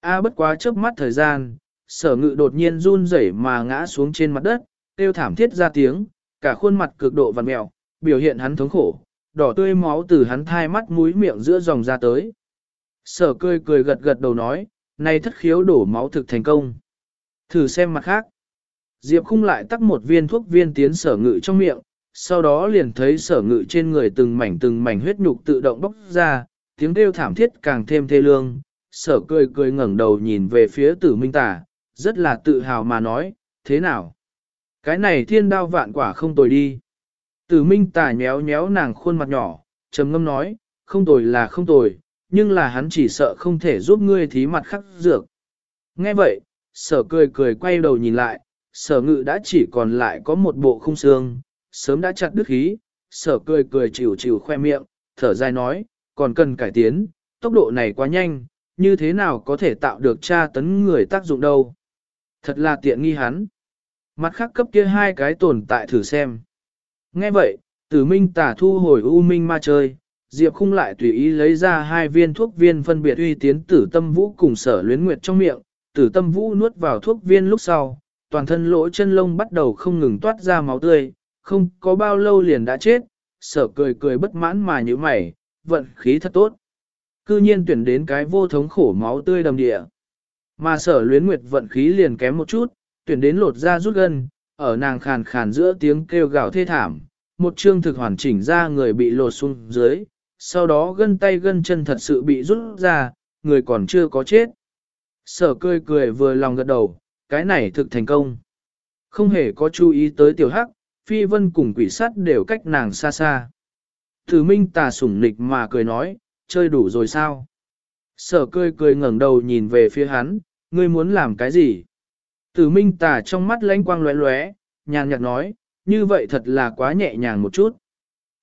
A bất quá chớp mắt thời gian, sở ngự đột nhiên run rẩy mà ngã xuống trên mặt đất, kêu thảm thiết ra tiếng, cả khuôn mặt cực độ vằn mẹo, biểu hiện hắn thống khổ, đỏ tươi máu từ hắn thai mắt mũi miệng giữa dòng ra tới. Sở cười cười gật gật đầu nói, nay thất khiếu đổ máu thực thành công. Thử xem mặt khác. Diệp khung lại tắc một viên thuốc viên tiến sở ngự trong miệng, sau đó liền thấy sở ngự trên người từng mảnh từng mảnh huyết nhục tự động bốc ra, tiếng kêu thảm thiết càng thêm thê lương. Sở cười cười ngẩng đầu nhìn về phía tử minh tả, rất là tự hào mà nói, thế nào? Cái này thiên đao vạn quả không tồi đi. Tử minh tả nhéo nhéo nàng khuôn mặt nhỏ, trầm ngâm nói, không tồi là không tồi, nhưng là hắn chỉ sợ không thể giúp ngươi thí mặt khắc dược. Nghe vậy, sở cười cười quay đầu nhìn lại, sở ngự đã chỉ còn lại có một bộ khung xương, sớm đã chặt đứt khí, sở cười cười chịu chịu khoe miệng, thở dài nói, còn cần cải tiến, tốc độ này quá nhanh, như thế nào có thể tạo được tra tấn người tác dụng đâu. Thật là tiện nghi hắn. Mặt khác cấp kia hai cái tồn tại thử xem. Nghe vậy, tử minh tả thu hồi u minh ma chơi, Diệp khung lại tùy ý lấy ra hai viên thuốc viên phân biệt uy tiến tử tâm vũ cùng sở luyến nguyệt trong miệng, tử tâm vũ nuốt vào thuốc viên lúc sau, toàn thân lỗ chân lông bắt đầu không ngừng toát ra máu tươi, không có bao lâu liền đã chết, sở cười cười bất mãn mà như mày, vận khí thật tốt. Cư nhiên tuyển đến cái vô thống khổ máu tươi đầm địa. Mà sở luyến nguyệt vận khí liền kém một chút, tuyển đến lột ra rút gân, ở nàng khàn khàn giữa tiếng kêu gào thê thảm, một chương thực hoàn chỉnh ra người bị lột xuống dưới, sau đó gân tay gân chân thật sự bị rút ra, người còn chưa có chết. Sở cười cười vừa lòng gật đầu, cái này thực thành công. Không hề có chú ý tới tiểu hắc, phi vân cùng quỷ sắt đều cách nàng xa xa. Thử minh tà sủng nịch mà cười nói, chơi đủ rồi sao? Sở cười cười ngẩng đầu nhìn về phía hắn, ngươi muốn làm cái gì? Tử minh tả trong mắt lánh quang lóe lóe, nhàn nhạt nói, như vậy thật là quá nhẹ nhàng một chút.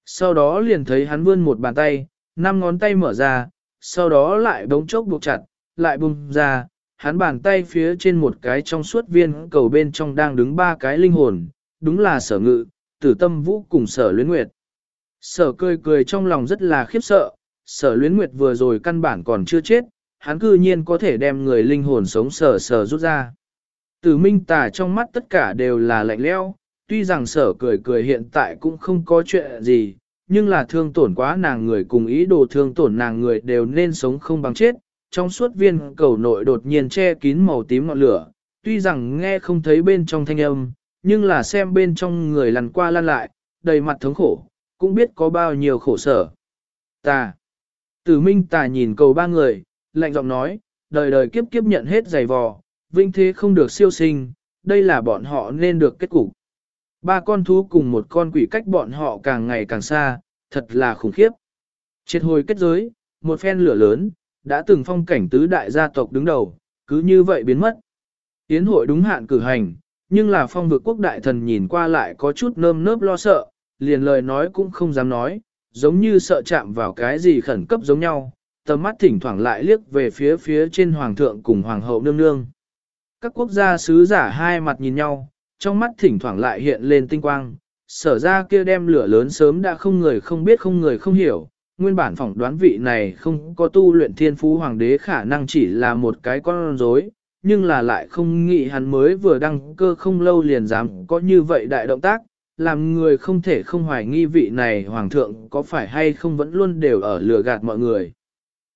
Sau đó liền thấy hắn vươn một bàn tay, năm ngón tay mở ra, sau đó lại bóng chốc buộc chặt, lại bung ra, hắn bàn tay phía trên một cái trong suốt viên cầu bên trong đang đứng ba cái linh hồn, đúng là sở ngự, tử tâm vũ cùng sở luyến nguyệt. Sở cười cười trong lòng rất là khiếp sợ, sở luyến nguyệt vừa rồi căn bản còn chưa chết, hắn cư nhiên có thể đem người linh hồn sống sở sở rút ra. Tử minh tà trong mắt tất cả đều là lạnh leo, tuy rằng sở cười cười hiện tại cũng không có chuyện gì, nhưng là thương tổn quá nàng người cùng ý đồ thương tổn nàng người đều nên sống không bằng chết. Trong suốt viên cầu nội đột nhiên che kín màu tím ngọn lửa, tuy rằng nghe không thấy bên trong thanh âm, nhưng là xem bên trong người lăn qua lăn lại, đầy mặt thống khổ, cũng biết có bao nhiêu khổ sở. Ta, tử minh Tà nhìn cầu ba người, lạnh giọng nói, đời đời kiếp kiếp nhận hết giày vò, vinh thế không được siêu sinh, đây là bọn họ nên được kết cục. Ba con thú cùng một con quỷ cách bọn họ càng ngày càng xa, thật là khủng khiếp. Triệt hồi kết giới, một phen lửa lớn, đã từng phong cảnh tứ đại gia tộc đứng đầu, cứ như vậy biến mất. Yến hội đúng hạn cử hành, nhưng là phong vực quốc đại thần nhìn qua lại có chút nơm nớp lo sợ, liền lời nói cũng không dám nói, giống như sợ chạm vào cái gì khẩn cấp giống nhau, tầm mắt thỉnh thoảng lại liếc về phía phía trên hoàng thượng cùng hoàng hậu nương nương. Các quốc gia sứ giả hai mặt nhìn nhau, trong mắt thỉnh thoảng lại hiện lên tinh quang, sở ra kia đem lửa lớn sớm đã không người không biết không người không hiểu, nguyên bản phỏng đoán vị này không có tu luyện thiên phú hoàng đế khả năng chỉ là một cái con rối, nhưng là lại không nghĩ hắn mới vừa đăng cơ không lâu liền dám có như vậy đại động tác, làm người không thể không hoài nghi vị này hoàng thượng có phải hay không vẫn luôn đều ở lừa gạt mọi người.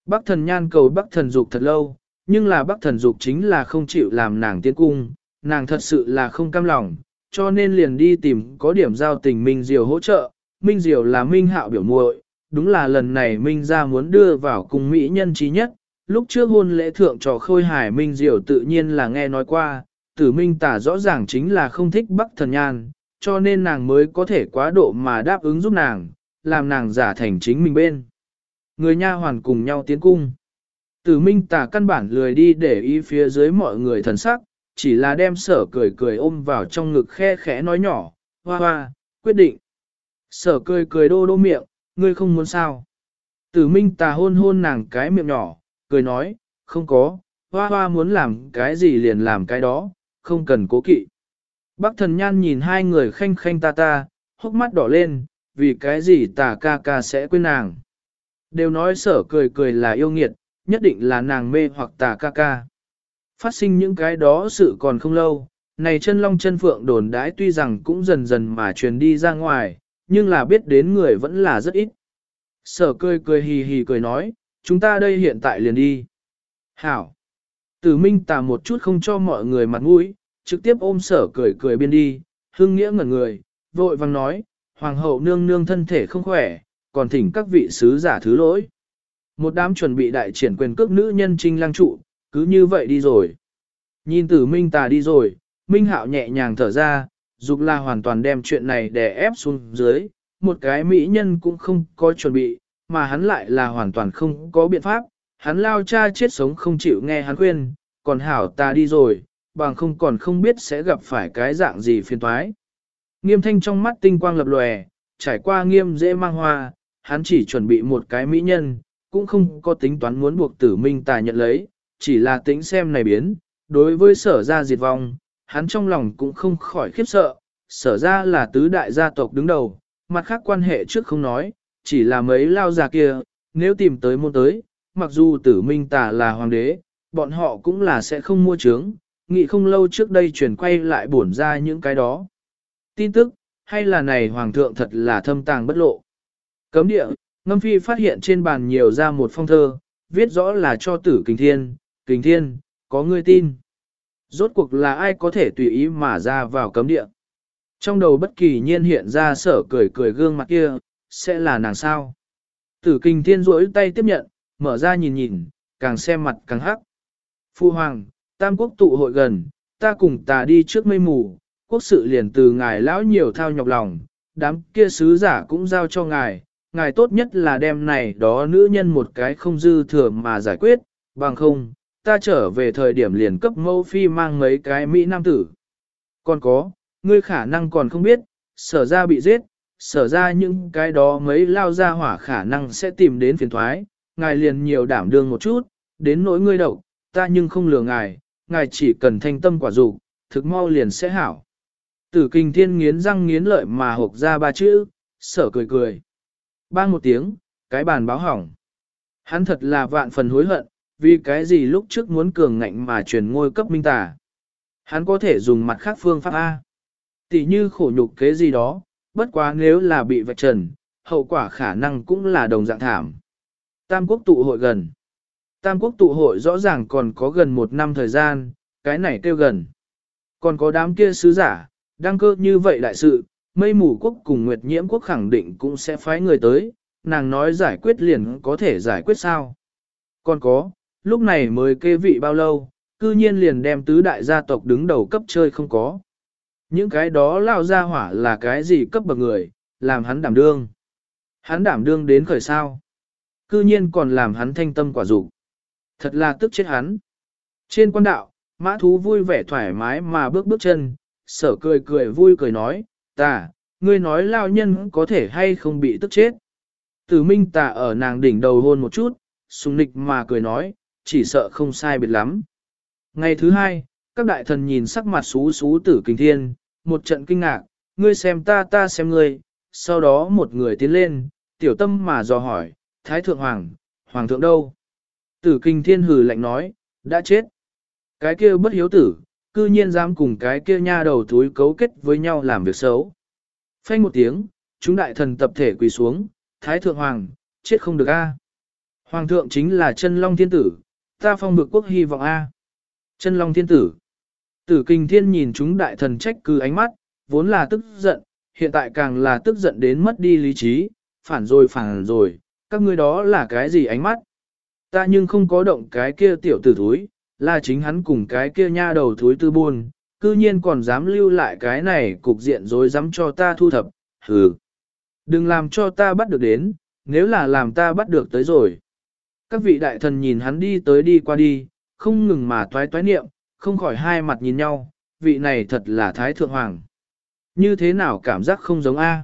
Bắc thần nhan cầu bắc thần dục thật lâu, nhưng là bắc thần dục chính là không chịu làm nàng tiến cung, nàng thật sự là không cam lòng, cho nên liền đi tìm có điểm giao tình Minh Diều hỗ trợ. Minh Diều là Minh Hạo biểu muội, đúng là lần này Minh ra muốn đưa vào cùng Mỹ nhân trí nhất. Lúc trước hôn lễ thượng trò khôi hải Minh Diều tự nhiên là nghe nói qua, tử Minh tả rõ ràng chính là không thích Bắc Thần Nhan, cho nên nàng mới có thể quá độ mà đáp ứng giúp nàng, làm nàng giả thành chính mình bên. Người nha hoàn cùng nhau tiến cung. Tử Minh tả căn bản lười đi để ý phía dưới mọi người thần sắc, chỉ là đem sở cười cười ôm vào trong ngực khe khẽ nói nhỏ, hoa hoa, quyết định. Sở cười cười đô đô miệng, ngươi không muốn sao. Tử minh tà hôn hôn nàng cái miệng nhỏ, cười nói, không có, hoa hoa muốn làm cái gì liền làm cái đó, không cần cố kỵ. Bác thần nhan nhìn hai người khanh khanh ta ta, hốc mắt đỏ lên, vì cái gì tà ca ca sẽ quên nàng. Đều nói sở cười cười là yêu nghiệt, nhất định là nàng mê hoặc tà ca ca. Phát sinh những cái đó sự còn không lâu, này chân long chân phượng đồn đãi tuy rằng cũng dần dần mà truyền đi ra ngoài, nhưng là biết đến người vẫn là rất ít. Sở cười cười hì hì cười nói, chúng ta đây hiện tại liền đi. Hảo. Tử Minh tà một chút không cho mọi người mặt mũi, trực tiếp ôm sở cười cười biên đi, hưng nghĩa ngẩn người, vội vang nói, hoàng hậu nương nương thân thể không khỏe, còn thỉnh các vị sứ giả thứ lỗi. Một đám chuẩn bị đại triển quyền cước nữ nhân trinh lang trụ, cứ như vậy đi rồi. Nhìn tử Minh tà đi rồi, Minh hạo nhẹ nhàng thở ra, dục là hoàn toàn đem chuyện này đè ép xuống dưới, một cái mỹ nhân cũng không có chuẩn bị, mà hắn lại là hoàn toàn không có biện pháp, hắn lao cha chết sống không chịu nghe hắn khuyên, còn hảo ta đi rồi, bằng không còn không biết sẽ gặp phải cái dạng gì phiền toái. Nghiêm thanh trong mắt tinh quang lập lòe, trải qua nghiêm dễ mang hoa, hắn chỉ chuẩn bị một cái mỹ nhân, cũng không có tính toán muốn buộc tử minh tài nhận lấy, chỉ là tính xem này biến, đối với sở ra diệt vong, hắn trong lòng cũng không khỏi khiếp sợ, sở ra là tứ đại gia tộc đứng đầu, mặt khác quan hệ trước không nói, chỉ là mấy lao già kia, nếu tìm tới môn tới, mặc dù tử minh tà là hoàng đế, bọn họ cũng là sẽ không mua trướng, nghĩ không lâu trước đây chuyển quay lại bổn ra những cái đó. Tin tức, hay là này hoàng thượng thật là thâm tàng bất lộ. Cấm địa, ngâm phi phát hiện trên bàn nhiều ra một phong thơ, viết rõ là cho tử kình thiên, kình thiên, có người tin. Rốt cuộc là ai có thể tùy ý mà ra vào cấm địa. Trong đầu bất kỳ nhiên hiện ra sở cười cười gương mặt kia, sẽ là nàng sao. Tử kình thiên rỗi tay tiếp nhận, mở ra nhìn nhìn, càng xem mặt càng hắc. Phu hoàng, tam quốc tụ hội gần, ta cùng ta đi trước mây mù, quốc sự liền từ ngài lão nhiều thao nhọc lòng, đám kia sứ giả cũng giao cho ngài, ngài tốt nhất là đem này đó nữ nhân một cái không dư thừa mà giải quyết, bằng không, ta trở về thời điểm liền cấp mẫu phi mang mấy cái Mỹ nam tử. Còn có, ngươi khả năng còn không biết, sở ra bị giết, sở ra những cái đó mấy lao ra hỏa khả năng sẽ tìm đến phiền thoái, ngài liền nhiều đảm đương một chút, đến nỗi ngươi đậu, ta nhưng không lừa ngài, ngài chỉ cần thanh tâm quả dục thực mau liền sẽ hảo. Tử kinh thiên nghiến răng nghiến lợi mà hộp ra ba chữ, sở cười cười. Bang một tiếng, cái bàn báo hỏng. Hắn thật là vạn phần hối hận, vì cái gì lúc trước muốn cường ngạnh mà truyền ngôi cấp minh tà. Hắn có thể dùng mặt khác phương pháp A. Tỷ như khổ nhục kế gì đó, bất quá nếu là bị vạch trần, hậu quả khả năng cũng là đồng dạng thảm. Tam quốc tụ hội gần. Tam quốc tụ hội rõ ràng còn có gần một năm thời gian, cái này kêu gần. Còn có đám kia sứ giả, đăng cơ như vậy đại sự, mây mù quốc cùng Nguyệt Nhiễm quốc khẳng định cũng sẽ phái người tới, nàng nói giải quyết liền có thể giải quyết sao. Còn có, lúc này mới kê vị bao lâu, cư nhiên liền đem tứ đại gia tộc đứng đầu cấp chơi không có. Những cái đó lao ra hỏa là cái gì cấp bậc người, làm hắn đảm đương. Hắn đảm đương đến khởi sao. Cư nhiên còn làm hắn thanh tâm quả dục Thật là tức chết hắn. Trên quan đạo, mã thú vui vẻ thoải mái mà bước bước chân, sở cười cười vui cười nói, ta, ngươi nói lao nhân có thể hay không bị tức chết. Tử minh tà ở nàng đỉnh đầu hôn một chút, sùng nịch mà cười nói, chỉ sợ không sai biệt lắm. Ngày thứ hai, các đại thần nhìn sắc mặt xú xú tử kinh thiên, một trận kinh ngạc, ngươi xem ta ta xem ngươi, sau đó một người tiến lên, tiểu tâm mà dò hỏi, Thái Thượng Hoàng, Hoàng thượng đâu? Tử kinh thiên hừ lạnh nói, đã chết. Cái kia bất hiếu tử, cư nhiên dám cùng cái kia nha đầu túi cấu kết với nhau làm việc xấu. Phanh một tiếng, chúng đại thần tập thể quỳ xuống, Thái Thượng Hoàng, chết không được a. Hoàng thượng chính là chân long thiên tử, ta phong bực quốc hy vọng a. Chân long thiên tử. Tử kinh thiên nhìn chúng đại thần trách cứ ánh mắt, vốn là tức giận, hiện tại càng là tức giận đến mất đi lý trí, phản rồi phản rồi, các ngươi đó là cái gì ánh mắt? Ta nhưng không có động cái kia tiểu tử thúi, là chính hắn cùng cái kia nha đầu thúi tư buôn, cư nhiên còn dám lưu lại cái này cục diện rồi dám cho ta thu thập, hừ. Đừng làm cho ta bắt được đến, nếu là làm ta bắt được tới rồi. Các vị đại thần nhìn hắn đi tới đi qua đi, không ngừng mà toái toái niệm, không khỏi hai mặt nhìn nhau, vị này thật là Thái Thượng Hoàng. Như thế nào cảm giác không giống A?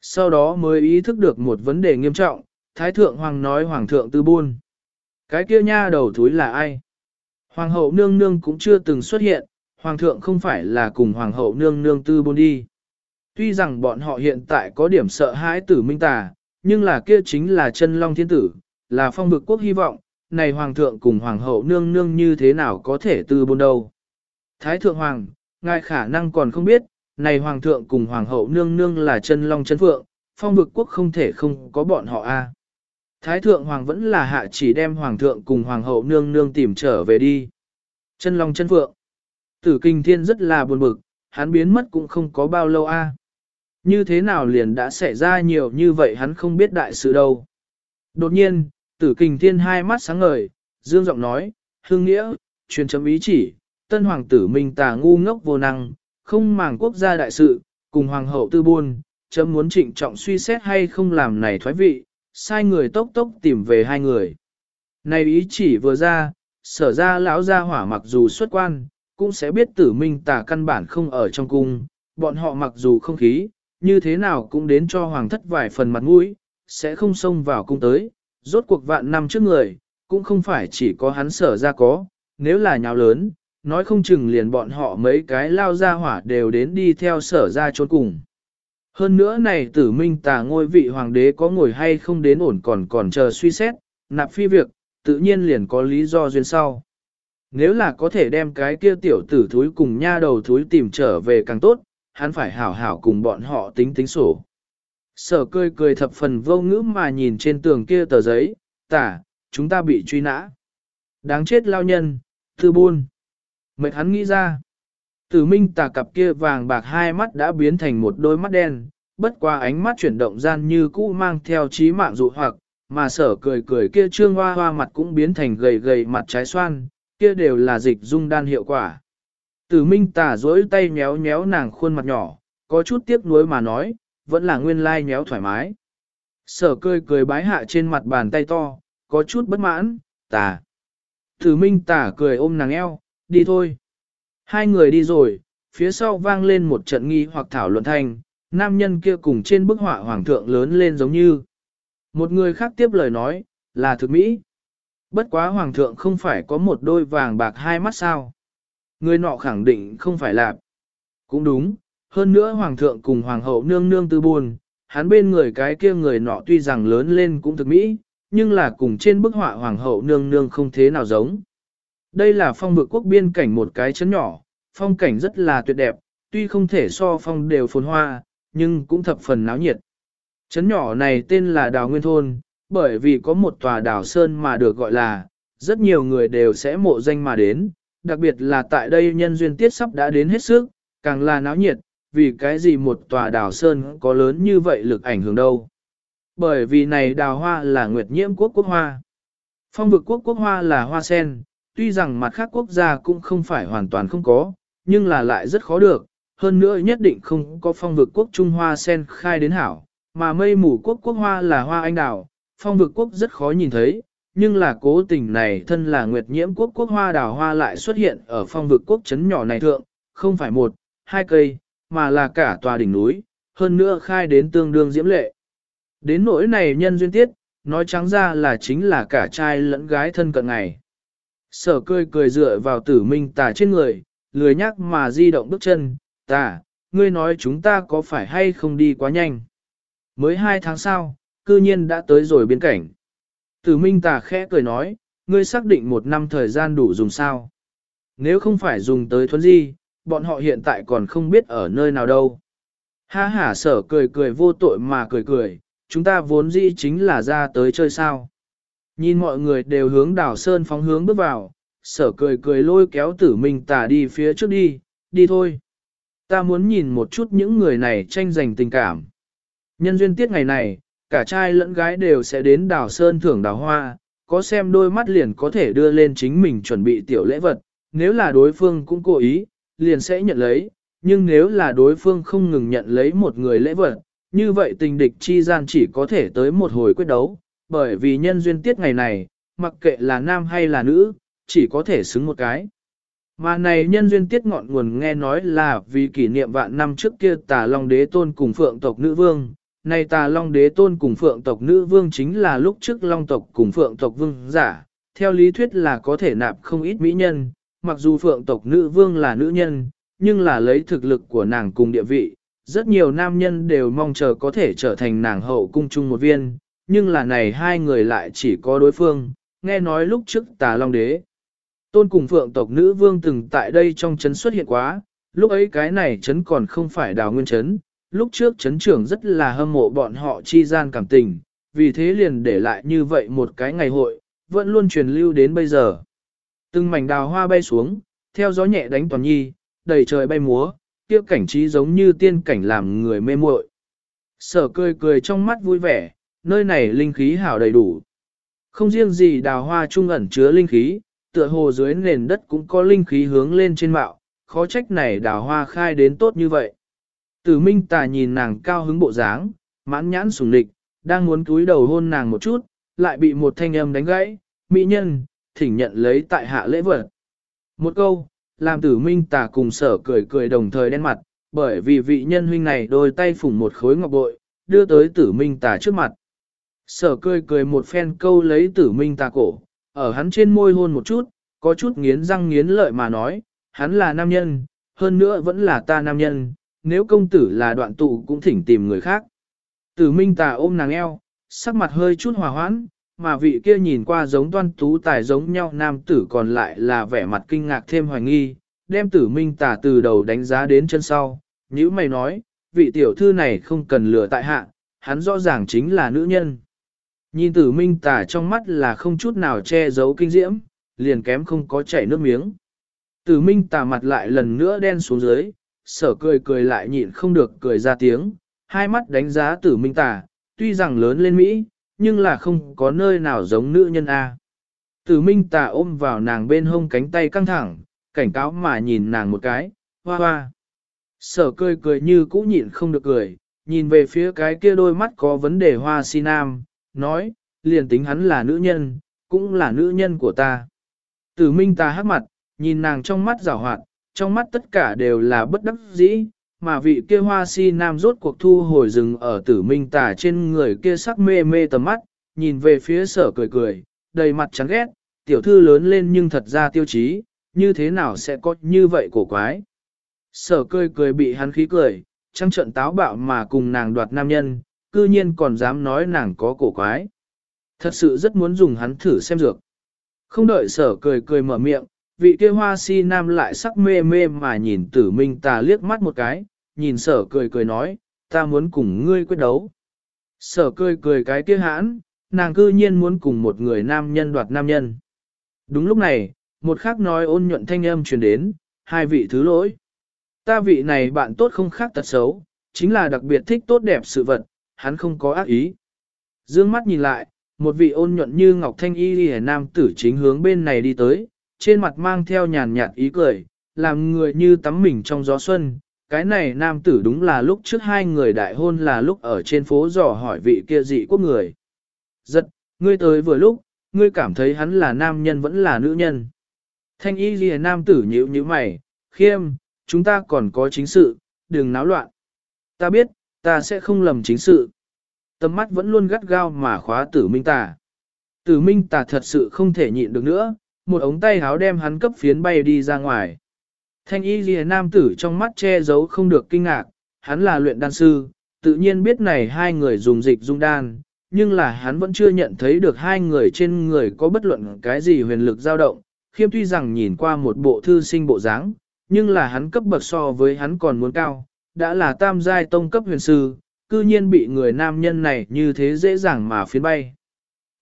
Sau đó mới ý thức được một vấn đề nghiêm trọng, Thái Thượng Hoàng nói Hoàng thượng tư buôn. Cái kia nha đầu thúi là ai? Hoàng hậu nương nương cũng chưa từng xuất hiện, Hoàng thượng không phải là cùng Hoàng hậu nương nương tư buôn đi. Tuy rằng bọn họ hiện tại có điểm sợ hãi tử minh tà, nhưng là kia chính là chân long thiên tử, là phong vực quốc hy vọng, này hoàng thượng cùng hoàng hậu nương nương như thế nào có thể tư buôn đâu. Thái thượng hoàng, ngài khả năng còn không biết, này hoàng thượng cùng hoàng hậu nương nương là chân long chân phượng, phong vực quốc không thể không có bọn họ a. Thái thượng hoàng vẫn là hạ chỉ đem hoàng thượng cùng hoàng hậu nương nương tìm trở về đi. Chân long chân phượng. Tử kinh thiên rất là buồn bực, hắn biến mất cũng không có bao lâu a. Như thế nào liền đã xảy ra nhiều như vậy hắn không biết đại sự đâu. Đột nhiên, tử kinh thiên hai mắt sáng ngời, dương giọng nói, hương nghĩa, truyền chấm ý chỉ, tân hoàng tử minh tà ngu ngốc vô năng, không màng quốc gia đại sự, cùng hoàng hậu tư buôn, chấm muốn trịnh trọng suy xét hay không làm này thoái vị, sai người tốc tốc tìm về hai người. Này ý chỉ vừa ra, sở ra lão gia hỏa mặc dù xuất quan, cũng sẽ biết tử minh tà căn bản không ở trong cung, bọn họ mặc dù không khí, như thế nào cũng đến cho hoàng thất vài phần mặt mũi, sẽ không xông vào cung tới, rốt cuộc vạn năm trước người, cũng không phải chỉ có hắn sở ra có, nếu là nhào lớn, nói không chừng liền bọn họ mấy cái lao ra hỏa đều đến đi theo sở ra trốn cùng. Hơn nữa này tử minh tà ngôi vị hoàng đế có ngồi hay không đến ổn còn còn chờ suy xét, nạp phi việc, tự nhiên liền có lý do duyên sau. Nếu là có thể đem cái kia tiểu tử thúi cùng nha đầu thúi tìm trở về càng tốt, hắn phải hảo hảo cùng bọn họ tính tính sổ. Sở cười cười thập phần vô ngữ mà nhìn trên tường kia tờ giấy, tả, chúng ta bị truy nã. Đáng chết lao nhân, thư buôn. Mệt hắn nghĩ ra. Tử minh tà cặp kia vàng bạc hai mắt đã biến thành một đôi mắt đen, bất qua ánh mắt chuyển động gian như cũ mang theo trí mạng dụ hoặc, mà sở cười cười kia trương hoa hoa mặt cũng biến thành gầy gầy mặt trái xoan, kia đều là dịch dung đan hiệu quả. Tử minh tà dối tay méo méo nàng khuôn mặt nhỏ, có chút tiếc nuối mà nói, vẫn là nguyên lai méo thoải mái. Sở cười cười bái hạ trên mặt bàn tay to, có chút bất mãn, tà. Tử minh tà cười ôm nàng eo, đi thôi. Hai người đi rồi, phía sau vang lên một trận nghi hoặc thảo luận thanh, nam nhân kia cùng trên bức họa hoàng thượng lớn lên giống như. Một người khác tiếp lời nói, là thực mỹ. Bất quá hoàng thượng không phải có một đôi vàng bạc hai mắt sao. Người nọ khẳng định không phải là. Cũng đúng, hơn nữa hoàng thượng cùng hoàng hậu nương nương tư buồn, hắn bên người cái kia người nọ tuy rằng lớn lên cũng thực mỹ, nhưng là cùng trên bức họa hoàng hậu nương nương không thế nào giống. Đây là phong vực quốc biên cảnh một cái chấn nhỏ, phong cảnh rất là tuyệt đẹp, tuy không thể so phong đều phồn hoa, nhưng cũng thập phần náo nhiệt. Chấn nhỏ này tên là Đào Nguyên Thôn, bởi vì có một tòa đảo sơn mà được gọi là, rất nhiều người đều sẽ mộ danh mà đến, đặc biệt là tại đây nhân duyên tiết sắp đã đến hết sức, càng là náo nhiệt, vì cái gì một tòa đảo sơn có lớn như vậy lực ảnh hưởng đâu. Bởi vì này đào hoa là nguyệt nhiễm quốc quốc hoa. Phong vực quốc quốc hoa là hoa sen, tuy rằng mặt khác quốc gia cũng không phải hoàn toàn không có, nhưng là lại rất khó được, hơn nữa nhất định không có phong vực quốc Trung Hoa sen khai đến hảo, mà mây mù quốc quốc hoa là hoa anh đào, phong vực quốc rất khó nhìn thấy, nhưng là cố tình này thân là nguyệt nhiễm quốc quốc hoa đào hoa lại xuất hiện ở phong vực quốc trấn nhỏ này thượng, không phải một, hai cây, mà là cả tòa đỉnh núi, hơn nữa khai đến tương đương diễm lệ. Đến nỗi này nhân duyên tiết, nói trắng ra là chính là cả trai lẫn gái thân cận ngày. Sở cười cười dựa vào tử minh tà trên người, lười nhắc mà di động bước chân, tà, ngươi nói chúng ta có phải hay không đi quá nhanh. Mới hai tháng sau, cư nhiên đã tới rồi biên cảnh. Tử minh tà khẽ cười nói, ngươi xác định một năm thời gian đủ dùng sao. Nếu không phải dùng tới thuấn di, bọn họ hiện tại còn không biết ở nơi nào đâu. Ha ha sở cười cười vô tội mà cười cười, chúng ta vốn dĩ chính là ra tới chơi sao. Nhìn mọi người đều hướng đảo sơn phóng hướng bước vào, sở cười cười lôi kéo tử minh tả đi phía trước đi, đi thôi. Ta muốn nhìn một chút những người này tranh giành tình cảm. Nhân duyên tiết ngày này, cả trai lẫn gái đều sẽ đến đảo sơn thưởng đào hoa, có xem đôi mắt liền có thể đưa lên chính mình chuẩn bị tiểu lễ vật, nếu là đối phương cũng cố ý, liền sẽ nhận lấy, nhưng nếu là đối phương không ngừng nhận lấy một người lễ vật, như vậy tình địch chi gian chỉ có thể tới một hồi quyết đấu, bởi vì nhân duyên tiết ngày này, mặc kệ là nam hay là nữ, chỉ có thể xứng một cái. Mà này nhân duyên tiết ngọn nguồn nghe nói là vì kỷ niệm vạn năm trước kia tà long đế tôn cùng phượng tộc nữ vương. Này tà long đế tôn cùng phượng tộc nữ vương chính là lúc trước long tộc cùng phượng tộc vương giả. Theo lý thuyết là có thể nạp không ít mỹ nhân, mặc dù phượng tộc nữ vương là nữ nhân, nhưng là lấy thực lực của nàng cùng địa vị. Rất nhiều nam nhân đều mong chờ có thể trở thành nàng hậu cung chung một viên, nhưng là này hai người lại chỉ có đối phương, nghe nói lúc trước tà long đế. Tôn cùng phượng tộc nữ vương từng tại đây trong chấn xuất hiện quá, lúc ấy cái này chấn còn không phải đào nguyên chấn, lúc trước chấn trưởng rất là hâm mộ bọn họ chi gian cảm tình, vì thế liền để lại như vậy một cái ngày hội, vẫn luôn truyền lưu đến bây giờ. Từng mảnh đào hoa bay xuống, theo gió nhẹ đánh toàn nhi, đầy trời bay múa, kia cảnh trí giống như tiên cảnh làm người mê muội. Sở cười cười trong mắt vui vẻ, nơi này linh khí hảo đầy đủ. Không riêng gì đào hoa trung ẩn chứa linh khí, tựa hồ dưới nền đất cũng có linh khí hướng lên trên mạo, khó trách này đào hoa khai đến tốt như vậy. Tử Minh Tà nhìn nàng cao hứng bộ dáng, mãn nhãn sùng địch, đang muốn cúi đầu hôn nàng một chút, lại bị một thanh âm đánh gãy, mỹ nhân, thỉnh nhận lấy tại hạ lễ vật. Một câu, làm tử minh tà cùng sở cười cười đồng thời đen mặt, bởi vì vị nhân huynh này đôi tay phủng một khối ngọc bội, đưa tới tử minh tà trước mặt. Sở cười cười một phen câu lấy tử minh ta cổ, ở hắn trên môi hôn một chút, có chút nghiến răng nghiến lợi mà nói, hắn là nam nhân, hơn nữa vẫn là ta nam nhân, nếu công tử là đoạn tụ cũng thỉnh tìm người khác. Tử minh tà ôm nàng eo, sắc mặt hơi chút hòa hoãn, mà vị kia nhìn qua giống toan tú tài giống nhau nam tử còn lại là vẻ mặt kinh ngạc thêm hoài nghi, đem tử minh tà từ đầu đánh giá đến chân sau. Như mày nói, vị tiểu thư này không cần lừa tại hạ, hắn rõ ràng chính là nữ nhân. Nhìn tử minh Tả trong mắt là không chút nào che giấu kinh diễm, liền kém không có chảy nước miếng. Tử minh Tả mặt lại lần nữa đen xuống dưới, sở cười cười lại nhịn không được cười ra tiếng, hai mắt đánh giá tử minh Tả, tuy rằng lớn lên Mỹ, nhưng là không có nơi nào giống nữ nhân A. Tử minh Tả ôm vào nàng bên hông cánh tay căng thẳng, cảnh cáo mà nhìn nàng một cái, hoa hoa. Sở cười cười như cũ nhịn không được cười, nhìn về phía cái kia đôi mắt có vấn đề hoa si nam, nói, liền tính hắn là nữ nhân, cũng là nữ nhân của ta. Tử minh ta hắc mặt, nhìn nàng trong mắt rào hoạt, trong mắt tất cả đều là bất đắc dĩ, mà vị kia hoa si nam rốt cuộc thu hồi rừng ở tử minh ta trên người kia sắc mê mê tầm mắt, nhìn về phía sở cười cười, đầy mặt chán ghét, tiểu thư lớn lên nhưng thật ra tiêu chí, như thế nào sẽ có như vậy cổ quái. Sở cười cười bị hắn khí cười, trăng trận táo bạo mà cùng nàng đoạt nam nhân, cư nhiên còn dám nói nàng có cổ quái. Thật sự rất muốn dùng hắn thử xem dược. Không đợi sở cười cười mở miệng, vị kia hoa si nam lại sắc mê mê mà nhìn tử minh ta liếc mắt một cái, nhìn sở cười cười nói, ta muốn cùng ngươi quyết đấu. Sở cười cười cái kia hãn, nàng cư nhiên muốn cùng một người nam nhân đoạt nam nhân. Đúng lúc này, một khác nói ôn nhuận thanh âm truyền đến, hai vị thứ lỗi. Ta vị này bạn tốt không khác tật xấu, chính là đặc biệt thích tốt đẹp sự vật, hắn không có ác ý. Dương mắt nhìn lại, một vị ôn nhuận như ngọc thanh y lìa nam tử chính hướng bên này đi tới, trên mặt mang theo nhàn nhạt ý cười, làm người như tắm mình trong gió xuân, cái này nam tử đúng là lúc trước hai người đại hôn là lúc ở trên phố dò hỏi vị kia dị quốc người. Giật, ngươi tới vừa lúc, ngươi cảm thấy hắn là nam nhân vẫn là nữ nhân. Thanh y ghi nam tử nhíu nhíu mày, khiêm, chúng ta còn có chính sự, đừng náo loạn. Ta biết, ta sẽ không lầm chính sự. Tầm mắt vẫn luôn gắt gao mà khóa tử minh tà. Tử minh tà thật sự không thể nhịn được nữa, một ống tay háo đem hắn cấp phiến bay đi ra ngoài. Thanh y ghi nam tử trong mắt che giấu không được kinh ngạc, hắn là luyện đan sư, tự nhiên biết này hai người dùng dịch dung đan, nhưng là hắn vẫn chưa nhận thấy được hai người trên người có bất luận cái gì huyền lực dao động. Khiêm tuy rằng nhìn qua một bộ thư sinh bộ dáng, nhưng là hắn cấp bậc so với hắn còn muốn cao, đã là tam giai tông cấp huyền sư, cư nhiên bị người nam nhân này như thế dễ dàng mà phiến bay.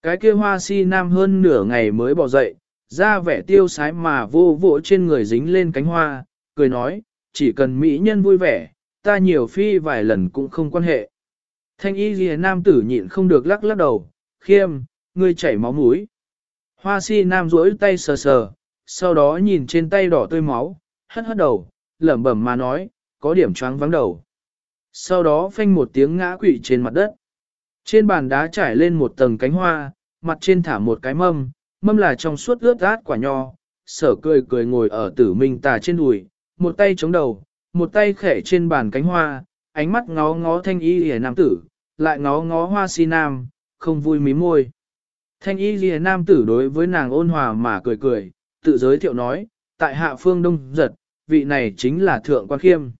Cái kia hoa si nam hơn nửa ngày mới bỏ dậy, ra vẻ tiêu sái mà vô vỗ trên người dính lên cánh hoa, cười nói, chỉ cần mỹ nhân vui vẻ, ta nhiều phi vài lần cũng không quan hệ. Thanh y ghi nam tử nhịn không được lắc lắc đầu, khiêm, ngươi chảy máu mũi. Hoa si nam duỗi tay sờ sờ, sau đó nhìn trên tay đỏ tươi máu, hất hất đầu, lẩm bẩm mà nói, có điểm choáng vắng đầu. Sau đó phanh một tiếng ngã quỵ trên mặt đất. Trên bàn đá trải lên một tầng cánh hoa, mặt trên thả một cái mâm, mâm là trong suốt ướt át quả nho, sở cười cười ngồi ở tử minh tà trên đùi, một tay chống đầu, một tay khẽ trên bàn cánh hoa, ánh mắt ngó ngó thanh y lìa nam tử, lại ngó ngó hoa si nam, không vui mí môi. Thanh y lìa nam tử đối với nàng ôn hòa mà cười cười, tự giới thiệu nói, tại hạ phương đông giật, vị này chính là thượng quan khiêm.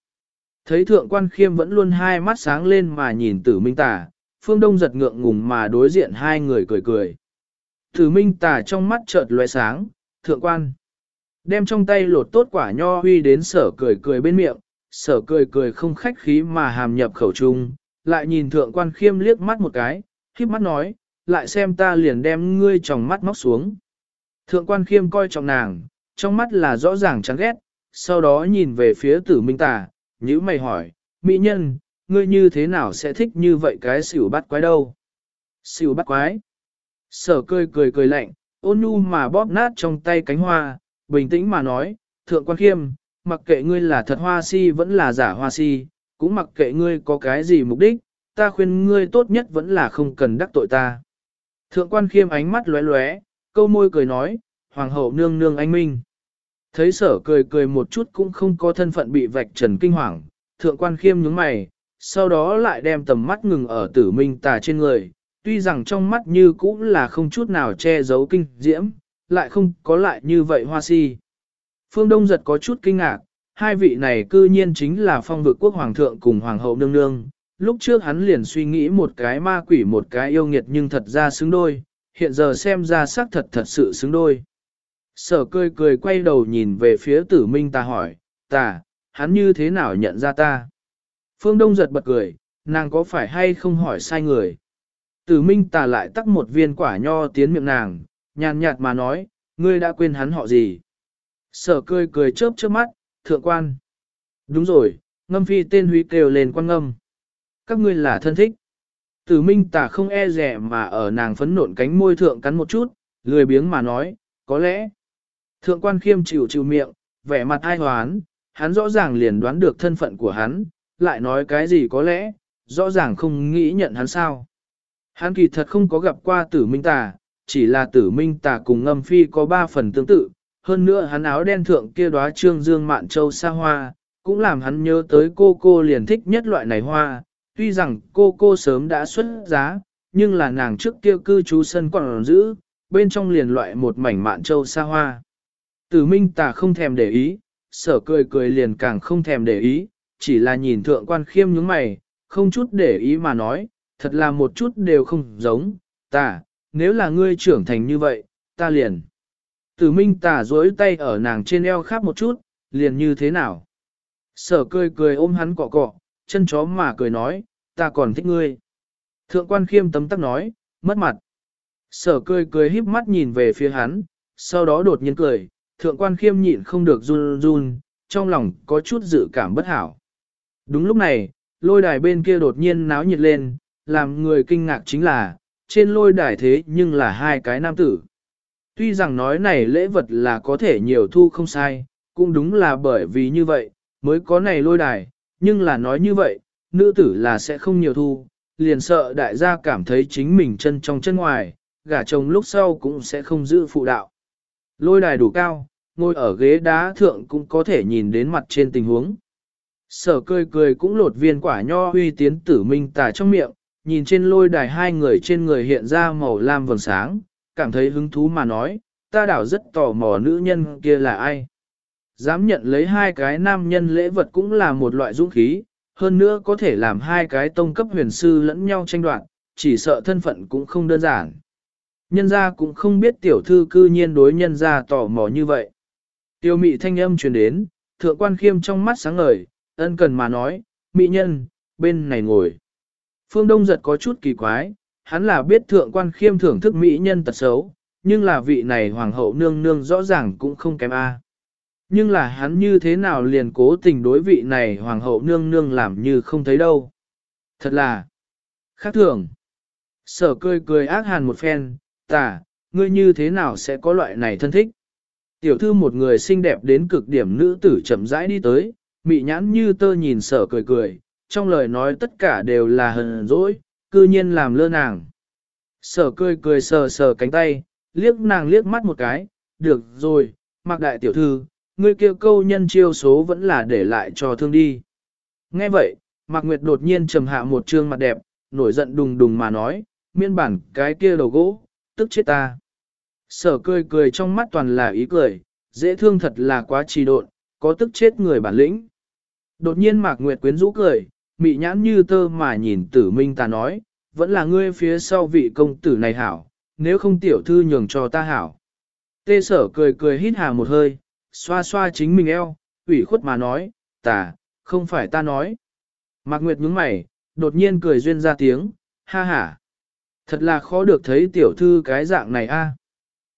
Thấy thượng quan khiêm vẫn luôn hai mắt sáng lên mà nhìn tử minh tà, phương đông giật ngượng ngùng mà đối diện hai người cười cười. Tử minh tà trong mắt chợt lóe sáng, thượng quan. Đem trong tay lột tốt quả nho huy đến sở cười cười bên miệng, sở cười cười không khách khí mà hàm nhập khẩu trung, lại nhìn thượng quan khiêm liếc mắt một cái, khiếp mắt nói, lại xem ta liền đem ngươi tròng mắt móc xuống. Thượng quan khiêm coi trọng nàng, trong mắt là rõ ràng chán ghét, sau đó nhìn về phía tử minh tà, nhữ mày hỏi, mỹ nhân, ngươi như thế nào sẽ thích như vậy cái xỉu bắt quái đâu? Xỉu bắt quái. Sở cười cười cười lạnh, ôn nhu mà bóp nát trong tay cánh hoa, bình tĩnh mà nói, thượng quan khiêm, mặc kệ ngươi là thật hoa si vẫn là giả hoa si, cũng mặc kệ ngươi có cái gì mục đích, ta khuyên ngươi tốt nhất vẫn là không cần đắc tội ta. Thượng quan khiêm ánh mắt lóe lóe, câu môi cười nói, hoàng hậu nương nương anh minh. Thấy sở cười cười một chút cũng không có thân phận bị vạch trần kinh hoàng, thượng quan khiêm nhướng mày, sau đó lại đem tầm mắt ngừng ở tử minh tà trên người, tuy rằng trong mắt như cũng là không chút nào che giấu kinh diễm, lại không có lại như vậy hoa si. Phương Đông giật có chút kinh ngạc, hai vị này cư nhiên chính là phong vực quốc hoàng thượng cùng hoàng hậu nương nương. Lúc trước hắn liền suy nghĩ một cái ma quỷ một cái yêu nghiệt nhưng thật ra xứng đôi, hiện giờ xem ra xác thật thật sự xứng đôi. Sở cười cười quay đầu nhìn về phía tử minh ta hỏi, ta, hắn như thế nào nhận ra ta? Phương Đông giật bật cười, nàng có phải hay không hỏi sai người? Tử minh ta lại tắc một viên quả nho tiến miệng nàng, nhàn nhạt mà nói, ngươi đã quên hắn họ gì? Sở cười cười chớp chớp mắt, thượng quan. Đúng rồi, ngâm phi tên huy kêu lên quan ngâm. Các ngươi là thân thích. Tử minh tả không e rẻ mà ở nàng phấn nộn cánh môi thượng cắn một chút, lười biếng mà nói, có lẽ. Thượng quan khiêm chịu chịu miệng, vẻ mặt ai hoán, hắn rõ ràng liền đoán được thân phận của hắn, lại nói cái gì có lẽ, rõ ràng không nghĩ nhận hắn sao. Hắn kỳ thật không có gặp qua tử minh tà, chỉ là tử minh tà cùng ngâm phi có ba phần tương tự, hơn nữa hắn áo đen thượng kia đóa trương dương mạn châu xa hoa, cũng làm hắn nhớ tới cô cô liền thích nhất loại này hoa, tuy rằng cô cô sớm đã xuất giá, nhưng là nàng trước kia cư trú sân còn giữ, bên trong liền loại một mảnh mạn châu xa hoa. Tử minh tà không thèm để ý, sở cười cười liền càng không thèm để ý, chỉ là nhìn thượng quan khiêm nhướng mày, không chút để ý mà nói, thật là một chút đều không giống, tà, nếu là ngươi trưởng thành như vậy, ta liền. Tử minh tà duỗi tay ở nàng trên eo khắp một chút, liền như thế nào? Sở cười cười ôm hắn cọ cọ, chân chó mà cười nói, ta còn thích ngươi. Thượng quan khiêm tấm tắc nói, mất mặt. Sở cười cười híp mắt nhìn về phía hắn, sau đó đột nhiên cười, thượng quan khiêm nhịn không được run run, trong lòng có chút dự cảm bất hảo. Đúng lúc này, lôi đài bên kia đột nhiên náo nhiệt lên, làm người kinh ngạc chính là, trên lôi đài thế nhưng là hai cái nam tử. Tuy rằng nói này lễ vật là có thể nhiều thu không sai, cũng đúng là bởi vì như vậy, mới có này lôi đài, nhưng là nói như vậy, nữ tử là sẽ không nhiều thu, liền sợ đại gia cảm thấy chính mình chân trong chân ngoài, gả chồng lúc sau cũng sẽ không giữ phụ đạo. Lôi đài đủ cao, ngồi ở ghế đá thượng cũng có thể nhìn đến mặt trên tình huống. Sở cười cười cũng lột viên quả nho huy tiến tử minh tả trong miệng, nhìn trên lôi đài hai người trên người hiện ra màu lam vầng sáng, cảm thấy hứng thú mà nói, ta đảo rất tò mò nữ nhân kia là ai. Dám nhận lấy hai cái nam nhân lễ vật cũng là một loại dũng khí, hơn nữa có thể làm hai cái tông cấp huyền sư lẫn nhau tranh đoạt, chỉ sợ thân phận cũng không đơn giản. Nhân gia cũng không biết tiểu thư cư nhiên đối nhân gia tò mò như vậy. Tiêu mị thanh âm truyền đến, thượng quan khiêm trong mắt sáng ngời, ân cần mà nói, "Mị nhân, bên này ngồi. Phương Đông giật có chút kỳ quái, hắn là biết thượng quan khiêm thưởng thức mỹ nhân tật xấu, nhưng là vị này hoàng hậu nương nương rõ ràng cũng không kém A. Nhưng là hắn như thế nào liền cố tình đối vị này hoàng hậu nương nương làm như không thấy đâu. Thật là khác thường. Sở cười cười ác hàn một phen, tả, ngươi như thế nào sẽ có loại này thân thích. Tiểu thư một người xinh đẹp đến cực điểm nữ tử chậm rãi đi tới, mị nhãn như tơ nhìn sở cười cười, trong lời nói tất cả đều là hờn dỗi, cư nhiên làm lơ nàng. Sở cười cười sờ sờ cánh tay, liếc nàng liếc mắt một cái, được rồi, mặc đại tiểu thư, ngươi kêu câu nhân chiêu số vẫn là để lại cho thương đi. Nghe vậy, Mạc Nguyệt đột nhiên trầm hạ một trương mặt đẹp, nổi giận đùng đùng mà nói, miên bản cái kia đầu gỗ, tức chết ta. Sở cười cười trong mắt toàn là ý cười, dễ thương thật là quá trì độn, có tức chết người bản lĩnh. Đột nhiên Mạc Nguyệt quyến rũ cười, mị nhãn như tơ mà nhìn tử minh ta nói, vẫn là ngươi phía sau vị công tử này hảo, nếu không tiểu thư nhường cho ta hảo. Tê sở cười cười hít hà một hơi, xoa xoa chính mình eo, ủy khuất mà nói, ta, không phải ta nói. Mạc Nguyệt nhướng mày, đột nhiên cười duyên ra tiếng, ha ha. Thật là khó được thấy tiểu thư cái dạng này a.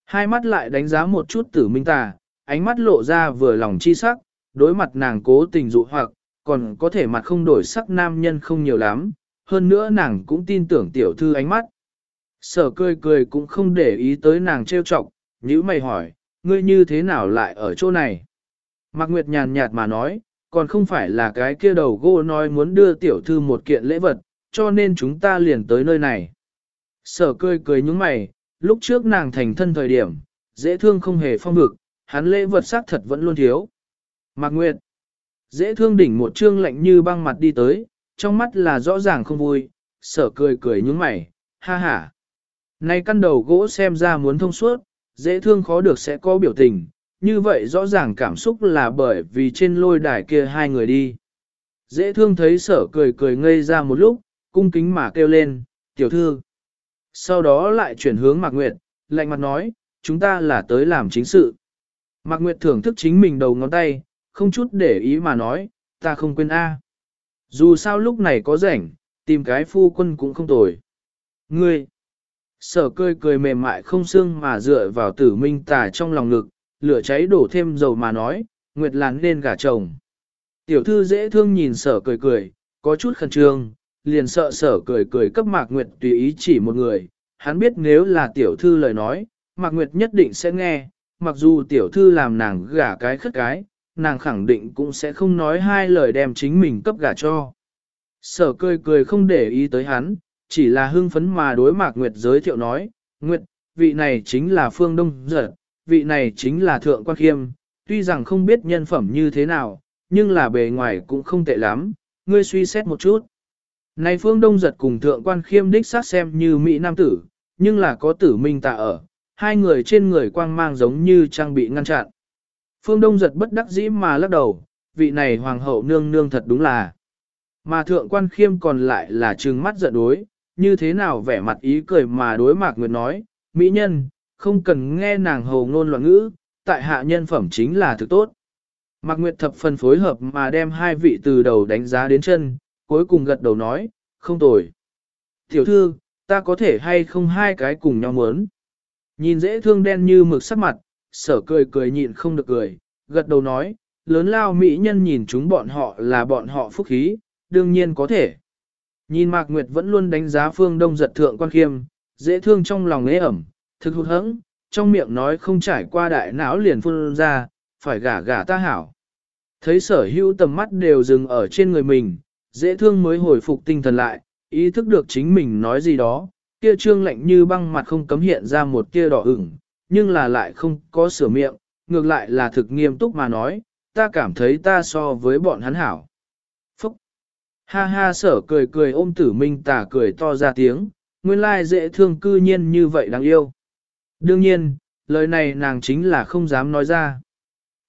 Hai mắt lại đánh giá một chút tử minh tà, ánh mắt lộ ra vừa lòng chi sắc, đối mặt nàng cố tình dụ hoặc, còn có thể mặt không đổi sắc nam nhân không nhiều lắm, hơn nữa nàng cũng tin tưởng tiểu thư ánh mắt. Sở cười cười cũng không để ý tới nàng trêu chọc, nhữ mày hỏi, ngươi như thế nào lại ở chỗ này? Mạc Nguyệt nhàn nhạt mà nói, còn không phải là cái kia đầu gỗ nói muốn đưa tiểu thư một kiện lễ vật, cho nên chúng ta liền tới nơi này. Sở cười cười nhúng mày, lúc trước nàng thành thân thời điểm, dễ thương không hề phong vực, hắn lễ vật xác thật vẫn luôn thiếu. Mạc Nguyệt, dễ thương đỉnh một trương lạnh như băng mặt đi tới, trong mắt là rõ ràng không vui, sở cười cười nhúng mày, ha ha. Này căn đầu gỗ xem ra muốn thông suốt, dễ thương khó được sẽ có biểu tình, như vậy rõ ràng cảm xúc là bởi vì trên lôi đài kia hai người đi. Dễ thương thấy sở cười cười ngây ra một lúc, cung kính mà kêu lên, tiểu thư. Sau đó lại chuyển hướng Mạc Nguyệt, lạnh mặt nói, chúng ta là tới làm chính sự. Mạc Nguyệt thưởng thức chính mình đầu ngón tay, không chút để ý mà nói, ta không quên A. Dù sao lúc này có rảnh, tìm cái phu quân cũng không tồi. Ngươi, sở cười cười mềm mại không xương mà dựa vào tử minh tà trong lòng ngực, lửa cháy đổ thêm dầu mà nói, Nguyệt lán nên gả chồng. Tiểu thư dễ thương nhìn sở cười cười, có chút khẩn trương, liền sợ sở cười cười cấp Mạc Nguyệt tùy ý chỉ một người, hắn biết nếu là tiểu thư lời nói, Mạc Nguyệt nhất định sẽ nghe, mặc dù tiểu thư làm nàng gả cái khất cái, nàng khẳng định cũng sẽ không nói hai lời đem chính mình cấp gả cho. Sở cười cười không để ý tới hắn, chỉ là hưng phấn mà đối Mạc Nguyệt giới thiệu nói, Nguyệt, vị này chính là Phương Đông Giật, vị này chính là Thượng Quan Khiêm, tuy rằng không biết nhân phẩm như thế nào, nhưng là bề ngoài cũng không tệ lắm, ngươi suy xét một chút. Này Phương Đông Giật cùng Thượng Quan Khiêm đích sát xem như Mỹ Nam tử, nhưng là có tử minh tạ ở, hai người trên người quang mang giống như trang bị ngăn chặn. Phương Đông Giật bất đắc dĩ mà lắc đầu, vị này Hoàng hậu nương nương thật đúng là. Mà Thượng Quan Khiêm còn lại là trừng mắt giận đối, như thế nào vẻ mặt ý cười mà đối Mạc Nguyệt nói, Mỹ nhân, không cần nghe nàng hầu ngôn loạn ngữ, tại hạ nhân phẩm chính là thực tốt. Mạc Nguyệt thập phần phối hợp mà đem hai vị từ đầu đánh giá đến chân, cuối cùng gật đầu nói, không tồi. Tiểu thư, ta có thể hay không hai cái cùng nhau muốn. Nhìn dễ thương đen như mực sắc mặt, sở cười cười nhịn không được cười, gật đầu nói, lớn lao mỹ nhân nhìn chúng bọn họ là bọn họ phúc khí, đương nhiên có thể. Nhìn Mạc Nguyệt vẫn luôn đánh giá phương đông giật thượng quan khiêm, dễ thương trong lòng ế ẩm, thực hụt hẫng, trong miệng nói không trải qua đại não liền phun ra, phải gả gả ta hảo. Thấy sở hữu tầm mắt đều dừng ở trên người mình, dễ thương mới hồi phục tinh thần lại, ý thức được chính mình nói gì đó, kia trương lạnh như băng mặt không cấm hiện ra một tia đỏ ửng, nhưng là lại không có sửa miệng, ngược lại là thực nghiêm túc mà nói, ta cảm thấy ta so với bọn hắn hảo. Phúc! Ha ha sở cười cười ôm tử minh tả cười to ra tiếng, nguyên lai dễ thương cư nhiên như vậy đáng yêu. Đương nhiên, lời này nàng chính là không dám nói ra.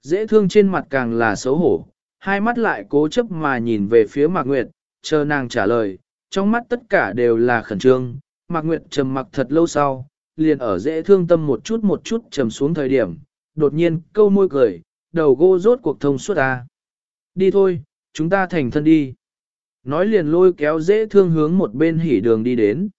Dễ thương trên mặt càng là xấu hổ, hai mắt lại cố chấp mà nhìn về phía Mạc Nguyệt, chờ nàng trả lời, trong mắt tất cả đều là khẩn trương. Mạc Nguyệt trầm mặc thật lâu sau, liền ở dễ thương tâm một chút một chút trầm xuống thời điểm, đột nhiên câu môi cười, đầu gô rốt cuộc thông suốt à. Đi thôi, chúng ta thành thân đi. Nói liền lôi kéo dễ thương hướng một bên hỉ đường đi đến.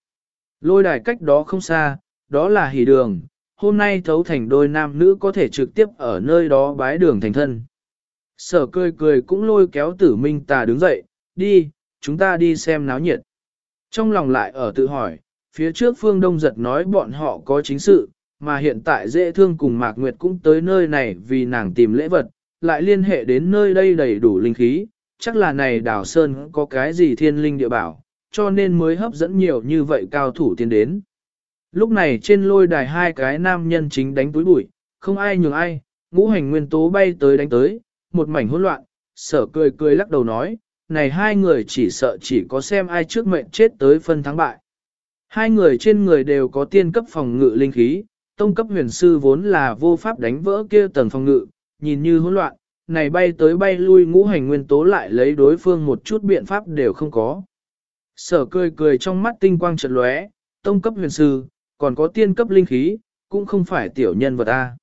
Lôi đài cách đó không xa, đó là hỉ đường, hôm nay thấu thành đôi nam nữ có thể trực tiếp ở nơi đó bái đường thành thân. Sở cười cười cũng lôi kéo tử minh tà đứng dậy, đi, chúng ta đi xem náo nhiệt. Trong lòng lại ở tự hỏi, phía trước phương đông giật nói bọn họ có chính sự, mà hiện tại dễ thương cùng Mạc Nguyệt cũng tới nơi này vì nàng tìm lễ vật, lại liên hệ đến nơi đây đầy đủ linh khí, chắc là này đảo sơn có cái gì thiên linh địa bảo, cho nên mới hấp dẫn nhiều như vậy cao thủ tiến đến. Lúc này trên lôi đài hai cái nam nhân chính đánh túi bụi, không ai nhường ai, ngũ hành nguyên tố bay tới đánh tới, một mảnh hỗn loạn, sở cười cười lắc đầu nói, này hai người chỉ sợ chỉ có xem ai trước mệnh chết tới phân thắng bại. Hai người trên người đều có tiên cấp phòng ngự linh khí, tông cấp huyền sư vốn là vô pháp đánh vỡ kia tầng phòng ngự, nhìn như hỗn loạn, này bay tới bay lui ngũ hành nguyên tố lại lấy đối phương một chút biện pháp đều không có. Sở cười cười trong mắt tinh quang chợt lóe, tông cấp huyền sư, còn có tiên cấp linh khí, cũng không phải tiểu nhân vật a.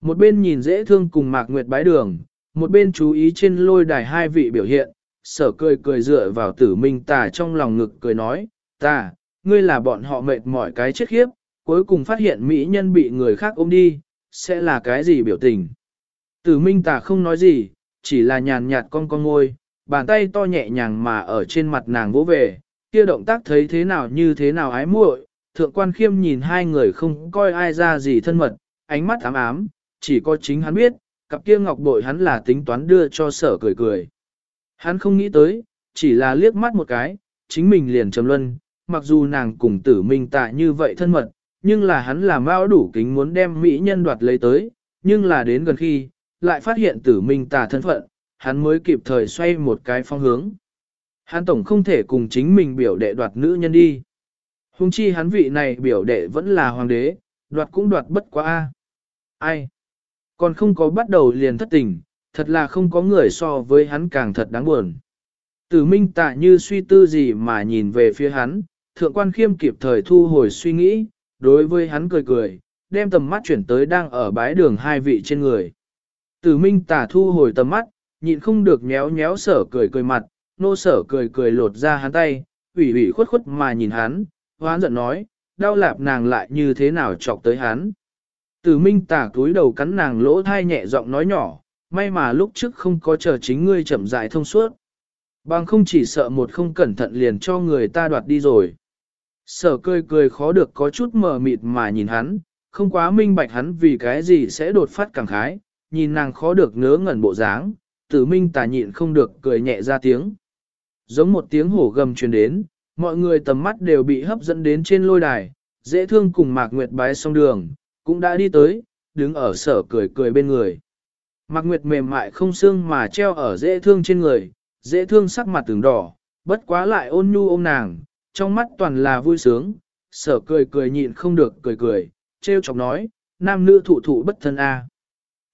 Một bên nhìn dễ thương cùng Mạc Nguyệt bái đường, một bên chú ý trên lôi đài hai vị biểu hiện, sở cười cười dựa vào tử minh tà trong lòng ngực cười nói, ta, ngươi là bọn họ mệt mỏi cái chết khiếp, cuối cùng phát hiện mỹ nhân bị người khác ôm đi, sẽ là cái gì biểu tình. Tử minh tà không nói gì, chỉ là nhàn nhạt con con ngôi, bàn tay to nhẹ nhàng mà ở trên mặt nàng vỗ về, kia động tác thấy thế nào như thế nào ái muội. Thượng quan khiêm nhìn hai người không coi ai ra gì thân mật, ánh mắt ám ám, chỉ có chính hắn biết, cặp kia ngọc bội hắn là tính toán đưa cho sở cười cười. Hắn không nghĩ tới, chỉ là liếc mắt một cái, chính mình liền trầm luân, mặc dù nàng cùng tử minh tạ như vậy thân mật, nhưng là hắn là mao đủ kính muốn đem mỹ nhân đoạt lấy tới, nhưng là đến gần khi, lại phát hiện tử minh tà thân phận, hắn mới kịp thời xoay một cái phong hướng. Hắn tổng không thể cùng chính mình biểu đệ đoạt nữ nhân đi. Hùng chi hắn vị này biểu đệ vẫn là hoàng đế, đoạt cũng đoạt bất quá a. Ai? Còn không có bắt đầu liền thất tình, thật là không có người so với hắn càng thật đáng buồn. Tử minh tạ như suy tư gì mà nhìn về phía hắn, thượng quan khiêm kịp thời thu hồi suy nghĩ, đối với hắn cười cười, đem tầm mắt chuyển tới đang ở bái đường hai vị trên người. Tử minh tả thu hồi tầm mắt, nhịn không được nhéo nhéo sở cười cười mặt, nô sở cười cười lột ra hắn tay, ủy ủy khuất khuất mà nhìn hắn, hoán giận nói, đau lạp nàng lại như thế nào chọc tới hắn. Tử minh tả túi đầu cắn nàng lỗ thai nhẹ giọng nói nhỏ, may mà lúc trước không có chờ chính ngươi chậm rãi thông suốt. Bằng không chỉ sợ một không cẩn thận liền cho người ta đoạt đi rồi. Sở cười cười khó được có chút mờ mịt mà nhìn hắn, không quá minh bạch hắn vì cái gì sẽ đột phát cảm khái, nhìn nàng khó được ngớ ngẩn bộ dáng, tử minh tà nhịn không được cười nhẹ ra tiếng. Giống một tiếng hổ gầm truyền đến, mọi người tầm mắt đều bị hấp dẫn đến trên lôi đài, dễ thương cùng Mạc Nguyệt bái song đường, cũng đã đi tới, đứng ở sở cười cười bên người. Mạc Nguyệt mềm mại không xương mà treo ở dễ thương trên người, dễ thương sắc mặt từng đỏ, bất quá lại ôn nhu ôm nàng, trong mắt toàn là vui sướng, sở cười cười nhịn không được cười cười, treo chọc nói, nam nữ thụ thụ bất thân a.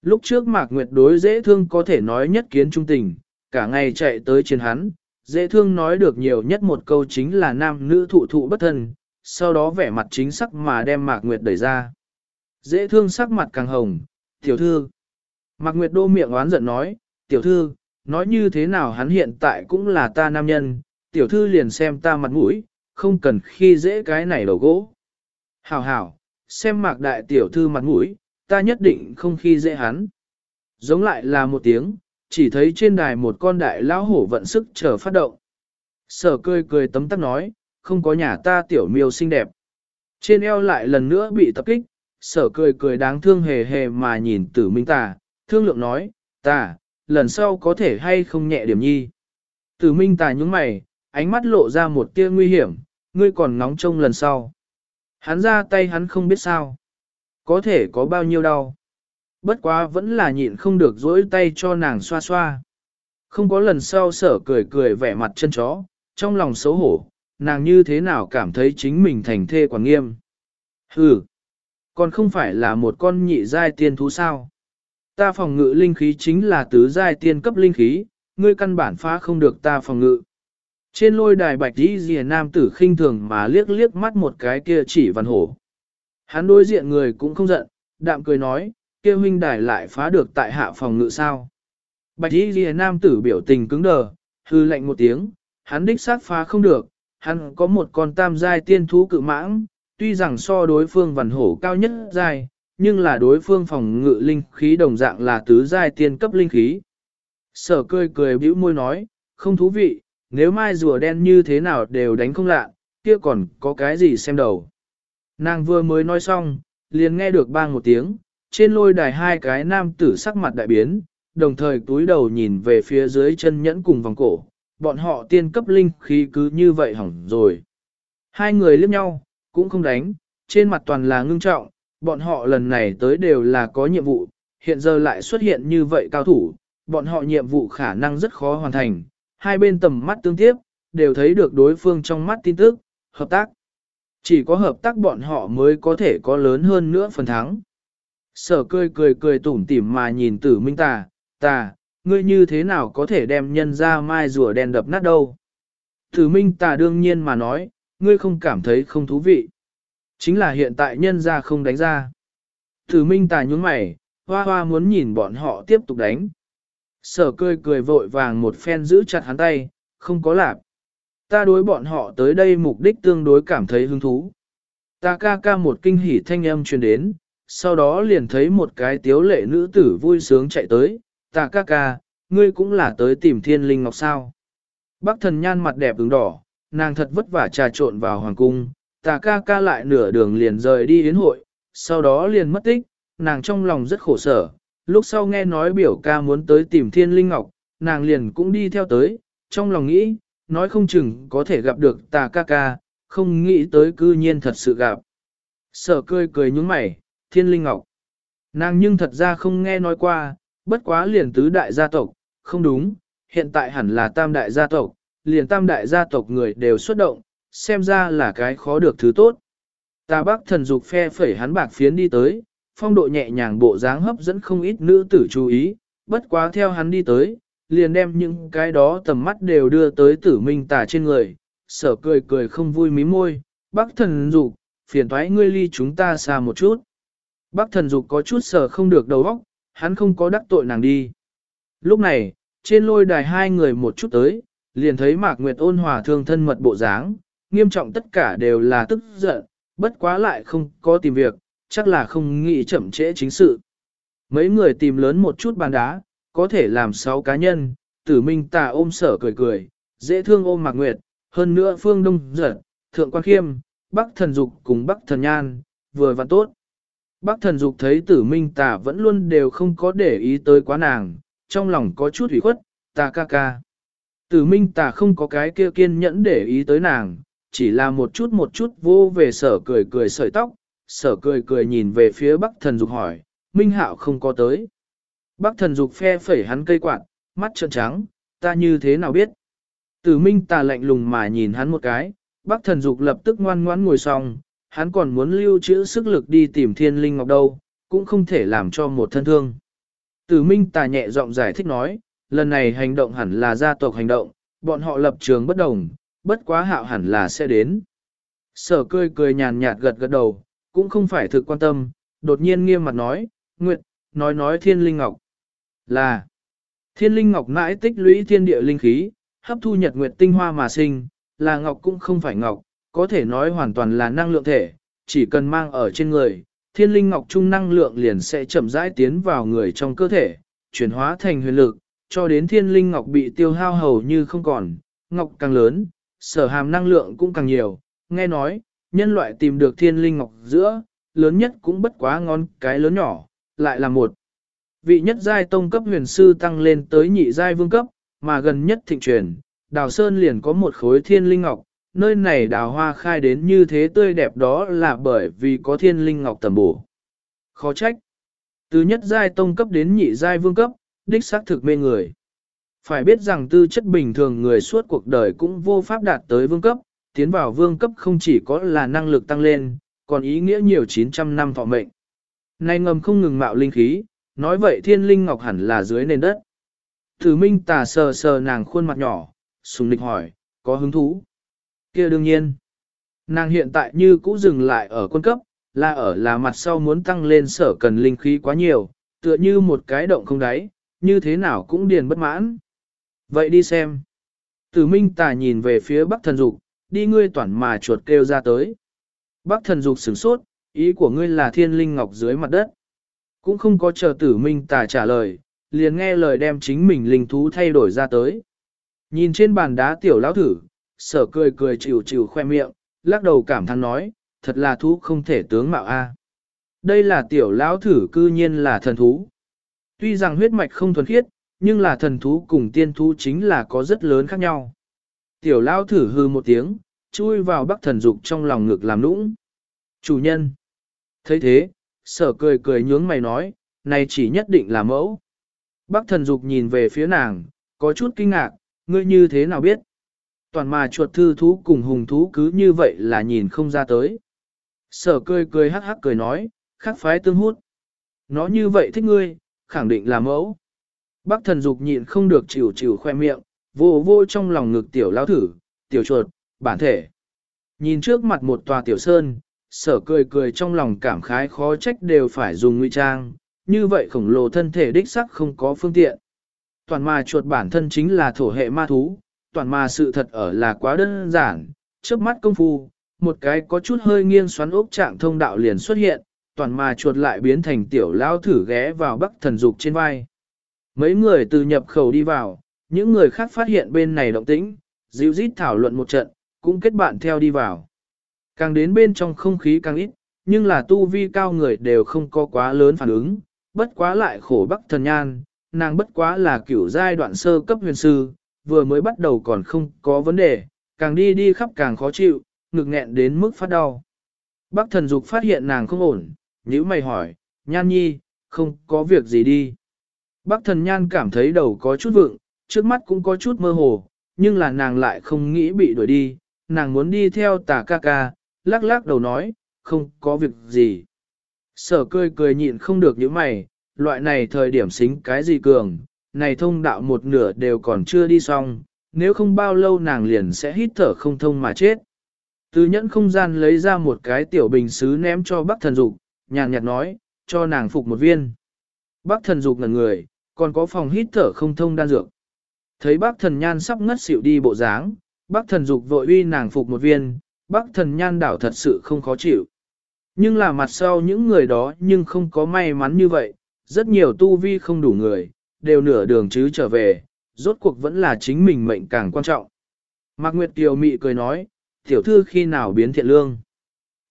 Lúc trước Mạc Nguyệt đối dễ thương có thể nói nhất kiến trung tình, cả ngày chạy tới trên hắn, dễ thương nói được nhiều nhất một câu chính là nam nữ thụ thụ bất thân, sau đó vẻ mặt chính sắc mà đem Mạc Nguyệt đẩy ra. Dễ thương sắc mặt càng hồng, tiểu thư. Mạc Nguyệt đô miệng oán giận nói, tiểu thư, nói như thế nào hắn hiện tại cũng là ta nam nhân, tiểu thư liền xem ta mặt mũi, không cần khi dễ cái này đầu gỗ. Hảo hảo, xem mạc đại tiểu thư mặt mũi, ta nhất định không khi dễ hắn. Giống lại là một tiếng, chỉ thấy trên đài một con đại lão hổ vận sức chờ phát động. Sở cười cười tấm tắc nói, không có nhà ta tiểu miêu xinh đẹp. Trên eo lại lần nữa bị tập kích, sở cười cười đáng thương hề hề mà nhìn tử minh tà, thương lượng nói, tà, lần sau có thể hay không nhẹ điểm nhi. Tử minh tà nhúng mày, ánh mắt lộ ra một tia nguy hiểm, ngươi còn ngóng trông lần sau. Hắn ra tay hắn không biết sao. Có thể có bao nhiêu đau. Bất quá vẫn là nhịn không được dỗi tay cho nàng xoa xoa. Không có lần sau sở cười cười vẻ mặt chân chó, trong lòng xấu hổ, nàng như thế nào cảm thấy chính mình thành thê quả nghiêm. Hừ, còn không phải là một con nhị giai tiên thú sao. Ta phòng ngự linh khí chính là tứ giai tiên cấp linh khí, ngươi căn bản phá không được ta phòng ngự. Trên lôi đài bạch đi rìa nam tử khinh thường mà liếc liếc mắt một cái kia chỉ văn hổ. Hắn đối diện người cũng không giận, đạm cười nói, kia huynh đài lại phá được tại hạ phòng ngự sao. Bạch đi rìa nam tử biểu tình cứng đờ, hư lạnh một tiếng, hắn đích xác phá không được, hắn có một con tam giai tiên thú cự mãng, tuy rằng so đối phương vằn hổ cao nhất giai, nhưng là đối phương phòng ngự linh khí đồng dạng là tứ giai tiên cấp linh khí. Sở cười cười bĩu môi nói, không thú vị, nếu mai rùa đen như thế nào đều đánh không lạ, kia còn có cái gì xem đầu. Nàng vừa mới nói xong, liền nghe được bang một tiếng, trên lôi đài hai cái nam tử sắc mặt đại biến, đồng thời túi đầu nhìn về phía dưới chân nhẫn cùng vòng cổ, bọn họ tiên cấp linh khí cứ như vậy hỏng rồi. Hai người liếc nhau, cũng không đánh, trên mặt toàn là ngưng trọng, bọn họ lần này tới đều là có nhiệm vụ, hiện giờ lại xuất hiện như vậy cao thủ, bọn họ nhiệm vụ khả năng rất khó hoàn thành, hai bên tầm mắt tương tiếp, đều thấy được đối phương trong mắt tin tức, hợp tác. Chỉ có hợp tác bọn họ mới có thể có lớn hơn nữa phần thắng. Sở cười cười cười tủm tỉm mà nhìn tử minh tà, tà, ngươi như thế nào có thể đem nhân ra mai rùa đen đập nát đâu. Tử minh tà đương nhiên mà nói, ngươi không cảm thấy không thú vị. Chính là hiện tại nhân ra không đánh ra. Thử minh tài nhún mày, hoa hoa muốn nhìn bọn họ tiếp tục đánh. Sở cười cười vội vàng một phen giữ chặt hắn tay, không có lạp. Ta đối bọn họ tới đây mục đích tương đối cảm thấy hứng thú. Ta ca ca một kinh hỉ thanh âm truyền đến, sau đó liền thấy một cái tiếu lệ nữ tử vui sướng chạy tới, ta ca ca, ngươi cũng là tới tìm thiên linh ngọc sao. Bác thần nhan mặt đẹp ứng đỏ, nàng thật vất vả trà trộn vào hoàng cung, ta ca ca lại nửa đường liền rời đi yến hội, sau đó liền mất tích, nàng trong lòng rất khổ sở, lúc sau nghe nói biểu ca muốn tới tìm thiên linh ngọc, nàng liền cũng đi theo tới, trong lòng nghĩ, nói không chừng có thể gặp được ta ca ca, không nghĩ tới cư nhiên thật sự gặp. Sở cười cười nhúng mày, thiên linh ngọc. Nàng nhưng thật ra không nghe nói qua, bất quá liền tứ đại gia tộc, không đúng, hiện tại hẳn là tam đại gia tộc, liền tam đại gia tộc người đều xuất động, xem ra là cái khó được thứ tốt. Ta bác thần dục phe phẩy hắn bạc phiến đi tới, phong độ nhẹ nhàng bộ dáng hấp dẫn không ít nữ tử chú ý, bất quá theo hắn đi tới, liền đem những cái đó tầm mắt đều đưa tới tử minh tà trên người, sở cười cười không vui mí môi, bác thần dục, phiền thoái ngươi ly chúng ta xa một chút. Bác thần dục có chút sở không được đầu óc, hắn không có đắc tội nàng đi. Lúc này, trên lôi đài hai người một chút tới, liền thấy Mạc Nguyệt ôn hòa thương thân mật bộ dáng, nghiêm trọng tất cả đều là tức giận, bất quá lại không có tìm việc, chắc là không nghĩ chậm trễ chính sự. Mấy người tìm lớn một chút bàn đá, có thể làm sáu cá nhân, tử minh tà ôm sở cười cười, dễ thương ôm Mạc Nguyệt, hơn nữa phương đông giật, thượng quan khiêm, bắc thần dục cùng bắc thần nhan, vừa và tốt. Bắc thần dục thấy tử minh tà vẫn luôn đều không có để ý tới quá nàng, trong lòng có chút ủy khuất, ta ca ca. Tử minh tà không có cái kia kiên nhẫn để ý tới nàng, chỉ là một chút một chút vô về sở cười cười sợi tóc, sở cười cười nhìn về phía bắc thần dục hỏi, minh hạo không có tới. Bắc thần dục phe phẩy hắn cây quạt, mắt trợn trắng, ta như thế nào biết. Tử minh tà lạnh lùng mà nhìn hắn một cái, bắc thần dục lập tức ngoan ngoãn ngồi xong, hắn còn muốn lưu trữ sức lực đi tìm thiên linh ngọc đâu, cũng không thể làm cho một thân thương. Tử minh tà nhẹ giọng giải thích nói, lần này hành động hẳn là gia tộc hành động, bọn họ lập trường bất đồng, bất quá hạo hẳn là sẽ đến. Sở cười cười nhàn nhạt gật gật đầu, cũng không phải thực quan tâm, đột nhiên nghiêm mặt nói, Nguyệt, nói nói thiên linh ngọc. Là, thiên linh ngọc mãi tích lũy thiên địa linh khí, hấp thu nhật nguyệt tinh hoa mà sinh, là ngọc cũng không phải ngọc, có thể nói hoàn toàn là năng lượng thể, chỉ cần mang ở trên người, thiên linh ngọc trung năng lượng liền sẽ chậm rãi tiến vào người trong cơ thể, chuyển hóa thành huyền lực, cho đến thiên linh ngọc bị tiêu hao hầu như không còn, ngọc càng lớn, sở hàm năng lượng cũng càng nhiều, nghe nói, nhân loại tìm được thiên linh ngọc giữa, lớn nhất cũng bất quá ngon cái lớn nhỏ, lại là một. Vị nhất giai tông cấp huyền sư tăng lên tới nhị giai vương cấp, mà gần nhất thịnh truyền, đào sơn liền có một khối thiên linh ngọc, nơi này đào hoa khai đến như thế tươi đẹp đó là bởi vì có thiên linh ngọc tầm bổ. Khó trách. Từ nhất giai tông cấp đến nhị giai vương cấp, đích xác thực mê người. Phải biết rằng tư chất bình thường người suốt cuộc đời cũng vô pháp đạt tới vương cấp, tiến vào vương cấp không chỉ có là năng lực tăng lên, còn ý nghĩa nhiều 900 năm thọ mệnh. nay ngầm không ngừng mạo linh khí, nói vậy thiên linh ngọc hẳn là dưới nền đất. Thử minh tà sờ sờ nàng khuôn mặt nhỏ, sùng lịch hỏi, có hứng thú? kia đương nhiên. Nàng hiện tại như cũ dừng lại ở quân cấp, là ở là mặt sau muốn tăng lên sở cần linh khí quá nhiều, tựa như một cái động không đáy, như thế nào cũng điền bất mãn. Vậy đi xem. Tử minh tà nhìn về phía bắc thần dục, đi ngươi toàn mà chuột kêu ra tới. Bắc thần dục sửng sốt, ý của ngươi là thiên linh ngọc dưới mặt đất. Cũng không có chờ tử minh tà trả lời, liền nghe lời đem chính mình linh thú thay đổi ra tới. Nhìn trên bàn đá tiểu lão thử, sở cười cười chịu chịu khoe miệng, lắc đầu cảm thán nói, thật là thú không thể tướng mạo a. Đây là tiểu lão thử cư nhiên là thần thú. Tuy rằng huyết mạch không thuần khiết, nhưng là thần thú cùng tiên thú chính là có rất lớn khác nhau. Tiểu lão thử hư một tiếng, chui vào bắc thần dục trong lòng ngực làm nũng. Chủ nhân. thấy thế, sở cười cười nhướng mày nói, này chỉ nhất định là mẫu. Bắc thần dục nhìn về phía nàng, có chút kinh ngạc, ngươi như thế nào biết? Toàn mà chuột thư thú cùng hùng thú cứ như vậy là nhìn không ra tới. Sở cười cười hắc hắc cười nói, khắc phái tương hút. Nó như vậy thích ngươi, khẳng định là mẫu. Bác thần dục nhịn không được chịu chịu khoe miệng, vô vô trong lòng ngực tiểu lao thử, tiểu chuột, bản thể. Nhìn trước mặt một tòa tiểu sơn, sở cười cười trong lòng cảm khái khó trách đều phải dùng ngụy trang, như vậy khổng lồ thân thể đích sắc không có phương tiện. Toàn mà chuột bản thân chính là thổ hệ ma thú, toàn mà sự thật ở là quá đơn giản, trước mắt công phu, một cái có chút hơi nghiêng xoắn ốc trạng thông đạo liền xuất hiện, toàn mà chuột lại biến thành tiểu lao thử ghé vào bắc thần dục trên vai. Mấy người từ nhập khẩu đi vào, những người khác phát hiện bên này động tĩnh, dịu rít thảo luận một trận, cũng kết bạn theo đi vào. Càng đến bên trong không khí càng ít, nhưng là tu vi cao người đều không có quá lớn phản ứng, bất quá lại khổ bắc thần nhan, nàng bất quá là kiểu giai đoạn sơ cấp huyền sư, vừa mới bắt đầu còn không có vấn đề, càng đi đi khắp càng khó chịu, ngực nghẹn đến mức phát đau. Bắc thần dục phát hiện nàng không ổn, nhữ mày hỏi, nhan nhi, không có việc gì đi. Bắc thần nhan cảm thấy đầu có chút vượng, trước mắt cũng có chút mơ hồ, nhưng là nàng lại không nghĩ bị đuổi đi, nàng muốn đi theo tà ca ca, lắc lắc đầu nói, không có việc gì. Sở cười cười nhịn không được những mày, loại này thời điểm xính cái gì cường, này thông đạo một nửa đều còn chưa đi xong, nếu không bao lâu nàng liền sẽ hít thở không thông mà chết. Từ nhẫn không gian lấy ra một cái tiểu bình xứ ném cho bác thần dục, nhàn nhạt nói, cho nàng phục một viên. Bác thần dục ngần người, còn có phòng hít thở không thông đan dược. Thấy bác thần nhan sắp ngất xỉu đi bộ dáng, bác thần dục vội uy nàng phục một viên, bác thần nhan đảo thật sự không khó chịu. Nhưng là mặt sau những người đó nhưng không có may mắn như vậy, rất nhiều tu vi không đủ người, đều nửa đường chứ trở về, rốt cuộc vẫn là chính mình mệnh càng quan trọng. Mạc Nguyệt Kiều Mị cười nói, tiểu thư khi nào biến thiện lương.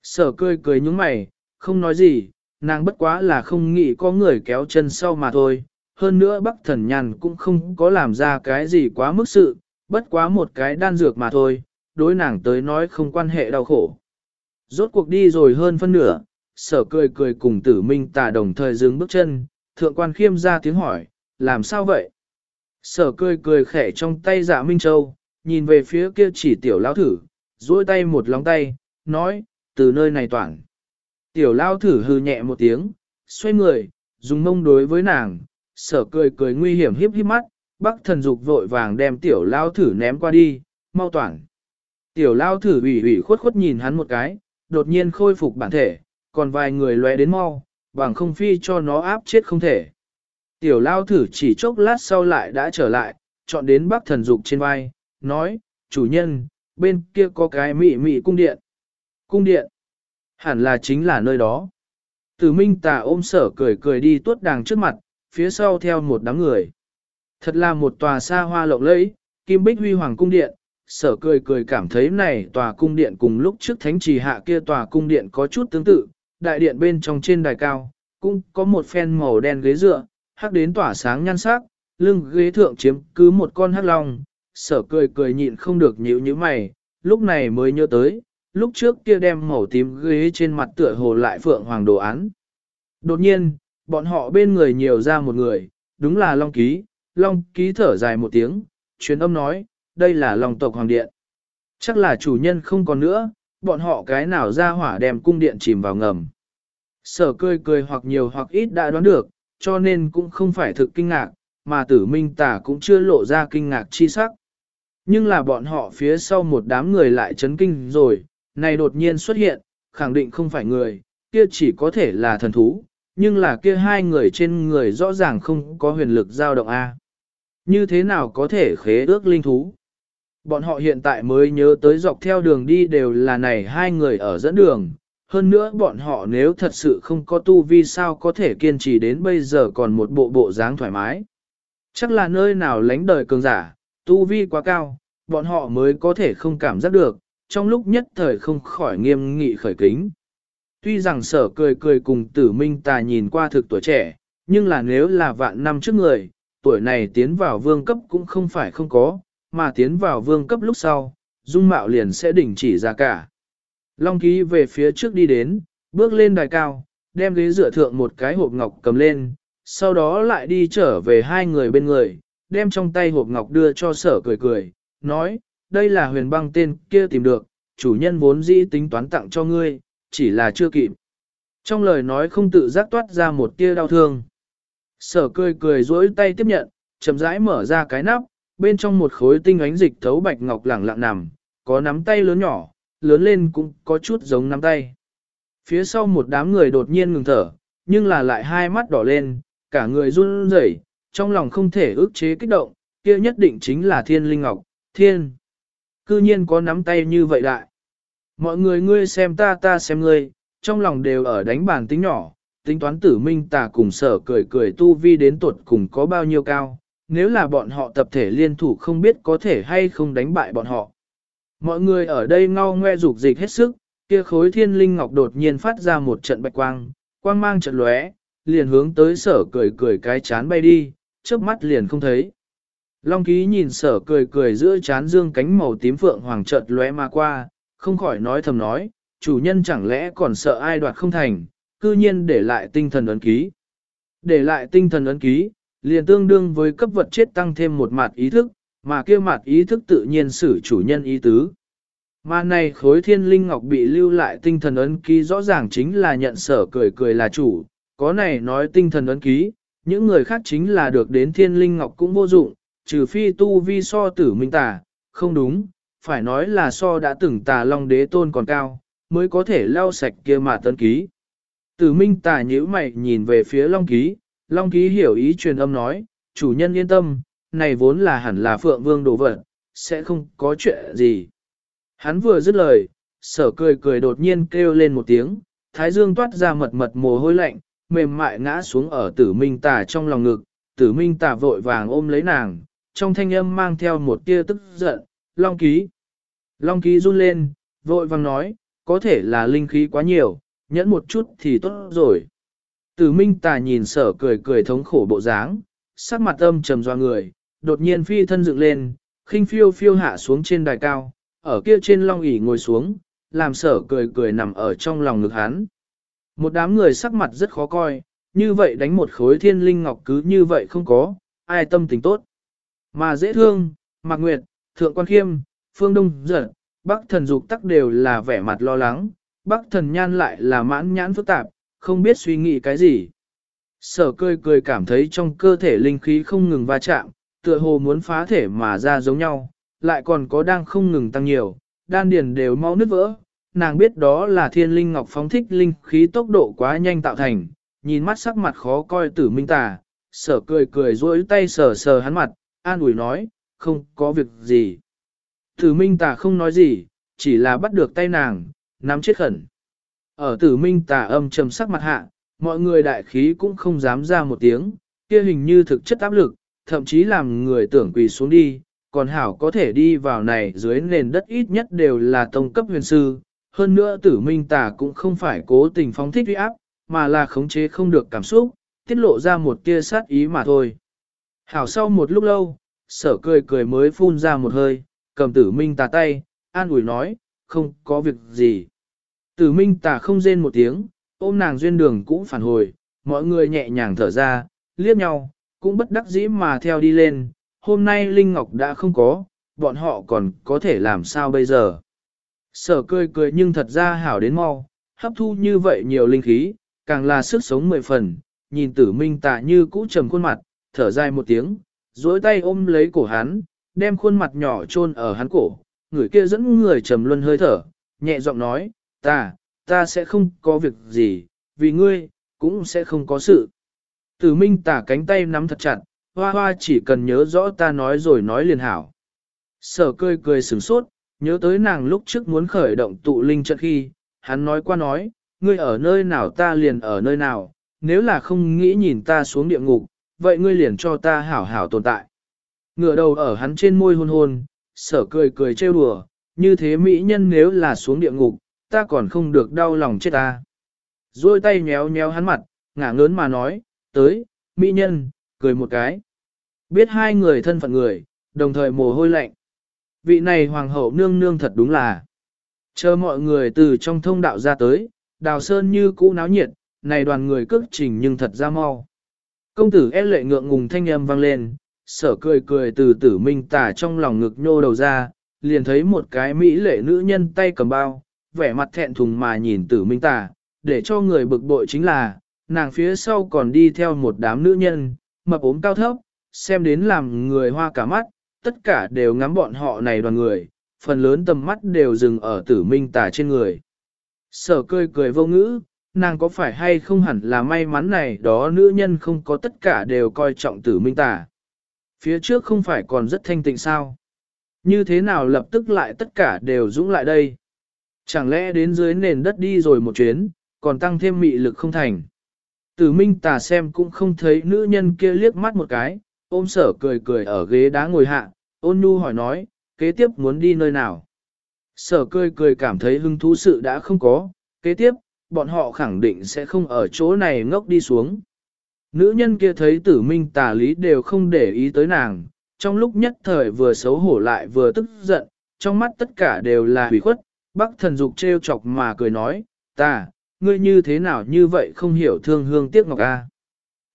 Sở cười cười nhúng mày, không nói gì, nàng bất quá là không nghĩ có người kéo chân sau mà thôi. Hơn nữa Bắc Thần Nhàn cũng không có làm ra cái gì quá mức sự, bất quá một cái đan dược mà thôi, đối nàng tới nói không quan hệ đau khổ. Rốt cuộc đi rồi hơn phân nửa, sở cười cười cùng tử minh tà đồng thời dừng bước chân, thượng quan khiêm ra tiếng hỏi, làm sao vậy? Sở cười cười khẽ trong tay dạ Minh Châu, nhìn về phía kia chỉ tiểu lão thử, duỗi tay một lòng tay, nói, từ nơi này toàn. Tiểu lão thử hư nhẹ một tiếng, xoay người, dùng mông đối với nàng, sở cười cười nguy hiểm hiếp hiếp mắt, bắc thần dục vội vàng đem tiểu lão thử ném qua đi, mau toản. Tiểu lão thử ủy ủy khuất khuất nhìn hắn một cái, đột nhiên khôi phục bản thể, còn vài người lóe đến mau, bằng không phi cho nó áp chết không thể. Tiểu lao thử chỉ chốc lát sau lại đã trở lại, chọn đến bác thần dục trên vai, nói, chủ nhân, bên kia có cái mị mị cung điện. Cung điện, hẳn là chính là nơi đó. Tử minh tà ôm sở cười cười đi tuốt đàng trước mặt, phía sau theo một đám người. Thật là một tòa xa hoa lộng lẫy, kim bích huy hoàng cung điện, sở cười cười cảm thấy này tòa cung điện cùng lúc trước thánh trì hạ kia tòa cung điện có chút tương tự, đại điện bên trong trên đài cao, cũng có một phen màu đen ghế dựa, hắc đến tỏa sáng nhan sắc, lưng ghế thượng chiếm cứ một con hắc long, sở cười cười nhịn không được nhíu như mày, lúc này mới nhớ tới, lúc trước kia đem màu tím ghế trên mặt tựa hồ lại phượng hoàng đồ án. Đột nhiên, bọn họ bên người nhiều ra một người, đúng là Long Ký, Long Ký thở dài một tiếng, truyền âm nói, đây là Long tộc Hoàng Điện. Chắc là chủ nhân không còn nữa, bọn họ cái nào ra hỏa đem cung điện chìm vào ngầm. Sở cười cười hoặc nhiều hoặc ít đã đoán được, cho nên cũng không phải thực kinh ngạc, mà tử minh tả cũng chưa lộ ra kinh ngạc chi sắc. Nhưng là bọn họ phía sau một đám người lại chấn kinh rồi, này đột nhiên xuất hiện, khẳng định không phải người, kia chỉ có thể là thần thú, nhưng là kia hai người trên người rõ ràng không có huyền lực dao động A. Như thế nào có thể khế ước linh thú? Bọn họ hiện tại mới nhớ tới dọc theo đường đi đều là này hai người ở dẫn đường, hơn nữa bọn họ nếu thật sự không có tu vi sao có thể kiên trì đến bây giờ còn một bộ bộ dáng thoải mái. Chắc là nơi nào lánh đời cường giả, tu vi quá cao, bọn họ mới có thể không cảm giác được, trong lúc nhất thời không khỏi nghiêm nghị khởi kính. Tuy rằng sở cười cười cùng tử minh tà nhìn qua thực tuổi trẻ, nhưng là nếu là vạn năm trước người, tuổi này tiến vào vương cấp cũng không phải không có, mà tiến vào vương cấp lúc sau, dung mạo liền sẽ đỉnh chỉ ra cả. Long ký về phía trước đi đến, bước lên đài cao, đem ghế dựa thượng một cái hộp ngọc cầm lên, sau đó lại đi trở về hai người bên người, đem trong tay hộp ngọc đưa cho sở cười cười, nói, đây là huyền băng tên kia tìm được, chủ nhân vốn dĩ tính toán tặng cho ngươi, chỉ là chưa kịp. Trong lời nói không tự giác toát ra một tia đau thương. Sở cười cười duỗi tay tiếp nhận, chậm rãi mở ra cái nắp, bên trong một khối tinh ánh dịch thấu bạch ngọc lẳng lặng nằm, có nắm tay lớn nhỏ, lớn lên cũng có chút giống nắm tay. Phía sau một đám người đột nhiên ngừng thở, nhưng là lại hai mắt đỏ lên, cả người run rẩy, trong lòng không thể ức chế kích động, kia nhất định chính là thiên linh ngọc, thiên. Cư nhiên có nắm tay như vậy đại. Mọi người ngươi xem ta ta xem ngươi, trong lòng đều ở đánh bàn tính nhỏ, tính toán tử minh tà cùng sở cười cười tu vi đến tuột cùng có bao nhiêu cao, nếu là bọn họ tập thể liên thủ không biết có thể hay không đánh bại bọn họ. Mọi người ở đây ngao ngoe dục dịch hết sức, kia khối thiên linh ngọc đột nhiên phát ra một trận bạch quang, quang mang trận lóe, liền hướng tới sở cười cười cái chán bay đi, chớp mắt liền không thấy. Long ký nhìn sở cười cười giữa chán dương cánh màu tím phượng hoàng chợt lóe mà qua, không khỏi nói thầm nói, chủ nhân chẳng lẽ còn sợ ai đoạt không thành, cư nhiên để lại tinh thần ấn ký. Để lại tinh thần ấn ký, liền tương đương với cấp vật chết tăng thêm một mặt ý thức, mà kia mặt ý thức tự nhiên xử chủ nhân ý tứ. Mà này khối thiên linh ngọc bị lưu lại tinh thần ấn ký rõ ràng chính là nhận sở cười cười là chủ, có này nói tinh thần ấn ký, những người khác chính là được đến thiên linh ngọc cũng vô dụng, trừ phi tu vi so tử minh tà, không đúng, phải nói là so đã từng tà long đế tôn còn cao, mới có thể lau sạch kia mà tân ký. Tử minh tà nhíu mày nhìn về phía long ký, long ký hiểu ý truyền âm nói, chủ nhân yên tâm, này vốn là hẳn là phượng vương đồ vật, sẽ không có chuyện gì. Hắn vừa dứt lời, sở cười cười đột nhiên kêu lên một tiếng, thái dương toát ra mật mật mồ hôi lạnh, mềm mại ngã xuống ở tử minh tà trong lòng ngực, tử minh tà vội vàng ôm lấy nàng, trong thanh âm mang theo một tia tức giận, long ký. Long ký run lên, vội vàng nói, có thể là linh khí quá nhiều, nhẫn một chút thì tốt rồi. Tử minh tà nhìn sở cười cười thống khổ bộ dáng, sắc mặt âm trầm doa người, đột nhiên phi thân dựng lên, khinh phiêu phiêu hạ xuống trên đài cao, ở kia trên long ỷ ngồi xuống, làm sở cười cười nằm ở trong lòng ngực hắn. Một đám người sắc mặt rất khó coi, như vậy đánh một khối thiên linh ngọc cứ như vậy không có, ai tâm tình tốt. Mà dễ thương, Mạc Nguyệt, Thượng Quan Khiêm, Phương Đông Giật, Bắc Thần Dục tắc đều là vẻ mặt lo lắng, Bắc Thần Nhan lại là mãn nhãn phức tạp, không biết suy nghĩ cái gì. Sở cười cười cảm thấy trong cơ thể linh khí không ngừng va chạm, tựa hồ muốn phá thể mà ra giống nhau, lại còn có đang không ngừng tăng nhiều, đan điền đều mau nứt vỡ. Nàng biết đó là thiên linh ngọc phóng thích linh khí tốc độ quá nhanh tạo thành, nhìn mắt sắc mặt khó coi tử minh tà, sở cười cười duỗi tay sờ sờ hắn mặt, an ủi nói, không có việc gì. Tử minh tà không nói gì, chỉ là bắt được tay nàng, nắm chết khẩn. Ở tử minh tà âm trầm sắc mặt hạ, mọi người đại khí cũng không dám ra một tiếng, kia hình như thực chất áp lực, thậm chí làm người tưởng quỳ xuống đi, còn hảo có thể đi vào này dưới nền đất ít nhất đều là tông cấp huyền sư. Hơn nữa tử minh tà cũng không phải cố tình phóng thích uy áp, mà là khống chế không được cảm xúc, tiết lộ ra một tia sát ý mà thôi. Hảo sau một lúc lâu, sở cười cười mới phun ra một hơi, cầm tử minh tà tay, an ủi nói, không có việc gì. Tử minh tà không rên một tiếng, ôm nàng duyên đường cũng phản hồi, mọi người nhẹ nhàng thở ra, liếc nhau, cũng bất đắc dĩ mà theo đi lên, hôm nay Linh Ngọc đã không có, bọn họ còn có thể làm sao bây giờ. Sở cười cười nhưng thật ra hảo đến mau, hấp thu như vậy nhiều linh khí, càng là sức sống mười phần, nhìn tử minh tà như cũ trầm khuôn mặt, thở dài một tiếng, duỗi tay ôm lấy cổ hắn, đem khuôn mặt nhỏ chôn ở hắn cổ, người kia dẫn người trầm luân hơi thở, nhẹ giọng nói, ta, ta sẽ không có việc gì, vì ngươi, cũng sẽ không có sự. Tử minh tả cánh tay nắm thật chặt, hoa hoa chỉ cần nhớ rõ ta nói rồi nói liền hảo. Sở cười cười sửng sốt, nhớ tới nàng lúc trước muốn khởi động tụ linh trận khi, hắn nói qua nói, ngươi ở nơi nào ta liền ở nơi nào, nếu là không nghĩ nhìn ta xuống địa ngục, vậy ngươi liền cho ta hảo hảo tồn tại. Ngửa đầu ở hắn trên môi hôn hôn, sở cười cười trêu đùa, như thế mỹ nhân nếu là xuống địa ngục, ta còn không được đau lòng chết ta. Rồi tay nhéo nhéo hắn mặt, ngả ngớn mà nói, tới, mỹ nhân, cười một cái. Biết hai người thân phận người, đồng thời mồ hôi lạnh. Vị này hoàng hậu nương nương thật đúng là. Chờ mọi người từ trong thông đạo ra tới, đào sơn như cũ náo nhiệt, này đoàn người cước trình nhưng thật ra mau. Công tử e lệ ngượng ngùng thanh âm vang lên, sở cười cười từ tử minh tả trong lòng ngực nhô đầu ra, liền thấy một cái mỹ lệ nữ nhân tay cầm bao, vẻ mặt thẹn thùng mà nhìn tử minh tả, để cho người bực bội chính là, nàng phía sau còn đi theo một đám nữ nhân, mập ốm cao thấp, xem đến làm người hoa cả mắt, tất cả đều ngắm bọn họ này đoàn người, phần lớn tầm mắt đều dừng ở tử minh Tả trên người. Sở cười cười vô ngữ, nàng có phải hay không hẳn là may mắn này đó nữ nhân không có tất cả đều coi trọng tử minh Tả Phía trước không phải còn rất thanh tịnh sao. Như thế nào lập tức lại tất cả đều dũng lại đây. Chẳng lẽ đến dưới nền đất đi rồi một chuyến, còn tăng thêm mị lực không thành. Tử minh tà xem cũng không thấy nữ nhân kia liếc mắt một cái, ôm sở cười cười ở ghế đá ngồi hạ, ôn nhu hỏi nói, kế tiếp muốn đi nơi nào. Sở cười cười cảm thấy hứng thú sự đã không có, kế tiếp, bọn họ khẳng định sẽ không ở chỗ này ngốc đi xuống. Nữ nhân kia thấy tử minh tà lý đều không để ý tới nàng, trong lúc nhất thời vừa xấu hổ lại vừa tức giận, trong mắt tất cả đều là hủy khuất, bác thần dục trêu chọc mà cười nói, ta, ngươi như thế nào như vậy không hiểu thương hương tiếc ngọc a?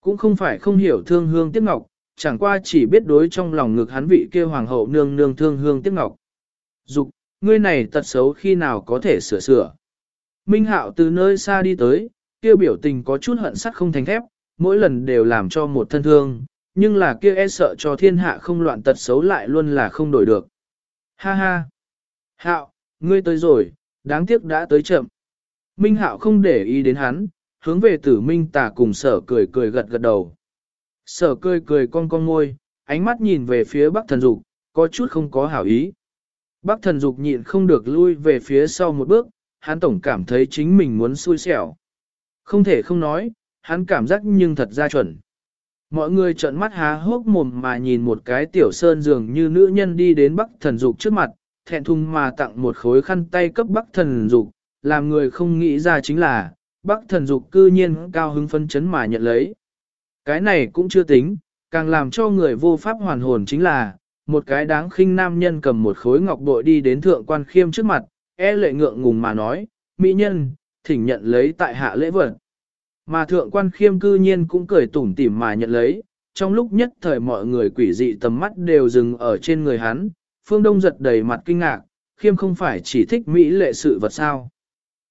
Cũng không phải không hiểu thương hương tiếc ngọc, chẳng qua chỉ biết đối trong lòng ngực hắn vị kia hoàng hậu nương nương thương hương tiếc ngọc. Dục, ngươi này tật xấu khi nào có thể sửa sửa. Minh Hạo từ nơi xa đi tới, kia biểu tình có chút hận sắt không thành thép, mỗi lần đều làm cho một thân thương, nhưng là kia e sợ cho thiên hạ không loạn tật xấu lại luôn là không đổi được. Ha ha! Hạo, ngươi tới rồi, đáng tiếc đã tới chậm. Minh Hạo không để ý đến hắn, hướng về tử Minh tà cùng sở cười cười gật gật đầu. Sở cười cười con con ngôi, ánh mắt nhìn về phía Bắc Thần Dục, có chút không có hảo ý. Bắc Thần Dục nhịn không được lui về phía sau một bước, hắn tổng cảm thấy chính mình muốn xui xẻo. Không thể không nói, hắn cảm giác nhưng thật ra chuẩn. Mọi người trợn mắt há hốc mồm mà nhìn một cái tiểu sơn dường như nữ nhân đi đến Bắc Thần Dục trước mặt, thẹn thùng mà tặng một khối khăn tay cấp Bắc Thần Dục, làm người không nghĩ ra chính là, Bắc Thần Dục cư nhiên cao hứng phân chấn mà nhận lấy. Cái này cũng chưa tính, càng làm cho người vô pháp hoàn hồn chính là, một cái đáng khinh nam nhân cầm một khối ngọc bội đi đến thượng quan khiêm trước mặt, e lệ ngượng ngùng mà nói, mỹ nhân, thỉnh nhận lấy tại hạ lễ vật. Mà thượng quan khiêm cư nhiên cũng cười tủm tỉm mà nhận lấy, trong lúc nhất thời mọi người quỷ dị tầm mắt đều dừng ở trên người hắn, phương đông giật đầy mặt kinh ngạc, khiêm không phải chỉ thích mỹ lệ sự vật sao.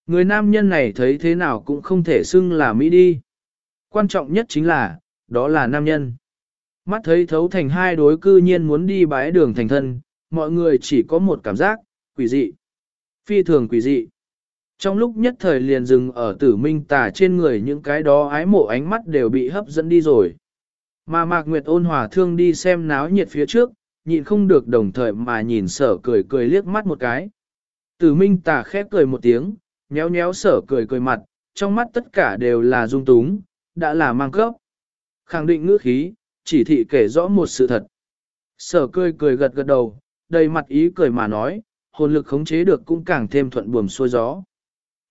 Người nam nhân này thấy thế nào cũng không thể xưng là mỹ đi. Quan trọng nhất chính là, đó là nam nhân. Mắt thấy thấu thành hai đối cư nhiên muốn đi bái đường thành thân, mọi người chỉ có một cảm giác, quỷ dị. Phi thường quỷ dị. Trong lúc nhất thời liền dừng ở tử minh tà trên người những cái đó ái mộ ánh mắt đều bị hấp dẫn đi rồi. Mà Mạc Nguyệt ôn hòa thương đi xem náo nhiệt phía trước, nhịn không được đồng thời mà nhìn sở cười cười liếc mắt một cái. Tử minh tà khép cười một tiếng, nhéo nhéo sở cười cười mặt, trong mắt tất cả đều là dung túng, đã là mang cấp. Khẳng định ngữ khí, chỉ thị kể rõ một sự thật. Sở cười cười gật gật đầu, đầy mặt ý cười mà nói, hồn lực khống chế được cũng càng thêm thuận buồm xuôi gió.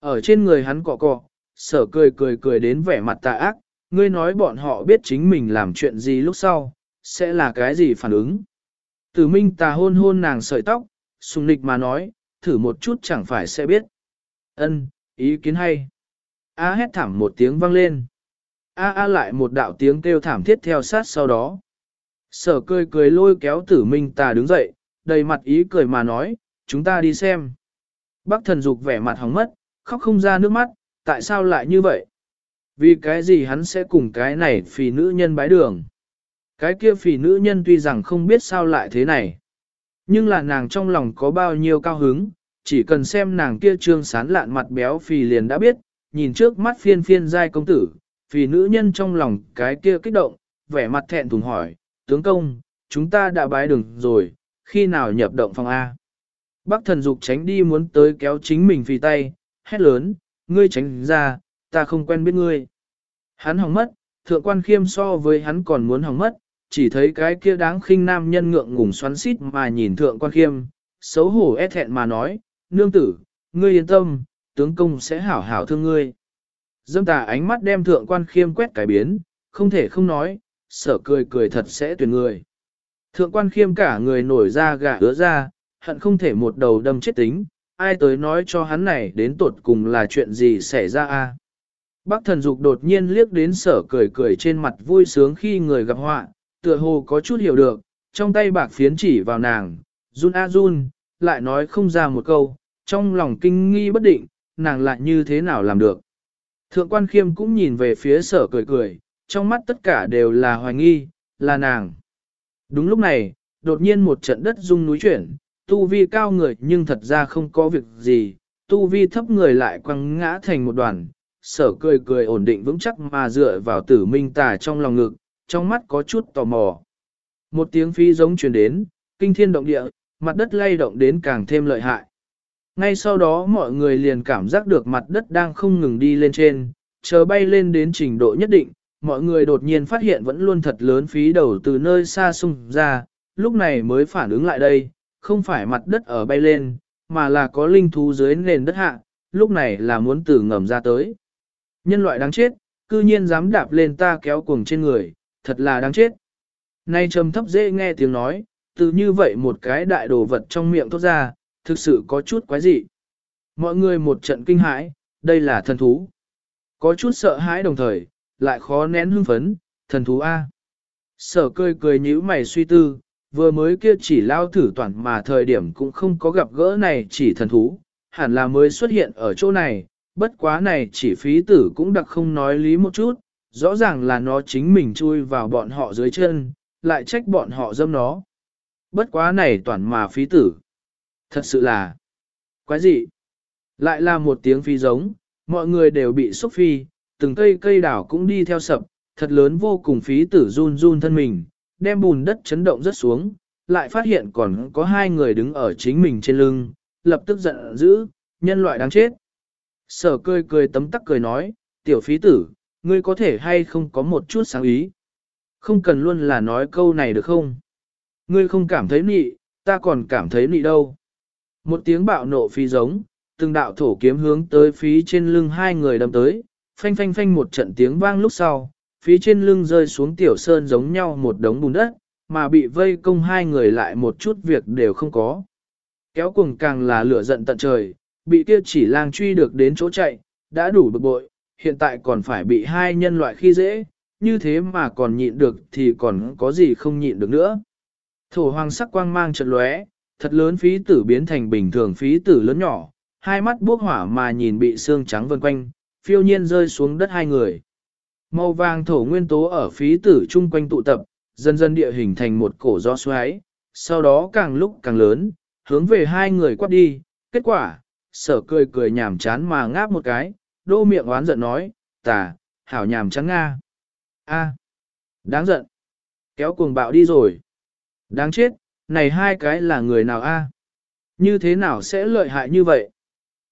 Ở trên người hắn cọ cọ, sở cười cười cười đến vẻ mặt tà ác, ngươi nói bọn họ biết chính mình làm chuyện gì lúc sau, sẽ là cái gì phản ứng. Tử minh tà hôn hôn nàng sợi tóc, sùng nịch mà nói, thử một chút chẳng phải sẽ biết. Ân, ý kiến hay. A hét thảm một tiếng vang lên. A a lại một đạo tiếng kêu thảm thiết theo sát sau đó. Sở cười cười lôi kéo tử minh tà đứng dậy, đầy mặt ý cười mà nói, chúng ta đi xem. Bác thần dục vẻ mặt hóng mất, khóc không ra nước mắt, tại sao lại như vậy? Vì cái gì hắn sẽ cùng cái này phì nữ nhân bái đường? Cái kia phì nữ nhân tuy rằng không biết sao lại thế này. Nhưng là nàng trong lòng có bao nhiêu cao hứng, chỉ cần xem nàng kia trương sán lạn mặt béo phì liền đã biết, nhìn trước mắt phiên phiên giai công tử, phì nữ nhân trong lòng cái kia kích động, vẻ mặt thẹn thùng hỏi, tướng công, chúng ta đã bái đường rồi, khi nào nhập động phòng A? Bác thần dục tránh đi muốn tới kéo chính mình phì tay, hét lớn, ngươi tránh ra, ta không quen biết ngươi. Hắn hỏng mất, thượng quan khiêm so với hắn còn muốn hỏng mất, chỉ thấy cái kia đáng khinh nam nhân ngượng ngùng xoắn xít mà nhìn thượng quan khiêm, xấu hổ e thẹn mà nói, nương tử, ngươi yên tâm, tướng công sẽ hảo hảo thương ngươi. Dâm tà ánh mắt đem thượng quan khiêm quét cải biến, không thể không nói, sở cười cười thật sẽ tuyển người. Thượng quan khiêm cả người nổi ra gà ứa ra, hận không thể một đầu đâm chết tính, ai tới nói cho hắn này đến tột cùng là chuyện gì xảy ra a? Bác thần dục đột nhiên liếc đến sở cười cười trên mặt vui sướng khi người gặp họa, tựa hồ có chút hiểu được, trong tay bạc phiến chỉ vào nàng, run a run, lại nói không ra một câu, trong lòng kinh nghi bất định, nàng lại như thế nào làm được. Thượng quan khiêm cũng nhìn về phía sở cười cười, trong mắt tất cả đều là hoài nghi, là nàng. Đúng lúc này, đột nhiên một trận đất rung núi chuyển, tu vi cao người nhưng thật ra không có việc gì, tu vi thấp người lại quăng ngã thành một đoàn, sở cười cười ổn định vững chắc mà dựa vào tử minh tà trong lòng ngực, trong mắt có chút tò mò. Một tiếng phi giống truyền đến, kinh thiên động địa, mặt đất lay động đến càng thêm lợi hại. Ngay sau đó mọi người liền cảm giác được mặt đất đang không ngừng đi lên trên, chờ bay lên đến trình độ nhất định, mọi người đột nhiên phát hiện vẫn luôn thật lớn phí đầu từ nơi xa xung ra, lúc này mới phản ứng lại đây, không phải mặt đất ở bay lên, mà là có linh thú dưới nền đất hạ, lúc này là muốn từ ngầm ra tới. Nhân loại đáng chết, cư nhiên dám đạp lên ta kéo cuồng trên người, thật là đáng chết. Nay trầm thấp dễ nghe tiếng nói, từ như vậy một cái đại đồ vật trong miệng thốt ra, thực sự có chút quái dị. Mọi người một trận kinh hãi, đây là thần thú. Có chút sợ hãi đồng thời, lại khó nén hưng phấn, thần thú A. Sở cười cười nhíu mày suy tư, vừa mới kia chỉ lao thử toàn mà thời điểm cũng không có gặp gỡ này chỉ thần thú, hẳn là mới xuất hiện ở chỗ này, bất quá này chỉ phí tử cũng đặc không nói lý một chút, rõ ràng là nó chính mình chui vào bọn họ dưới chân, lại trách bọn họ dâm nó. Bất quá này toàn mà phí tử. Thật sự là quái gì? Lại là một tiếng phi giống, mọi người đều bị xúc phi, từng cây cây đảo cũng đi theo sập, thật lớn vô cùng phí tử run run thân mình, đem bùn đất chấn động rất xuống, lại phát hiện còn có hai người đứng ở chính mình trên lưng, lập tức giận dữ, nhân loại đáng chết. Sở cười cười tấm tắc cười nói, tiểu phí tử, ngươi có thể hay không có một chút sáng ý. Không cần luôn là nói câu này được không? Ngươi không cảm thấy nị, ta còn cảm thấy nị đâu. Một tiếng bạo nộ phi giống, từng đạo thổ kiếm hướng tới phí trên lưng hai người đâm tới, phanh phanh phanh một trận tiếng vang lúc sau, phí trên lưng rơi xuống tiểu sơn giống nhau một đống bùn đất, mà bị vây công hai người lại một chút việc đều không có. Kéo cùng càng là lửa giận tận trời, bị kia chỉ lang truy được đến chỗ chạy, đã đủ bực bội, hiện tại còn phải bị hai nhân loại khi dễ, như thế mà còn nhịn được thì còn có gì không nhịn được nữa. Thổ hoàng sắc quang mang chợt lóe, thật lớn phí tử biến thành bình thường phí tử lớn nhỏ, hai mắt bốc hỏa mà nhìn bị xương trắng vân quanh, phiêu nhiên rơi xuống đất hai người. Màu vàng thổ nguyên tố ở phí tử chung quanh tụ tập, dần dần địa hình thành một cổ gió xoáy, sau đó càng lúc càng lớn, hướng về hai người quát đi, kết quả, sở cười cười nhảm chán mà ngáp một cái, đô miệng oán giận nói, tà, hảo nhảm chán Nga. a đáng giận. Kéo cuồng bạo đi rồi. Đáng chết, này hai cái là người nào a? Như thế nào sẽ lợi hại như vậy?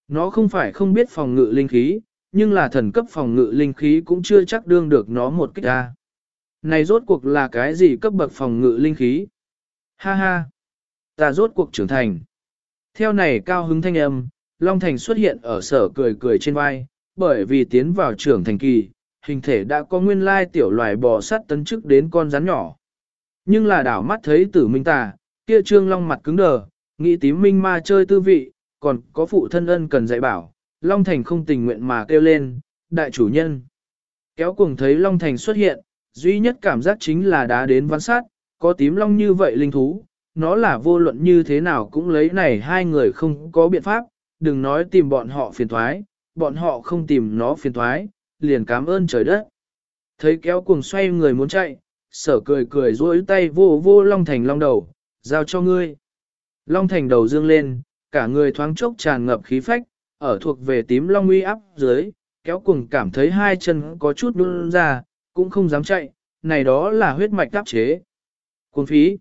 Nó không phải không biết phòng ngự linh khí, nhưng là thần cấp phòng ngự linh khí cũng chưa chắc đương được nó một kích ra. Này rốt cuộc là cái gì cấp bậc phòng ngự linh khí? Ha ha! Ta rốt cuộc trưởng thành. Theo này cao hứng thanh âm, Long Thành xuất hiện ở sở cười cười trên vai, bởi vì tiến vào trưởng thành kỳ, hình thể đã có nguyên lai tiểu loài bò sắt tấn chức đến con rắn nhỏ. Nhưng là đảo mắt thấy tử minh tà, kia trương long mặt cứng đờ, nghĩ tím minh ma chơi tư vị, còn có phụ thân ân cần dạy bảo, Long Thành không tình nguyện mà kêu lên, đại chủ nhân. Kéo Cuồng thấy Long Thành xuất hiện, duy nhất cảm giác chính là đã đến văn sát, có tím long như vậy linh thú, nó là vô luận như thế nào cũng lấy này hai người không có biện pháp, đừng nói tìm bọn họ phiền thoái, bọn họ không tìm nó phiền thoái, liền cảm ơn trời đất. Thấy kéo Cuồng xoay người muốn chạy, sở cười cười duỗi tay vô vô Long Thành long đầu, giao cho ngươi. Long Thành đầu dương lên, cả người thoáng chốc tràn ngập khí phách, ở thuộc về tím long uy áp dưới, kéo cùng cảm thấy hai chân có chút đun ra, cũng không dám chạy, này đó là huyết mạch đáp chế. Cuốn phí,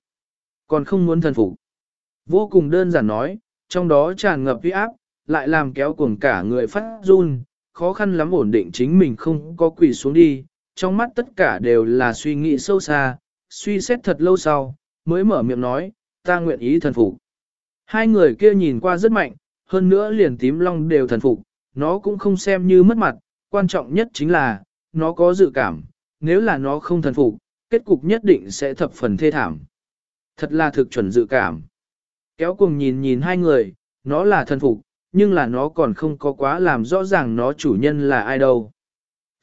còn không muốn thần phục. Vô cùng đơn giản nói, trong đó tràn ngập uy áp, lại làm kéo cùng cả người phát run, khó khăn lắm ổn định chính mình không có quỳ xuống đi, trong mắt tất cả đều là suy nghĩ sâu xa, suy xét thật lâu sau, mới mở miệng nói, ta nguyện ý thần phục. Hai người kia nhìn qua rất mạnh, hơn nữa liền tím long đều thần phục, nó cũng không xem như mất mặt, quan trọng nhất chính là, nó có dự cảm, nếu là nó không thần phục, kết cục nhất định sẽ thập phần thê thảm. Thật là thực chuẩn dự cảm. Kéo cùng nhìn nhìn hai người, nó là thần phục, nhưng là nó còn không có quá làm rõ ràng nó chủ nhân là ai đâu.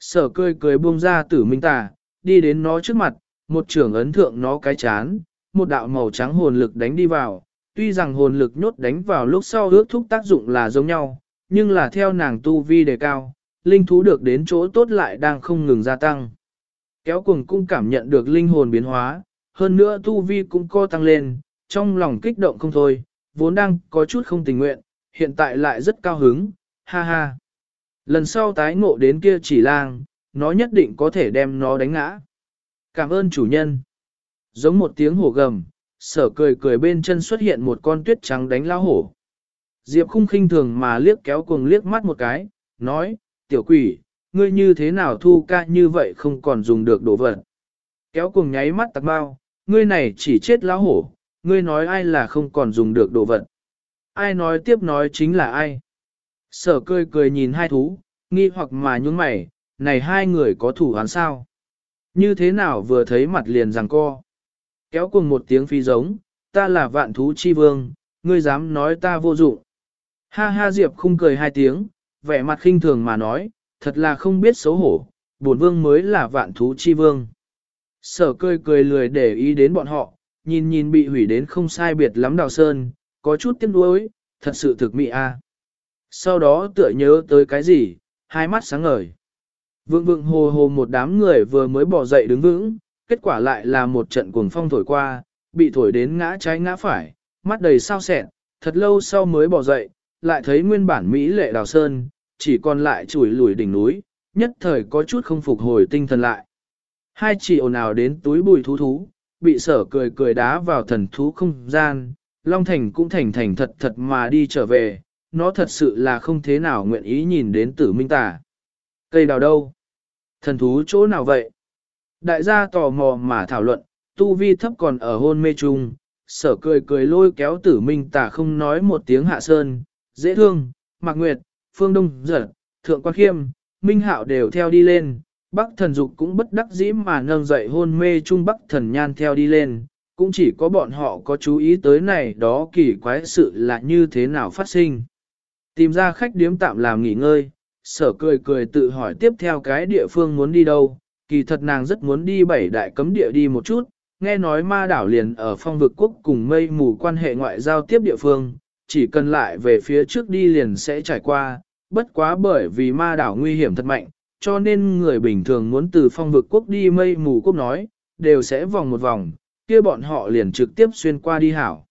Sở cười cười buông ra tử minh tà, đi đến nó trước mặt, một trưởng ấn thượng nó cái chán, một đạo màu trắng hồn lực đánh đi vào, tuy rằng hồn lực nhốt đánh vào lúc sau ước thúc tác dụng là giống nhau, nhưng là theo nàng tu vi đề cao, linh thú được đến chỗ tốt lại đang không ngừng gia tăng. Kéo cùng cũng cảm nhận được linh hồn biến hóa, hơn nữa tu vi cũng co tăng lên, trong lòng kích động không thôi, vốn đang có chút không tình nguyện, hiện tại lại rất cao hứng, ha ha. Lần sau tái ngộ đến kia chỉ lang, nó nhất định có thể đem nó đánh ngã. Cảm ơn chủ nhân. Giống một tiếng hổ gầm, sở cười cười bên chân xuất hiện một con tuyết trắng đánh lao hổ. Diệp khung khinh thường mà liếc kéo cuồng liếc mắt một cái, nói, tiểu quỷ, ngươi như thế nào thu ca như vậy không còn dùng được đồ vật. Kéo cuồng nháy mắt tặc bao, ngươi này chỉ chết lão hổ, ngươi nói ai là không còn dùng được đồ vật. Ai nói tiếp nói chính là ai. Sở cười cười nhìn hai thú, nghi hoặc mà nhún mày, này hai người có thủ án sao? Như thế nào vừa thấy mặt liền rằng co? Kéo cùng một tiếng phi giống, ta là vạn thú chi vương, ngươi dám nói ta vô dụng. Ha ha Diệp khung cười hai tiếng, vẻ mặt khinh thường mà nói, thật là không biết xấu hổ, bổn vương mới là vạn thú chi vương. Sở cười cười lười để ý đến bọn họ, nhìn nhìn bị hủy đến không sai biệt lắm đào sơn, có chút tiếc nuối, thật sự thực mị a. À. Sau đó tựa nhớ tới cái gì, hai mắt sáng ngời. Vượng vượng hồ hồ một đám người vừa mới bỏ dậy đứng vững, kết quả lại là một trận cuồng phong thổi qua, bị thổi đến ngã trái ngã phải, mắt đầy sao sẹn, thật lâu sau mới bỏ dậy, lại thấy nguyên bản Mỹ lệ đào sơn, chỉ còn lại chùi lùi đỉnh núi, nhất thời có chút không phục hồi tinh thần lại. Hai chỉ ồn ào đến túi bùi thú thú, bị sở cười cười đá vào thần thú không gian, Long Thành cũng thành thành thật thật mà đi trở về, nó thật sự là không thế nào nguyện ý nhìn đến tử minh tà. Cây đào đâu? Thần thú chỗ nào vậy? Đại gia tò mò mà thảo luận, tu vi thấp còn ở hôn mê chung, sở cười cười lôi kéo tử minh Tả không nói một tiếng hạ sơn, dễ thương, mạc nguyệt, phương đông giật, thượng quan khiêm, minh hạo đều theo đi lên, bắc thần dục cũng bất đắc dĩ mà nâng dậy hôn mê chung bắc thần nhan theo đi lên, cũng chỉ có bọn họ có chú ý tới này đó kỳ quái sự là như thế nào phát sinh. Tìm ra khách điếm tạm làm nghỉ ngơi, sở cười cười tự hỏi tiếp theo cái địa phương muốn đi đâu, kỳ thật nàng rất muốn đi bảy đại cấm địa đi một chút, nghe nói ma đảo liền ở phong vực quốc cùng mây mù quan hệ ngoại giao tiếp địa phương, chỉ cần lại về phía trước đi liền sẽ trải qua, bất quá bởi vì ma đảo nguy hiểm thật mạnh, cho nên người bình thường muốn từ phong vực quốc đi mây mù quốc nói, đều sẽ vòng một vòng, kia bọn họ liền trực tiếp xuyên qua đi hảo.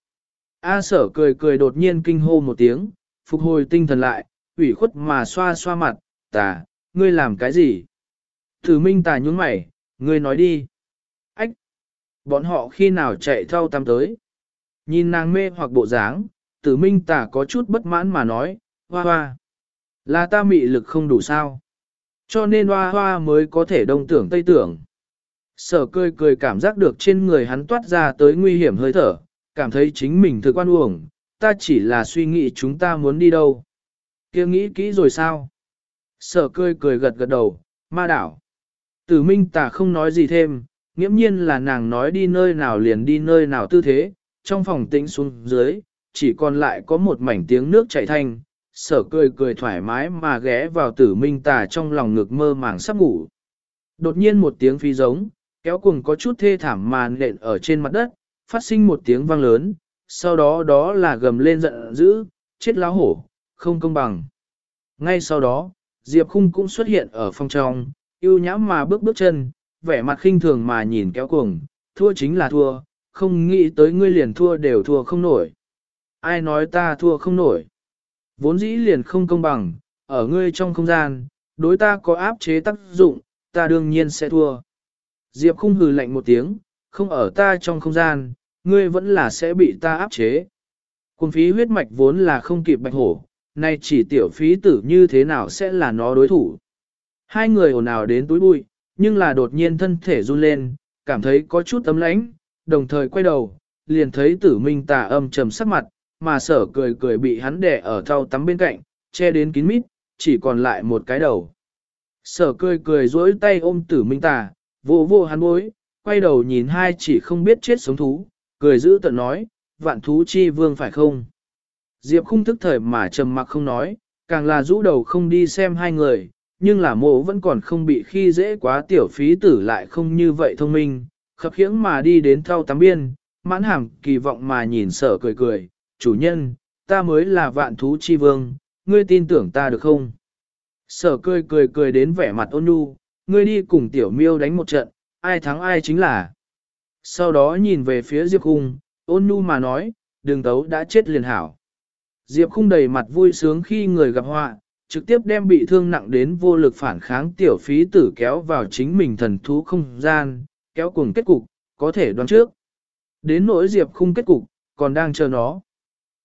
A sở cười cười đột nhiên kinh hô một tiếng, phục hồi tinh thần lại, ủy khuất mà xoa xoa mặt, tà, ngươi làm cái gì? Thử minh tà nhún mày, ngươi nói đi. Ách! Bọn họ khi nào chạy thâu tam tới? Nhìn nàng mê hoặc bộ dáng, tử minh tà có chút bất mãn mà nói, hoa hoa. Là ta mị lực không đủ sao? Cho nên hoa hoa mới có thể đông tưởng tây tưởng. Sở cười cười cảm giác được trên người hắn toát ra tới nguy hiểm hơi thở, cảm thấy chính mình thực quan uổng, ta chỉ là suy nghĩ chúng ta muốn đi đâu. kia nghĩ kỹ rồi sao? Sở cười cười gật gật đầu, ma đảo. Tử minh tà không nói gì thêm, nghiễm nhiên là nàng nói đi nơi nào liền đi nơi nào tư thế, trong phòng tĩnh xuống dưới, chỉ còn lại có một mảnh tiếng nước chảy thanh, sở cười cười thoải mái mà ghé vào tử minh tà trong lòng ngực mơ màng sắp ngủ. Đột nhiên một tiếng phi giống, kéo cùng có chút thê thảm màn nện ở trên mặt đất, phát sinh một tiếng vang lớn, sau đó đó là gầm lên giận dữ, chết láo hổ, không công bằng. Ngay sau đó, Diệp Khung cũng xuất hiện ở phòng trong, yêu nhãm mà bước bước chân, vẻ mặt khinh thường mà nhìn kéo cuồng, thua chính là thua, không nghĩ tới ngươi liền thua đều thua không nổi. Ai nói ta thua không nổi? Vốn dĩ liền không công bằng, ở ngươi trong không gian, đối ta có áp chế tác dụng, ta đương nhiên sẽ thua. Diệp khung hừ lạnh một tiếng, không ở ta trong không gian, ngươi vẫn là sẽ bị ta áp chế. Cùng phí huyết mạch vốn là không kịp bạch hổ, nay chỉ tiểu phí tử như thế nào sẽ là nó đối thủ. Hai người ồn ào đến túi bụi, nhưng là đột nhiên thân thể run lên, cảm thấy có chút ấm lãnh, đồng thời quay đầu, liền thấy tử minh tà âm trầm sắc mặt, mà sở cười cười bị hắn đè ở thau tắm bên cạnh, che đến kín mít, chỉ còn lại một cái đầu. Sở cười cười duỗi tay ôm tử minh tà, vô vô hắn bối, quay đầu nhìn hai chỉ không biết chết sống thú, cười giữ tận nói, vạn thú chi vương phải không? Diệp khung thức thời mà trầm mặc không nói, càng là rũ đầu không đi xem hai người, nhưng là mộ vẫn còn không bị khi dễ quá tiểu phí tử lại không như vậy thông minh, khập khiễng mà đi đến thau tắm biên, mãn hàm kỳ vọng mà nhìn sở cười cười, chủ nhân, ta mới là vạn thú chi vương, ngươi tin tưởng ta được không? Sở cười cười cười đến vẻ mặt ôn nhu, ngươi đi cùng tiểu miêu đánh một trận, ai thắng ai chính là. Sau đó nhìn về phía Diệp khung ôn nhu mà nói, đường tấu đã chết liền hảo. Diệp khung đầy mặt vui sướng khi người gặp họa, trực tiếp đem bị thương nặng đến vô lực phản kháng tiểu phí tử kéo vào chính mình thần thú không gian, kéo cùng kết cục, có thể đoán trước. Đến nỗi Diệp khung kết cục, còn đang chờ nó.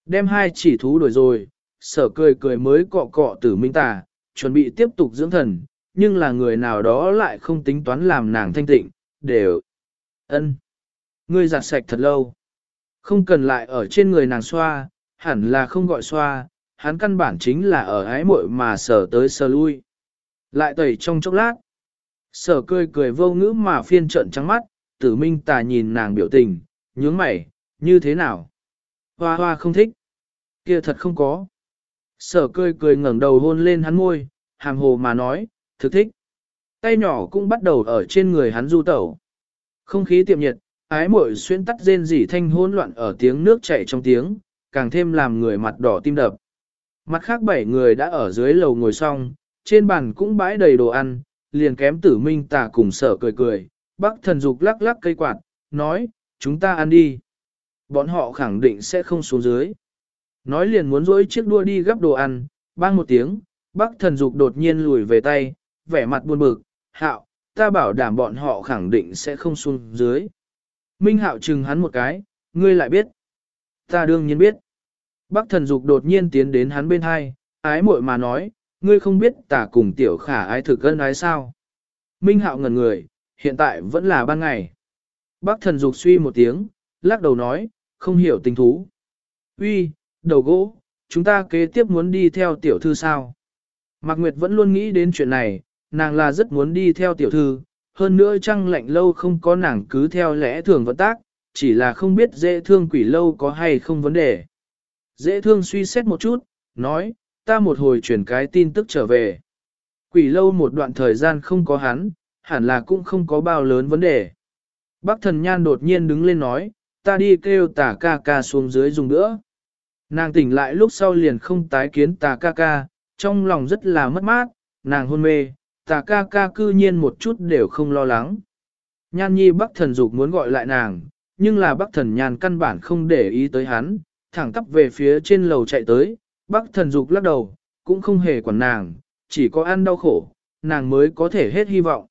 Đem hai chỉ thú đuổi rồi, sở cười cười mới cọ cọ tử minh tà, chuẩn bị tiếp tục dưỡng thần, nhưng là người nào đó lại không tính toán làm nàng thanh tịnh, đều. ân Ngươi giặt sạch thật lâu. Không cần lại ở trên người nàng xoa, hẳn là không gọi xoa, hắn căn bản chính là ở ái muội mà sở tới sờ lui. Lại tẩy trong chốc lát. Sở cười cười vô ngữ mà phiên trận trắng mắt, tử minh tà nhìn nàng biểu tình, nhướng mày, như thế nào? Hoa hoa không thích. Kia thật không có. Sở cười cười ngẩng đầu hôn lên hắn môi, hàm hồ mà nói, thực thích. Tay nhỏ cũng bắt đầu ở trên người hắn du tẩu. Không khí tiệm nhiệt, ái muội xuyên tắt rên rỉ thanh hỗn loạn ở tiếng nước chảy trong tiếng, càng thêm làm người mặt đỏ tim đập. Mặt khác bảy người đã ở dưới lầu ngồi xong, trên bàn cũng bãi đầy đồ ăn, liền kém tử minh tà cùng sở cười cười, bác thần dục lắc lắc cây quạt, nói, chúng ta ăn đi. Bọn họ khẳng định sẽ không xuống dưới. Nói liền muốn dỗi chiếc đua đi gấp đồ ăn, bang một tiếng, bác thần dục đột nhiên lùi về tay, vẻ mặt buồn bực, hạo, ta bảo đảm bọn họ khẳng định sẽ không xuống dưới. Minh hạo chừng hắn một cái, ngươi lại biết. Ta đương nhiên biết. Bác thần dục đột nhiên tiến đến hắn bên hai, ái muội mà nói, ngươi không biết tả cùng tiểu khả ái thực gân ái sao. Minh hạo ngẩn người, hiện tại vẫn là ban ngày. Bác thần dục suy một tiếng, lắc đầu nói, không hiểu tình thú. Uy, đầu gỗ, chúng ta kế tiếp muốn đi theo tiểu thư sao? Mạc Nguyệt vẫn luôn nghĩ đến chuyện này, nàng là rất muốn đi theo tiểu thư, hơn nữa trăng lạnh lâu không có nàng cứ theo lẽ thường vận tác, chỉ là không biết dễ thương quỷ lâu có hay không vấn đề. Dễ thương suy xét một chút, nói, ta một hồi chuyển cái tin tức trở về. Quỷ lâu một đoạn thời gian không có hắn, hẳn là cũng không có bao lớn vấn đề. Bác thần nhan đột nhiên đứng lên nói, ta đi kêu tà ca ca xuống dưới dùng nữa. Nàng tỉnh lại lúc sau liền không tái kiến tà ca ca, trong lòng rất là mất mát, nàng hôn mê, tà ca ca cư nhiên một chút đều không lo lắng. Nhan nhi bắc thần dục muốn gọi lại nàng, nhưng là bắc thần nhan căn bản không để ý tới hắn, thẳng tắp về phía trên lầu chạy tới, bắc thần dục lắc đầu, cũng không hề quản nàng, chỉ có ăn đau khổ, nàng mới có thể hết hy vọng.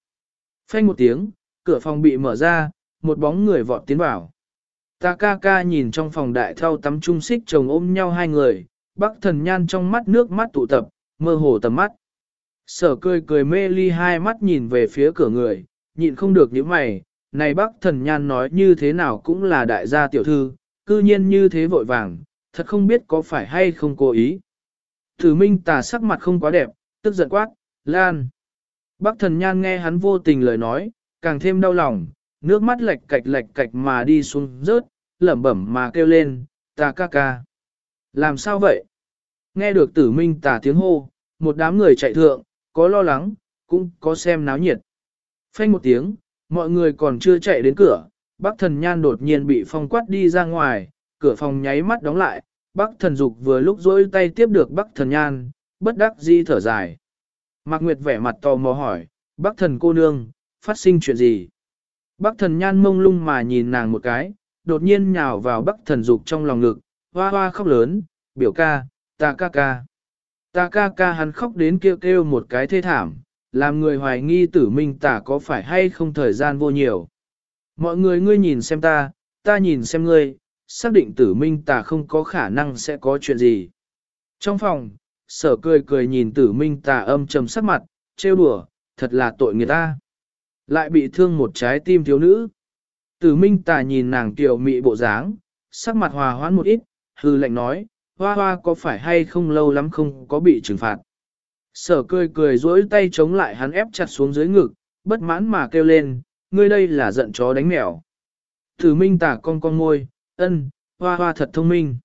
Phanh một tiếng, cửa phòng bị mở ra, một bóng người vọt tiến vào. Ta ca ca nhìn trong phòng đại thao tắm trung xích chồng ôm nhau hai người, bắc thần nhan trong mắt nước mắt tụ tập, mơ hồ tầm mắt. Sở cười cười mê ly hai mắt nhìn về phía cửa người, nhịn không được những mày, này bác thần nhan nói như thế nào cũng là đại gia tiểu thư, cư nhiên như thế vội vàng, thật không biết có phải hay không cố ý. Thử minh tà sắc mặt không quá đẹp, tức giận quát, lan. Bác thần nhan nghe hắn vô tình lời nói, càng thêm đau lòng, nước mắt lệch cạch lệch cạch mà đi xuống rớt, lẩm bẩm mà kêu lên, ta ca ca. Làm sao vậy? Nghe được tử minh tà tiếng hô, một đám người chạy thượng, có lo lắng, cũng có xem náo nhiệt. Phanh một tiếng, mọi người còn chưa chạy đến cửa, bác thần nhan đột nhiên bị phong quát đi ra ngoài, cửa phòng nháy mắt đóng lại, bác thần dục vừa lúc dối tay tiếp được bác thần nhan, bất đắc di thở dài. Mạc Nguyệt vẻ mặt tò mò hỏi, bác thần cô nương, phát sinh chuyện gì? Bác thần nhan mông lung mà nhìn nàng một cái, đột nhiên nhào vào bác thần dục trong lòng ngực, hoa hoa khóc lớn, biểu ca, ta ca ca. Ta ca ca hắn khóc đến kêu kêu một cái thê thảm, làm người hoài nghi tử minh tả có phải hay không thời gian vô nhiều. Mọi người ngươi nhìn xem ta, ta nhìn xem ngươi, xác định tử minh Tà không có khả năng sẽ có chuyện gì. Trong phòng, sở cười cười nhìn tử minh Tà âm trầm sắc mặt, trêu đùa, thật là tội người ta. Lại bị thương một trái tim thiếu nữ. Tử minh Tà nhìn nàng tiểu mị bộ dáng, sắc mặt hòa hoãn một ít, hư lệnh nói, hoa hoa có phải hay không lâu lắm không có bị trừng phạt. Sở cười cười duỗi tay chống lại hắn ép chặt xuống dưới ngực, bất mãn mà kêu lên, ngươi đây là giận chó đánh mèo. Thử minh tả con con môi, ân, hoa hoa thật thông minh.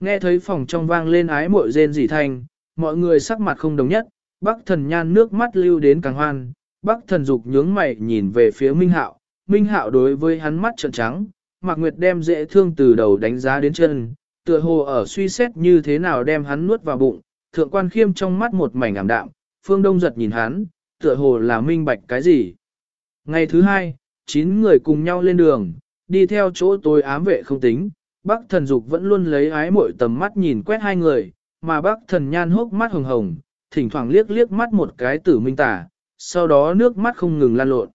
Nghe thấy phòng trong vang lên ái mội rên rỉ thanh, mọi người sắc mặt không đồng nhất, bác thần nhan nước mắt lưu đến càng hoan, bác thần dục nhướng mày nhìn về phía minh hạo, minh hạo đối với hắn mắt trợn trắng, Mạc Nguyệt đem dễ thương từ đầu đánh giá đến chân, tựa hồ ở suy xét như thế nào đem hắn nuốt vào bụng, thượng quan khiêm trong mắt một mảnh ảm đạm, phương đông giật nhìn hắn, tựa hồ là minh bạch cái gì. Ngày thứ hai, chín người cùng nhau lên đường, đi theo chỗ tối ám vệ không tính, Bác thần dục vẫn luôn lấy ái mội tầm mắt nhìn quét hai người, mà bác thần nhan hốc mắt hồng hồng, thỉnh thoảng liếc liếc mắt một cái tử minh tả, sau đó nước mắt không ngừng lan lộn.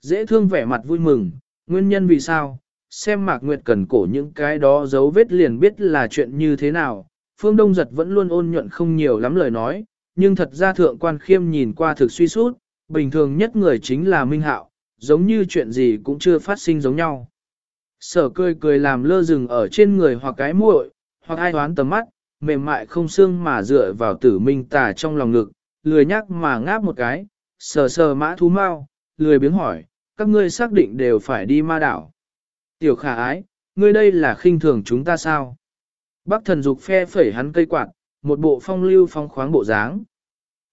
Dễ thương vẻ mặt vui mừng, nguyên nhân vì sao, xem mạc nguyệt cần cổ những cái đó dấu vết liền biết là chuyện như thế nào. Phương Đông giật vẫn luôn ôn nhuận không nhiều lắm lời nói, nhưng thật ra thượng quan khiêm nhìn qua thực suy sút, bình thường nhất người chính là Minh Hạo, giống như chuyện gì cũng chưa phát sinh giống nhau. Sở cười cười làm lơ rừng ở trên người hoặc cái muội, hoặc ai hoán tầm mắt, mềm mại không xương mà dựa vào tử minh tà trong lòng ngực, lười nhắc mà ngáp một cái, sờ sờ mã thú mau, lười biếng hỏi, các ngươi xác định đều phải đi ma đảo. Tiểu khả ái, ngươi đây là khinh thường chúng ta sao? Bác thần dục phe phẩy hắn cây quạt, một bộ phong lưu phong khoáng bộ dáng.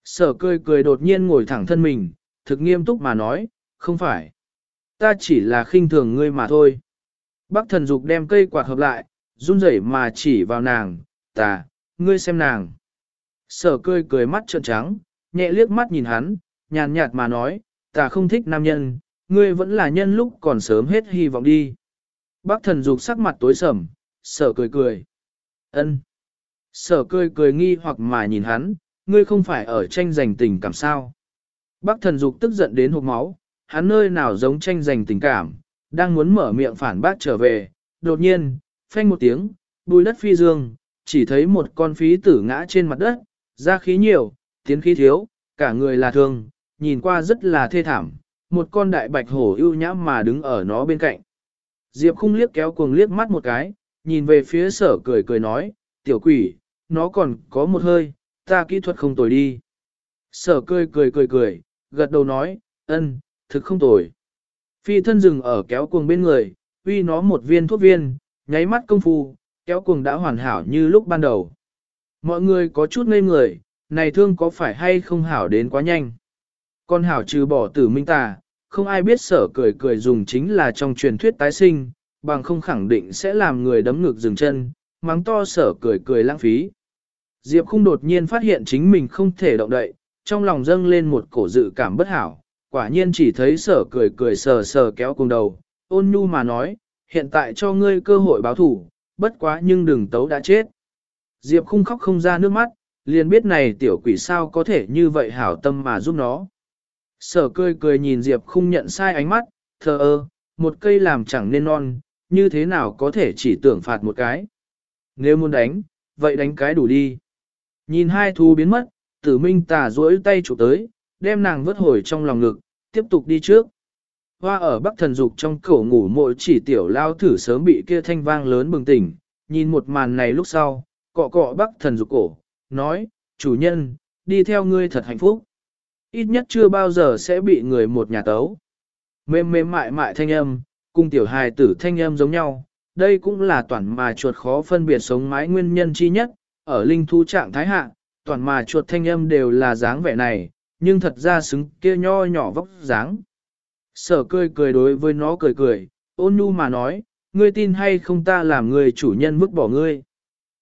Sở cười cười đột nhiên ngồi thẳng thân mình, thực nghiêm túc mà nói, không phải. Ta chỉ là khinh thường ngươi mà thôi. Bác thần dục đem cây quạt hợp lại, run rẩy mà chỉ vào nàng, ta, ngươi xem nàng. Sở cười cười mắt trợn trắng, nhẹ liếc mắt nhìn hắn, nhàn nhạt mà nói, ta không thích nam nhân, ngươi vẫn là nhân lúc còn sớm hết hy vọng đi. Bác thần dục sắc mặt tối sầm, sở cười cười. ân. Sở cười cười nghi hoặc mà nhìn hắn, ngươi không phải ở tranh giành tình cảm sao. Bác thần dục tức giận đến hộp máu, hắn nơi nào giống tranh giành tình cảm, đang muốn mở miệng phản bác trở về, đột nhiên, phanh một tiếng, bùi đất phi dương, chỉ thấy một con phí tử ngã trên mặt đất, ra khí nhiều, tiến khí thiếu, cả người là thương, nhìn qua rất là thê thảm, một con đại bạch hổ ưu nhã mà đứng ở nó bên cạnh. Diệp khung liếc kéo cuồng liếc mắt một cái, nhìn về phía sở cười cười nói, tiểu quỷ, nó còn có một hơi, ta kỹ thuật không tồi đi. Sở cười cười cười cười, gật đầu nói, ân, thực không tồi. Phi thân rừng ở kéo cuồng bên người, uy nó một viên thuốc viên, nháy mắt công phu, kéo cuồng đã hoàn hảo như lúc ban đầu. Mọi người có chút ngây người, này thương có phải hay không hảo đến quá nhanh. Con hảo trừ bỏ tử minh tà, không ai biết sở cười cười dùng chính là trong truyền thuyết tái sinh, bằng không khẳng định sẽ làm người đấm ngực dừng chân, mắng to sở cười cười lãng phí. Diệp Khung đột nhiên phát hiện chính mình không thể động đậy, trong lòng dâng lên một cổ dự cảm bất hảo, quả nhiên chỉ thấy sở cười cười sờ sờ kéo cùng đầu, ôn nhu mà nói, hiện tại cho ngươi cơ hội báo thủ, bất quá nhưng đừng tấu đã chết. Diệp khung khóc không ra nước mắt, liền biết này tiểu quỷ sao có thể như vậy hảo tâm mà giúp nó. Sở cười cười nhìn Diệp khung nhận sai ánh mắt, thờ ơ, một cây làm chẳng nên non, như thế nào có thể chỉ tưởng phạt một cái. Nếu muốn đánh, vậy đánh cái đủ đi. Nhìn hai thú biến mất, tử minh tà duỗi tay chụp tới, đem nàng vớt hồi trong lòng ngực, tiếp tục đi trước. Hoa ở bắc thần dục trong cổ ngủ mội chỉ tiểu lao thử sớm bị kia thanh vang lớn bừng tỉnh, nhìn một màn này lúc sau, cọ cọ bắc thần dục cổ, nói, chủ nhân, đi theo ngươi thật hạnh phúc. Ít nhất chưa bao giờ sẽ bị người một nhà tấu. Mềm mềm mại mại thanh âm, cùng tiểu hài tử thanh âm giống nhau, đây cũng là toàn mà chuột khó phân biệt sống mái nguyên nhân chi nhất, ở linh thú trạng thái hạ, toàn mà chuột thanh âm đều là dáng vẻ này, nhưng thật ra xứng kia nho nhỏ vóc dáng. Sở cười cười đối với nó cười cười, ôn nhu mà nói, ngươi tin hay không ta làm người chủ nhân vứt bỏ ngươi.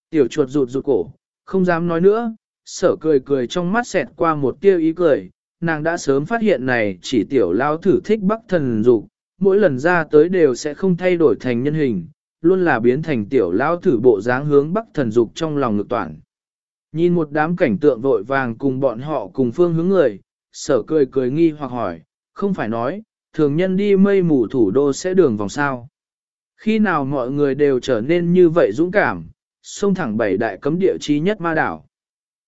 Tiểu chuột rụt rụt cổ, không dám nói nữa, sở cười cười trong mắt xẹt qua một tia ý cười, nàng đã sớm phát hiện này chỉ tiểu lao thử thích bắc thần dục, mỗi lần ra tới đều sẽ không thay đổi thành nhân hình, luôn là biến thành tiểu lao thử bộ dáng hướng bắc thần dục trong lòng ngực toàn. Nhìn một đám cảnh tượng vội vàng cùng bọn họ cùng phương hướng người, sở cười cười nghi hoặc hỏi, không phải nói, thường nhân đi mây mù thủ đô sẽ đường vòng sao. Khi nào mọi người đều trở nên như vậy dũng cảm, xông thẳng bảy đại cấm địa chí nhất ma đảo.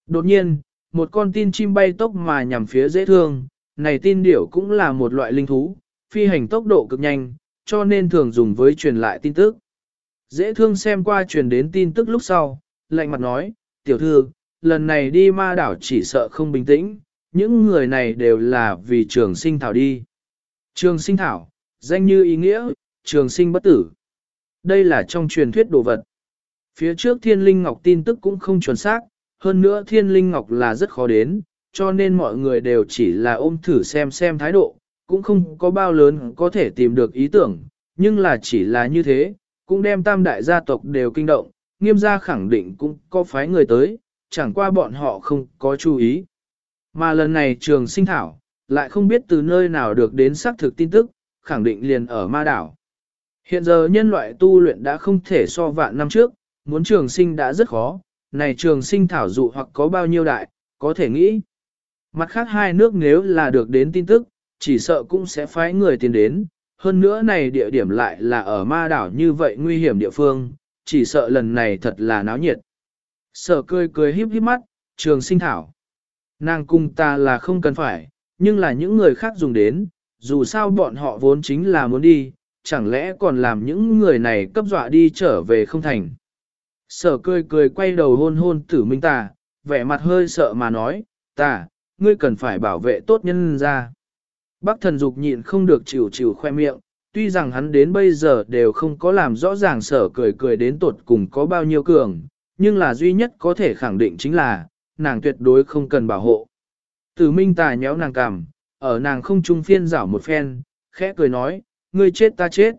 Đột nhiên, một con tin chim bay tốc mà nhằm phía dễ thương, này tin điểu cũng là một loại linh thú, phi hành tốc độ cực nhanh, cho nên thường dùng với truyền lại tin tức. Dễ thương xem qua truyền đến tin tức lúc sau, lạnh mặt nói, tiểu thư, lần này đi ma đảo chỉ sợ không bình tĩnh, những người này đều là vì trường sinh thảo đi. Trường sinh thảo, danh như ý nghĩa, trường sinh bất tử. Đây là trong truyền thuyết đồ vật. Phía trước thiên linh ngọc tin tức cũng không chuẩn xác, hơn nữa thiên linh ngọc là rất khó đến, cho nên mọi người đều chỉ là ôm thử xem xem thái độ, cũng không có bao lớn có thể tìm được ý tưởng, nhưng là chỉ là như thế, cũng đem tam đại gia tộc đều kinh động, nghiêm gia khẳng định cũng có phái người tới, chẳng qua bọn họ không có chú ý. Mà lần này trường sinh thảo, lại không biết từ nơi nào được đến xác thực tin tức, khẳng định liền ở ma đảo. Hiện giờ nhân loại tu luyện đã không thể so vạn năm trước, muốn trường sinh đã rất khó, này trường sinh thảo dụ hoặc có bao nhiêu đại, có thể nghĩ. Mặt khác hai nước nếu là được đến tin tức, chỉ sợ cũng sẽ phái người tiền đến, hơn nữa này địa điểm lại là ở ma đảo như vậy nguy hiểm địa phương, chỉ sợ lần này thật là náo nhiệt. Sở cười cười híp híp mắt, trường sinh thảo. Nàng cung ta là không cần phải, nhưng là những người khác dùng đến, dù sao bọn họ vốn chính là muốn đi, chẳng lẽ còn làm những người này cấp dọa đi trở về không thành. Sở cười cười quay đầu hôn hôn tử minh ta vẻ mặt hơi sợ mà nói, ta, ngươi cần phải bảo vệ tốt nhân ra. Bác thần dục nhịn không được chịu chịu khoe miệng, tuy rằng hắn đến bây giờ đều không có làm rõ ràng sở cười cười đến tột cùng có bao nhiêu cường, nhưng là duy nhất có thể khẳng định chính là, nàng tuyệt đối không cần bảo hộ. Tử minh tà nhéo nàng cằm, ở nàng không trung phiên rảo một phen, khẽ cười nói, ngươi chết ta chết.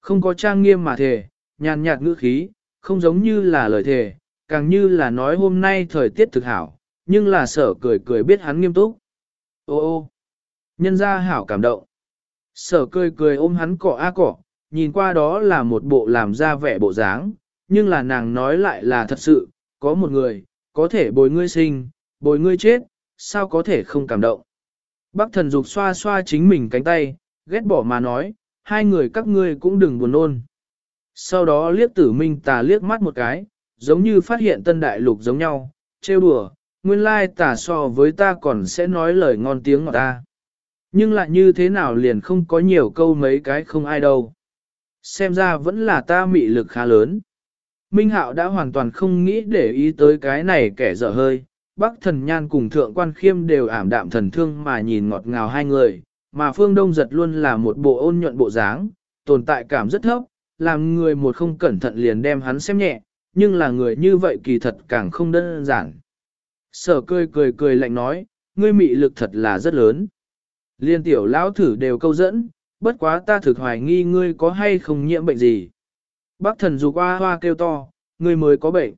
Không có trang nghiêm mà thề, nhàn nhạt ngữ khí, không giống như là lời thề, càng như là nói hôm nay thời tiết thực hảo, nhưng là sở cười cười biết hắn nghiêm túc. Ô ô, nhân ra hảo cảm động. Sở cười cười ôm hắn cọ a cọ, nhìn qua đó là một bộ làm ra vẻ bộ dáng, nhưng là nàng nói lại là thật sự, có một người, có thể bồi ngươi sinh, bồi ngươi chết, sao có thể không cảm động. Bác thần dục xoa xoa chính mình cánh tay, ghét bỏ mà nói, hai người các ngươi cũng đừng buồn nôn. Sau đó liếc tử minh tà liếc mắt một cái, giống như phát hiện tân đại lục giống nhau, trêu đùa, nguyên lai tà so với ta còn sẽ nói lời ngon tiếng ngọt ta. Nhưng lại như thế nào liền không có nhiều câu mấy cái không ai đâu. Xem ra vẫn là ta mị lực khá lớn. Minh Hạo đã hoàn toàn không nghĩ để ý tới cái này kẻ dở hơi. Bắc thần nhan cùng thượng quan khiêm đều ảm đạm thần thương mà nhìn ngọt ngào hai người, mà phương đông giật luôn là một bộ ôn nhuận bộ dáng, tồn tại cảm rất thấp, làm người một không cẩn thận liền đem hắn xem nhẹ, nhưng là người như vậy kỳ thật càng không đơn giản. Sở cười cười cười lạnh nói, ngươi mị lực thật là rất lớn. Liên tiểu lão thử đều câu dẫn, bất quá ta thực hoài nghi ngươi có hay không nhiễm bệnh gì. Bác thần dù qua hoa kêu to, ngươi mới có bệnh.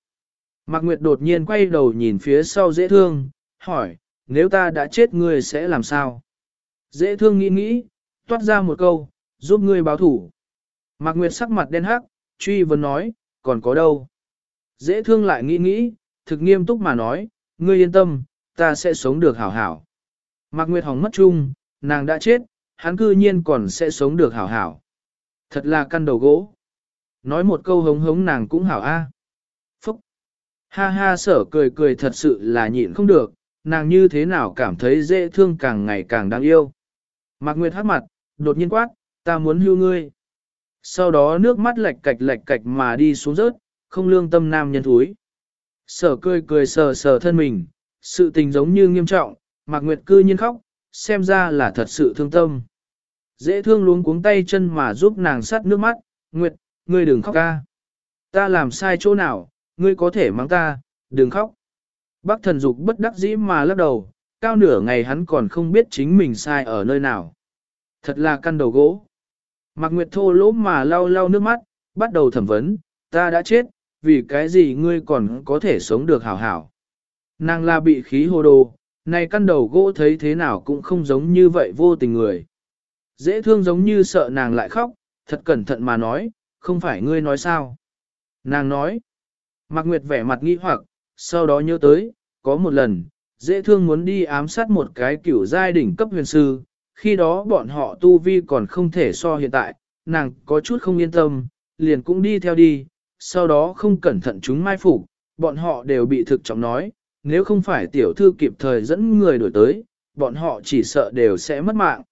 Mạc Nguyệt đột nhiên quay đầu nhìn phía sau dễ thương, hỏi, nếu ta đã chết ngươi sẽ làm sao? Dễ thương nghĩ nghĩ, toát ra một câu, giúp ngươi báo thủ. Mạc Nguyệt sắc mặt đen hắc, truy vấn nói, còn có đâu? Dễ thương lại nghĩ nghĩ, thực nghiêm túc mà nói, ngươi yên tâm, ta sẽ sống được hảo hảo. Mạc Nguyệt hỏng mất chung, nàng đã chết, hắn cư nhiên còn sẽ sống được hảo hảo. Thật là căn đầu gỗ. Nói một câu hống hống nàng cũng hảo a. Phúc. Ha ha sở cười cười thật sự là nhịn không được, nàng như thế nào cảm thấy dễ thương càng ngày càng đáng yêu. Mạc Nguyệt hát mặt, đột nhiên quát, ta muốn hưu ngươi. Sau đó nước mắt lệch cạch lệch cạch mà đi xuống rớt, không lương tâm nam nhân thúi. Sở cười cười sờ sờ thân mình, sự tình giống như nghiêm trọng, Mạc Nguyệt cư nhiên khóc, xem ra là thật sự thương tâm. Dễ thương luống cuống tay chân mà giúp nàng sắt nước mắt, Nguyệt, ngươi đừng khóc ca. Ta làm sai chỗ nào, ngươi có thể mắng ta, đừng khóc. Bác thần dục bất đắc dĩ mà lắc đầu, cao nửa ngày hắn còn không biết chính mình sai ở nơi nào. Thật là căn đầu gỗ. Mạc Nguyệt thô lỗ mà lau lau nước mắt, bắt đầu thẩm vấn, ta đã chết, vì cái gì ngươi còn có thể sống được hảo hảo. Nàng là bị khí hồ đồ, này căn đầu gỗ thấy thế nào cũng không giống như vậy vô tình người. Dễ thương giống như sợ nàng lại khóc, thật cẩn thận mà nói, không phải ngươi nói sao. Nàng nói, Mạc Nguyệt vẻ mặt nghi hoặc, sau đó nhớ tới, có một lần, dễ thương muốn đi ám sát một cái kiểu giai đỉnh cấp huyền sư, khi đó bọn họ tu vi còn không thể so hiện tại, nàng có chút không yên tâm, liền cũng đi theo đi, sau đó không cẩn thận chúng mai phục, bọn họ đều bị thực trọng nói, nếu không phải tiểu thư kịp thời dẫn người đổi tới, bọn họ chỉ sợ đều sẽ mất mạng.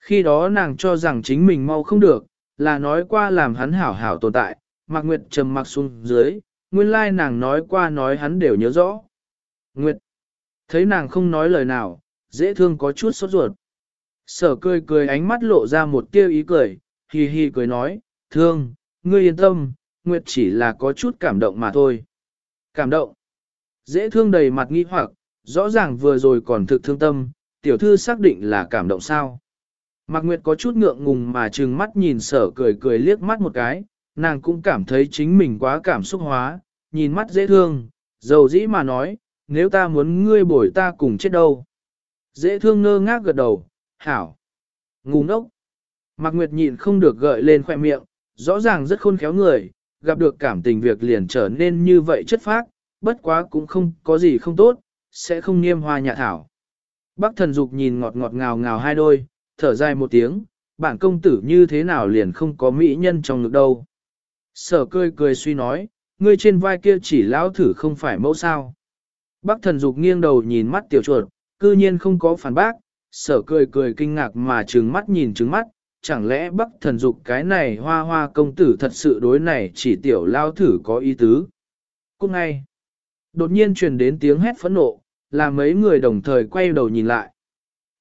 Khi đó nàng cho rằng chính mình mau không được, là nói qua làm hắn hảo hảo tồn tại, Mạc Nguyệt trầm mặc xuống dưới, nguyên lai nàng nói qua nói hắn đều nhớ rõ. Nguyệt, thấy nàng không nói lời nào, dễ thương có chút sốt ruột. Sở cười cười ánh mắt lộ ra một tiêu ý cười, hì hì cười nói, thương, ngươi yên tâm, Nguyệt chỉ là có chút cảm động mà thôi. Cảm động. Dễ thương đầy mặt nghi hoặc, rõ ràng vừa rồi còn thực thương tâm, tiểu thư xác định là cảm động sao. Mạc Nguyệt có chút ngượng ngùng mà trừng mắt nhìn sở cười cười liếc mắt một cái, nàng cũng cảm thấy chính mình quá cảm xúc hóa, nhìn mắt dễ thương, dầu dĩ mà nói, nếu ta muốn ngươi bồi ta cùng chết đâu. Dễ thương ngơ ngác gật đầu, hảo, ngu ngốc. Mạc Nguyệt nhịn không được gợi lên khoẻ miệng, rõ ràng rất khôn khéo người, gặp được cảm tình việc liền trở nên như vậy chất phác, bất quá cũng không có gì không tốt, sẽ không niêm hoa nhạ thảo. Bác thần dục nhìn ngọt ngọt ngào ngào hai đôi, thở dài một tiếng, bản công tử như thế nào liền không có mỹ nhân trong ngực đâu. Sở cười cười suy nói, ngươi trên vai kia chỉ lão thử không phải mẫu sao. Bác thần dục nghiêng đầu nhìn mắt tiểu chuột, cư nhiên không có phản bác, sở cười cười kinh ngạc mà trừng mắt nhìn trừng mắt, chẳng lẽ bắc thần dục cái này hoa hoa công tử thật sự đối này chỉ tiểu lao thử có ý tứ. Cũng ngay, đột nhiên truyền đến tiếng hét phẫn nộ, là mấy người đồng thời quay đầu nhìn lại.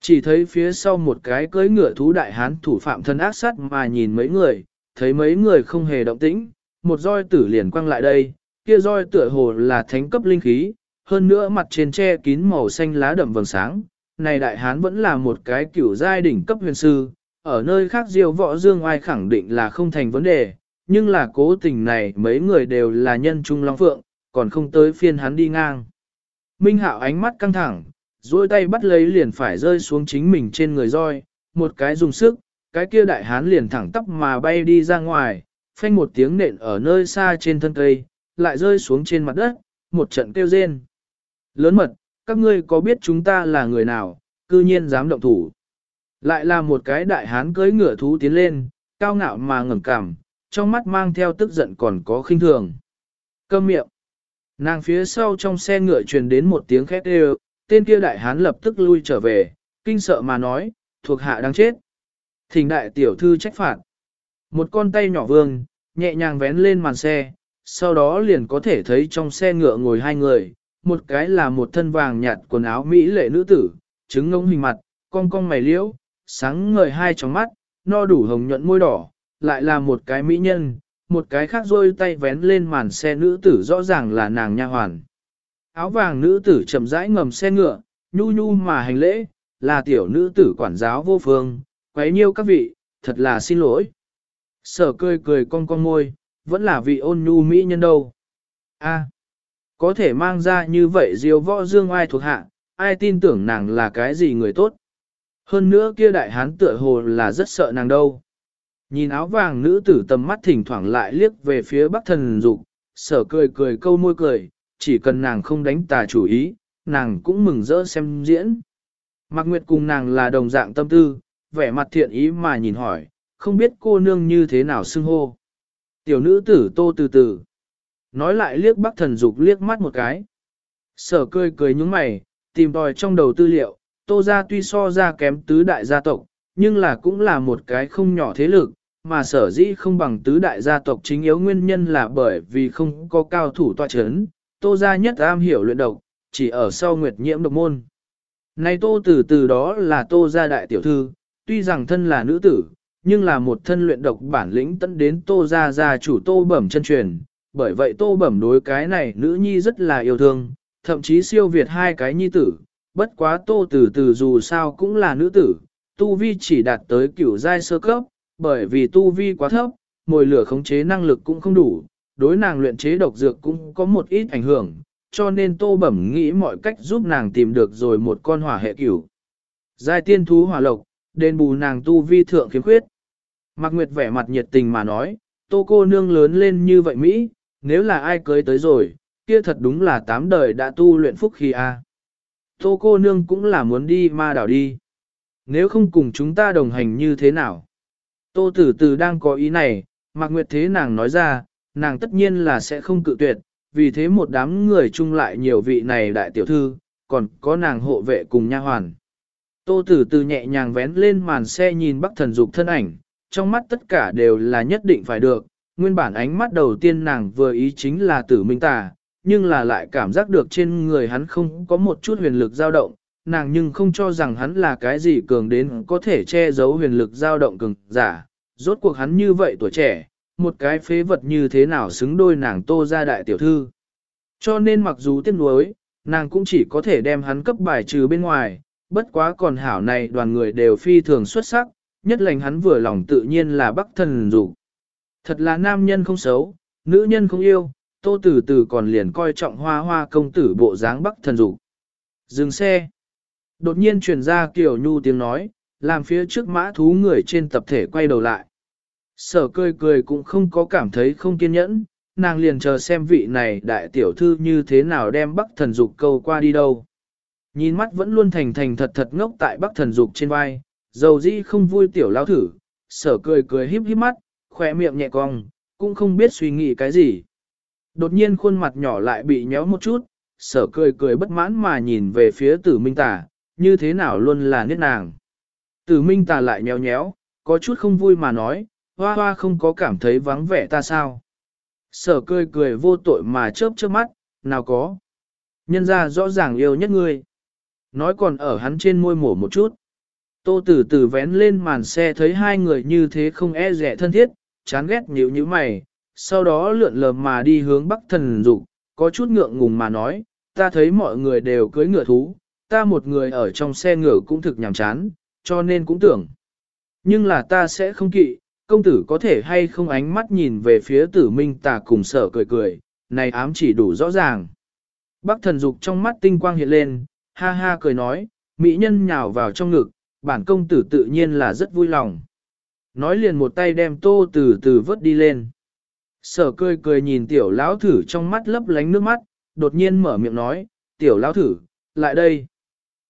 Chỉ thấy phía sau một cái cưỡi ngựa thú đại hán thủ phạm thân ác sát mà nhìn mấy người, thấy mấy người không hề động tĩnh, một roi tử liền quăng lại đây, kia roi tựa hồ là thánh cấp linh khí, hơn nữa mặt trên che kín màu xanh lá đậm vầng sáng. Này đại hán vẫn là một cái kiểu giai đỉnh cấp huyền sư, ở nơi khác diêu võ dương ai khẳng định là không thành vấn đề, nhưng là cố tình này mấy người đều là nhân trung long phượng, còn không tới phiên hắn đi ngang. Minh hạo ánh mắt căng thẳng, duỗi tay bắt lấy liền phải rơi xuống chính mình trên người roi, một cái dùng sức, cái kia đại hán liền thẳng tắp mà bay đi ra ngoài, phanh một tiếng nện ở nơi xa trên thân cây, lại rơi xuống trên mặt đất, một trận kêu rên. Lớn mật, các ngươi có biết chúng ta là người nào, cư nhiên dám động thủ. Lại là một cái đại hán cưỡi ngựa thú tiến lên, cao ngạo mà ngẩng cằm, trong mắt mang theo tức giận còn có khinh thường. Câm miệng. Nàng phía sau trong xe ngựa truyền đến một tiếng khét đều, tên kia đại hán lập tức lui trở về, kinh sợ mà nói, thuộc hạ đang chết. Thỉnh đại tiểu thư trách phạt. Một con tay nhỏ vương, nhẹ nhàng vén lên màn xe, sau đó liền có thể thấy trong xe ngựa ngồi hai người, một cái là một thân vàng nhạt quần áo mỹ lệ nữ tử, trứng ngông hình mặt, cong cong mày liễu, sáng ngời hai tròng mắt, no đủ hồng nhuận môi đỏ, lại là một cái mỹ nhân, một cái khác rôi tay vén lên màn xe nữ tử rõ ràng là nàng nha hoàn. Áo vàng nữ tử chậm rãi ngầm xe ngựa, nhu nhu mà hành lễ, là tiểu nữ tử quản giáo vô phương, quấy nhiêu các vị, thật là xin lỗi. Sở cười cười con con môi, vẫn là vị ôn nhu mỹ nhân đâu. A, có thể mang ra như vậy diêu võ dương ai thuộc hạ, ai tin tưởng nàng là cái gì người tốt. Hơn nữa kia đại hán tựa hồ là rất sợ nàng đâu. Nhìn áo vàng nữ tử tầm mắt thỉnh thoảng lại liếc về phía bắc thần dục, sở cười cười câu môi cười, chỉ cần nàng không đánh tà chủ ý, nàng cũng mừng rỡ xem diễn. Mạc Nguyệt cùng nàng là đồng dạng tâm tư, vẻ mặt thiện ý mà nhìn hỏi, không biết cô nương như thế nào xưng hô. Tiểu nữ tử tô từ từ. Nói lại liếc bắc thần dục liếc mắt một cái. Sở cười cười nhúng mày, tìm tòi trong đầu tư liệu, tô ra tuy so ra kém tứ đại gia tộc, nhưng là cũng là một cái không nhỏ thế lực, mà sở dĩ không bằng tứ đại gia tộc chính yếu nguyên nhân là bởi vì không có cao thủ tọa chấn, tô gia nhất am hiểu luyện độc, chỉ ở sau nguyệt nhiễm độc môn. Này tô từ từ đó là tô gia đại tiểu thư, tuy rằng thân là nữ tử, nhưng là một thân luyện độc bản lĩnh tận đến tô gia gia chủ tô bẩm chân truyền, bởi vậy tô bẩm đối cái này nữ nhi rất là yêu thương, thậm chí siêu việt hai cái nhi tử, bất quá tô từ từ dù sao cũng là nữ tử, tu vi chỉ đạt tới cửu giai sơ cấp, bởi vì tu vi quá thấp, mồi lửa khống chế năng lực cũng không đủ, đối nàng luyện chế độc dược cũng có một ít ảnh hưởng, cho nên tô bẩm nghĩ mọi cách giúp nàng tìm được rồi một con hỏa hệ cửu. Giai tiên thú hỏa lộc, đền bù nàng tu vi thượng khiếm khuyết. Mạc Nguyệt vẻ mặt nhiệt tình mà nói, tô cô nương lớn lên như vậy Mỹ, nếu là ai cưới tới rồi, kia thật đúng là tám đời đã tu luyện phúc khi a. Tô cô nương cũng là muốn đi ma đảo đi. Nếu không cùng chúng ta đồng hành như thế nào? Tô tử tử đang có ý này, Mạc Nguyệt thế nàng nói ra, nàng tất nhiên là sẽ không cự tuyệt, vì thế một đám người chung lại nhiều vị này đại tiểu thư, còn có nàng hộ vệ cùng nha hoàn. Tô tử từ nhẹ nhàng vén lên màn xe nhìn bắc thần dục thân ảnh, trong mắt tất cả đều là nhất định phải được, nguyên bản ánh mắt đầu tiên nàng vừa ý chính là tử minh tà, nhưng là lại cảm giác được trên người hắn không có một chút huyền lực dao động, nàng nhưng không cho rằng hắn là cái gì cường đến có thể che giấu huyền lực dao động cường giả, rốt cuộc hắn như vậy tuổi trẻ, một cái phế vật như thế nào xứng đôi nàng tô ra đại tiểu thư. Cho nên mặc dù tiếc nuối, nàng cũng chỉ có thể đem hắn cấp bài trừ bên ngoài, bất quá còn hảo này đoàn người đều phi thường xuất sắc, nhất lành hắn vừa lòng tự nhiên là bắc thần dục Thật là nam nhân không xấu, nữ nhân không yêu, tô tử tử còn liền coi trọng hoa hoa công tử bộ dáng bắc thần dục Dừng xe. Đột nhiên truyền ra kiểu nhu tiếng nói, làm phía trước mã thú người trên tập thể quay đầu lại. Sở cười cười cũng không có cảm thấy không kiên nhẫn, nàng liền chờ xem vị này đại tiểu thư như thế nào đem bắc thần dục câu qua đi đâu. Nhìn mắt vẫn luôn thành thành thật thật ngốc tại bắc thần dục trên vai, dầu dĩ không vui tiểu lao thử, sở cười cười híp híp mắt, khỏe miệng nhẹ cong, cũng không biết suy nghĩ cái gì. Đột nhiên khuôn mặt nhỏ lại bị nhéo một chút, sở cười cười bất mãn mà nhìn về phía tử minh tả như thế nào luôn là nết nàng. Tử minh tà lại nhéo nhéo, có chút không vui mà nói, hoa hoa không có cảm thấy vắng vẻ ta sao. Sở cười cười vô tội mà chớp chớp mắt, nào có. Nhân ra rõ ràng yêu nhất ngươi. Nói còn ở hắn trên môi mổ một chút. Tô từ từ vén lên màn xe thấy hai người như thế không e rẻ thân thiết, chán ghét nhíu như mày, sau đó lượn lờ mà đi hướng bắc thần dục, có chút ngượng ngùng mà nói, ta thấy mọi người đều cưới ngựa thú, ta một người ở trong xe ngựa cũng thực nhàm chán, cho nên cũng tưởng. Nhưng là ta sẽ không kỵ, công tử có thể hay không ánh mắt nhìn về phía tử minh tà cùng sở cười cười, này ám chỉ đủ rõ ràng. Bắc thần dục trong mắt tinh quang hiện lên, ha ha cười nói, mỹ nhân nhào vào trong ngực, bản công tử tự nhiên là rất vui lòng. Nói liền một tay đem tô từ từ vớt đi lên. Sở cười cười nhìn tiểu lão thử trong mắt lấp lánh nước mắt, đột nhiên mở miệng nói, tiểu lão thử, lại đây.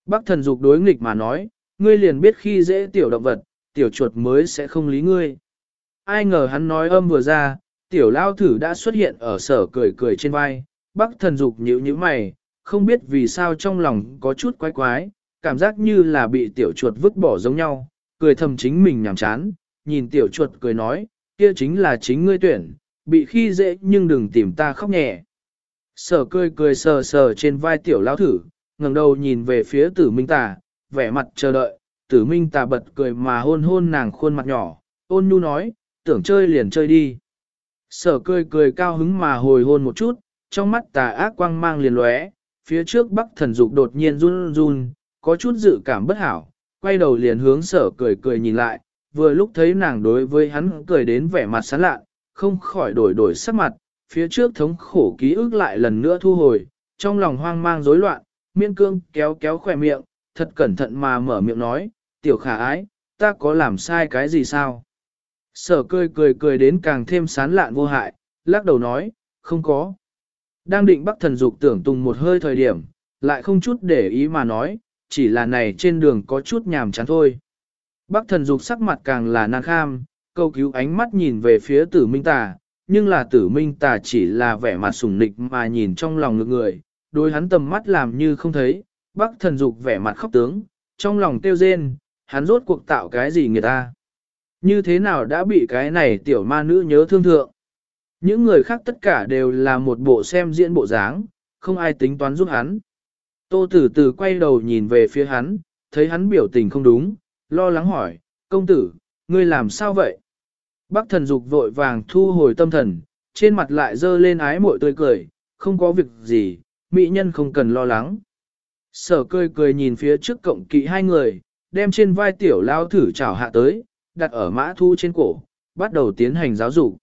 Bắc thần dục đối nghịch mà nói, ngươi liền biết khi dễ tiểu động vật, tiểu chuột mới sẽ không lý ngươi. Ai ngờ hắn nói âm vừa ra, tiểu lão thử đã xuất hiện ở sở cười cười trên vai, bắc thần dục nhíu nhíu mày, không biết vì sao trong lòng có chút quái quái, cảm giác như là bị tiểu chuột vứt bỏ giống nhau, cười thầm chính mình nhảm chán, nhìn tiểu chuột cười nói, kia chính là chính ngươi tuyển, bị khi dễ nhưng đừng tìm ta khóc nhẹ. Sở cười cười sờ sờ trên vai tiểu lão thử, ngẩng đầu nhìn về phía tử minh tà, vẻ mặt chờ đợi, tử minh tà bật cười mà hôn hôn nàng khuôn mặt nhỏ, ôn nhu nói, tưởng chơi liền chơi đi. Sở cười cười cao hứng mà hồi hôn một chút, trong mắt tà ác quang mang liền lóe, phía trước bắc thần dục đột nhiên run run, có chút dự cảm bất hảo, quay đầu liền hướng sở cười cười nhìn lại, vừa lúc thấy nàng đối với hắn cười đến vẻ mặt sán lạ, không khỏi đổi đổi sắc mặt, phía trước thống khổ ký ức lại lần nữa thu hồi, trong lòng hoang mang rối loạn, miên cương kéo kéo khỏe miệng, thật cẩn thận mà mở miệng nói, tiểu khả ái, ta có làm sai cái gì sao? Sở cười cười cười đến càng thêm sán lạn vô hại, lắc đầu nói, không có. Đang định bắt thần dục tưởng tùng một hơi thời điểm, lại không chút để ý mà nói, chỉ là này trên đường có chút nhàm chán thôi. Bắc thần dục sắc mặt càng là nan kham, câu cứu ánh mắt nhìn về phía tử minh tà, nhưng là tử minh tà chỉ là vẻ mặt sùng nịch mà nhìn trong lòng ngực người, đối hắn tầm mắt làm như không thấy, Bắc thần dục vẻ mặt khóc tướng, trong lòng tiêu rên, hắn rốt cuộc tạo cái gì người ta. Như thế nào đã bị cái này tiểu ma nữ nhớ thương thượng. Những người khác tất cả đều là một bộ xem diễn bộ dáng, không ai tính toán giúp hắn. Tô tử tử quay đầu nhìn về phía hắn, thấy hắn biểu tình không đúng, lo lắng hỏi, công tử, ngươi làm sao vậy? Bác thần dục vội vàng thu hồi tâm thần, trên mặt lại dơ lên ái mội tươi cười, không có việc gì, mỹ nhân không cần lo lắng. Sở cười cười nhìn phía trước cộng kỵ hai người, đem trên vai tiểu lao thử chảo hạ tới, đặt ở mã thu trên cổ, bắt đầu tiến hành giáo dục.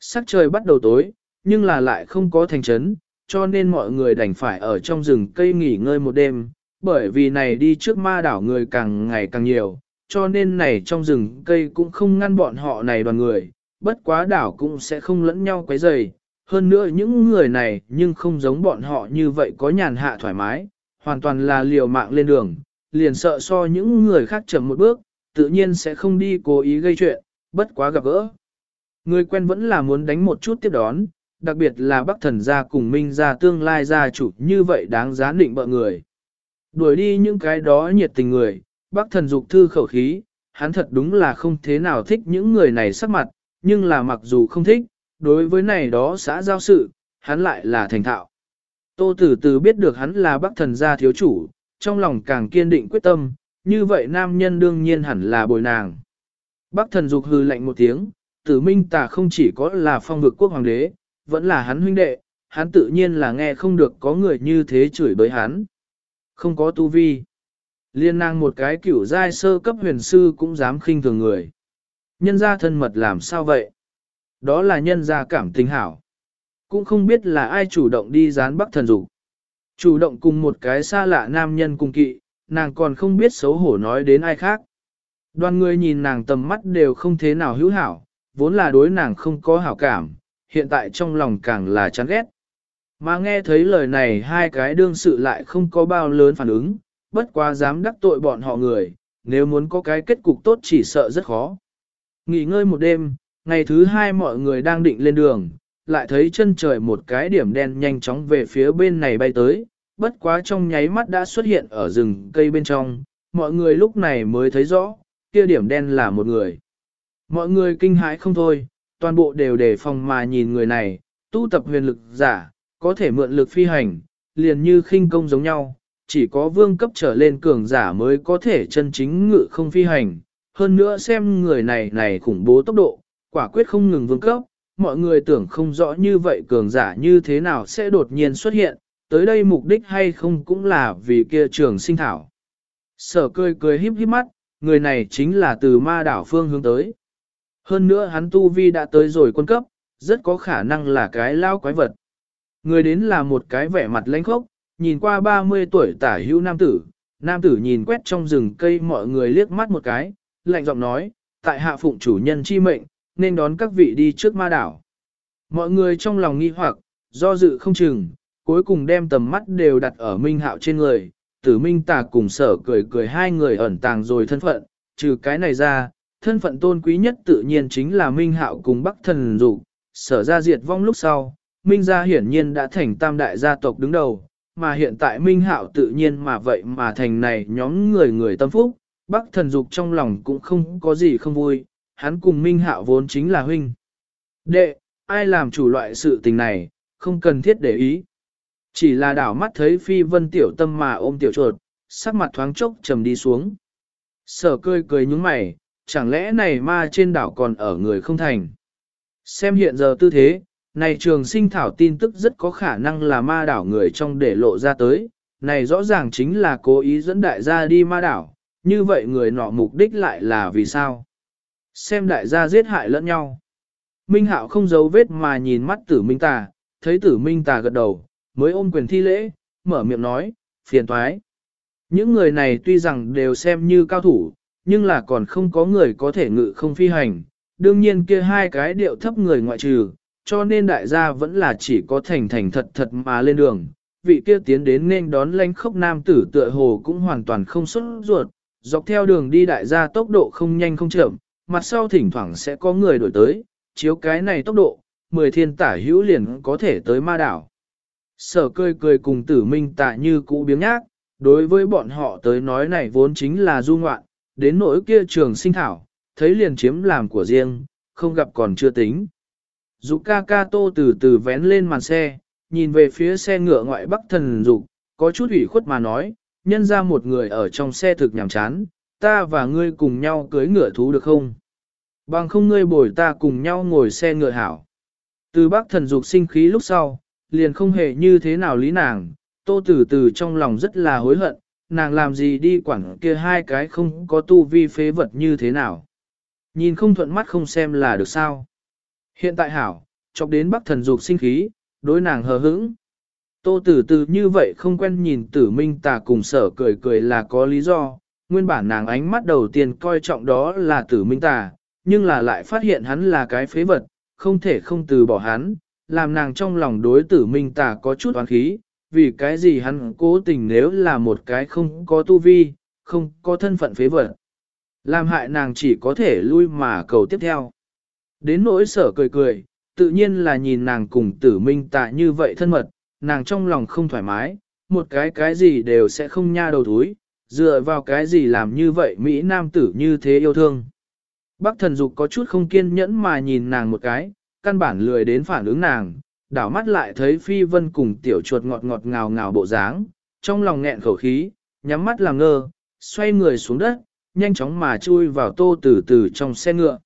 Sắc trời bắt đầu tối, nhưng là lại không có thành trấn, cho nên mọi người đành phải ở trong rừng cây nghỉ ngơi một đêm, bởi vì này đi trước ma đảo người càng ngày càng nhiều, cho nên này trong rừng cây cũng không ngăn bọn họ này đoàn người, bất quá đảo cũng sẽ không lẫn nhau quấy rầy. Hơn nữa những người này nhưng không giống bọn họ như vậy có nhàn hạ thoải mái, hoàn toàn là liều mạng lên đường, liền sợ so những người khác chậm một bước, tự nhiên sẽ không đi cố ý gây chuyện, bất quá gặp gỡ. Người quen vẫn là muốn đánh một chút tiếp đón, đặc biệt là Bắc thần gia cùng Minh gia tương lai gia chủ như vậy đáng giá định bợ người. Đuổi đi những cái đó nhiệt tình người, Bắc thần dục thư khẩu khí, hắn thật đúng là không thế nào thích những người này sắc mặt, nhưng là mặc dù không thích, đối với này đó xã giao sự, hắn lại là thành thạo. Tô Tử Từ biết được hắn là Bắc thần gia thiếu chủ, trong lòng càng kiên định quyết tâm, như vậy nam nhân đương nhiên hẳn là bồi nàng. Bắc thần dục hư lạnh một tiếng, tử minh tà không chỉ có là phong vực quốc hoàng đế, vẫn là hắn huynh đệ, hắn tự nhiên là nghe không được có người như thế chửi bới hắn. Không có tu vi. Liên năng một cái cửu giai sơ cấp huyền sư cũng dám khinh thường người. Nhân gia thân mật làm sao vậy? Đó là nhân gia cảm tình hảo. Cũng không biết là ai chủ động đi dán bắc thần dục Chủ động cùng một cái xa lạ nam nhân cùng kỵ, nàng còn không biết xấu hổ nói đến ai khác. Đoàn người nhìn nàng tầm mắt đều không thế nào hữu hảo, vốn là đối nàng không có hảo cảm, hiện tại trong lòng càng là chán ghét. Mà nghe thấy lời này hai cái đương sự lại không có bao lớn phản ứng, bất quá dám đắc tội bọn họ người, nếu muốn có cái kết cục tốt chỉ sợ rất khó. Nghỉ ngơi một đêm, ngày thứ hai mọi người đang định lên đường, lại thấy chân trời một cái điểm đen nhanh chóng về phía bên này bay tới, bất quá trong nháy mắt đã xuất hiện ở rừng cây bên trong, mọi người lúc này mới thấy rõ, kia điểm đen là một người. Mọi người kinh hãi không thôi, toàn bộ đều đề phòng mà nhìn người này, tu tập huyền lực giả, có thể mượn lực phi hành, liền như khinh công giống nhau, chỉ có vương cấp trở lên cường giả mới có thể chân chính ngự không phi hành. Hơn nữa xem người này này khủng bố tốc độ, quả quyết không ngừng vương cấp, mọi người tưởng không rõ như vậy cường giả như thế nào sẽ đột nhiên xuất hiện, tới đây mục đích hay không cũng là vì kia trường sinh thảo. Sở cười cười híp híp mắt, người này chính là từ ma đảo phương hướng tới. Hơn nữa hắn tu vi đã tới rồi quân cấp, rất có khả năng là cái lao quái vật. Người đến là một cái vẻ mặt lãnh khốc, nhìn qua 30 tuổi tả hữu nam tử, nam tử nhìn quét trong rừng cây mọi người liếc mắt một cái, lạnh giọng nói, tại hạ phụng chủ nhân chi mệnh, nên đón các vị đi trước ma đảo. Mọi người trong lòng nghi hoặc, do dự không chừng, cuối cùng đem tầm mắt đều đặt ở Minh Hạo trên người, tử Minh Tà cùng sở cười cười hai người ẩn tàng rồi thân phận, trừ cái này ra, thân phận tôn quý nhất tự nhiên chính là Minh Hạo cùng Bắc Thần Dục, sở ra diệt vong lúc sau, Minh gia hiển nhiên đã thành tam đại gia tộc đứng đầu, mà hiện tại Minh Hạo tự nhiên mà vậy mà thành này nhóm người người tâm phúc, Bắc Thần Dục trong lòng cũng không có gì không vui, hắn cùng Minh Hạo vốn chính là huynh. Đệ, ai làm chủ loại sự tình này, không cần thiết để ý. Chỉ là đảo mắt thấy phi vân tiểu tâm mà ôm tiểu chuột, sắc mặt thoáng chốc trầm đi xuống. Sở cười cười nhúng mày, chẳng lẽ này ma trên đảo còn ở người không thành. Xem hiện giờ tư thế, này trường sinh thảo tin tức rất có khả năng là ma đảo người trong để lộ ra tới, này rõ ràng chính là cố ý dẫn đại gia đi ma đảo, như vậy người nọ mục đích lại là vì sao? Xem đại gia giết hại lẫn nhau. Minh Hạo không giấu vết mà nhìn mắt tử Minh Tà, thấy tử Minh Tà gật đầu, mới ôm quyền thi lễ, mở miệng nói, phiền toái. Những người này tuy rằng đều xem như cao thủ, nhưng là còn không có người có thể ngự không phi hành. Đương nhiên kia hai cái điệu thấp người ngoại trừ, cho nên đại gia vẫn là chỉ có thành thành thật thật mà lên đường. Vị kia tiến đến nên đón lãnh khốc nam tử tựa hồ cũng hoàn toàn không xuất ruột, dọc theo đường đi đại gia tốc độ không nhanh không chậm, mặt sau thỉnh thoảng sẽ có người đổi tới, chiếu cái này tốc độ, mười thiên tả hữu liền có thể tới ma đảo. Sở cười cười cùng tử minh tạ như cũ biếng nhác, đối với bọn họ tới nói này vốn chính là du ngoạn, đến nỗi kia trường sinh thảo, thấy liền chiếm làm của riêng, không gặp còn chưa tính. Dục ca ca tô từ từ vén lên màn xe, nhìn về phía xe ngựa ngoại bắc thần dục, có chút ủy khuất mà nói, nhân ra một người ở trong xe thực nhàm chán, ta và ngươi cùng nhau cưới ngựa thú được không? Bằng không ngươi bồi ta cùng nhau ngồi xe ngựa hảo. Từ bác thần dục sinh khí lúc sau, liền không hề như thế nào lý nàng, tô tử từ trong lòng rất là hối hận, nàng làm gì đi quản kia hai cái không có tu vi phế vật như thế nào. Nhìn không thuận mắt không xem là được sao. Hiện tại hảo, chọc đến bác thần dục sinh khí, đối nàng hờ hững. Tô tử từ như vậy không quen nhìn tử minh tà cùng sở cười cười là có lý do, nguyên bản nàng ánh mắt đầu tiên coi trọng đó là tử minh tà, nhưng là lại phát hiện hắn là cái phế vật, không thể không từ bỏ hắn, làm nàng trong lòng đối tử minh tà có chút oán khí, vì cái gì hắn cố tình nếu là một cái không có tu vi, không có thân phận phế vật. Làm hại nàng chỉ có thể lui mà cầu tiếp theo. Đến nỗi sở cười cười, tự nhiên là nhìn nàng cùng tử minh tạ như vậy thân mật, nàng trong lòng không thoải mái, một cái cái gì đều sẽ không nha đầu thúi, dựa vào cái gì làm như vậy Mỹ nam tử như thế yêu thương. Bác thần dục có chút không kiên nhẫn mà nhìn nàng một cái, căn bản lười đến phản ứng nàng, đảo mắt lại thấy phi vân cùng tiểu chuột ngọt ngọt ngào ngào bộ dáng, trong lòng nghẹn khẩu khí, nhắm mắt làm ngơ, xoay người xuống đất, nhanh chóng mà chui vào tô từ từ trong xe ngựa.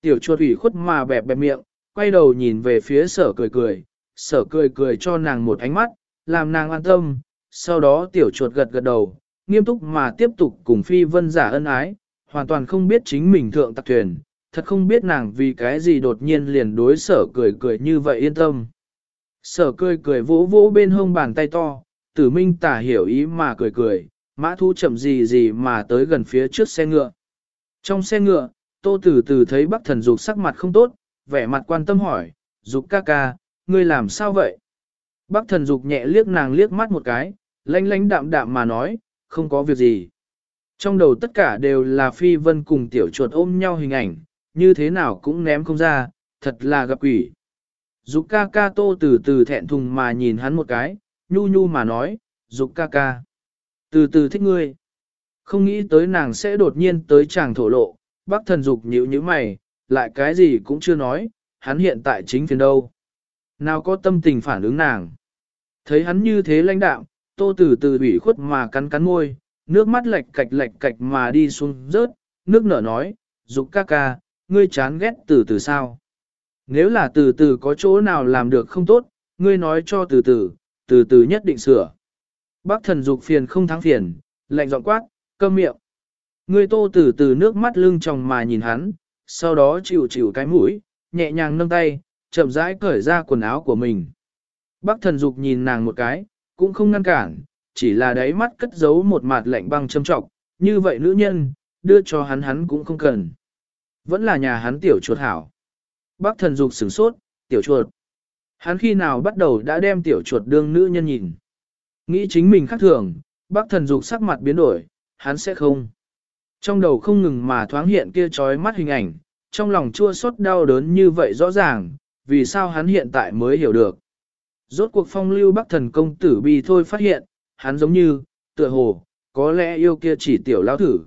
Tiểu chuột ủy khuất mà bẹp bẹp miệng, quay đầu nhìn về phía sở cười cười, sở cười cười cho nàng một ánh mắt, làm nàng an tâm, sau đó tiểu chuột gật gật đầu, nghiêm túc mà tiếp tục cùng phi vân giả ân ái, hoàn toàn không biết chính mình thượng tặc thuyền, thật không biết nàng vì cái gì đột nhiên liền đối sở cười cười như vậy yên tâm. Sở cười cười vỗ vỗ bên hông bàn tay to, tử minh tả hiểu ý mà cười cười, mã thu chậm gì gì mà tới gần phía trước xe ngựa. Trong xe ngựa, tô từ từ thấy bác thần dục sắc mặt không tốt, vẻ mặt quan tâm hỏi, dục ca ca, ngươi làm sao vậy? Bác thần dục nhẹ liếc nàng liếc mắt một cái, lánh lánh đạm đạm mà nói, không có việc gì. Trong đầu tất cả đều là phi vân cùng tiểu chuột ôm nhau hình ảnh, như thế nào cũng ném không ra, thật là gặp quỷ. Dục ca ca tô từ từ thẹn thùng mà nhìn hắn một cái, nhu nhu mà nói, dục ca ca. Từ từ thích ngươi. Không nghĩ tới nàng sẽ đột nhiên tới chàng thổ lộ, bác thần dục nhíu như mày, lại cái gì cũng chưa nói, hắn hiện tại chính phiền đâu. Nào có tâm tình phản ứng nàng. Thấy hắn như thế lãnh đạo tô từ từ ủy khuất mà cắn cắn môi, nước mắt lệch cạch lệch cạch mà đi xuống rớt, nước nở nói, dục ca ca, ngươi chán ghét từ từ sao. Nếu là từ từ có chỗ nào làm được không tốt, ngươi nói cho từ từ, từ từ nhất định sửa. Bác thần dục phiền không thắng phiền, lạnh giọng quát, câm miệng. Ngươi tô từ từ nước mắt lưng tròng mà nhìn hắn, sau đó chịu chịu cái mũi, nhẹ nhàng nâng tay, chậm rãi cởi ra quần áo của mình. Bác thần dục nhìn nàng một cái, cũng không ngăn cản, chỉ là đáy mắt cất giấu một mặt lạnh băng châm trọng, như vậy nữ nhân, đưa cho hắn hắn cũng không cần. Vẫn là nhà hắn tiểu chuột hảo. Bác thần dục sửng sốt, tiểu chuột. Hắn khi nào bắt đầu đã đem tiểu chuột đương nữ nhân nhìn. Nghĩ chính mình khác thường, bác thần dục sắc mặt biến đổi, hắn sẽ không. Trong đầu không ngừng mà thoáng hiện kia trói mắt hình ảnh, trong lòng chua xót đau đớn như vậy rõ ràng, vì sao hắn hiện tại mới hiểu được. Rốt cuộc phong lưu bắc thần công tử bi thôi phát hiện, hắn giống như, tựa hồ, có lẽ yêu kia chỉ tiểu lao thử.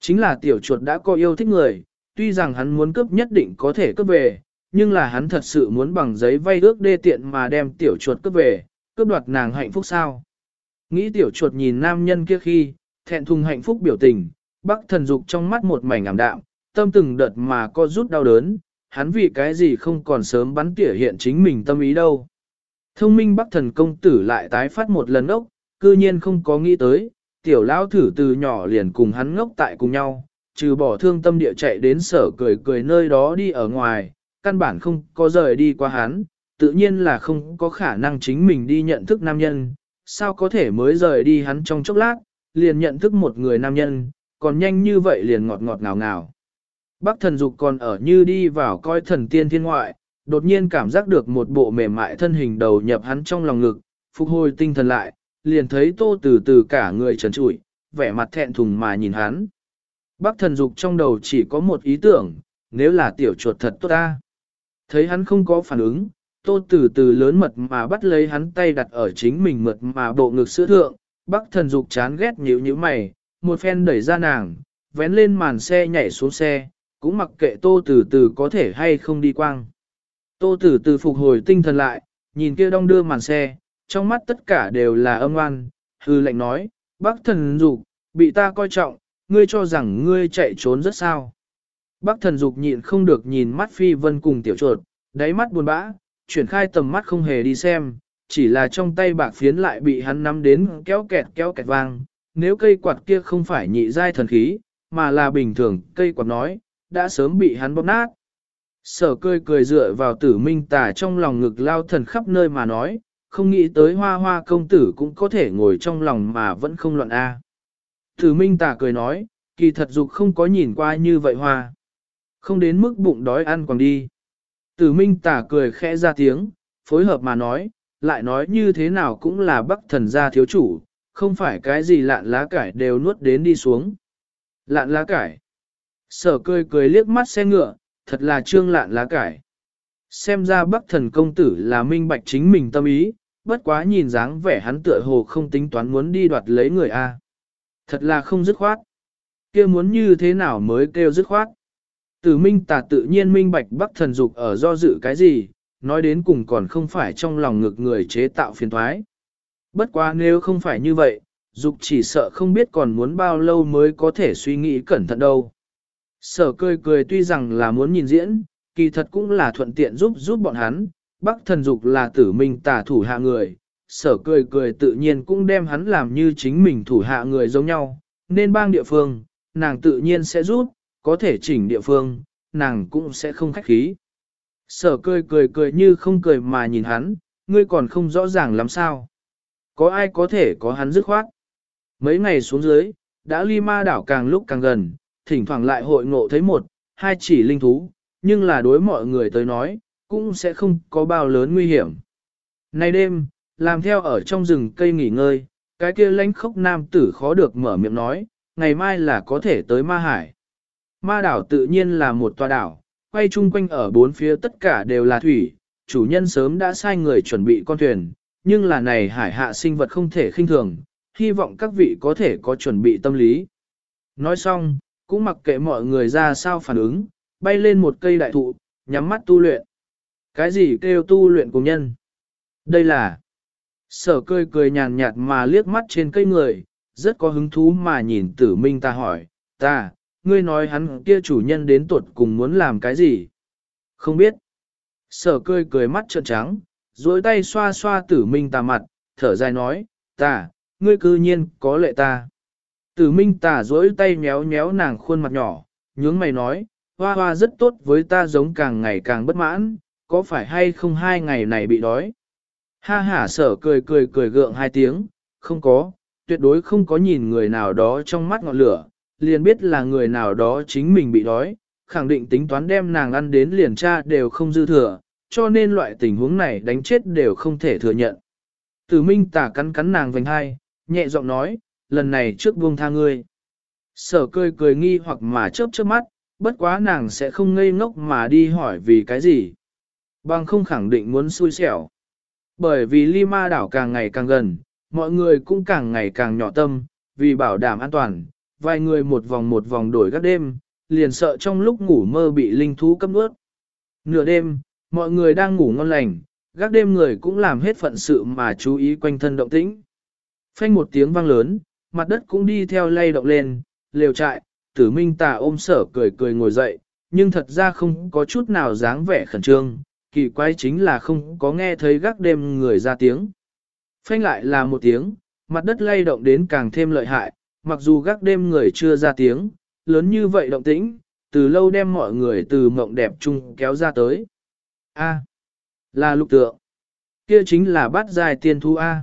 Chính là tiểu chuột đã có yêu thích người, tuy rằng hắn muốn cướp nhất định có thể cướp về, nhưng là hắn thật sự muốn bằng giấy vay ước đê tiện mà đem tiểu chuột cướp về, cướp đoạt nàng hạnh phúc sao. Nghĩ tiểu chuột nhìn nam nhân kia khi, thẹn thùng hạnh phúc biểu tình, bắc thần dục trong mắt một mảnh ảm đạm, tâm từng đợt mà co rút đau đớn, hắn vì cái gì không còn sớm bắn tỉa hiện chính mình tâm ý đâu. Thông minh bắc thần công tử lại tái phát một lần ốc, cư nhiên không có nghĩ tới, tiểu lão thử từ nhỏ liền cùng hắn ngốc tại cùng nhau, trừ bỏ thương tâm địa chạy đến sở cười cười nơi đó đi ở ngoài, căn bản không có rời đi qua hắn, tự nhiên là không có khả năng chính mình đi nhận thức nam nhân, sao có thể mới rời đi hắn trong chốc lát, liền nhận thức một người nam nhân, còn nhanh như vậy liền ngọt ngọt ngào ngào. Bác thần dục còn ở như đi vào coi thần tiên thiên ngoại, đột nhiên cảm giác được một bộ mềm mại thân hình đầu nhập hắn trong lòng ngực, phục hồi tinh thần lại, liền thấy tô từ từ cả người trần trụi, vẻ mặt thẹn thùng mà nhìn hắn. Bác thần dục trong đầu chỉ có một ý tưởng, nếu là tiểu chuột thật tốt ta. Thấy hắn không có phản ứng, tô từ từ lớn mật mà bắt lấy hắn tay đặt ở chính mình mượt mà bộ ngực sữa thượng, bác thần dục chán ghét nhíu nhíu mày, một phen đẩy ra nàng, vén lên màn xe nhảy xuống xe, cũng mặc kệ tô từ từ có thể hay không đi quang. Tô Tử từ phục hồi tinh thần lại, nhìn kia đong đưa màn xe, trong mắt tất cả đều là âm oan, hư lệnh nói, bác thần dục, bị ta coi trọng, ngươi cho rằng ngươi chạy trốn rất sao. Bác thần dục nhịn không được nhìn mắt phi vân cùng tiểu chuột, đáy mắt buồn bã, chuyển khai tầm mắt không hề đi xem, chỉ là trong tay bạc phiến lại bị hắn nắm đến kéo kẹt kéo kẹt vang. Nếu cây quạt kia không phải nhị giai thần khí, mà là bình thường cây quạt nói, đã sớm bị hắn bóp nát. Sở cười cười dựa vào tử minh tà trong lòng ngực lao thần khắp nơi mà nói, không nghĩ tới hoa hoa công tử cũng có thể ngồi trong lòng mà vẫn không loạn A. Tử minh tà cười nói, kỳ thật dục không có nhìn qua như vậy hoa. Không đến mức bụng đói ăn còn đi. Tử minh tà cười khẽ ra tiếng, phối hợp mà nói, lại nói như thế nào cũng là bắc thần gia thiếu chủ, không phải cái gì lạn lá cải đều nuốt đến đi xuống. Lạn lá cải. Sở cười cười liếc mắt xe ngựa, thật là trương lạn lá cải. Xem ra bắc thần công tử là minh bạch chính mình tâm ý, bất quá nhìn dáng vẻ hắn tựa hồ không tính toán muốn đi đoạt lấy người A. Thật là không dứt khoát. kia muốn như thế nào mới kêu dứt khoát. Tử minh tà tự nhiên minh bạch bắc thần dục ở do dự cái gì, nói đến cùng còn không phải trong lòng ngực người chế tạo phiền thoái. Bất quá nếu không phải như vậy, dục chỉ sợ không biết còn muốn bao lâu mới có thể suy nghĩ cẩn thận đâu. Sở cười cười tuy rằng là muốn nhìn diễn, kỳ thật cũng là thuận tiện giúp giúp bọn hắn, Bắc thần dục là tử minh tả thủ hạ người, sở cười cười tự nhiên cũng đem hắn làm như chính mình thủ hạ người giống nhau, nên bang địa phương, nàng tự nhiên sẽ giúp, có thể chỉnh địa phương, nàng cũng sẽ không khách khí. Sở cười cười cười như không cười mà nhìn hắn, ngươi còn không rõ ràng làm sao. Có ai có thể có hắn dứt khoát. Mấy ngày xuống dưới, đã ly ma đảo càng lúc càng gần, thỉnh thoảng lại hội ngộ thấy một, hai chỉ linh thú, nhưng là đối mọi người tới nói, cũng sẽ không có bao lớn nguy hiểm. Nay đêm, làm theo ở trong rừng cây nghỉ ngơi, cái kia lãnh khốc nam tử khó được mở miệng nói, ngày mai là có thể tới ma hải. Ma đảo tự nhiên là một tòa đảo, quay chung quanh ở bốn phía tất cả đều là thủy, chủ nhân sớm đã sai người chuẩn bị con thuyền, nhưng là này hải hạ sinh vật không thể khinh thường, hy vọng các vị có thể có chuẩn bị tâm lý. Nói xong, cũng mặc kệ mọi người ra sao phản ứng, bay lên một cây đại thụ, nhắm mắt tu luyện. Cái gì kêu tu luyện cùng nhân? Đây là sở cười cười nhàn nhạt mà liếc mắt trên cây người, rất có hứng thú mà nhìn tử minh ta hỏi, ta, ngươi nói hắn kia chủ nhân đến tuột cùng muốn làm cái gì? Không biết. Sở cười cười mắt trợn trắng, duỗi tay xoa xoa tử minh ta mặt, thở dài nói, ta, ngươi cư nhiên có lệ ta. Tử minh tà dỗi tay nhéo nhéo nàng khuôn mặt nhỏ, nhướng mày nói, hoa hoa rất tốt với ta giống càng ngày càng bất mãn, có phải hay không hai ngày này bị đói? Ha hả sở cười cười cười gượng hai tiếng, không có, tuyệt đối không có nhìn người nào đó trong mắt ngọn lửa, liền biết là người nào đó chính mình bị đói, khẳng định tính toán đem nàng ăn đến liền cha đều không dư thừa, cho nên loại tình huống này đánh chết đều không thể thừa nhận. Tử Minh tả cắn cắn nàng vành hai, nhẹ giọng nói, lần này trước buông tha ngươi. Sở cười cười nghi hoặc mà chớp chớp mắt, bất quá nàng sẽ không ngây ngốc mà đi hỏi vì cái gì. Bằng không khẳng định muốn xui xẻo. Bởi vì Lima đảo càng ngày càng gần, mọi người cũng càng ngày càng nhỏ tâm, vì bảo đảm an toàn, vài người một vòng một vòng đổi các đêm, liền sợ trong lúc ngủ mơ bị linh thú cấp ướt. Nửa đêm, mọi người đang ngủ ngon lành, gác đêm người cũng làm hết phận sự mà chú ý quanh thân động tĩnh. Phanh một tiếng vang lớn, mặt đất cũng đi theo lay động lên, liều trại, tử minh tà ôm sở cười cười ngồi dậy, nhưng thật ra không có chút nào dáng vẻ khẩn trương, kỳ quái chính là không có nghe thấy gác đêm người ra tiếng. Phanh lại là một tiếng, mặt đất lay động đến càng thêm lợi hại, mặc dù gác đêm người chưa ra tiếng, lớn như vậy động tĩnh, từ lâu đem mọi người từ mộng đẹp chung kéo ra tới. A. là lục tượng. Kia chính là bát dài tiên thú A.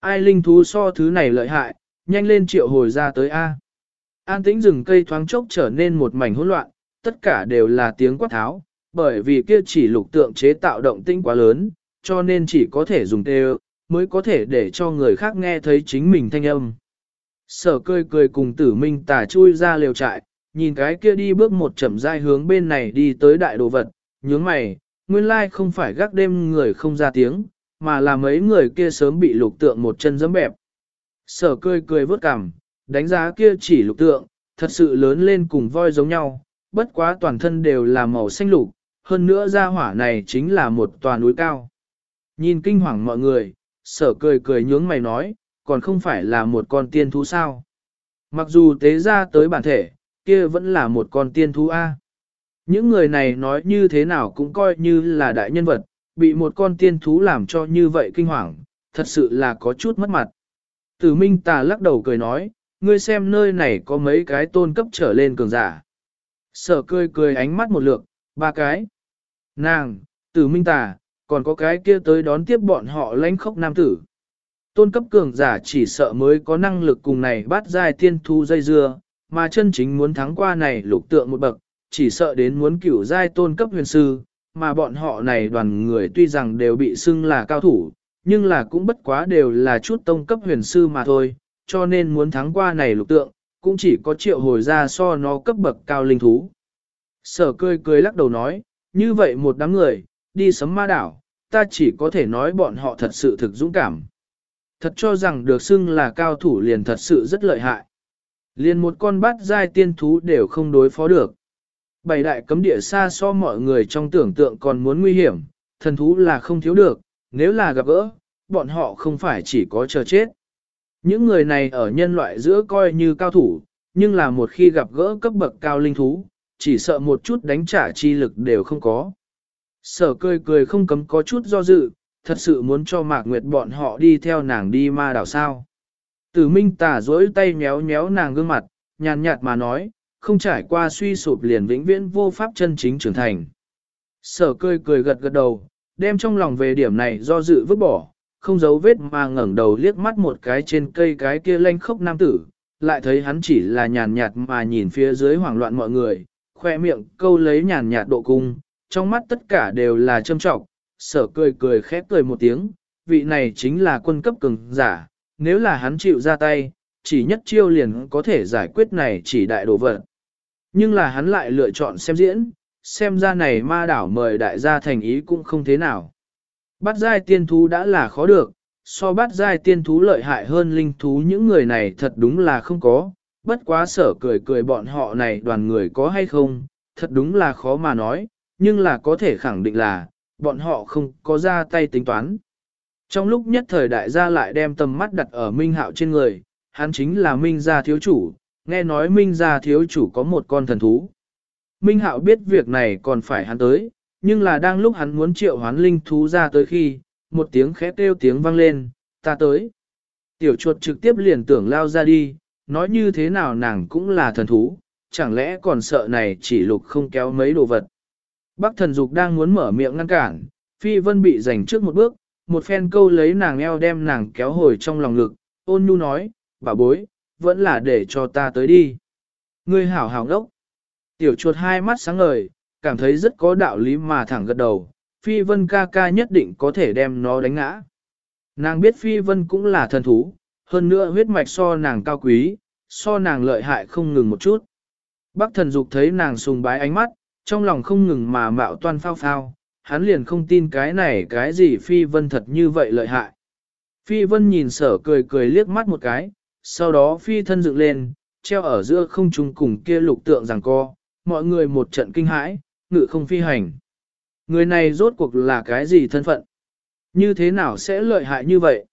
Ai linh thú so thứ này lợi hại, nhanh lên triệu hồi ra tới A. An tĩnh rừng cây thoáng chốc trở nên một mảnh hỗn loạn, tất cả đều là tiếng quát tháo, bởi vì kia chỉ lục tượng chế tạo động tĩnh quá lớn, cho nên chỉ có thể dùng tê mới có thể để cho người khác nghe thấy chính mình thanh âm. Sở cười cười cùng tử minh tả chui ra liều trại, nhìn cái kia đi bước một chậm rãi hướng bên này đi tới đại đồ vật, nhướng mày, nguyên lai không phải gác đêm người không ra tiếng, mà là mấy người kia sớm bị lục tượng một chân dẫm bẹp. Sở cười cười vớt cằm, đánh giá kia chỉ lục tượng, thật sự lớn lên cùng voi giống nhau, bất quá toàn thân đều là màu xanh lục, hơn nữa ra hỏa này chính là một tòa núi cao. Nhìn kinh hoàng mọi người, sở cười cười nhướng mày nói, còn không phải là một con tiên thú sao. Mặc dù tế ra tới bản thể, kia vẫn là một con tiên thú A. Những người này nói như thế nào cũng coi như là đại nhân vật, bị một con tiên thú làm cho như vậy kinh hoàng, thật sự là có chút mất mặt. Tử Minh Tà lắc đầu cười nói, ngươi xem nơi này có mấy cái tôn cấp trở lên cường giả. Sở cười cười ánh mắt một lượt, ba cái. Nàng, Tử Minh Tà, còn có cái kia tới đón tiếp bọn họ lãnh khốc nam tử. Tôn cấp cường giả chỉ sợ mới có năng lực cùng này bắt dài tiên thu dây dưa, mà chân chính muốn thắng qua này lục tượng một bậc, chỉ sợ đến muốn cửu giai tôn cấp huyền sư, mà bọn họ này đoàn người tuy rằng đều bị xưng là cao thủ, nhưng là cũng bất quá đều là chút tông cấp huyền sư mà thôi, cho nên muốn thắng qua này lục tượng, cũng chỉ có triệu hồi ra so nó cấp bậc cao linh thú. Sở cười cười lắc đầu nói, như vậy một đám người, đi sấm ma đảo, ta chỉ có thể nói bọn họ thật sự thực dũng cảm. Thật cho rằng được xưng là cao thủ liền thật sự rất lợi hại. Liền một con bát giai tiên thú đều không đối phó được. Bảy đại cấm địa xa so mọi người trong tưởng tượng còn muốn nguy hiểm, thần thú là không thiếu được, nếu là gặp gỡ, bọn họ không phải chỉ có chờ chết. Những người này ở nhân loại giữa coi như cao thủ, nhưng là một khi gặp gỡ cấp bậc cao linh thú, chỉ sợ một chút đánh trả chi lực đều không có. Sở cười cười không cấm có chút do dự, thật sự muốn cho Mạc Nguyệt bọn họ đi theo nàng đi ma đảo sao. Tử Minh tả dối tay méo méo nàng gương mặt, nhàn nhạt mà nói, không trải qua suy sụp liền vĩnh viễn vô pháp chân chính trưởng thành. Sở cười cười gật gật đầu, đem trong lòng về điểm này do dự vứt bỏ, không giấu vết mà ngẩng đầu liếc mắt một cái trên cây cái kia lanh khốc nam tử, lại thấy hắn chỉ là nhàn nhạt mà nhìn phía dưới hoảng loạn mọi người, khoe miệng câu lấy nhàn nhạt độ cung, trong mắt tất cả đều là châm trọng, sở cười cười khép cười một tiếng, vị này chính là quân cấp cường giả, nếu là hắn chịu ra tay, chỉ nhất chiêu liền có thể giải quyết này chỉ đại đồ vật. Nhưng là hắn lại lựa chọn xem diễn, xem ra này ma đảo mời đại gia thành ý cũng không thế nào. Bắt giai tiên thú đã là khó được, so bắt giai tiên thú lợi hại hơn linh thú những người này thật đúng là không có, bất quá sở cười cười bọn họ này đoàn người có hay không, thật đúng là khó mà nói, nhưng là có thể khẳng định là, bọn họ không có ra tay tính toán. Trong lúc nhất thời đại gia lại đem tầm mắt đặt ở Minh Hạo trên người, hắn chính là Minh gia thiếu chủ, nghe nói Minh gia thiếu chủ có một con thần thú. Minh Hạo biết việc này còn phải hắn tới, nhưng là đang lúc hắn muốn triệu hoán linh thú ra tới khi, một tiếng khẽ kêu tiếng vang lên, ta tới. Tiểu chuột trực tiếp liền tưởng lao ra đi, nói như thế nào nàng cũng là thần thú, chẳng lẽ còn sợ này chỉ lục không kéo mấy đồ vật. Bác thần dục đang muốn mở miệng ngăn cản, phi vân bị giành trước một bước, một phen câu lấy nàng eo đem nàng kéo hồi trong lòng ngực, ôn nhu nói, bà bối, vẫn là để cho ta tới đi. Ngươi hảo hảo ngốc. Tiểu chuột hai mắt sáng ngời, cảm thấy rất có đạo lý mà thẳng gật đầu, phi vân ca ca nhất định có thể đem nó đánh ngã. Nàng biết phi vân cũng là thần thú, hơn nữa huyết mạch so nàng cao quý, so nàng lợi hại không ngừng một chút. Bác thần dục thấy nàng sùng bái ánh mắt, trong lòng không ngừng mà mạo toan phao phao, hắn liền không tin cái này cái gì phi vân thật như vậy lợi hại. Phi vân nhìn sở cười cười liếc mắt một cái, sau đó phi thân dựng lên, treo ở giữa không trung cùng kia lục tượng rằng co, mọi người một trận kinh hãi, ngự không phi hành. Người này rốt cuộc là cái gì thân phận? Như thế nào sẽ lợi hại như vậy?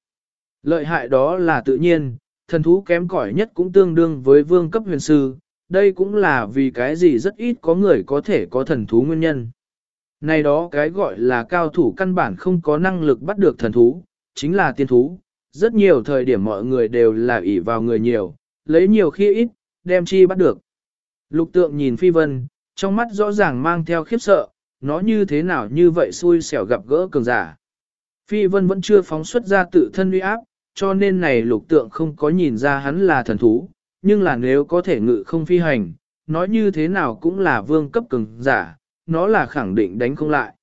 Lợi hại đó là tự nhiên, thần thú kém cỏi nhất cũng tương đương với vương cấp huyền sư, đây cũng là vì cái gì rất ít có người có thể có thần thú nguyên nhân. Này đó cái gọi là cao thủ căn bản không có năng lực bắt được thần thú, chính là tiên thú. Rất nhiều thời điểm mọi người đều là ỷ vào người nhiều, lấy nhiều khi ít, đem chi bắt được. Lục tượng nhìn phi vân, trong mắt rõ ràng mang theo khiếp sợ, nó như thế nào như vậy xui xẻo gặp gỡ cường giả. Phi vân vẫn chưa phóng xuất ra tự thân uy áp, cho nên này lục tượng không có nhìn ra hắn là thần thú, nhưng là nếu có thể ngự không phi hành, nói như thế nào cũng là vương cấp cường giả, nó là khẳng định đánh không lại.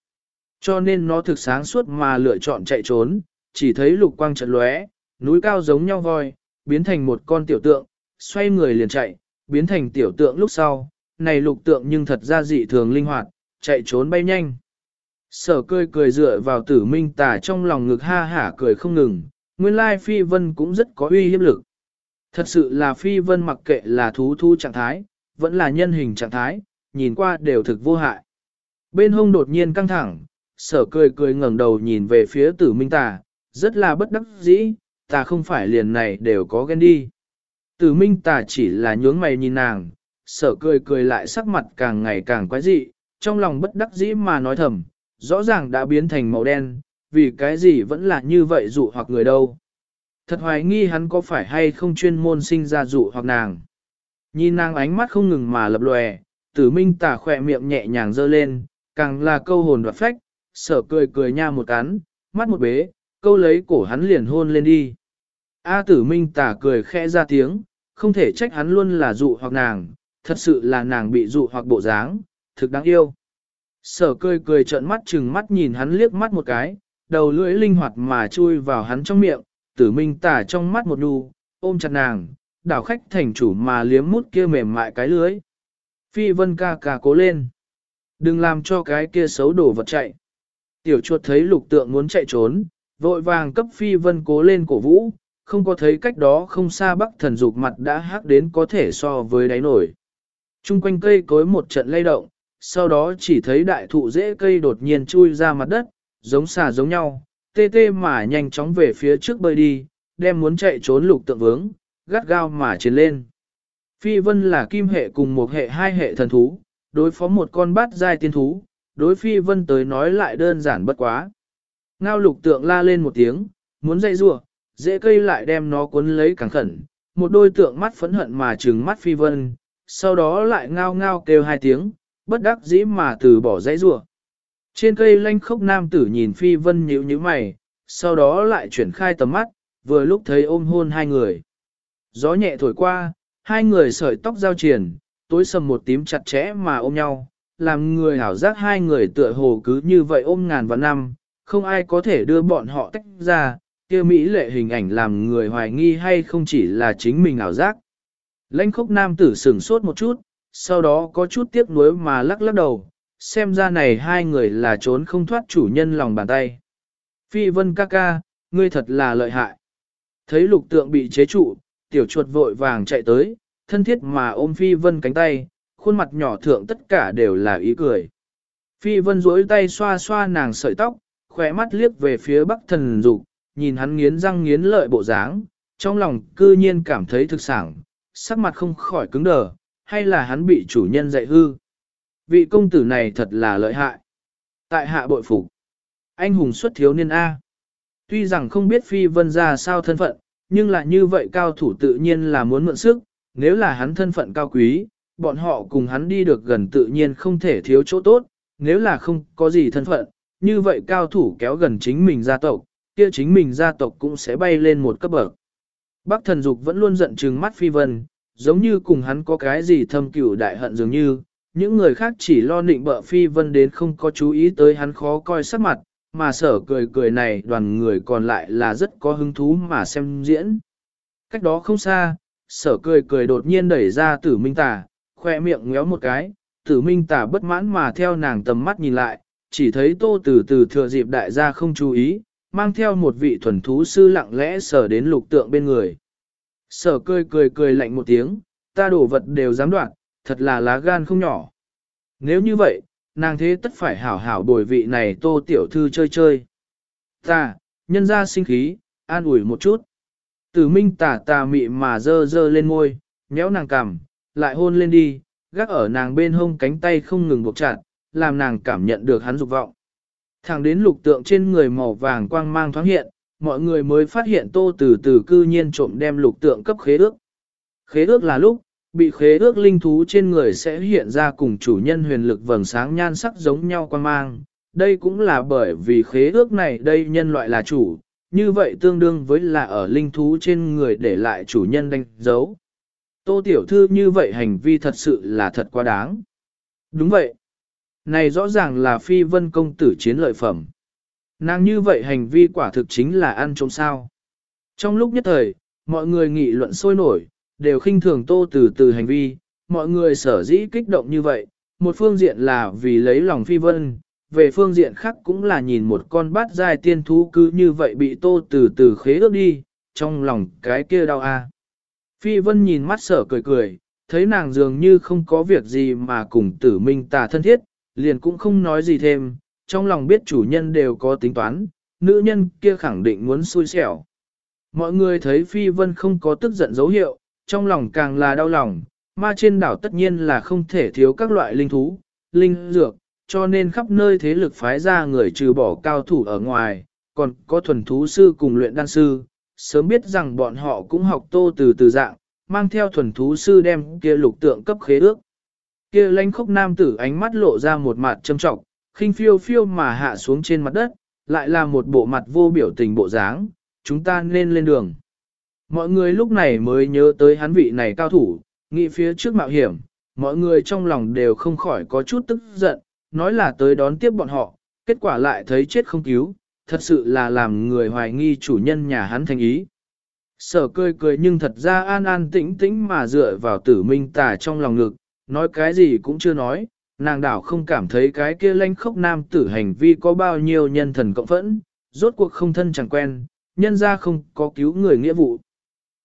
Cho nên nó thực sáng suốt mà lựa chọn chạy trốn, chỉ thấy lục quang trận lóe, núi cao giống nhau voi, biến thành một con tiểu tượng, xoay người liền chạy, biến thành tiểu tượng lúc sau, này lục tượng nhưng thật ra dị thường linh hoạt, chạy trốn bay nhanh. Sở cười cười dựa vào tử minh tà trong lòng ngực ha hả cười không ngừng, nguyên lai phi vân cũng rất có uy hiếp lực. Thật sự là phi vân mặc kệ là thú thu trạng thái, vẫn là nhân hình trạng thái, nhìn qua đều thực vô hại. Bên hông đột nhiên căng thẳng, sở cười cười ngẩng đầu nhìn về phía tử minh tà, rất là bất đắc dĩ, ta không phải liền này đều có ghen đi. Tử minh tà chỉ là nhướng mày nhìn nàng, sở cười cười lại sắc mặt càng ngày càng quái dị, trong lòng bất đắc dĩ mà nói thầm, rõ ràng đã biến thành màu đen, vì cái gì vẫn là như vậy dụ hoặc người đâu. Thật hoài nghi hắn có phải hay không chuyên môn sinh ra dụ hoặc nàng. Nhìn nàng ánh mắt không ngừng mà lập lòe, tử minh tà khỏe miệng nhẹ nhàng dơ lên, càng là câu hồn đoạt phách, sở cười cười nha một cắn, mắt một bế, câu lấy cổ hắn liền hôn lên đi. A tử minh tà cười khẽ ra tiếng, không thể trách hắn luôn là dụ hoặc nàng, thật sự là nàng bị dụ hoặc bộ dáng, thực đáng yêu. Sở cười cười trợn mắt chừng mắt nhìn hắn liếc mắt một cái, đầu lưỡi linh hoạt mà chui vào hắn trong miệng, tử minh tả trong mắt một đu, ôm chặt nàng, đảo khách thành chủ mà liếm mút kia mềm mại cái lưới. Phi vân ca ca cố lên. Đừng làm cho cái kia xấu đổ vật chạy. Tiểu chuột thấy lục tượng muốn chạy trốn, vội vàng cấp phi vân cố lên cổ vũ, không có thấy cách đó không xa bắc thần dục mặt đã hắc đến có thể so với đáy nổi. Trung quanh cây cối một trận lay động, sau đó chỉ thấy đại thụ rễ cây đột nhiên chui ra mặt đất, giống xà giống nhau, tê tê mà nhanh chóng về phía trước bơi đi, đem muốn chạy trốn lục tượng vướng, gắt gao mà chiến lên. Phi vân là kim hệ cùng một hệ hai hệ thần thú, đối phó một con bát giai tiên thú, đối phi vân tới nói lại đơn giản bất quá. Ngao lục tượng la lên một tiếng, muốn dây rua, dễ cây lại đem nó cuốn lấy càng khẩn, một đôi tượng mắt phẫn hận mà trừng mắt phi vân, sau đó lại ngao ngao kêu hai tiếng, bất đắc dĩ mà từ bỏ dãy rua. Trên cây lanh khốc nam tử nhìn phi vân nhíu nhíu mày, sau đó lại chuyển khai tầm mắt, vừa lúc thấy ôm hôn hai người. Gió nhẹ thổi qua, hai người sợi tóc giao triển, tối sầm một tím chặt chẽ mà ôm nhau, làm người hảo giác hai người tựa hồ cứ như vậy ôm ngàn vạn năm, không ai có thể đưa bọn họ tách ra, kia Mỹ lệ hình ảnh làm người hoài nghi hay không chỉ là chính mình ảo giác. Lãnh khốc nam tử sửng sốt một chút, sau đó có chút tiếc nuối mà lắc lắc đầu, xem ra này hai người là trốn không thoát chủ nhân lòng bàn tay. Phi vân ca ca, ngươi thật là lợi hại. Thấy lục tượng bị chế trụ, tiểu chuột vội vàng chạy tới, thân thiết mà ôm Phi vân cánh tay, khuôn mặt nhỏ thượng tất cả đều là ý cười. Phi vân duỗi tay xoa xoa nàng sợi tóc, khỏe mắt liếc về phía bắc thần dục, nhìn hắn nghiến răng nghiến lợi bộ dáng, trong lòng cư nhiên cảm thấy thực sản, sắc mặt không khỏi cứng đờ, hay là hắn bị chủ nhân dạy hư. Vị công tử này thật là lợi hại. Tại hạ bội phục. Anh hùng xuất thiếu niên A. Tuy rằng không biết phi vân ra sao thân phận, nhưng là như vậy cao thủ tự nhiên là muốn mượn sức, nếu là hắn thân phận cao quý, bọn họ cùng hắn đi được gần tự nhiên không thể thiếu chỗ tốt, nếu là không có gì thân phận, như vậy cao thủ kéo gần chính mình gia tộc, kia chính mình gia tộc cũng sẽ bay lên một cấp bậc. Bác thần dục vẫn luôn giận trừng mắt phi vân, giống như cùng hắn có cái gì thâm cửu đại hận dường như, những người khác chỉ lo nịnh bợ phi vân đến không có chú ý tới hắn khó coi sắc mặt, mà sở cười cười này đoàn người còn lại là rất có hứng thú mà xem diễn. Cách đó không xa, sở cười cười đột nhiên đẩy ra tử minh tà, khoe miệng ngéo một cái, tử minh tà bất mãn mà theo nàng tầm mắt nhìn lại, chỉ thấy tô từ từ thừa dịp đại gia không chú ý, mang theo một vị thuần thú sư lặng lẽ sở đến lục tượng bên người. Sở cười cười cười lạnh một tiếng, ta đổ vật đều dám đoạn, thật là lá gan không nhỏ. Nếu như vậy, nàng thế tất phải hảo hảo bồi vị này tô tiểu thư chơi chơi. Ta, nhân ra sinh khí, an ủi một chút. Tử minh tả tà mị mà dơ dơ lên môi, nhéo nàng cằm, lại hôn lên đi, gác ở nàng bên hông cánh tay không ngừng buộc chặt, làm nàng cảm nhận được hắn dục vọng. Thẳng đến lục tượng trên người màu vàng quang mang thoáng hiện, mọi người mới phát hiện tô từ từ cư nhiên trộm đem lục tượng cấp khế ước. Khế ước là lúc, bị khế ước linh thú trên người sẽ hiện ra cùng chủ nhân huyền lực vầng sáng nhan sắc giống nhau quang mang. Đây cũng là bởi vì khế ước này đây nhân loại là chủ, như vậy tương đương với là ở linh thú trên người để lại chủ nhân đánh dấu. Tô tiểu thư như vậy hành vi thật sự là thật quá đáng. Đúng vậy. Này rõ ràng là phi vân công tử chiến lợi phẩm. Nàng như vậy hành vi quả thực chính là ăn trộm sao. Trong lúc nhất thời, mọi người nghị luận sôi nổi, đều khinh thường tô từ từ hành vi, mọi người sở dĩ kích động như vậy, một phương diện là vì lấy lòng phi vân, về phương diện khác cũng là nhìn một con bát dài tiên thú cứ như vậy bị tô từ từ khế ước đi, trong lòng cái kia đau a. Phi vân nhìn mắt sở cười cười, thấy nàng dường như không có việc gì mà cùng tử minh tà thân thiết, liền cũng không nói gì thêm, trong lòng biết chủ nhân đều có tính toán, nữ nhân kia khẳng định muốn xui xẻo. Mọi người thấy Phi Vân không có tức giận dấu hiệu, trong lòng càng là đau lòng, ma trên đảo tất nhiên là không thể thiếu các loại linh thú, linh dược, cho nên khắp nơi thế lực phái ra người trừ bỏ cao thủ ở ngoài, còn có thuần thú sư cùng luyện đan sư, sớm biết rằng bọn họ cũng học tô từ từ dạng, mang theo thuần thú sư đem kia lục tượng cấp khế ước. Kia lãnh khốc nam tử ánh mắt lộ ra một mặt châm trọng, khinh phiêu phiêu mà hạ xuống trên mặt đất, lại là một bộ mặt vô biểu tình bộ dáng, chúng ta nên lên đường. Mọi người lúc này mới nhớ tới hắn vị này cao thủ, nghĩ phía trước mạo hiểm, mọi người trong lòng đều không khỏi có chút tức giận, nói là tới đón tiếp bọn họ, kết quả lại thấy chết không cứu, thật sự là làm người hoài nghi chủ nhân nhà hắn thành ý. Sở cười cười nhưng thật ra an an tĩnh tĩnh mà dựa vào tử minh tà trong lòng ngực, nói cái gì cũng chưa nói, nàng đảo không cảm thấy cái kia lanh khốc nam tử hành vi có bao nhiêu nhân thần cộng phẫn, rốt cuộc không thân chẳng quen, nhân ra không có cứu người nghĩa vụ.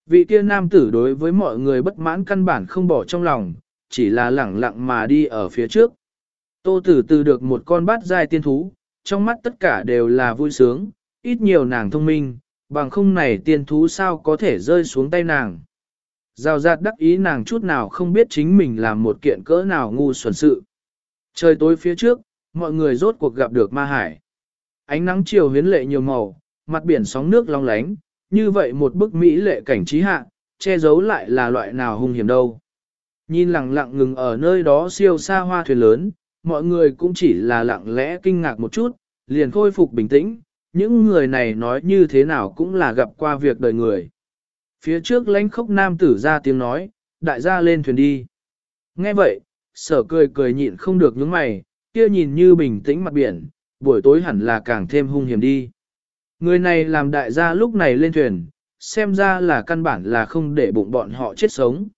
Vị kia nam tử đối với mọi người bất mãn căn bản không bỏ trong lòng, chỉ là lẳng lặng mà đi ở phía trước. Tô tử từ được một con bát giai tiên thú, trong mắt tất cả đều là vui sướng, ít nhiều nàng thông minh, bằng không này tiên thú sao có thể rơi xuống tay nàng. Giao giạt đắc ý nàng chút nào không biết chính mình làm một kiện cỡ nào ngu xuẩn sự. Trời tối phía trước, mọi người rốt cuộc gặp được ma hải. Ánh nắng chiều huyến lệ nhiều màu, mặt biển sóng nước long lánh, như vậy một bức mỹ lệ cảnh trí hạ, che giấu lại là loại nào hung hiểm đâu. Nhìn lặng lặng ngừng ở nơi đó siêu xa hoa thuyền lớn, mọi người cũng chỉ là lặng lẽ kinh ngạc một chút, liền khôi phục bình tĩnh, những người này nói như thế nào cũng là gặp qua việc đời người. Phía trước lãnh khốc nam tử ra tiếng nói, đại gia lên thuyền đi. Nghe vậy, sở cười cười nhịn không được những mày, kia nhìn như bình tĩnh mặt biển, buổi tối hẳn là càng thêm hung hiểm đi. Người này làm đại gia lúc này lên thuyền, xem ra là căn bản là không để bụng bọn họ chết sống.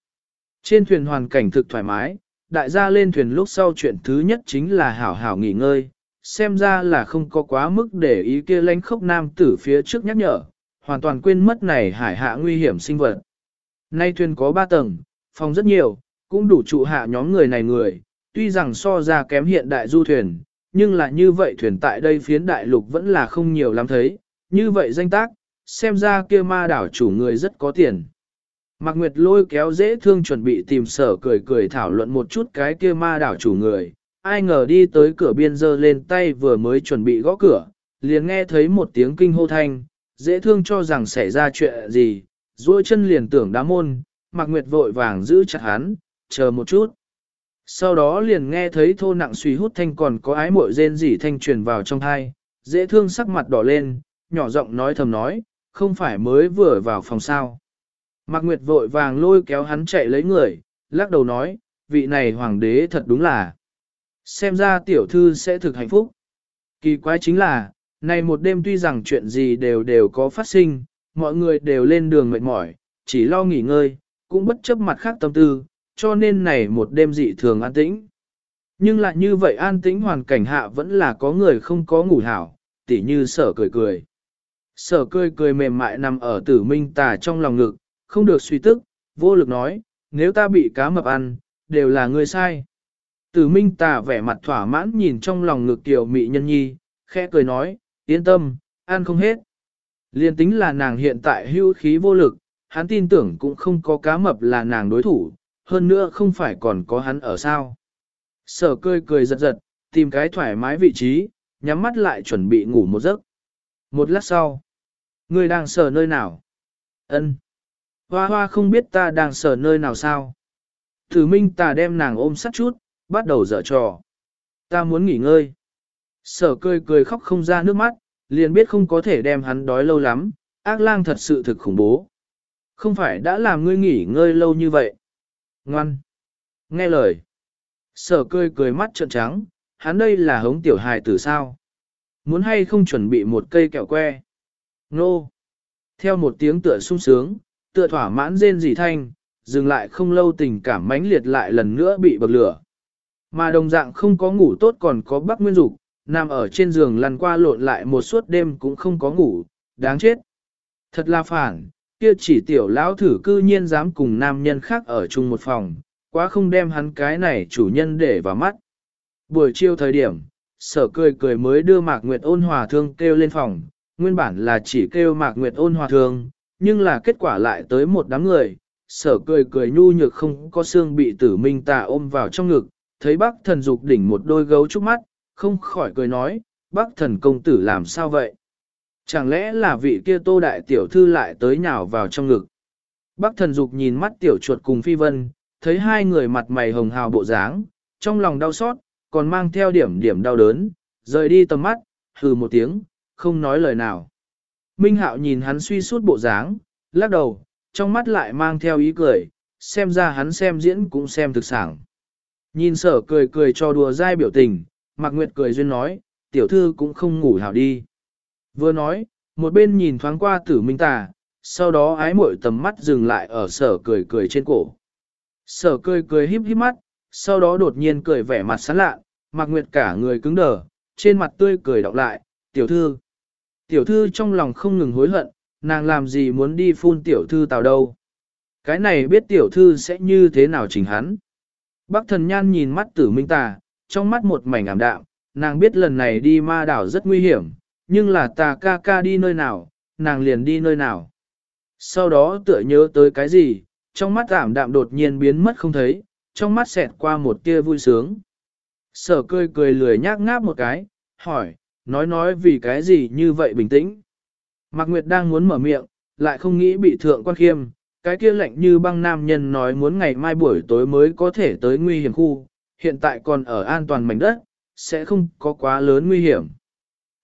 Trên thuyền hoàn cảnh thực thoải mái, đại gia lên thuyền lúc sau chuyện thứ nhất chính là hảo hảo nghỉ ngơi, xem ra là không có quá mức để ý kia lánh khốc nam tử phía trước nhắc nhở, hoàn toàn quên mất này hải hạ nguy hiểm sinh vật. Nay thuyền có 3 tầng, phòng rất nhiều, cũng đủ trụ hạ nhóm người này người, tuy rằng so ra kém hiện đại du thuyền, nhưng là như vậy thuyền tại đây phiến đại lục vẫn là không nhiều lắm thấy, như vậy danh tác, xem ra kia ma đảo chủ người rất có tiền. Mạc Nguyệt lôi kéo dễ thương chuẩn bị tìm sở cười cười thảo luận một chút cái kia ma đảo chủ người, ai ngờ đi tới cửa biên dơ lên tay vừa mới chuẩn bị gõ cửa, liền nghe thấy một tiếng kinh hô thanh, dễ thương cho rằng xảy ra chuyện gì, duỗi chân liền tưởng đá môn, Mạc Nguyệt vội vàng giữ chặt hắn, chờ một chút. Sau đó liền nghe thấy thô nặng suy hút thanh còn có ái muội rên rỉ thanh truyền vào trong thai, dễ thương sắc mặt đỏ lên, nhỏ giọng nói thầm nói, không phải mới vừa vào phòng sao. Mạc Nguyệt vội vàng lôi kéo hắn chạy lấy người, lắc đầu nói, vị này hoàng đế thật đúng là. Xem ra tiểu thư sẽ thực hạnh phúc. Kỳ quái chính là, này một đêm tuy rằng chuyện gì đều đều có phát sinh, mọi người đều lên đường mệt mỏi, chỉ lo nghỉ ngơi, cũng bất chấp mặt khác tâm tư, cho nên này một đêm dị thường an tĩnh. Nhưng lại như vậy an tĩnh hoàn cảnh hạ vẫn là có người không có ngủ hảo, tỉ như sở cười cười. Sở cười cười mềm mại nằm ở tử minh tà trong lòng ngực, không được suy tức, vô lực nói, nếu ta bị cá mập ăn, đều là người sai. Tử minh tà vẻ mặt thỏa mãn nhìn trong lòng ngực tiểu mị nhân nhi, khẽ cười nói, yên tâm, ăn không hết. Liên tính là nàng hiện tại hưu khí vô lực, hắn tin tưởng cũng không có cá mập là nàng đối thủ, hơn nữa không phải còn có hắn ở sao. Sở cười cười giật giật, tìm cái thoải mái vị trí, nhắm mắt lại chuẩn bị ngủ một giấc. Một lát sau, người đang sờ nơi nào? Ân. Hoa hoa không biết ta đang sờ nơi nào sao? Thử minh ta đem nàng ôm sát chút, bắt đầu dở trò. Ta muốn nghỉ ngơi. Sở cười cười khóc không ra nước mắt, liền biết không có thể đem hắn đói lâu lắm, ác lang thật sự thực khủng bố. Không phải đã làm ngươi nghỉ ngơi lâu như vậy. Ngoan. Nghe lời. Sở cười cười mắt trợn trắng, hắn đây là hống tiểu hài tử sao. Muốn hay không chuẩn bị một cây kẹo que. Nô. Theo một tiếng tựa sung sướng, tựa thỏa mãn rên rỉ thanh, dừng lại không lâu tình cảm mãnh liệt lại lần nữa bị bậc lửa. Mà đồng dạng không có ngủ tốt còn có bác nguyên dục nằm ở trên giường lăn qua lộn lại một suốt đêm cũng không có ngủ, đáng chết. Thật là phản, kia chỉ tiểu lão thử cư nhiên dám cùng nam nhân khác ở chung một phòng, quá không đem hắn cái này chủ nhân để vào mắt. Buổi chiều thời điểm, sở cười cười mới đưa Mạc Nguyệt ôn hòa thương kêu lên phòng, nguyên bản là chỉ kêu Mạc Nguyệt ôn hòa thương, nhưng là kết quả lại tới một đám người, sở cười cười nhu nhược không có xương bị tử minh tà ôm vào trong ngực, thấy bác thần dục đỉnh một đôi gấu trúc mắt, không khỏi cười nói, bác thần công tử làm sao vậy? Chẳng lẽ là vị kia tô đại tiểu thư lại tới nhào vào trong ngực? Bác thần dục nhìn mắt tiểu chuột cùng phi vân, thấy hai người mặt mày hồng hào bộ dáng, trong lòng đau xót, còn mang theo điểm điểm đau đớn, rời đi tầm mắt, hừ một tiếng, không nói lời nào. Minh Hạo nhìn hắn suy suốt bộ dáng, lắc đầu, trong mắt lại mang theo ý cười, xem ra hắn xem diễn cũng xem thực sản. Nhìn sở cười cười cho đùa dai biểu tình, Mạc Nguyệt cười duyên nói, tiểu thư cũng không ngủ hảo đi. Vừa nói, một bên nhìn thoáng qua tử minh tà, sau đó ái mội tầm mắt dừng lại ở sở cười cười trên cổ. Sở cười cười híp híp mắt, sau đó đột nhiên cười vẻ mặt sán lạ, Mạc Nguyệt cả người cứng đờ, trên mặt tươi cười đọc lại, tiểu thư. Tiểu thư trong lòng không ngừng hối hận, nàng làm gì muốn đi phun tiểu thư tào đâu. Cái này biết tiểu thư sẽ như thế nào chỉnh hắn. Bác thần nhan nhìn mắt tử minh tà, trong mắt một mảnh ảm đạm, nàng biết lần này đi ma đảo rất nguy hiểm, nhưng là tà ca ca đi nơi nào, nàng liền đi nơi nào. Sau đó tựa nhớ tới cái gì, trong mắt ảm đạm đột nhiên biến mất không thấy, trong mắt xẹt qua một tia vui sướng. Sở cười cười lười nhác ngáp một cái, hỏi, nói nói vì cái gì như vậy bình tĩnh. Mạc Nguyệt đang muốn mở miệng, lại không nghĩ bị thượng quan khiêm, cái kia lạnh như băng nam nhân nói muốn ngày mai buổi tối mới có thể tới nguy hiểm khu, hiện tại còn ở an toàn mảnh đất, sẽ không có quá lớn nguy hiểm.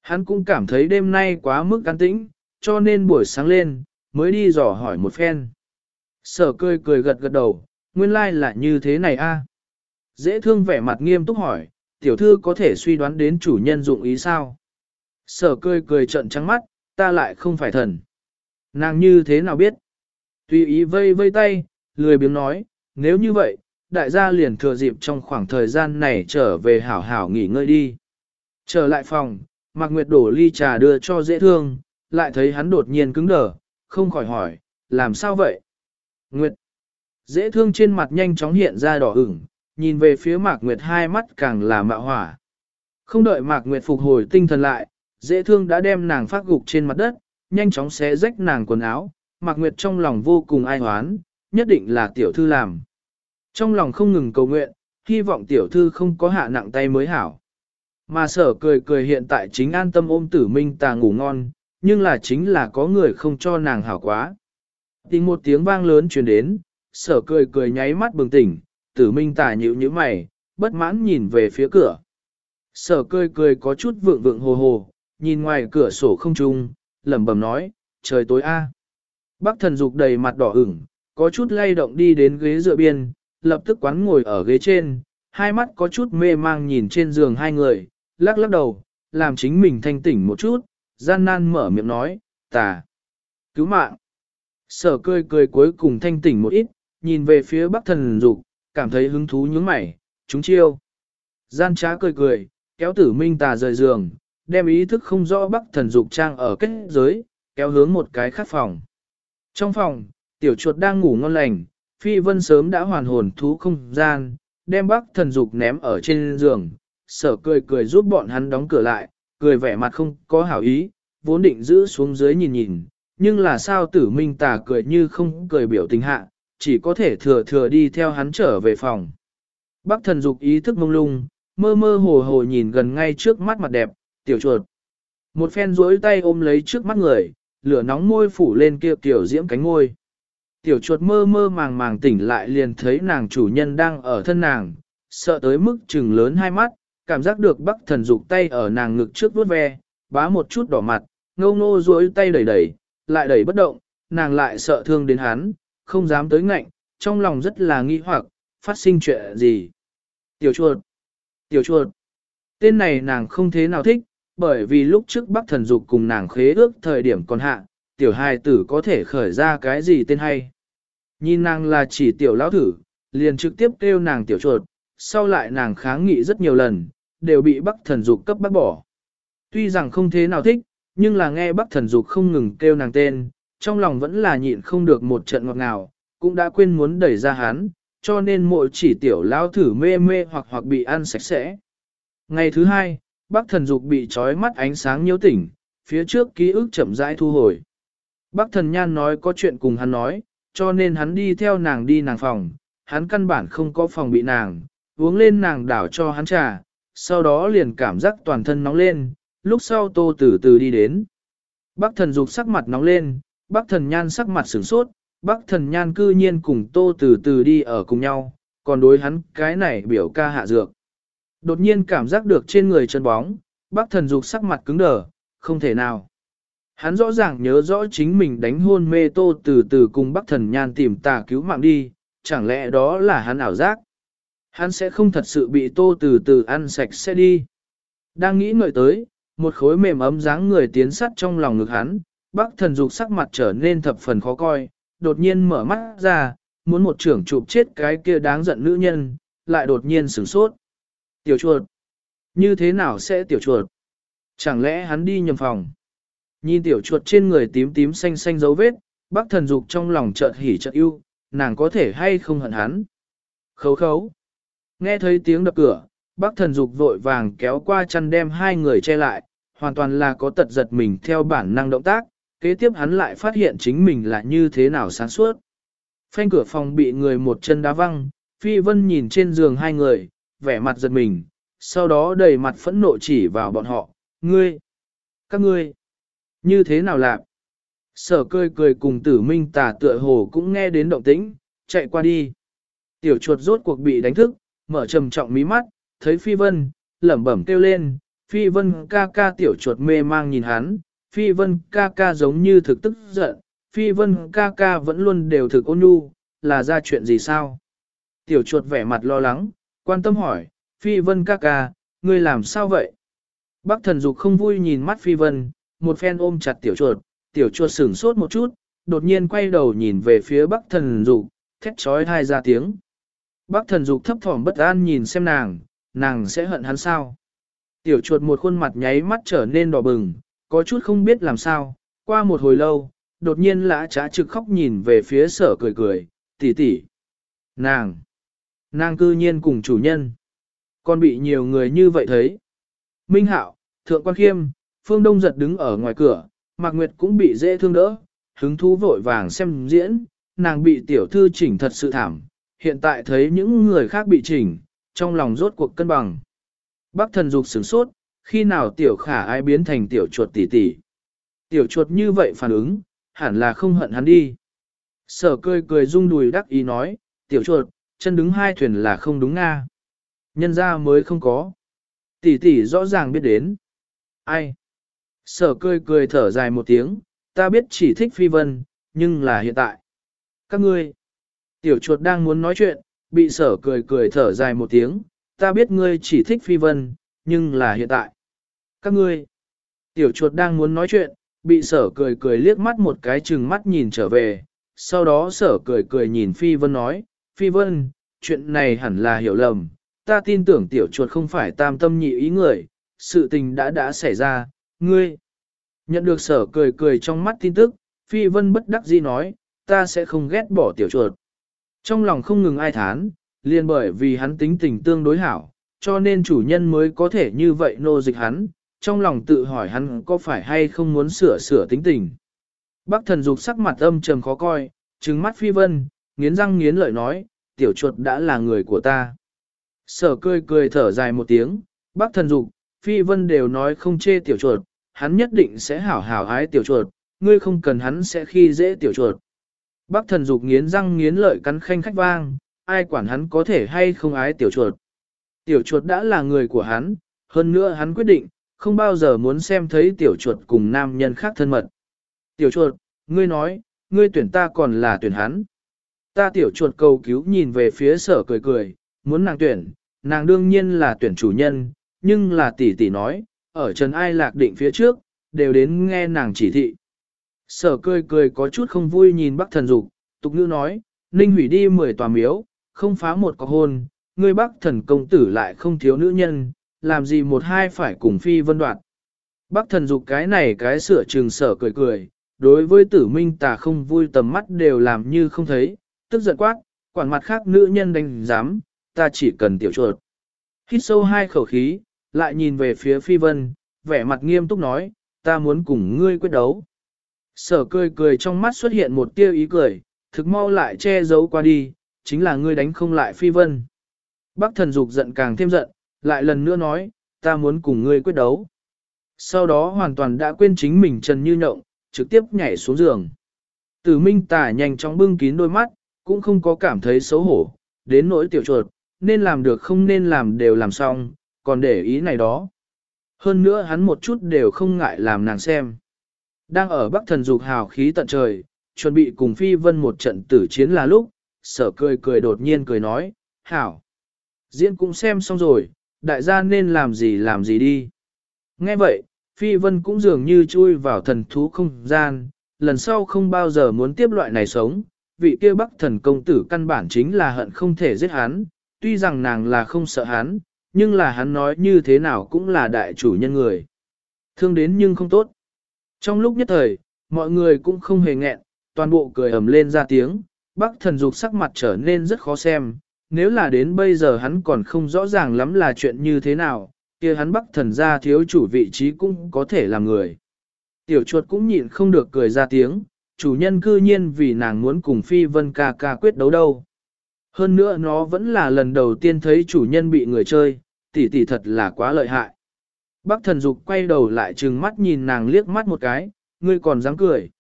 Hắn cũng cảm thấy đêm nay quá mức an tĩnh, cho nên buổi sáng lên, mới đi dò hỏi một phen. Sở cười cười gật gật đầu, nguyên lai like là như thế này a. Dễ thương vẻ mặt nghiêm túc hỏi, tiểu thư có thể suy đoán đến chủ nhân dụng ý sao? Sở cười cười trận trắng mắt, ta lại không phải thần. Nàng như thế nào biết? Tùy ý vây vây tay, lười biếng nói, nếu như vậy, đại gia liền thừa dịp trong khoảng thời gian này trở về hảo hảo nghỉ ngơi đi. Trở lại phòng, Mạc Nguyệt đổ ly trà đưa cho dễ thương, lại thấy hắn đột nhiên cứng đờ, không khỏi hỏi, làm sao vậy? Nguyệt, dễ thương trên mặt nhanh chóng hiện ra đỏ ửng, nhìn về phía Mạc Nguyệt hai mắt càng là mạo hỏa. Không đợi Mạc Nguyệt phục hồi tinh thần lại, dễ thương đã đem nàng phát gục trên mặt đất, nhanh chóng xé rách nàng quần áo, Mạc Nguyệt trong lòng vô cùng ai hoán, nhất định là tiểu thư làm. Trong lòng không ngừng cầu nguyện, hy vọng tiểu thư không có hạ nặng tay mới hảo. Mà sở cười cười hiện tại chính an tâm ôm tử minh tà ngủ ngon, nhưng là chính là có người không cho nàng hảo quá. Tình một tiếng vang lớn truyền đến, sở cười cười nháy mắt bừng tỉnh, tử minh tà nhíu nhíu mày, bất mãn nhìn về phía cửa. Sở cười cười có chút vượng vượng hồ hồ, nhìn ngoài cửa sổ không trung, lẩm bẩm nói, trời tối a. À. Bác thần dục đầy mặt đỏ ửng, có chút lay động đi đến ghế dựa biên, lập tức quán ngồi ở ghế trên, hai mắt có chút mê mang nhìn trên giường hai người, lắc lắc đầu, làm chính mình thanh tỉnh một chút, gian nan mở miệng nói, tà, cứu mạng. Sở cười cười cuối cùng thanh tỉnh một ít, nhìn về phía bắc thần dục, cảm thấy hứng thú nhướng mày, chúng chiêu. Gian trá cười cười, kéo tử minh tà rời giường, đem ý thức không rõ bắc thần dục trang ở kết giới, kéo hướng một cái khác phòng. Trong phòng, tiểu chuột đang ngủ ngon lành, phi vân sớm đã hoàn hồn thú không gian, đem bắc thần dục ném ở trên giường, sở cười cười giúp bọn hắn đóng cửa lại, cười vẻ mặt không có hảo ý, vốn định giữ xuống dưới nhìn nhìn, nhưng là sao tử minh tà cười như không cười biểu tình hạ, chỉ có thể thừa thừa đi theo hắn trở về phòng. Bắc thần dục ý thức mông lung, mơ mơ hồ hồ nhìn gần ngay trước mắt mặt đẹp, tiểu chuột. Một phen duỗi tay ôm lấy trước mắt người, lửa nóng môi phủ lên kia tiểu diễm cánh ngôi. Tiểu chuột mơ mơ màng màng tỉnh lại liền thấy nàng chủ nhân đang ở thân nàng, sợ tới mức trừng lớn hai mắt, cảm giác được bắc thần dục tay ở nàng ngực trước vuốt ve, bá một chút đỏ mặt, ngâu ngô duỗi tay đẩy đẩy, lại đẩy bất động, nàng lại sợ thương đến hắn, không dám tới ngạnh, trong lòng rất là nghi hoặc, phát sinh chuyện gì. Tiểu chuột, tiểu chuột, tên này nàng không thế nào thích, bởi vì lúc trước bắc thần dục cùng nàng khế ước thời điểm còn hạ, tiểu hài tử có thể khởi ra cái gì tên hay. Nhìn nàng là chỉ tiểu lão thử, liền trực tiếp kêu nàng tiểu chuột, sau lại nàng kháng nghị rất nhiều lần, đều bị bắc thần dục cấp bác bỏ. Tuy rằng không thế nào thích, nhưng là nghe bắc thần dục không ngừng kêu nàng tên, trong lòng vẫn là nhịn không được một trận ngọt ngào, cũng đã quên muốn đẩy ra hắn, cho nên mỗi chỉ tiểu lao thử mê mê hoặc hoặc bị ăn sạch sẽ. Ngày thứ hai, bắc thần dục bị trói mắt ánh sáng nhiễu tỉnh, phía trước ký ức chậm rãi thu hồi. Bắc thần nhan nói có chuyện cùng hắn nói, cho nên hắn đi theo nàng đi nàng phòng, hắn căn bản không có phòng bị nàng, uống lên nàng đảo cho hắn trà, sau đó liền cảm giác toàn thân nóng lên, lúc sau tô từ từ đi đến. Bác thần dục sắc mặt nóng lên, bác thần nhan sắc mặt sửng sốt, bác thần nhan cư nhiên cùng tô từ từ đi ở cùng nhau, còn đối hắn cái này biểu ca hạ dược. Đột nhiên cảm giác được trên người chân bóng, bác thần dục sắc mặt cứng đờ, không thể nào. Hắn rõ ràng nhớ rõ chính mình đánh hôn mê tô từ từ cùng bác thần nhan tìm tà cứu mạng đi, chẳng lẽ đó là hắn ảo giác. Hắn sẽ không thật sự bị tô từ từ ăn sạch sẽ đi. Đang nghĩ ngợi tới, một khối mềm ấm dáng người tiến sắt trong lòng ngực hắn, bác thần dục sắc mặt trở nên thập phần khó coi, đột nhiên mở mắt ra, muốn một trưởng chụp chết cái kia đáng giận nữ nhân, lại đột nhiên sửng sốt. Tiểu chuột. Như thế nào sẽ tiểu chuột? Chẳng lẽ hắn đi nhầm phòng? Nhìn tiểu chuột trên người tím tím xanh xanh dấu vết, bác thần dục trong lòng chợt hỉ chợt yêu, nàng có thể hay không hận hắn. Khấu khấu. Nghe thấy tiếng đập cửa, bác thần dục vội vàng kéo qua chăn đem hai người che lại, hoàn toàn là có tật giật mình theo bản năng động tác, kế tiếp hắn lại phát hiện chính mình là như thế nào sáng suốt. Phanh cửa phòng bị người một chân đá văng, Phi Vân nhìn trên giường hai người, vẻ mặt giật mình, sau đó đầy mặt phẫn nộ chỉ vào bọn họ, ngươi, các ngươi, như thế nào lạc? Sở cười cười cùng tử minh tà tựa hồ cũng nghe đến động tĩnh, chạy qua đi. Tiểu chuột rốt cuộc bị đánh thức, mở trầm trọng mí mắt, thấy Phi Vân, lẩm bẩm kêu lên, Phi Vân ca ca tiểu chuột mê mang nhìn hắn, Phi Vân ca ca giống như thực tức giận, Phi Vân ca ca vẫn luôn đều thực ôn nhu, là ra chuyện gì sao? Tiểu chuột vẻ mặt lo lắng, quan tâm hỏi, Phi Vân ca ca, ngươi làm sao vậy? Bác thần dục không vui nhìn mắt Phi Vân, một phen ôm chặt tiểu chuột, tiểu chuột sửng sốt một chút, đột nhiên quay đầu nhìn về phía bác thần dục, thét trói thai ra tiếng. Bác thần dục thấp thỏm bất an nhìn xem nàng, nàng sẽ hận hắn sao? Tiểu chuột một khuôn mặt nháy mắt trở nên đỏ bừng, có chút không biết làm sao, qua một hồi lâu, đột nhiên lã trá trực khóc nhìn về phía sở cười cười, tỷ tỷ. Nàng! Nàng cư nhiên cùng chủ nhân. Còn bị nhiều người như vậy thấy. Minh Hạo, Thượng Quan Khiêm, Phương Đông giật đứng ở ngoài cửa, Mạc Nguyệt cũng bị dễ thương đỡ, hứng thú vội vàng xem diễn, nàng bị tiểu thư chỉnh thật sự thảm, hiện tại thấy những người khác bị chỉnh, trong lòng rốt cuộc cân bằng. Bác thần dục sửng sốt, khi nào tiểu khả ai biến thành tiểu chuột tỷ tỷ. Tiểu chuột như vậy phản ứng, hẳn là không hận hắn đi. Sở cười cười rung đùi đắc ý nói, tiểu chuột, chân đứng hai thuyền là không đúng nga. Nhân ra mới không có. Tỷ tỷ rõ ràng biết đến. Ai? Sở cười cười thở dài một tiếng, ta biết chỉ thích phi vân, nhưng là hiện tại. Các ngươi. Tiểu chuột đang muốn nói chuyện, bị sở cười cười thở dài một tiếng, ta biết ngươi chỉ thích phi vân, nhưng là hiện tại. Các ngươi. Tiểu chuột đang muốn nói chuyện, bị sở cười cười liếc mắt một cái chừng mắt nhìn trở về, sau đó sở cười cười nhìn phi vân nói, phi vân, chuyện này hẳn là hiểu lầm, ta tin tưởng tiểu chuột không phải tam tâm nhị ý người, sự tình đã đã xảy ra, ngươi. Nhận được sở cười cười trong mắt tin tức, Phi Vân bất đắc dĩ nói, ta sẽ không ghét bỏ tiểu chuột. Trong lòng không ngừng ai thán, liền bởi vì hắn tính tình tương đối hảo, cho nên chủ nhân mới có thể như vậy nô dịch hắn, trong lòng tự hỏi hắn có phải hay không muốn sửa sửa tính tình. Bác thần dục sắc mặt âm trầm khó coi, trừng mắt Phi Vân, nghiến răng nghiến lợi nói, tiểu chuột đã là người của ta. Sở cười cười thở dài một tiếng, bác thần dục, Phi Vân đều nói không chê tiểu chuột, hắn nhất định sẽ hảo hảo ái tiểu chuột, ngươi không cần hắn sẽ khi dễ tiểu chuột. Bác thần dục nghiến răng nghiến lợi cắn khanh khách vang, ai quản hắn có thể hay không ái tiểu chuột. Tiểu chuột đã là người của hắn, hơn nữa hắn quyết định, không bao giờ muốn xem thấy tiểu chuột cùng nam nhân khác thân mật. Tiểu chuột, ngươi nói, ngươi tuyển ta còn là tuyển hắn. Ta tiểu chuột cầu cứu nhìn về phía sở cười cười, muốn nàng tuyển, nàng đương nhiên là tuyển chủ nhân, nhưng là tỷ tỷ nói, ở Trần Ai Lạc định phía trước, đều đến nghe nàng chỉ thị. Sở cười cười có chút không vui nhìn bác thần dục, tục ngữ nói, ninh hủy đi 10 tòa miếu, không phá một cọc hôn, ngươi bác thần công tử lại không thiếu nữ nhân, làm gì một hai phải cùng phi vân đoạn. Bác thần dục cái này cái sửa trường sở cười cười, đối với tử minh tà không vui tầm mắt đều làm như không thấy, tức giận quát, quản mặt khác nữ nhân đánh giám, ta chỉ cần tiểu chuột. Hít sâu hai khẩu khí, lại nhìn về phía phi vân, vẻ mặt nghiêm túc nói, ta muốn cùng ngươi quyết đấu. Sở cười cười trong mắt xuất hiện một tia ý cười, thực mau lại che giấu qua đi, chính là ngươi đánh không lại phi vân. Bác thần dục giận càng thêm giận, lại lần nữa nói, ta muốn cùng ngươi quyết đấu. Sau đó hoàn toàn đã quên chính mình trần như nhộng, trực tiếp nhảy xuống giường. Tử minh tả nhanh chóng bưng kín đôi mắt, cũng không có cảm thấy xấu hổ, đến nỗi tiểu chuột, nên làm được không nên làm đều làm xong, còn để ý này đó. Hơn nữa hắn một chút đều không ngại làm nàng xem. Đang ở Bắc Thần Dục hào khí tận trời, chuẩn bị cùng Phi Vân một trận tử chiến là lúc, sở cười cười đột nhiên cười nói, hảo. Diễn cũng xem xong rồi, đại gia nên làm gì làm gì đi. Nghe vậy, Phi Vân cũng dường như chui vào thần thú không gian, lần sau không bao giờ muốn tiếp loại này sống, vị kia bắc thần công tử căn bản chính là hận không thể giết hắn, tuy rằng nàng là không sợ hắn, nhưng là hắn nói như thế nào cũng là đại chủ nhân người. Thương đến nhưng không tốt. Trong lúc nhất thời, mọi người cũng không hề nghẹn, toàn bộ cười ầm lên ra tiếng, bác thần dục sắc mặt trở nên rất khó xem, nếu là đến bây giờ hắn còn không rõ ràng lắm là chuyện như thế nào, kia hắn bắc thần ra thiếu chủ vị trí cũng có thể làm người. Tiểu chuột cũng nhịn không được cười ra tiếng, chủ nhân cư nhiên vì nàng muốn cùng Phi Vân ca ca quyết đấu đâu. Hơn nữa nó vẫn là lần đầu tiên thấy chủ nhân bị người chơi, tỷ tỷ thật là quá lợi hại. Bác thần dục quay đầu lại trừng mắt nhìn nàng liếc mắt một cái, ngươi còn dám cười.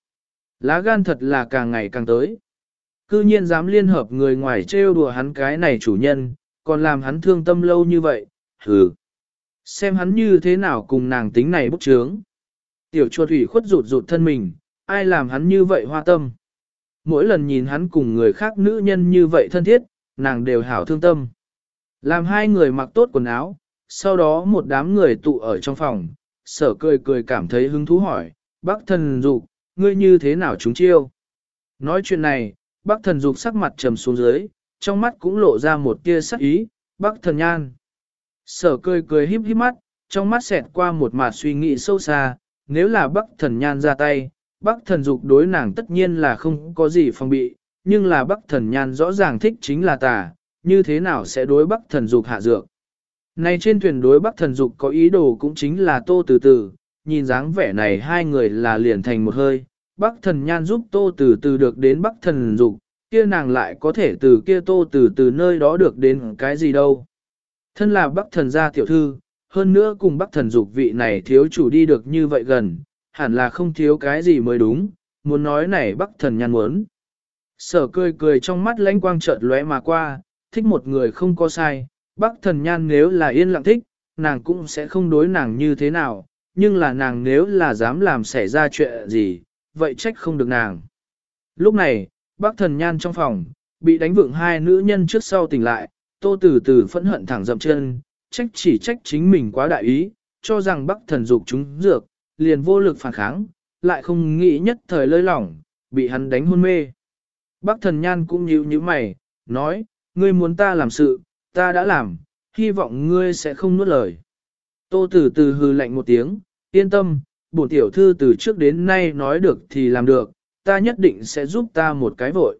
Lá gan thật là càng ngày càng tới. Cư nhiên dám liên hợp người ngoài trêu đùa hắn cái này chủ nhân, còn làm hắn thương tâm lâu như vậy, hừ. Xem hắn như thế nào cùng nàng tính này bốc trướng. Tiểu chuột thủy khuất rụt rụt thân mình, ai làm hắn như vậy hoa tâm. Mỗi lần nhìn hắn cùng người khác nữ nhân như vậy thân thiết, nàng đều hảo thương tâm. Làm hai người mặc tốt quần áo, sau đó một đám người tụ ở trong phòng, sở cười cười cảm thấy hứng thú hỏi, bác thần dục, ngươi như thế nào chúng chiêu? Nói chuyện này, bác thần dục sắc mặt trầm xuống dưới, trong mắt cũng lộ ra một tia sắc ý, bác thần nhan. Sở cười cười híp híp mắt, trong mắt xẹt qua một mặt suy nghĩ sâu xa, nếu là bác thần nhan ra tay, bác thần dục đối nàng tất nhiên là không có gì phòng bị, nhưng là bác thần nhan rõ ràng thích chính là tà, như thế nào sẽ đối bắc thần dục hạ dược. Này trên thuyền đối bắc thần dục có ý đồ cũng chính là tô từ từ, nhìn dáng vẻ này hai người là liền thành một hơi, Bắc thần nhan giúp tô từ từ được đến bắc thần dục, kia nàng lại có thể từ kia tô từ từ nơi đó được đến cái gì đâu. Thân là bắc thần gia tiểu thư, hơn nữa cùng bắc thần dục vị này thiếu chủ đi được như vậy gần, hẳn là không thiếu cái gì mới đúng, muốn nói này bắc thần nhan muốn. Sở cười cười trong mắt lãnh quang chợt lóe mà qua, thích một người không có sai, bác thần nhan nếu là yên lặng thích, nàng cũng sẽ không đối nàng như thế nào, nhưng là nàng nếu là dám làm xảy ra chuyện gì, vậy trách không được nàng. Lúc này, bác thần nhan trong phòng, bị đánh vượng hai nữ nhân trước sau tỉnh lại, tô từ từ phẫn hận thẳng dậm chân, trách chỉ trách chính mình quá đại ý, cho rằng bác thần dục chúng dược, liền vô lực phản kháng, lại không nghĩ nhất thời lơi lỏng, bị hắn đánh hôn mê. Bác thần nhan cũng nhíu như mày, nói, ngươi muốn ta làm sự, ta đã làm, hy vọng ngươi sẽ không nuốt lời. Tô từ từ hừ lạnh một tiếng, yên tâm, bổn tiểu thư từ trước đến nay nói được thì làm được, ta nhất định sẽ giúp ta một cái vội.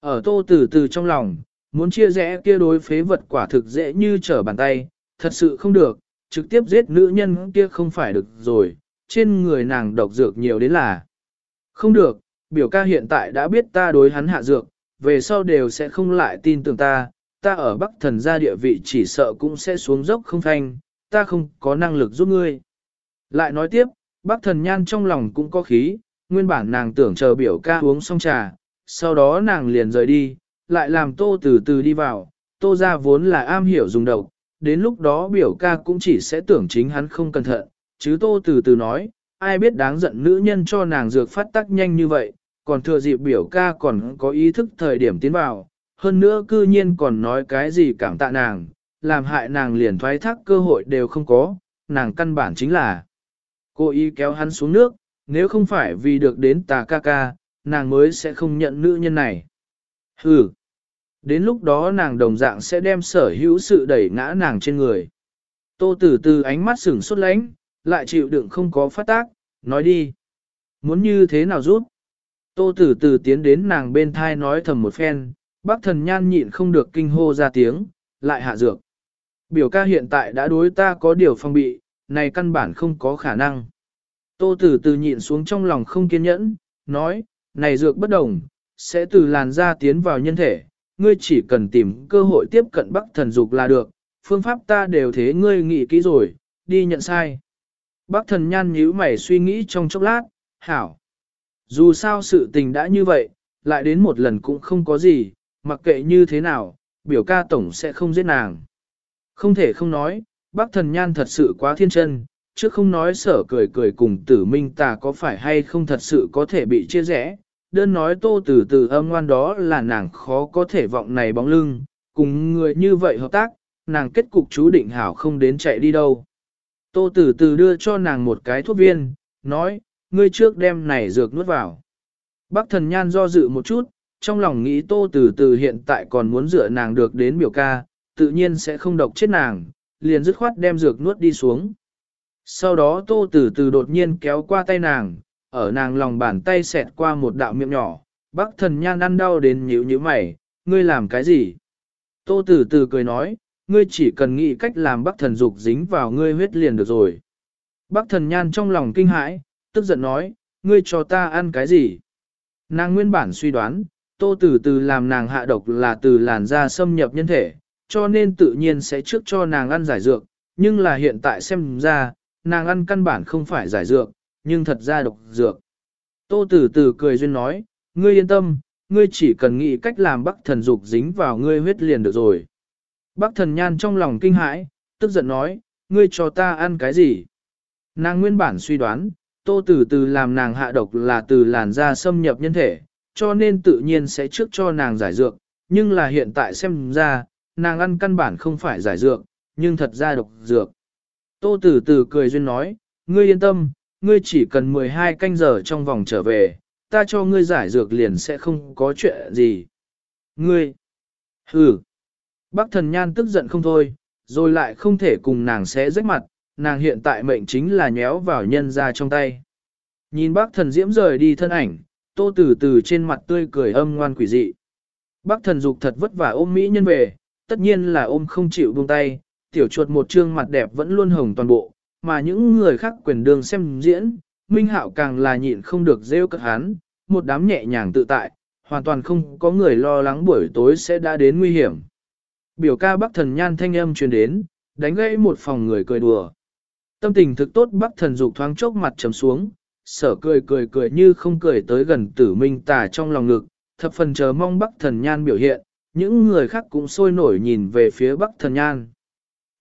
Ở tô từ từ trong lòng, muốn chia rẽ kia đối phế vật quả thực dễ như trở bàn tay, thật sự không được, trực tiếp giết nữ nhân kia không phải được rồi, trên người nàng độc dược nhiều đến là. Không được, biểu ca hiện tại đã biết ta đối hắn hạ dược, về sau đều sẽ không lại tin tưởng ta, ta ở Bắc thần gia địa vị chỉ sợ cũng sẽ xuống dốc không thanh, ta không có năng lực giúp ngươi. Lại nói tiếp, Bắc thần nhan trong lòng cũng có khí, nguyên bản nàng tưởng chờ biểu ca uống xong trà, sau đó nàng liền rời đi, lại làm tô từ từ đi vào, tô ra vốn là am hiểu dùng độc, đến lúc đó biểu ca cũng chỉ sẽ tưởng chính hắn không cẩn thận, chứ tô từ từ nói, ai biết đáng giận nữ nhân cho nàng dược phát tác nhanh như vậy, còn thừa dịp biểu ca còn có ý thức thời điểm tiến vào, hơn nữa cư nhiên còn nói cái gì cảm tạ nàng, làm hại nàng liền thoái thác cơ hội đều không có, nàng căn bản chính là cô ý kéo hắn xuống nước, nếu không phải vì được đến tà ca ca, nàng mới sẽ không nhận nữ nhân này. Hừ, đến lúc đó nàng đồng dạng sẽ đem sở hữu sự đẩy ngã nàng trên người. Tô tử từ ánh mắt sửng sốt lánh, lại chịu đựng không có phát tác, nói đi. Muốn như thế nào rút? Tô tử từ tiến đến nàng bên thai nói thầm một phen, bác thần nhan nhịn không được kinh hô ra tiếng, lại hạ dược. Biểu ca hiện tại đã đối ta có điều phong bị, này căn bản không có khả năng. Tô tử từ nhịn xuống trong lòng không kiên nhẫn, nói, này dược bất đồng, sẽ từ làn da tiến vào nhân thể, ngươi chỉ cần tìm cơ hội tiếp cận bắc thần dục là được, phương pháp ta đều thế ngươi nghĩ kỹ rồi, đi nhận sai. Bác thần nhan nhíu mày suy nghĩ trong chốc lát, hảo. Dù sao sự tình đã như vậy, lại đến một lần cũng không có gì, mặc kệ như thế nào, biểu ca tổng sẽ không giết nàng. Không thể không nói, bác thần nhan thật sự quá thiên chân, chứ không nói sở cười cười cùng tử minh tà có phải hay không thật sự có thể bị chia rẽ. Đơn nói tô từ từ âm ngoan đó là nàng khó có thể vọng này bóng lưng, cùng người như vậy hợp tác, nàng kết cục chú định hảo không đến chạy đi đâu. Tô từ từ đưa cho nàng một cái thuốc viên, nói, ngươi trước đem này dược nuốt vào. Bác thần nhan do dự một chút, trong lòng nghĩ tô từ từ hiện tại còn muốn dựa nàng được đến biểu ca, tự nhiên sẽ không độc chết nàng, liền dứt khoát đem dược nuốt đi xuống. Sau đó tô từ từ đột nhiên kéo qua tay nàng, ở nàng lòng bàn tay xẹt qua một đạo miệng nhỏ, bác thần nhan ăn đau đến nhíu nhíu mày, ngươi làm cái gì? Tô từ từ cười nói, ngươi chỉ cần nghĩ cách làm bác thần dục dính vào ngươi huyết liền được rồi. Bác thần nhan trong lòng kinh hãi, tức giận nói, ngươi cho ta ăn cái gì? Nàng nguyên bản suy đoán, tô từ từ làm nàng hạ độc là từ làn da xâm nhập nhân thể, cho nên tự nhiên sẽ trước cho nàng ăn giải dược, nhưng là hiện tại xem ra, nàng ăn căn bản không phải giải dược, nhưng thật ra độc dược. Tô từ từ cười duyên nói, ngươi yên tâm, ngươi chỉ cần nghĩ cách làm bắc thần dục dính vào ngươi huyết liền được rồi. Bắc thần nhan trong lòng kinh hãi, tức giận nói, ngươi cho ta ăn cái gì? Nàng nguyên bản suy đoán, tô từ từ làm nàng hạ độc là từ làn da xâm nhập nhân thể, cho nên tự nhiên sẽ trước cho nàng giải dược, nhưng là hiện tại xem ra, nàng ăn căn bản không phải giải dược, nhưng thật ra độc dược. Tô Tử từ cười duyên nói, ngươi yên tâm, ngươi chỉ cần 12 canh giờ trong vòng trở về, ta cho ngươi giải dược liền sẽ không có chuyện gì. Ngươi, hừ, bác thần nhan tức giận không thôi, rồi lại không thể cùng nàng sẽ rách mặt, nàng hiện tại mệnh chính là nhéo vào nhân ra trong tay. Nhìn bác thần diễm rời đi thân ảnh, tô từ từ trên mặt tươi cười âm ngoan quỷ dị. Bác thần dục thật vất vả ôm mỹ nhân về, tất nhiên là ôm không chịu buông tay, tiểu chuột một trương mặt đẹp vẫn luôn hồng toàn bộ, mà những người khác quyền đường xem diễn, Minh Hạo càng là nhịn không được rêu cất hắn, một đám nhẹ nhàng tự tại, hoàn toàn không có người lo lắng buổi tối sẽ đã đến nguy hiểm. Biểu ca Bắc Thần Nhan thanh âm truyền đến, đánh gãy một phòng người cười đùa. Tâm tình thực tốt Bắc Thần dục thoáng chốc mặt trầm xuống, sở cười cười cười như không cười tới gần tử minh tà trong lòng ngực, thập phần chờ mong Bắc Thần Nhan biểu hiện, những người khác cũng sôi nổi nhìn về phía Bắc Thần Nhan.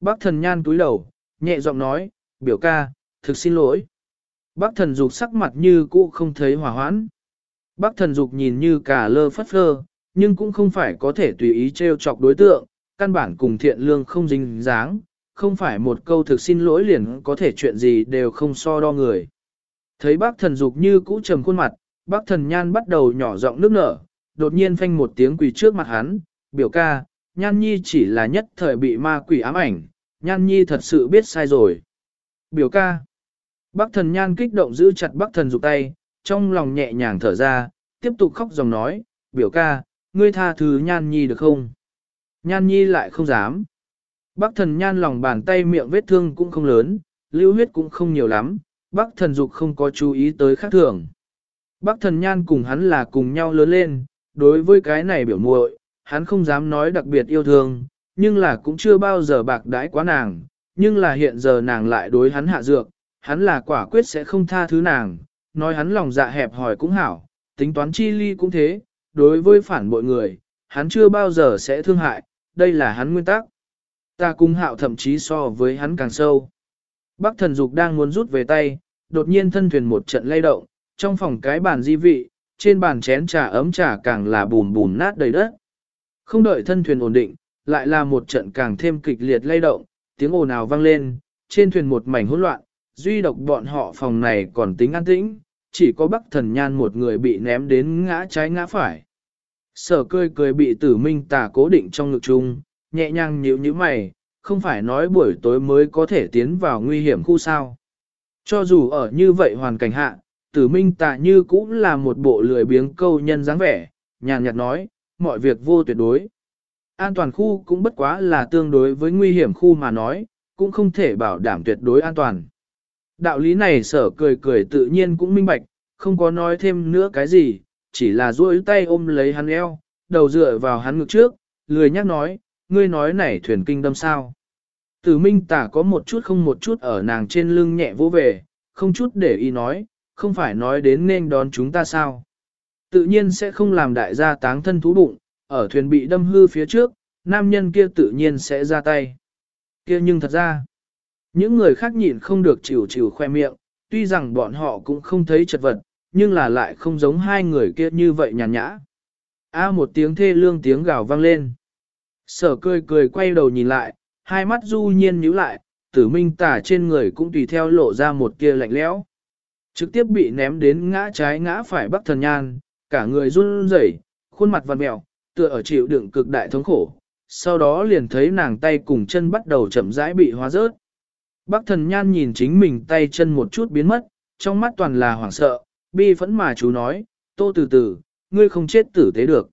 Bắc Thần Nhan túi đầu, nhẹ giọng nói, biểu ca, thực xin lỗi. Bắc Thần Dục sắc mặt như cũ không thấy hòa hoãn. Bắc Thần Dục nhìn như cả lơ phất phơ, nhưng cũng không phải có thể tùy ý trêu chọc đối tượng, căn bản cùng thiện lương không dính dáng, không phải một câu thực xin lỗi liền có thể chuyện gì đều không so đo người. Thấy bác thần dục như cũ trầm khuôn mặt, bác thần nhan bắt đầu nhỏ giọng nước nở, đột nhiên phanh một tiếng quỳ trước mặt hắn, biểu ca, nhan nhi chỉ là nhất thời bị ma quỷ ám ảnh, nhan nhi thật sự biết sai rồi. Biểu ca, bác thần nhan kích động giữ chặt bác thần dục tay, trong lòng nhẹ nhàng thở ra, tiếp tục khóc dòng nói, biểu ca, ngươi tha thứ nhan nhi được không? Nhan nhi lại không dám. Bác thần nhan lòng bàn tay miệng vết thương cũng không lớn, lưu huyết cũng không nhiều lắm, bác thần dục không có chú ý tới khác thường. Bác thần nhan cùng hắn là cùng nhau lớn lên, đối với cái này biểu muội, hắn không dám nói đặc biệt yêu thương, nhưng là cũng chưa bao giờ bạc đãi quá nàng, nhưng là hiện giờ nàng lại đối hắn hạ dược, hắn là quả quyết sẽ không tha thứ nàng, nói hắn lòng dạ hẹp hỏi cũng hảo, tính toán chi ly cũng thế, đối với phản bội người, hắn chưa bao giờ sẽ thương hại, đây là hắn nguyên tắc. Ta cung hạo thậm chí so với hắn càng sâu. Bác thần dục đang muốn rút về tay, đột nhiên thân thuyền một trận lay động, trong phòng cái bàn di vị, trên bàn chén trà ấm trà càng là bùn bùn nát đầy đất. Không đợi thân thuyền ổn định, lại là một trận càng thêm kịch liệt lay động, tiếng ồn ào vang lên, trên thuyền một mảnh hỗn loạn, duy độc bọn họ phòng này còn tính an tĩnh, chỉ có bắc thần nhan một người bị ném đến ngã trái ngã phải. Sở cười cười bị tử minh tà cố định trong ngực chung, nhẹ nhàng nhíu nhíu mày, không phải nói buổi tối mới có thể tiến vào nguy hiểm khu sao. Cho dù ở như vậy hoàn cảnh hạ, tử minh tạ như cũng là một bộ lười biếng câu nhân dáng vẻ, nhàn nhạt nói, mọi việc vô tuyệt đối. An toàn khu cũng bất quá là tương đối với nguy hiểm khu mà nói, cũng không thể bảo đảm tuyệt đối an toàn. Đạo lý này sở cười cười tự nhiên cũng minh bạch, không có nói thêm nữa cái gì, chỉ là duỗi tay ôm lấy hắn eo, đầu dựa vào hắn ngực trước, lười nhắc nói, ngươi nói này thuyền kinh đâm sao. Tử minh tả có một chút không một chút ở nàng trên lưng nhẹ vô về, không chút để ý nói, không phải nói đến nên đón chúng ta sao. Tự nhiên sẽ không làm đại gia táng thân thú bụng, ở thuyền bị đâm hư phía trước, nam nhân kia tự nhiên sẽ ra tay. kia nhưng thật ra, những người khác nhìn không được chịu chịu khoe miệng, tuy rằng bọn họ cũng không thấy chật vật, nhưng là lại không giống hai người kia như vậy nhàn nhã. A một tiếng thê lương tiếng gào vang lên. Sở cười cười quay đầu nhìn lại, hai mắt du nhiên nhíu lại, tử minh tả trên người cũng tùy theo lộ ra một kia lạnh lẽo. Trực tiếp bị ném đến ngã trái ngã phải bắc thần nhan, cả người run rẩy, khuôn mặt vằn mèo, tựa ở chịu đựng cực đại thống khổ. Sau đó liền thấy nàng tay cùng chân bắt đầu chậm rãi bị hóa rớt. Bắc thần nhan nhìn chính mình tay chân một chút biến mất, trong mắt toàn là hoảng sợ, bi phẫn mà chú nói, tô từ từ, ngươi không chết tử tế được.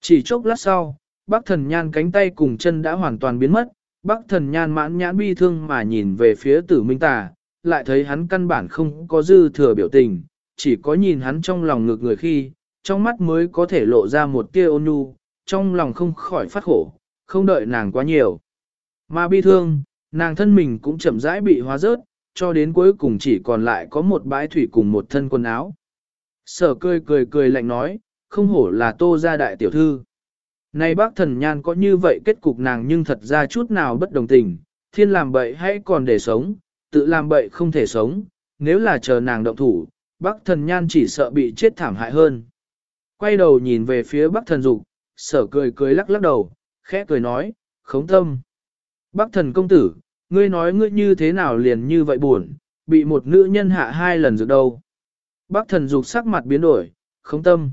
Chỉ chốc lát sau, bác thần nhan cánh tay cùng chân đã hoàn toàn biến mất, bác thần nhan mãn nhãn bi thương mà nhìn về phía tử minh tà, lại thấy hắn căn bản không có dư thừa biểu tình, chỉ có nhìn hắn trong lòng ngược người khi, trong mắt mới có thể lộ ra một tia ôn nhu, trong lòng không khỏi phát khổ, không đợi nàng quá nhiều. Mà bi thương, nàng thân mình cũng chậm rãi bị hóa rớt, cho đến cuối cùng chỉ còn lại có một bãi thủy cùng một thân quần áo. Sở cười cười cười lạnh nói, không hổ là tô gia đại tiểu thư. Này bác thần nhan có như vậy kết cục nàng nhưng thật ra chút nào bất đồng tình, thiên làm bậy hãy còn để sống, tự làm bậy không thể sống, nếu là chờ nàng động thủ, bác thần nhan chỉ sợ bị chết thảm hại hơn. Quay đầu nhìn về phía bác thần dục, sở cười cười lắc lắc đầu, khẽ cười nói, khống tâm. Bác thần công tử, ngươi nói ngươi như thế nào liền như vậy buồn, bị một nữ nhân hạ hai lần dược đâu. Bác thần dục sắc mặt biến đổi, khống tâm.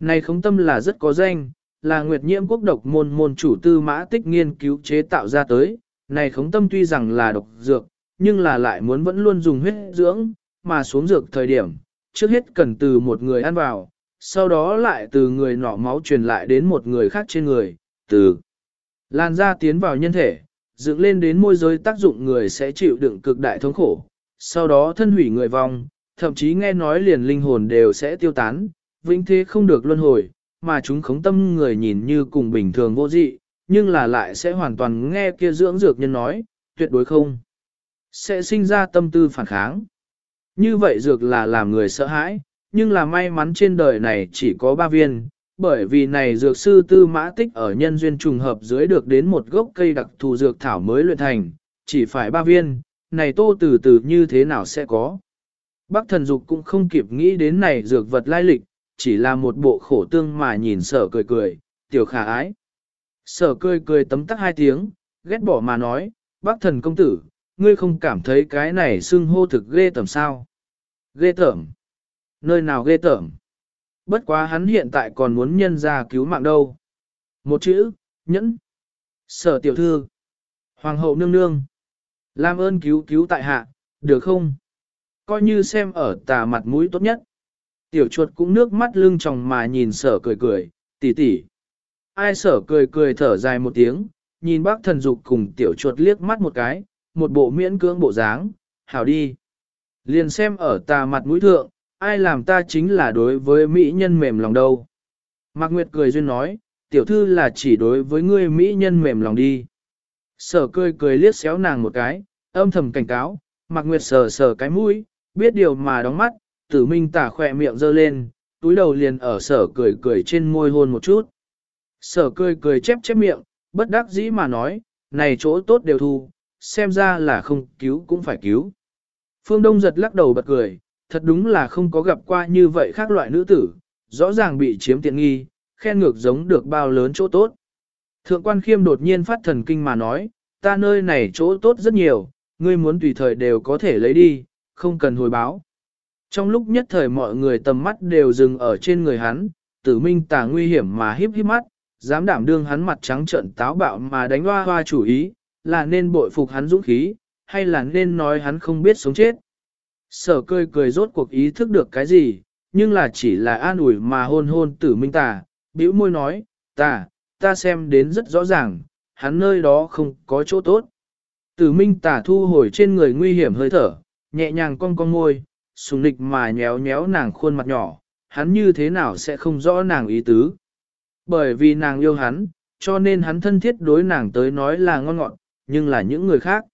Này khống tâm là rất có danh, là nguyệt nhiễm quốc độc môn môn chủ tư mã tích nghiên cứu chế tạo ra tới. Này khống tâm tuy rằng là độc dược, nhưng là lại muốn vẫn luôn dùng huyết dưỡng, mà xuống dược thời điểm, trước hết cần từ một người ăn vào, sau đó lại từ người nọ máu truyền lại đến một người khác trên người, từ lan ra tiến vào nhân thể, dựng lên đến môi giới tác dụng người sẽ chịu đựng cực đại thống khổ, sau đó thân hủy người vong, thậm chí nghe nói liền linh hồn đều sẽ tiêu tán, vĩnh thế không được luân hồi, mà chúng khống tâm người nhìn như cùng bình thường vô dị, nhưng là lại sẽ hoàn toàn nghe kia dưỡng dược nhân nói, tuyệt đối không. Sẽ sinh ra tâm tư phản kháng. Như vậy dược là làm người sợ hãi, nhưng là may mắn trên đời này chỉ có ba viên, bởi vì này dược sư tư mã tích ở nhân duyên trùng hợp dưới được đến một gốc cây đặc thù dược thảo mới luyện thành, chỉ phải ba viên, này tô từ từ như thế nào sẽ có. Bác thần dục cũng không kịp nghĩ đến này dược vật lai lịch, chỉ là một bộ khổ tương mà nhìn sở cười cười, tiểu khả ái. Sở cười cười tấm tắc hai tiếng, ghét bỏ mà nói, bác thần công tử, ngươi không cảm thấy cái này xưng hô thực ghê tởm sao. Ghê tởm. Nơi nào ghê tởm. Bất quá hắn hiện tại còn muốn nhân ra cứu mạng đâu. Một chữ, nhẫn. Sở tiểu thư. Hoàng hậu nương nương. Làm ơn cứu cứu tại hạ, được không? Coi như xem ở tà mặt mũi tốt nhất. Tiểu chuột cũng nước mắt lưng tròng mà nhìn sở cười cười, tỉ tỉ. Ai sở cười cười thở dài một tiếng, nhìn bác thần dục cùng tiểu chuột liếc mắt một cái, một bộ miễn cưỡng bộ dáng, hảo đi. Liền xem ở tà mặt mũi thượng, ai làm ta chính là đối với mỹ nhân mềm lòng đâu. Mạc Nguyệt cười duyên nói, tiểu thư là chỉ đối với ngươi mỹ nhân mềm lòng đi. Sở cười cười liếc xéo nàng một cái, âm thầm cảnh cáo, Mạc Nguyệt sờ sờ cái mũi, biết điều mà đóng mắt, tử minh tả khỏe miệng giơ lên, túi đầu liền ở sở cười cười trên môi hôn một chút. Sở cười cười chép chép miệng, bất đắc dĩ mà nói, này chỗ tốt đều thu, xem ra là không cứu cũng phải cứu. Phương Đông giật lắc đầu bật cười, thật đúng là không có gặp qua như vậy khác loại nữ tử, rõ ràng bị chiếm tiện nghi, khen ngược giống được bao lớn chỗ tốt. Thượng quan khiêm đột nhiên phát thần kinh mà nói, ta nơi này chỗ tốt rất nhiều, ngươi muốn tùy thời đều có thể lấy đi, không cần hồi báo. Trong lúc nhất thời mọi người tầm mắt đều dừng ở trên người hắn, tử minh tà nguy hiểm mà híp híp mắt, dám đảm đương hắn mặt trắng trợn táo bạo mà đánh hoa hoa chủ ý, là nên bội phục hắn dũng khí, hay là nên nói hắn không biết sống chết. Sở cười cười rốt cuộc ý thức được cái gì, nhưng là chỉ là an ủi mà hôn hôn tử minh tà, bĩu môi nói, ta, ta xem đến rất rõ ràng, hắn nơi đó không có chỗ tốt. Tử minh tà thu hồi trên người nguy hiểm hơi thở, nhẹ nhàng cong cong môi, sùng nịch mà nhéo nhéo nàng khuôn mặt nhỏ, hắn như thế nào sẽ không rõ nàng ý tứ. Bởi vì nàng yêu hắn, cho nên hắn thân thiết đối nàng tới nói là ngon ngọt, nhưng là những người khác.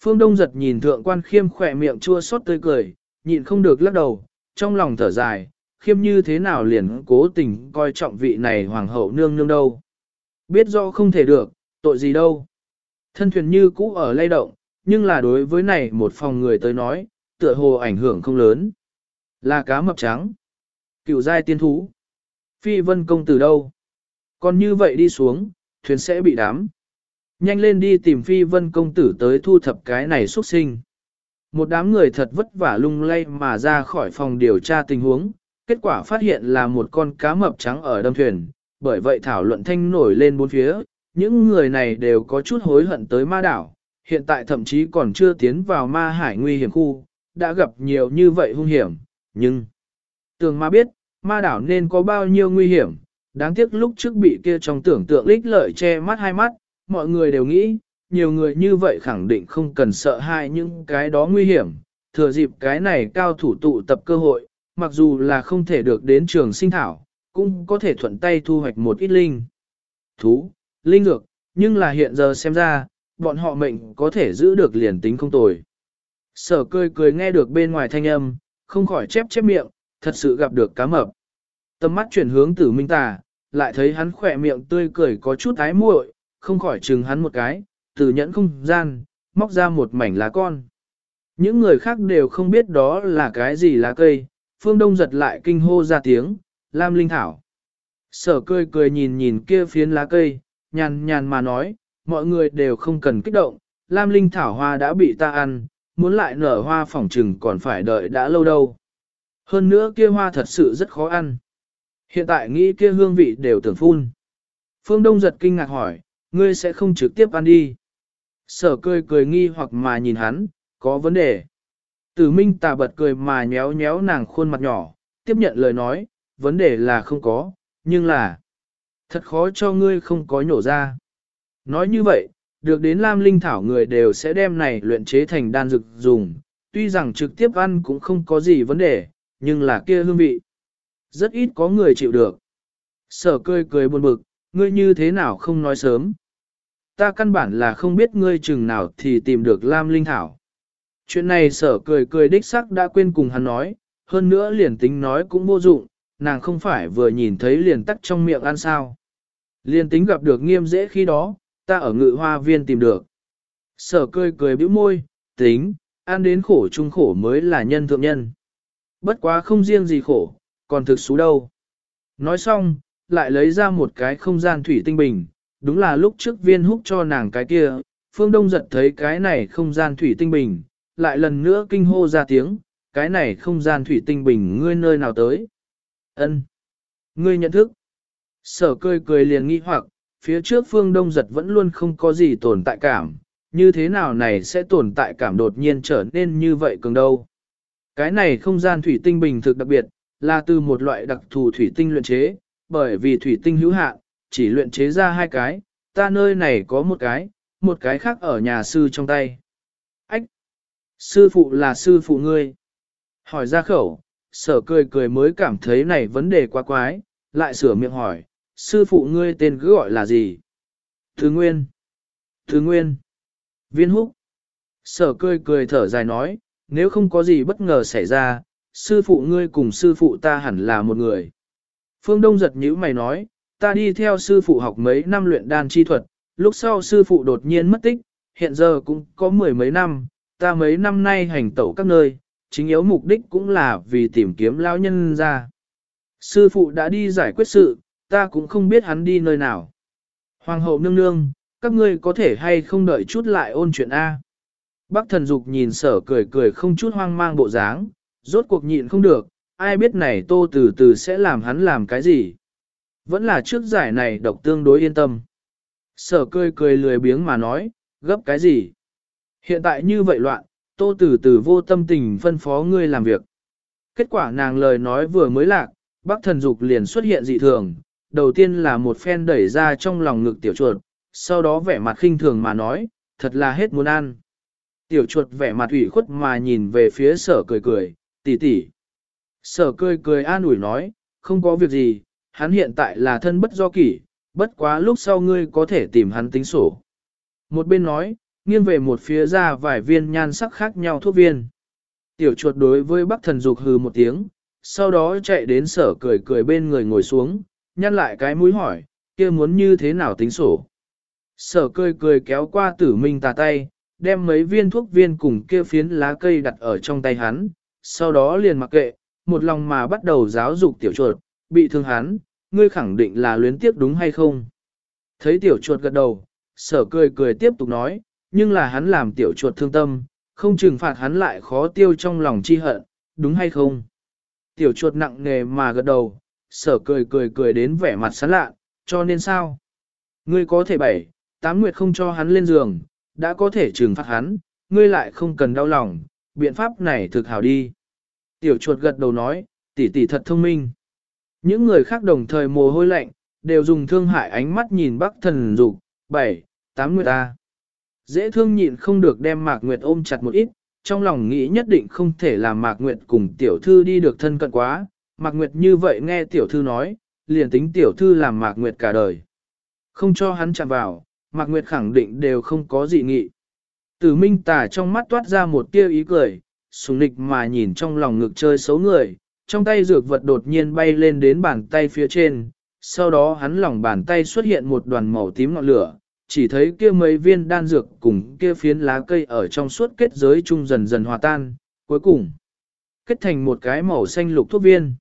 Phương Đông giật nhìn thượng quan khiêm khỏe miệng chua xót tươi cười, nhịn không được lắc đầu, trong lòng thở dài, khiêm như thế nào liền cố tình coi trọng vị này hoàng hậu nương nương đâu. Biết rõ không thể được, tội gì đâu. Thân thuyền như cũ ở lay động, nhưng là đối với này một phòng người tới nói, tựa hồ ảnh hưởng không lớn. Là cá mập trắng. Cựu giai tiên thú. Phi vân công từ đâu? Còn như vậy đi xuống, thuyền sẽ bị đám. Nhanh lên đi tìm phi vân công tử tới thu thập cái này xuất sinh. Một đám người thật vất vả lung lay mà ra khỏi phòng điều tra tình huống, kết quả phát hiện là một con cá mập trắng ở đâm thuyền, bởi vậy thảo luận thanh nổi lên bốn phía, những người này đều có chút hối hận tới ma đảo, hiện tại thậm chí còn chưa tiến vào ma hải nguy hiểm khu, đã gặp nhiều như vậy hung hiểm, nhưng tường ma biết, ma đảo nên có bao nhiêu nguy hiểm, đáng tiếc lúc trước bị kia trong tưởng tượng lích lợi che mắt hai mắt, mọi người đều nghĩ, nhiều người như vậy khẳng định không cần sợ hai những cái đó nguy hiểm, thừa dịp cái này cao thủ tụ tập cơ hội, mặc dù là không thể được đến trường sinh thảo, cũng có thể thuận tay thu hoạch một ít linh. Thú, linh dược, nhưng là hiện giờ xem ra, bọn họ mệnh có thể giữ được liền tính không tồi. Sở cười cười nghe được bên ngoài thanh âm, không khỏi chép chép miệng, thật sự gặp được cá mập. Tầm mắt chuyển hướng tử minh tà, lại thấy hắn khỏe miệng tươi cười có chút ái muội, không khỏi chừng hắn một cái, từ nhẫn không gian, móc ra một mảnh lá con. Những người khác đều không biết đó là cái gì lá cây, phương đông giật lại kinh hô ra tiếng, lam linh thảo. Sở cười cười nhìn nhìn kia phiến lá cây, nhàn nhàn mà nói, mọi người đều không cần kích động, Lam Linh thảo hoa đã bị ta ăn, muốn lại nở hoa phỏng trừng còn phải đợi đã lâu đâu. Hơn nữa kia hoa thật sự rất khó ăn. Hiện tại nghĩ kia hương vị đều tưởng phun. Phương Đông giật kinh ngạc hỏi, ngươi sẽ không trực tiếp ăn đi. Sở cười cười nghi hoặc mà nhìn hắn, có vấn đề. Tử Minh tà bật cười mà nhéo nhéo nàng khuôn mặt nhỏ, tiếp nhận lời nói, vấn đề là không có, nhưng là thật khó cho ngươi không có nhổ ra. Nói như vậy, được đến Lam Linh Thảo người đều sẽ đem này luyện chế thành đan dược dùng, tuy rằng trực tiếp ăn cũng không có gì vấn đề, nhưng là kia hương vị. Rất ít có người chịu được. Sở cười cười buồn bực, ngươi như thế nào không nói sớm. Ta căn bản là không biết ngươi chừng nào thì tìm được Lam Linh Thảo. Chuyện này sở cười cười đích sắc đã quên cùng hắn nói, hơn nữa liền tính nói cũng vô dụng, nàng không phải vừa nhìn thấy liền tắc trong miệng ăn sao. Liền tính gặp được nghiêm dễ khi đó, ta ở ngự hoa viên tìm được. Sở cười cười bĩu môi, tính, ăn đến khổ chung khổ mới là nhân thượng nhân. Bất quá không riêng gì khổ, còn thực xú đâu. Nói xong, lại lấy ra một cái không gian thủy tinh bình, đúng là lúc trước viên húc cho nàng cái kia, phương đông giật thấy cái này không gian thủy tinh bình, lại lần nữa kinh hô ra tiếng, cái này không gian thủy tinh bình ngươi nơi nào tới. ân Ngươi nhận thức. Sở cười cười liền nghi hoặc, phía trước phương đông giật vẫn luôn không có gì tồn tại cảm, như thế nào này sẽ tồn tại cảm đột nhiên trở nên như vậy cường đâu. Cái này không gian thủy tinh bình thực đặc biệt, là từ một loại đặc thù thủy tinh luyện chế, bởi vì thủy tinh hữu hạn, chỉ luyện chế ra hai cái, ta nơi này có một cái, một cái khác ở nhà sư trong tay. Ách! Sư phụ là sư phụ ngươi. Hỏi ra khẩu, sở cười cười mới cảm thấy này vấn đề quá quái, lại sửa miệng hỏi, sư phụ ngươi tên cứ gọi là gì? Thứ Nguyên. Thứ Nguyên. Viên húc. Sở cười cười thở dài nói, nếu không có gì bất ngờ xảy ra, sư phụ ngươi cùng sư phụ ta hẳn là một người. Phương Đông giật nhữ mày nói, ta đi theo sư phụ học mấy năm luyện đan chi thuật, lúc sau sư phụ đột nhiên mất tích, hiện giờ cũng có mười mấy năm, ta mấy năm nay hành tẩu các nơi, chính yếu mục đích cũng là vì tìm kiếm lao nhân ra. Sư phụ đã đi giải quyết sự, ta cũng không biết hắn đi nơi nào. Hoàng hậu nương nương, các ngươi có thể hay không đợi chút lại ôn chuyện A. Bác thần dục nhìn sở cười cười không chút hoang mang bộ dáng, rốt cuộc nhịn không được, ai biết này tô từ từ sẽ làm hắn làm cái gì. Vẫn là trước giải này độc tương đối yên tâm. Sở cười cười lười biếng mà nói, gấp cái gì? Hiện tại như vậy loạn, tô từ từ vô tâm tình phân phó ngươi làm việc. Kết quả nàng lời nói vừa mới lạc, bác thần dục liền xuất hiện dị thường, đầu tiên là một phen đẩy ra trong lòng ngực tiểu chuột, sau đó vẻ mặt khinh thường mà nói, thật là hết muốn ăn. Tiểu chuột vẻ mặt ủy khuất mà nhìn về phía sở cười cười, tỷ tỷ. Sở cười cười an ủi nói, không có việc gì, hắn hiện tại là thân bất do kỷ, bất quá lúc sau ngươi có thể tìm hắn tính sổ. Một bên nói, nghiêng về một phía ra vài viên nhan sắc khác nhau thuốc viên. Tiểu chuột đối với bác thần dục hừ một tiếng, sau đó chạy đến sở cười cười bên người ngồi xuống, nhăn lại cái mũi hỏi, kia muốn như thế nào tính sổ. Sở cười cười kéo qua tử minh tà tay, đem mấy viên thuốc viên cùng kia phiến lá cây đặt ở trong tay hắn, sau đó liền mặc kệ, một lòng mà bắt đầu giáo dục tiểu chuột, bị thương hắn, ngươi khẳng định là luyến tiếc đúng hay không. Thấy tiểu chuột gật đầu, sở cười cười tiếp tục nói, nhưng là hắn làm tiểu chuột thương tâm, không trừng phạt hắn lại khó tiêu trong lòng chi hận, đúng hay không. Tiểu chuột nặng nề mà gật đầu, sở cười cười cười đến vẻ mặt sán lạ, cho nên sao? Ngươi có thể bảy, tám nguyệt không cho hắn lên giường, đã có thể trừng phạt hắn, ngươi lại không cần đau lòng, biện pháp này thực hảo đi. Tiểu chuột gật đầu nói, tỷ tỷ thật thông minh. Những người khác đồng thời mồ hôi lạnh, đều dùng thương hại ánh mắt nhìn bác thần dục bảy, tám nguyệt ta. Dễ thương nhịn không được đem Mạc Nguyệt ôm chặt một ít, trong lòng nghĩ nhất định không thể làm Mạc Nguyệt cùng tiểu thư đi được thân cận quá. Mạc Nguyệt như vậy nghe tiểu thư nói, liền tính tiểu thư làm Mạc Nguyệt cả đời. Không cho hắn chạm vào, Mạc Nguyệt khẳng định đều không có gì nghị. Tử Minh Tà trong mắt toát ra một tia ý cười, sùng nịch mà nhìn trong lòng ngực chơi xấu người, trong tay dược vật đột nhiên bay lên đến bàn tay phía trên, sau đó hắn lòng bàn tay xuất hiện một đoàn màu tím ngọn lửa, chỉ thấy kia mấy viên đan dược cùng kia phiến lá cây ở trong suốt kết giới chung dần dần hòa tan, cuối cùng kết thành một cái màu xanh lục thuốc viên.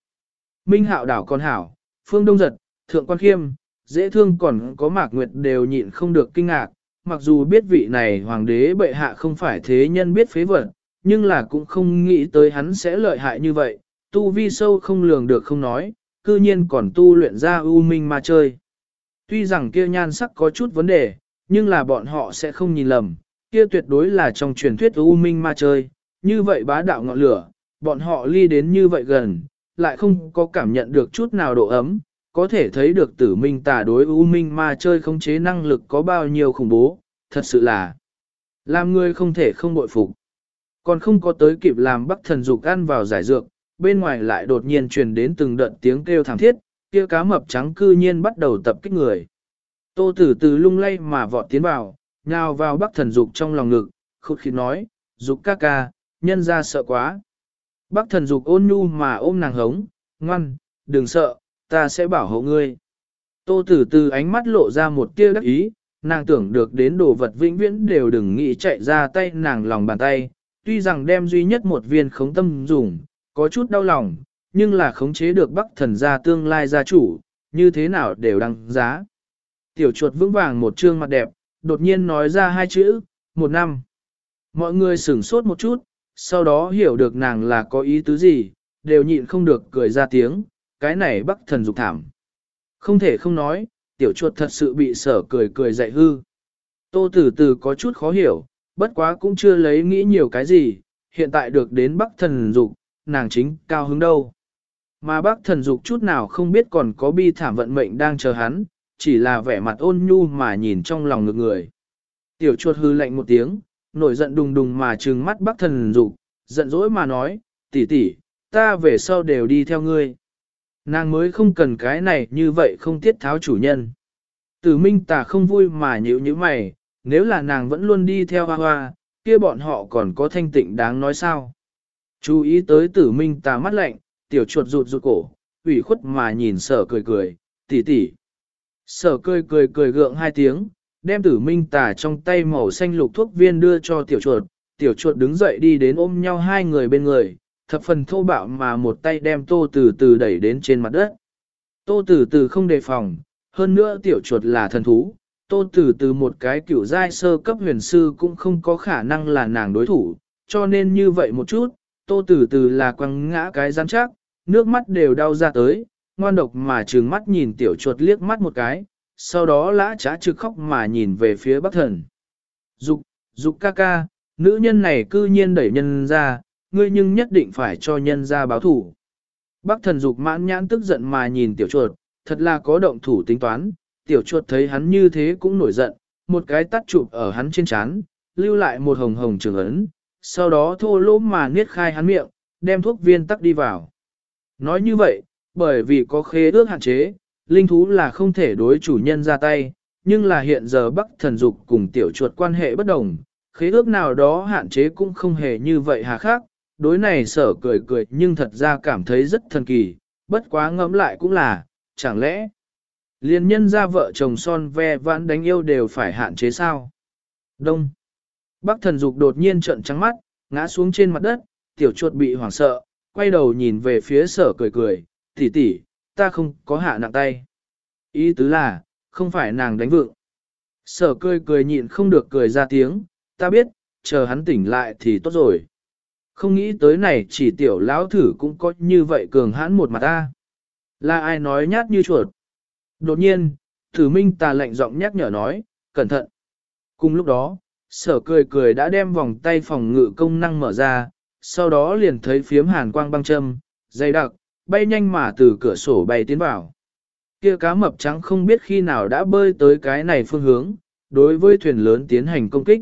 Minh hạo đảo con hảo, phương đông giật, thượng quan khiêm, dễ thương còn có mạc nguyệt đều nhịn không được kinh ngạc, mặc dù biết vị này hoàng đế bệ hạ không phải thế nhân biết phế vật, nhưng là cũng không nghĩ tới hắn sẽ lợi hại như vậy, tu vi sâu không lường được không nói, cư nhiên còn tu luyện ra U minh ma chơi. Tuy rằng kia nhan sắc có chút vấn đề, nhưng là bọn họ sẽ không nhìn lầm, kia tuyệt đối là trong truyền thuyết U minh ma chơi, như vậy bá đạo ngọn lửa, bọn họ ly đến như vậy gần, lại không có cảm nhận được chút nào độ ấm, có thể thấy được tử minh tà đối ưu minh ma chơi khống chế năng lực có bao nhiêu khủng bố, thật sự là làm người không thể không bội phục. Còn không có tới kịp làm bắc thần dục ăn vào giải dược, bên ngoài lại đột nhiên truyền đến từng đợt tiếng kêu thảm thiết, kia cá mập trắng cư nhiên bắt đầu tập kích người. Tô tử từ lung lay mà vọt tiến vào, nhào vào bắc thần dục trong lòng ngực, khúc khí nói, dục ca ca, nhân ra sợ quá. Bắc thần dục ôn nhu mà ôm nàng hống, ngoan, đừng sợ, ta sẽ bảo hộ ngươi. Tô tử từ ánh mắt lộ ra một tia đắc ý, nàng tưởng được đến đồ vật vĩnh viễn đều đừng nghĩ chạy ra tay nàng lòng bàn tay, tuy rằng đem duy nhất một viên khống tâm dùng, có chút đau lòng, nhưng là khống chế được bắc thần gia tương lai gia chủ, như thế nào đều đăng giá. Tiểu chuột vững vàng một trương mặt đẹp, đột nhiên nói ra hai chữ, một năm. Mọi người sửng sốt một chút, sau đó hiểu được nàng là có ý tứ gì, đều nhịn không được cười ra tiếng, cái này bắc thần dục thảm. Không thể không nói, tiểu chuột thật sự bị sở cười cười dạy hư. Tô tử tử có chút khó hiểu, bất quá cũng chưa lấy nghĩ nhiều cái gì, hiện tại được đến bắc thần dục, nàng chính cao hứng đâu. Mà bác thần dục chút nào không biết còn có bi thảm vận mệnh đang chờ hắn, chỉ là vẻ mặt ôn nhu mà nhìn trong lòng ngực người. Tiểu chuột hư lạnh một tiếng, nổi giận đùng đùng mà trừng mắt bác thần dục, giận dỗi mà nói, tỷ tỷ, ta về sau đều đi theo ngươi. Nàng mới không cần cái này như vậy không tiết tháo chủ nhân. Tử minh tà không vui mà nhíu như mày, nếu là nàng vẫn luôn đi theo hoa hoa, kia bọn họ còn có thanh tịnh đáng nói sao. Chú ý tới tử minh tà mắt lạnh, tiểu chuột rụt rụt cổ, ủy khuất mà nhìn sở cười cười, tỷ tỷ Sở cười cười cười gượng hai tiếng, đem tử minh tà trong tay màu xanh lục thuốc viên đưa cho tiểu chuột. Tiểu chuột đứng dậy đi đến ôm nhau hai người bên người, thập phần thô bạo mà một tay đem tô từ từ đẩy đến trên mặt đất. Tô từ từ không đề phòng, hơn nữa tiểu chuột là thần thú. Tô từ từ một cái kiểu giai sơ cấp huyền sư cũng không có khả năng là nàng đối thủ, cho nên như vậy một chút, tô từ từ là quăng ngã cái rắn chắc, nước mắt đều đau ra tới, ngoan độc mà trừng mắt nhìn tiểu chuột liếc mắt một cái, sau đó lã trá trực khóc mà nhìn về phía bắc thần. Dục, dục ca ca, nữ nhân này cư nhiên đẩy nhân ra, ngươi nhưng nhất định phải cho nhân ra báo thủ. Bắc thần dục mãn nhãn tức giận mà nhìn tiểu chuột, thật là có động thủ tính toán, tiểu chuột thấy hắn như thế cũng nổi giận, một cái tắt chụp ở hắn trên chán lưu lại một hồng hồng trường ấn, sau đó thô lỗ mà niết khai hắn miệng, đem thuốc viên tắc đi vào. Nói như vậy, bởi vì có khế ước hạn chế, linh thú là không thể đối chủ nhân ra tay, nhưng là hiện giờ Bắc thần dục cùng tiểu chuột quan hệ bất đồng, khế ước nào đó hạn chế cũng không hề như vậy hà khác, đối này sở cười cười nhưng thật ra cảm thấy rất thần kỳ, bất quá ngẫm lại cũng là, chẳng lẽ liên nhân ra vợ chồng son ve vãn đánh yêu đều phải hạn chế sao? Đông. Bắc thần dục đột nhiên trợn trắng mắt, ngã xuống trên mặt đất, tiểu chuột bị hoảng sợ, quay đầu nhìn về phía sở cười cười, tỷ tỷ, ta không có hạ nặng tay. Ý tứ là, không phải nàng đánh vượng. Sở cười cười nhịn không được cười ra tiếng, ta biết, chờ hắn tỉnh lại thì tốt rồi. Không nghĩ tới này chỉ tiểu lão thử cũng có như vậy cường hãn một mặt ta. Là ai nói nhát như chuột. Đột nhiên, thử minh tà lạnh giọng nhắc nhở nói, cẩn thận. Cùng lúc đó, sở cười cười đã đem vòng tay phòng ngự công năng mở ra, sau đó liền thấy phiếm hàn quang băng châm, dày đặc, bay nhanh mà từ cửa sổ bay tiến vào. Kia cá mập trắng không biết khi nào đã bơi tới cái này phương hướng, đối với thuyền lớn tiến hành công kích.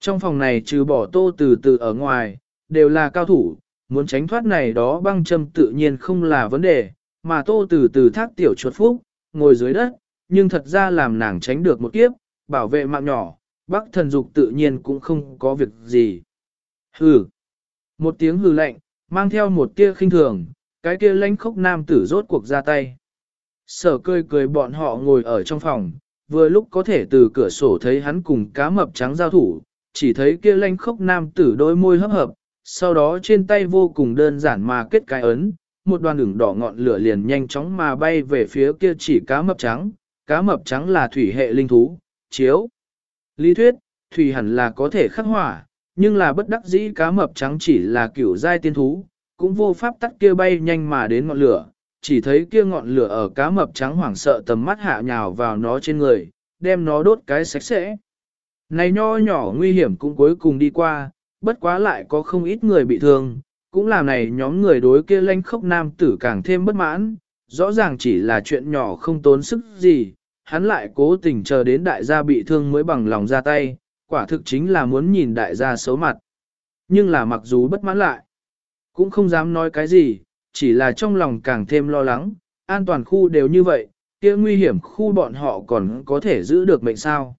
Trong phòng này trừ bỏ tô từ từ ở ngoài, đều là cao thủ, muốn tránh thoát này đó băng châm tự nhiên không là vấn đề, mà tô từ từ thác tiểu chuột phúc, ngồi dưới đất, nhưng thật ra làm nàng tránh được một kiếp, bảo vệ mạng nhỏ, bác thần dục tự nhiên cũng không có việc gì. Hừ. Một tiếng hừ lạnh, mang theo một tia khinh thường, cái kia lãnh khốc nam tử rốt cuộc ra tay. Sở cười cười bọn họ ngồi ở trong phòng, vừa lúc có thể từ cửa sổ thấy hắn cùng cá mập trắng giao thủ, chỉ thấy kia lãnh khốc nam tử đôi môi hấp hợp, sau đó trên tay vô cùng đơn giản mà kết cái ấn, một đoàn ửng đỏ ngọn lửa liền nhanh chóng mà bay về phía kia chỉ cá mập trắng, cá mập trắng là thủy hệ linh thú, chiếu. Lý thuyết, thủy hẳn là có thể khắc hỏa, nhưng là bất đắc dĩ cá mập trắng chỉ là kiểu giai tiên thú, cũng vô pháp tắt kia bay nhanh mà đến ngọn lửa, chỉ thấy kia ngọn lửa ở cá mập trắng hoảng sợ tầm mắt hạ nhào vào nó trên người, đem nó đốt cái sạch sẽ. Này nho nhỏ nguy hiểm cũng cuối cùng đi qua, bất quá lại có không ít người bị thương, cũng làm này nhóm người đối kia lanh khốc nam tử càng thêm bất mãn, rõ ràng chỉ là chuyện nhỏ không tốn sức gì, hắn lại cố tình chờ đến đại gia bị thương mới bằng lòng ra tay, quả thực chính là muốn nhìn đại gia xấu mặt. Nhưng là mặc dù bất mãn lại, cũng không dám nói cái gì, chỉ là trong lòng càng thêm lo lắng, an toàn khu đều như vậy, kia nguy hiểm khu bọn họ còn có thể giữ được mệnh sao.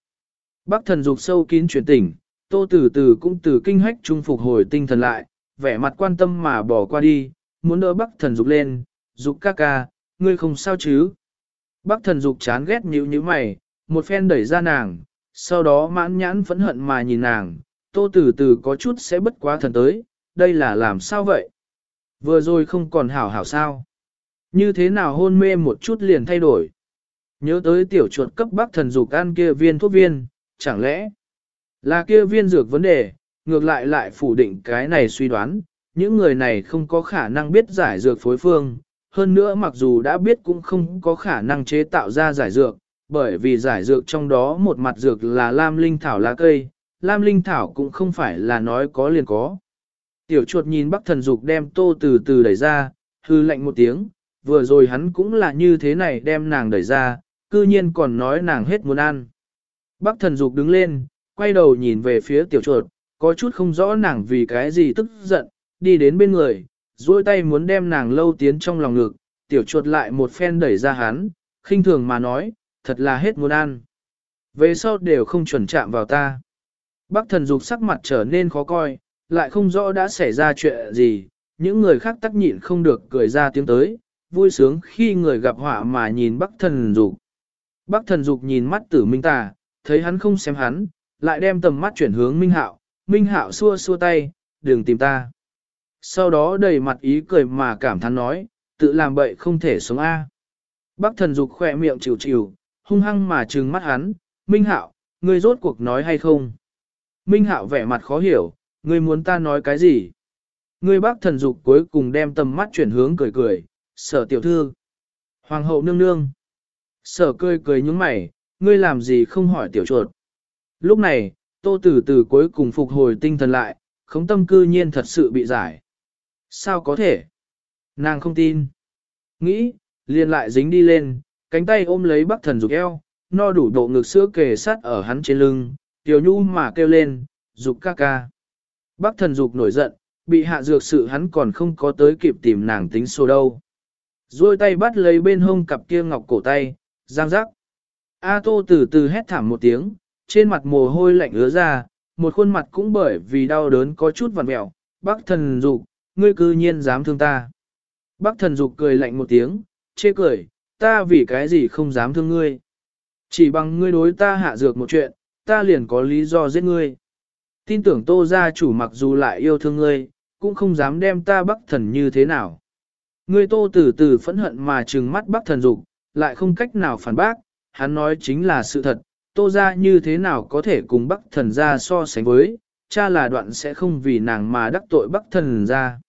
Bác thần dục sâu kín chuyển tỉnh, tô từ từ cũng từ kinh hách trung phục hồi tinh thần lại, vẻ mặt quan tâm mà bỏ qua đi, muốn đỡ bác thần dục lên, dục ca ca, ngươi không sao chứ. Bác thần dục chán ghét nhíu như mày, một phen đẩy ra nàng, sau đó mãn nhãn phẫn hận mà nhìn nàng, tô từ từ có chút sẽ bất quá thần tới, đây là làm sao vậy? Vừa rồi không còn hảo hảo sao? Như thế nào hôn mê một chút liền thay đổi? Nhớ tới tiểu chuột cấp bác thần dục ăn kia viên thuốc viên, chẳng lẽ là kia viên dược vấn đề, ngược lại lại phủ định cái này suy đoán, những người này không có khả năng biết giải dược phối phương, hơn nữa mặc dù đã biết cũng không có khả năng chế tạo ra giải dược, bởi vì giải dược trong đó một mặt dược là lam linh thảo lá cây, lam linh thảo cũng không phải là nói có liền có. Tiểu chuột nhìn bắc thần dục đem tô từ từ đẩy ra, hư lạnh một tiếng, vừa rồi hắn cũng là như thế này đem nàng đẩy ra, cư nhiên còn nói nàng hết muốn ăn. Bắc thần dục đứng lên, quay đầu nhìn về phía tiểu chuột, có chút không rõ nàng vì cái gì tức giận, đi đến bên người, duỗi tay muốn đem nàng lâu tiến trong lòng ngực, tiểu chuột lại một phen đẩy ra hắn, khinh thường mà nói, thật là hết muốn ăn. Về sau đều không chuẩn chạm vào ta. Bác thần dục sắc mặt trở nên khó coi, lại không rõ đã xảy ra chuyện gì, những người khác tắc nhịn không được cười ra tiếng tới, vui sướng khi người gặp họa mà nhìn bác thần dục. Bác thần dục nhìn mắt tử minh tà, thấy hắn không xem hắn, lại đem tầm mắt chuyển hướng minh hạo, minh hạo xua xua tay, đừng tìm ta. Sau đó đầy mặt ý cười mà cảm thán nói, tự làm bậy không thể sống A. Bác thần dục khỏe miệng chịu chịu, hung hăng mà trừng mắt hắn, Minh Hạo, ngươi rốt cuộc nói hay không? Minh Hạo vẻ mặt khó hiểu, ngươi muốn ta nói cái gì? Ngươi bác thần dục cuối cùng đem tầm mắt chuyển hướng cười cười, sở tiểu thư. Hoàng hậu nương nương. Sở cười cười nhúng mày, ngươi làm gì không hỏi tiểu chuột. Lúc này, tô tử từ cuối cùng phục hồi tinh thần lại, khống tâm cư nhiên thật sự bị giải. Sao có thể? Nàng không tin. Nghĩ, liền lại dính đi lên, cánh tay ôm lấy bắc thần dục eo, no đủ độ ngực sữa kề sát ở hắn trên lưng, tiểu nhu mà kêu lên, dục ca ca. Bắc thần dục nổi giận, bị hạ dược sự hắn còn không có tới kịp tìm nàng tính số đâu. Rồi tay bắt lấy bên hông cặp kia ngọc cổ tay, giang rắc. A tô từ từ hét thảm một tiếng, trên mặt mồ hôi lạnh ứa ra, một khuôn mặt cũng bởi vì đau đớn có chút vặn mẹo. Bắc thần dục, ngươi cư nhiên dám thương ta. Bắc thần dục cười lạnh một tiếng, chê cười, ta vì cái gì không dám thương ngươi. Chỉ bằng ngươi đối ta hạ dược một chuyện, ta liền có lý do giết ngươi. Tin tưởng tô gia chủ mặc dù lại yêu thương ngươi, cũng không dám đem ta bắc thần như thế nào. Ngươi tô từ từ phẫn hận mà trừng mắt bắc thần dục, lại không cách nào phản bác, hắn nói chính là sự thật, tô gia như thế nào có thể cùng bắc thần gia so sánh với, cha là đoạn sẽ không vì nàng mà đắc tội bắc thần gia.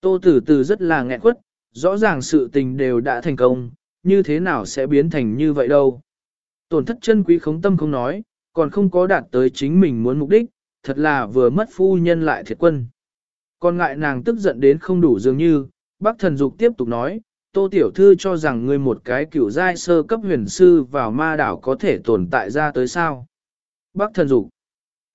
Tô tử từ rất là nghẹn quất, rõ ràng sự tình đều đã thành công, như thế nào sẽ biến thành như vậy đâu. Tổn thất chân quý khống tâm không nói, còn không có đạt tới chính mình muốn mục đích, thật là vừa mất phu nhân lại thiệt quân. Còn ngại nàng tức giận đến không đủ dường như, bác thần dục tiếp tục nói, tô tiểu thư cho rằng ngươi một cái cửu giai sơ cấp huyền sư vào ma đảo có thể tồn tại ra tới sao. Bác thần dục,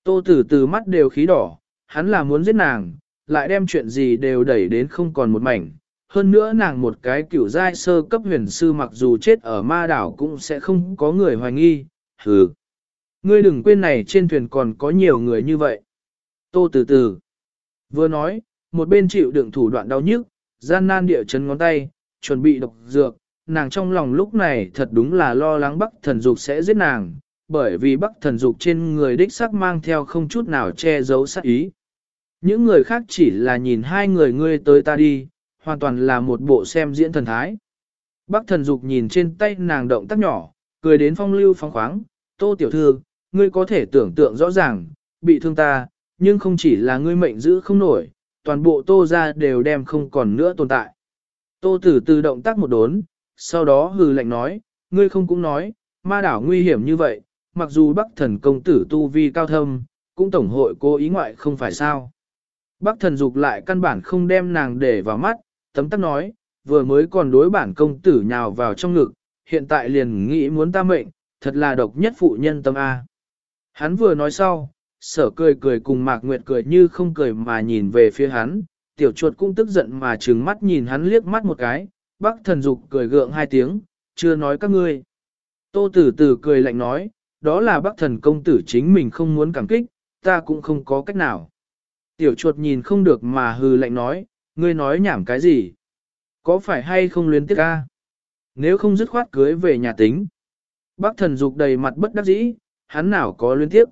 tô tử từ mắt đều khí đỏ, hắn là muốn giết nàng, lại đem chuyện gì đều đẩy đến không còn một mảnh, hơn nữa nàng một cái cửu giai sơ cấp huyền sư mặc dù chết ở ma đảo cũng sẽ không có người hoài nghi, hừ. Ngươi đừng quên này trên thuyền còn có nhiều người như vậy. Tô từ từ. Vừa nói, một bên chịu đựng thủ đoạn đau nhức, gian nan địa chấn ngón tay, chuẩn bị độc dược, nàng trong lòng lúc này thật đúng là lo lắng bắc thần dục sẽ giết nàng, bởi vì bắc thần dục trên người đích sắc mang theo không chút nào che giấu sát ý. Những người khác chỉ là nhìn hai người ngươi tới ta đi, hoàn toàn là một bộ xem diễn thần thái. Bác thần dục nhìn trên tay nàng động tác nhỏ, cười đến phong lưu phong khoáng, tô tiểu thư, ngươi có thể tưởng tượng rõ ràng, bị thương ta, nhưng không chỉ là ngươi mệnh giữ không nổi, toàn bộ tô ra đều đem không còn nữa tồn tại. Tô tử từ động tác một đốn, sau đó hừ lạnh nói, ngươi không cũng nói, ma đảo nguy hiểm như vậy, mặc dù bắc thần công tử tu vi cao thâm, cũng tổng hội cố ý ngoại không phải sao. Bắc thần dục lại căn bản không đem nàng để vào mắt, tấm tắc nói, vừa mới còn đối bản công tử nhào vào trong ngực, hiện tại liền nghĩ muốn ta mệnh, thật là độc nhất phụ nhân tâm A. Hắn vừa nói sau, sở cười cười cùng Mạc Nguyệt cười như không cười mà nhìn về phía hắn, tiểu chuột cũng tức giận mà trừng mắt nhìn hắn liếc mắt một cái, bác thần dục cười gượng hai tiếng, chưa nói các ngươi. Tô tử tử cười lạnh nói, đó là bác thần công tử chính mình không muốn cảm kích, ta cũng không có cách nào. Tiểu chuột nhìn không được mà hừ lạnh nói, ngươi nói nhảm cái gì? Có phải hay không luyến tiếc ca? Nếu không dứt khoát cưới về nhà tính. Bác thần dục đầy mặt bất đắc dĩ, hắn nào có luyến tiếc.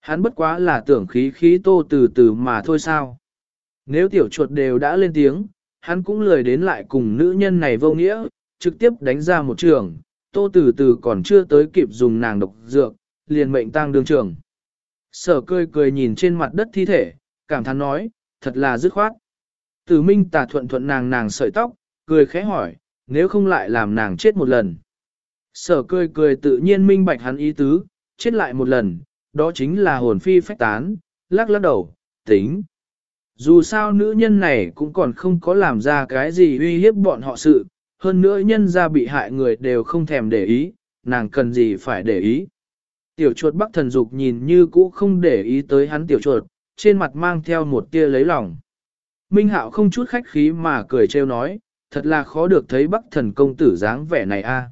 Hắn bất quá là tưởng khí khí tô từ từ mà thôi sao. Nếu tiểu chuột đều đã lên tiếng, hắn cũng lười đến lại cùng nữ nhân này vô nghĩa, trực tiếp đánh ra một trường, tô từ từ còn chưa tới kịp dùng nàng độc dược, liền mệnh tăng đường trường. Sở cười cười nhìn trên mặt đất thi thể, cảm thán nói, thật là dứt khoát. Tử minh tà thuận thuận nàng nàng sợi tóc, cười khẽ hỏi, nếu không lại làm nàng chết một lần. Sở cười cười tự nhiên minh bạch hắn ý tứ, chết lại một lần, đó chính là hồn phi phách tán, lắc lắc đầu, tính. Dù sao nữ nhân này cũng còn không có làm ra cái gì uy hiếp bọn họ sự, hơn nữa nhân ra bị hại người đều không thèm để ý, nàng cần gì phải để ý. Tiểu chuột bắc thần dục nhìn như cũ không để ý tới hắn tiểu chuột, trên mặt mang theo một tia lấy lòng. Minh hạo không chút khách khí mà cười trêu nói, thật là khó được thấy bắc thần công tử dáng vẻ này a.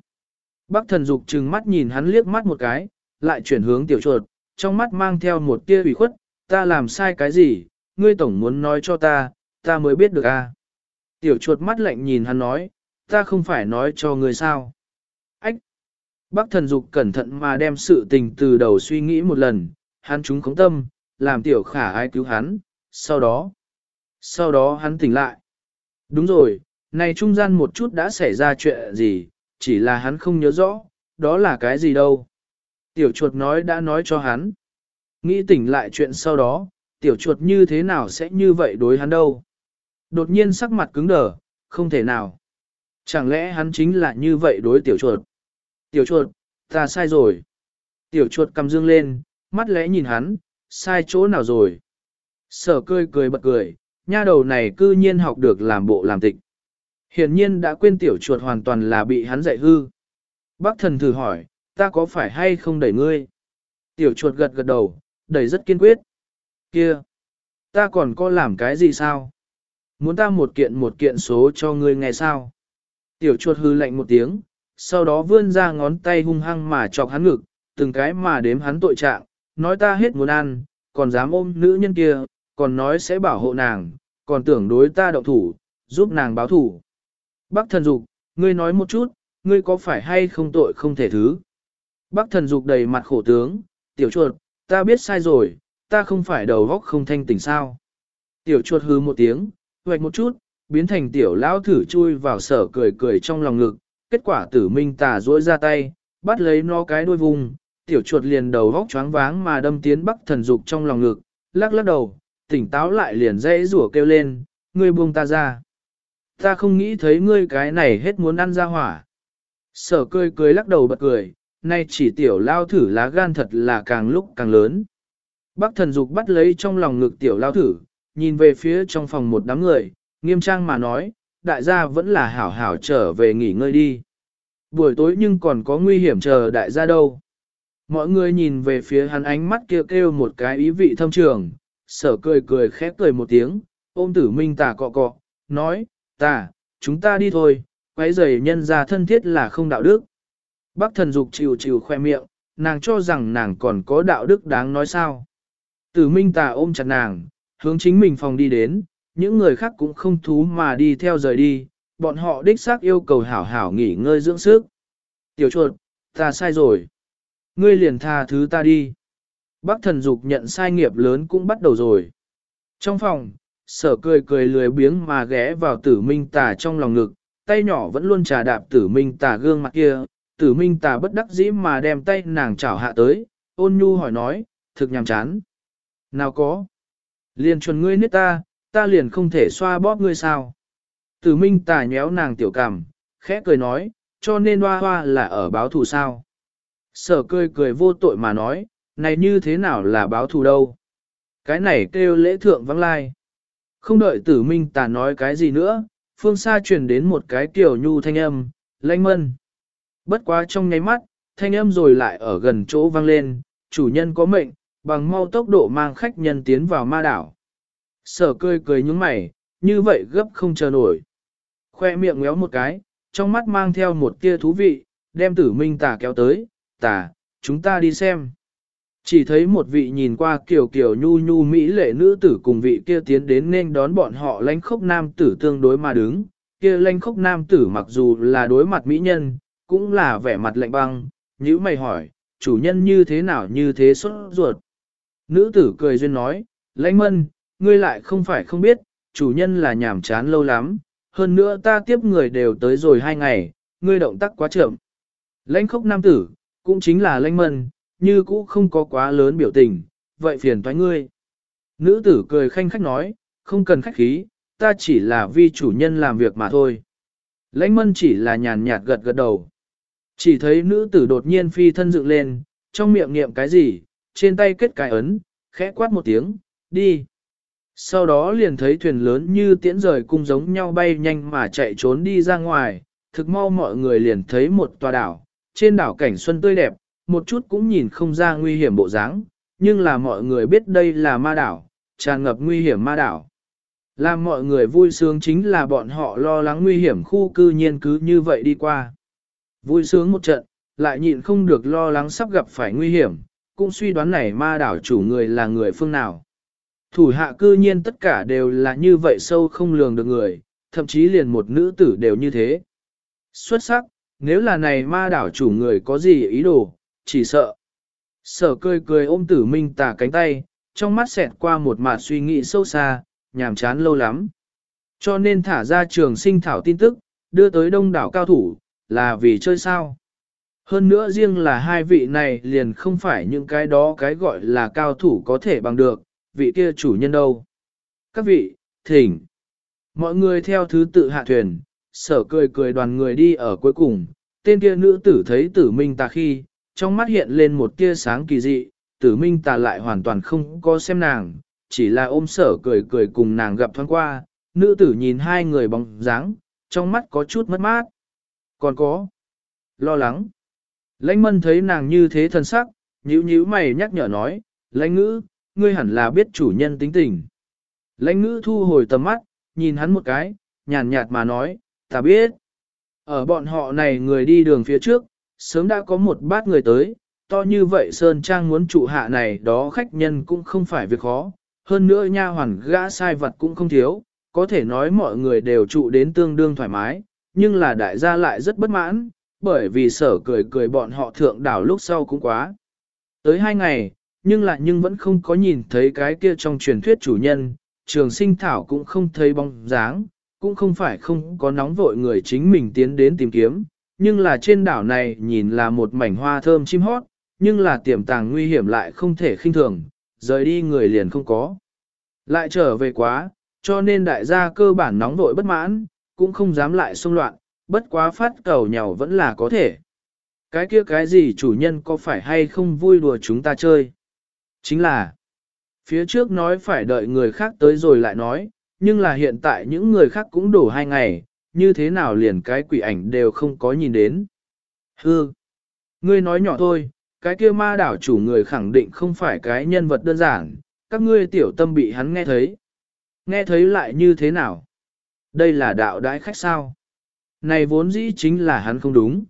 Bắc thần dục trừng mắt nhìn hắn liếc mắt một cái, lại chuyển hướng tiểu chuột, trong mắt mang theo một tia ủy khuất, ta làm sai cái gì, ngươi tổng muốn nói cho ta, ta mới biết được a. Tiểu chuột mắt lạnh nhìn hắn nói, ta không phải nói cho ngươi sao. Ách! Bác thần dục cẩn thận mà đem sự tình từ đầu suy nghĩ một lần, hắn chúng khống tâm, làm tiểu khả ai cứu hắn, sau đó, sau đó hắn tỉnh lại. Đúng rồi, này trung gian một chút đã xảy ra chuyện gì, chỉ là hắn không nhớ rõ, đó là cái gì đâu. Tiểu chuột nói đã nói cho hắn. Nghĩ tỉnh lại chuyện sau đó, tiểu chuột như thế nào sẽ như vậy đối hắn đâu. Đột nhiên sắc mặt cứng đờ, không thể nào. Chẳng lẽ hắn chính là như vậy đối tiểu chuột? Tiểu chuột, ta sai rồi. Tiểu chuột cầm dương lên, mắt lẽ nhìn hắn, sai chỗ nào rồi? Sở cười cười bật cười, nha đầu này cư nhiên học được làm bộ làm tịch. Hiển nhiên đã quên tiểu chuột hoàn toàn là bị hắn dạy hư. Bác thần thử hỏi, ta có phải hay không đẩy ngươi? Tiểu chuột gật gật đầu, đẩy rất kiên quyết. Kia, ta còn có làm cái gì sao? Muốn ta một kiện một kiện số cho ngươi nghe sao? Tiểu chuột hư lạnh một tiếng, sau đó vươn ra ngón tay hung hăng mà chọc hắn ngực, từng cái mà đếm hắn tội trạng, nói ta hết muốn ăn, còn dám ôm nữ nhân kia, còn nói sẽ bảo hộ nàng, còn tưởng đối ta động thủ, giúp nàng báo thủ. Bác thần dục, ngươi nói một chút, ngươi có phải hay không tội không thể thứ. Bác thần dục đầy mặt khổ tướng, tiểu chuột, ta biết sai rồi, ta không phải đầu góc không thanh tỉnh sao. Tiểu chuột hư một tiếng, hoạch một chút, biến thành tiểu lão thử chui vào sở cười cười trong lòng ngực, kết quả tử minh tà duỗi ra tay, bắt lấy nó cái đuôi vùng, tiểu chuột liền đầu góc choáng váng mà đâm tiến bắc thần dục trong lòng ngực, lắc lắc đầu, tỉnh táo lại liền dãy rủa kêu lên, ngươi buông ta ra. Ta không nghĩ thấy ngươi cái này hết muốn ăn ra hỏa. Sở cười cười lắc đầu bật cười, nay chỉ tiểu lao thử lá gan thật là càng lúc càng lớn. Bắc thần dục bắt lấy trong lòng ngực tiểu lao thử, nhìn về phía trong phòng một đám người, nghiêm trang mà nói, đại gia vẫn là hảo hảo trở về nghỉ ngơi đi. Buổi tối nhưng còn có nguy hiểm chờ đại gia đâu. Mọi người nhìn về phía hắn ánh mắt kêu, kêu một cái ý vị thâm trường, sở cười cười khép cười một tiếng, ôm tử minh tà cọ cọ, nói, tà, chúng ta đi thôi, quấy rầy nhân ra thân thiết là không đạo đức. Bác thần dục chịu chịu khoe miệng, nàng cho rằng nàng còn có đạo đức đáng nói sao. Tử minh tà ôm chặt nàng, hướng chính mình phòng đi đến, những người khác cũng không thú mà đi theo rời đi, bọn họ đích xác yêu cầu hảo hảo nghỉ ngơi dưỡng sức. Tiểu chuột, ta sai rồi. Ngươi liền tha thứ ta đi. Bác thần dục nhận sai nghiệp lớn cũng bắt đầu rồi. Trong phòng, sở cười cười lười biếng mà ghé vào tử minh tà trong lòng ngực, tay nhỏ vẫn luôn trà đạp tử minh tà gương mặt kia, tử minh tà bất đắc dĩ mà đem tay nàng chảo hạ tới, Ôn nhu hỏi nói, thực nhàm chán. Nào có. Liền chuẩn ngươi nết ta, ta liền không thể xoa bóp ngươi sao. Tử minh tà nhéo nàng tiểu cảm, khẽ cười nói, cho nên hoa hoa là ở báo thù sao. Sở cười cười vô tội mà nói, này như thế nào là báo thù đâu. Cái này kêu lễ thượng vắng lai. Không đợi tử minh tà nói cái gì nữa, phương xa truyền đến một cái kiểu nhu thanh âm, lanh mân. Bất quá trong nháy mắt, thanh âm rồi lại ở gần chỗ vang lên, chủ nhân có mệnh, bằng mau tốc độ mang khách nhân tiến vào ma đảo. Sở cười cười nhúng mày, như vậy gấp không chờ nổi. Khoe miệng ngéo một cái, trong mắt mang theo một tia thú vị, đem tử minh tà kéo tới, tà, chúng ta đi xem. Chỉ thấy một vị nhìn qua kiểu kiểu nhu nhu mỹ lệ nữ tử cùng vị kia tiến đến nên đón bọn họ lãnh khốc nam tử tương đối mà đứng, kia lãnh khốc nam tử mặc dù là đối mặt mỹ nhân, cũng là vẻ mặt lạnh băng, như mày hỏi, chủ nhân như thế nào như thế xuất ruột. Nữ tử cười duyên nói, lãnh mân, ngươi lại không phải không biết, chủ nhân là nhảm chán lâu lắm, hơn nữa ta tiếp người đều tới rồi hai ngày, ngươi động tác quá chậm. Lãnh khốc nam tử, cũng chính là lãnh mân, như cũ không có quá lớn biểu tình, vậy phiền toái ngươi. Nữ tử cười khanh khách nói, không cần khách khí, ta chỉ là vi chủ nhân làm việc mà thôi. Lãnh mân chỉ là nhàn nhạt gật gật đầu. Chỉ thấy nữ tử đột nhiên phi thân dựng lên, trong miệng niệm cái gì, trên tay kết cái ấn, khẽ quát một tiếng, đi. Sau đó liền thấy thuyền lớn như tiễn rời cung giống nhau bay nhanh mà chạy trốn đi ra ngoài, thực mau mọi người liền thấy một tòa đảo, trên đảo cảnh xuân tươi đẹp, một chút cũng nhìn không ra nguy hiểm bộ dáng, nhưng là mọi người biết đây là ma đảo, tràn ngập nguy hiểm ma đảo. Làm mọi người vui sướng chính là bọn họ lo lắng nguy hiểm khu cư nhiên cứ như vậy đi qua. Vui sướng một trận, lại nhịn không được lo lắng sắp gặp phải nguy hiểm, cũng suy đoán này ma đảo chủ người là người phương nào. Thủ hạ cư nhiên tất cả đều là như vậy sâu không lường được người, thậm chí liền một nữ tử đều như thế. Xuất sắc, nếu là này ma đảo chủ người có gì ý đồ, chỉ sợ. Sở cười cười ôm tử minh tả cánh tay, trong mắt xẹt qua một mạt suy nghĩ sâu xa, nhàm chán lâu lắm. Cho nên thả ra trường sinh thảo tin tức, đưa tới đông đảo cao thủ, là vì chơi sao. Hơn nữa riêng là hai vị này liền không phải những cái đó cái gọi là cao thủ có thể bằng được, vị kia chủ nhân đâu. Các vị, thỉnh. Mọi người theo thứ tự hạ thuyền, sở cười cười đoàn người đi ở cuối cùng, tên kia nữ tử thấy tử minh tà khi, trong mắt hiện lên một tia sáng kỳ dị, tử minh tà lại hoàn toàn không có xem nàng, chỉ là ôm sở cười cười cùng nàng gặp thoáng qua, nữ tử nhìn hai người bóng dáng, trong mắt có chút mất mát. Còn có lo lắng. Lãnh mân thấy nàng như thế thân sắc, nhíu nhíu mày nhắc nhở nói, lãnh ngữ, ngươi hẳn là biết chủ nhân tính tình. Lãnh ngữ thu hồi tầm mắt, nhìn hắn một cái, nhàn nhạt mà nói, ta biết. Ở bọn họ này người đi đường phía trước, sớm đã có một bát người tới, to như vậy Sơn Trang muốn trụ hạ này đó khách nhân cũng không phải việc khó, hơn nữa nha hoàn gã sai vật cũng không thiếu, có thể nói mọi người đều trụ đến tương đương thoải mái, nhưng là đại gia lại rất bất mãn, bởi vì sở cười cười bọn họ thượng đảo lúc sau cũng quá. Tới hai ngày, nhưng lại nhưng vẫn không có nhìn thấy cái kia trong truyền thuyết chủ nhân, trường sinh thảo cũng không thấy bóng dáng, cũng không phải không có nóng vội người chính mình tiến đến tìm kiếm, nhưng là trên đảo này nhìn là một mảnh hoa thơm chim hót, nhưng là tiềm tàng nguy hiểm lại không thể khinh thường, rời đi người liền không có. Lại trở về quá, cho nên đại gia cơ bản nóng vội bất mãn, cũng không dám lại xung loạn, bất quá phát cầu nhau vẫn là có thể. Cái kia cái gì chủ nhân có phải hay không vui đùa chúng ta chơi? Chính là, phía trước nói phải đợi người khác tới rồi lại nói, nhưng là hiện tại những người khác cũng đổ hai ngày, như thế nào liền cái quỷ ảnh đều không có nhìn đến. Hư, ngươi nói nhỏ thôi, cái kia ma đảo chủ người khẳng định không phải cái nhân vật đơn giản, các ngươi tiểu tâm bị hắn nghe thấy. Nghe thấy lại như thế nào? Đây là đạo đãi khách sao? Này vốn dĩ chính là hắn không đúng.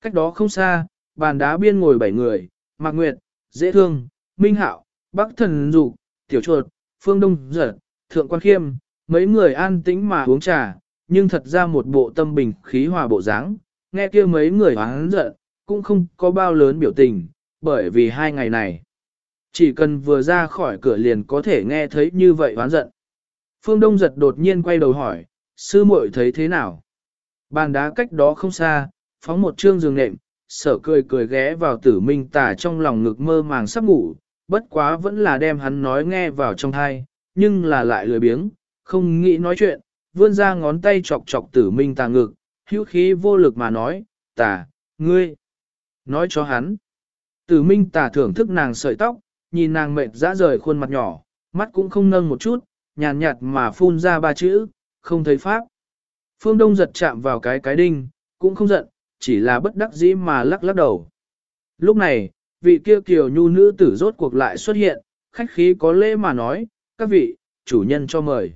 Cách đó không xa, bàn đá biên ngồi bảy người, Mạc Nguyệt, Dễ Thương, Minh Hạo, Bắc Thần Dục, Tiểu Chuột, Phương Đông Giật, Thượng Quan Khiêm, mấy người an tĩnh mà uống trà, nhưng thật ra một bộ tâm bình khí hòa bộ dáng, nghe kia mấy người oán giận, cũng không có bao lớn biểu tình, bởi vì hai ngày này, chỉ cần vừa ra khỏi cửa liền có thể nghe thấy như vậy oán giận. Phương Đông giật đột nhiên quay đầu hỏi, sư muội thấy thế nào? Bàn đá cách đó không xa, phóng một trương giường nệm, sở cười cười ghé vào tử minh Tả trong lòng ngực mơ màng sắp ngủ, bất quá vẫn là đem hắn nói nghe vào trong thai, nhưng là lại lười biếng, không nghĩ nói chuyện, vươn ra ngón tay chọc chọc tử minh tà ngực, hữu khí vô lực mà nói, tà, ngươi, nói cho hắn. Tử minh tà thưởng thức nàng sợi tóc, nhìn nàng mệt dã rời khuôn mặt nhỏ, mắt cũng không nâng một chút, nhàn nhạt, mà phun ra ba chữ, không thấy pháp. Phương Đông giật chạm vào cái cái đinh, cũng không giận, chỉ là bất đắc dĩ mà lắc lắc đầu. Lúc này, vị kia kiều nhu nữ tử rốt cuộc lại xuất hiện, khách khí có lễ mà nói, các vị, chủ nhân cho mời.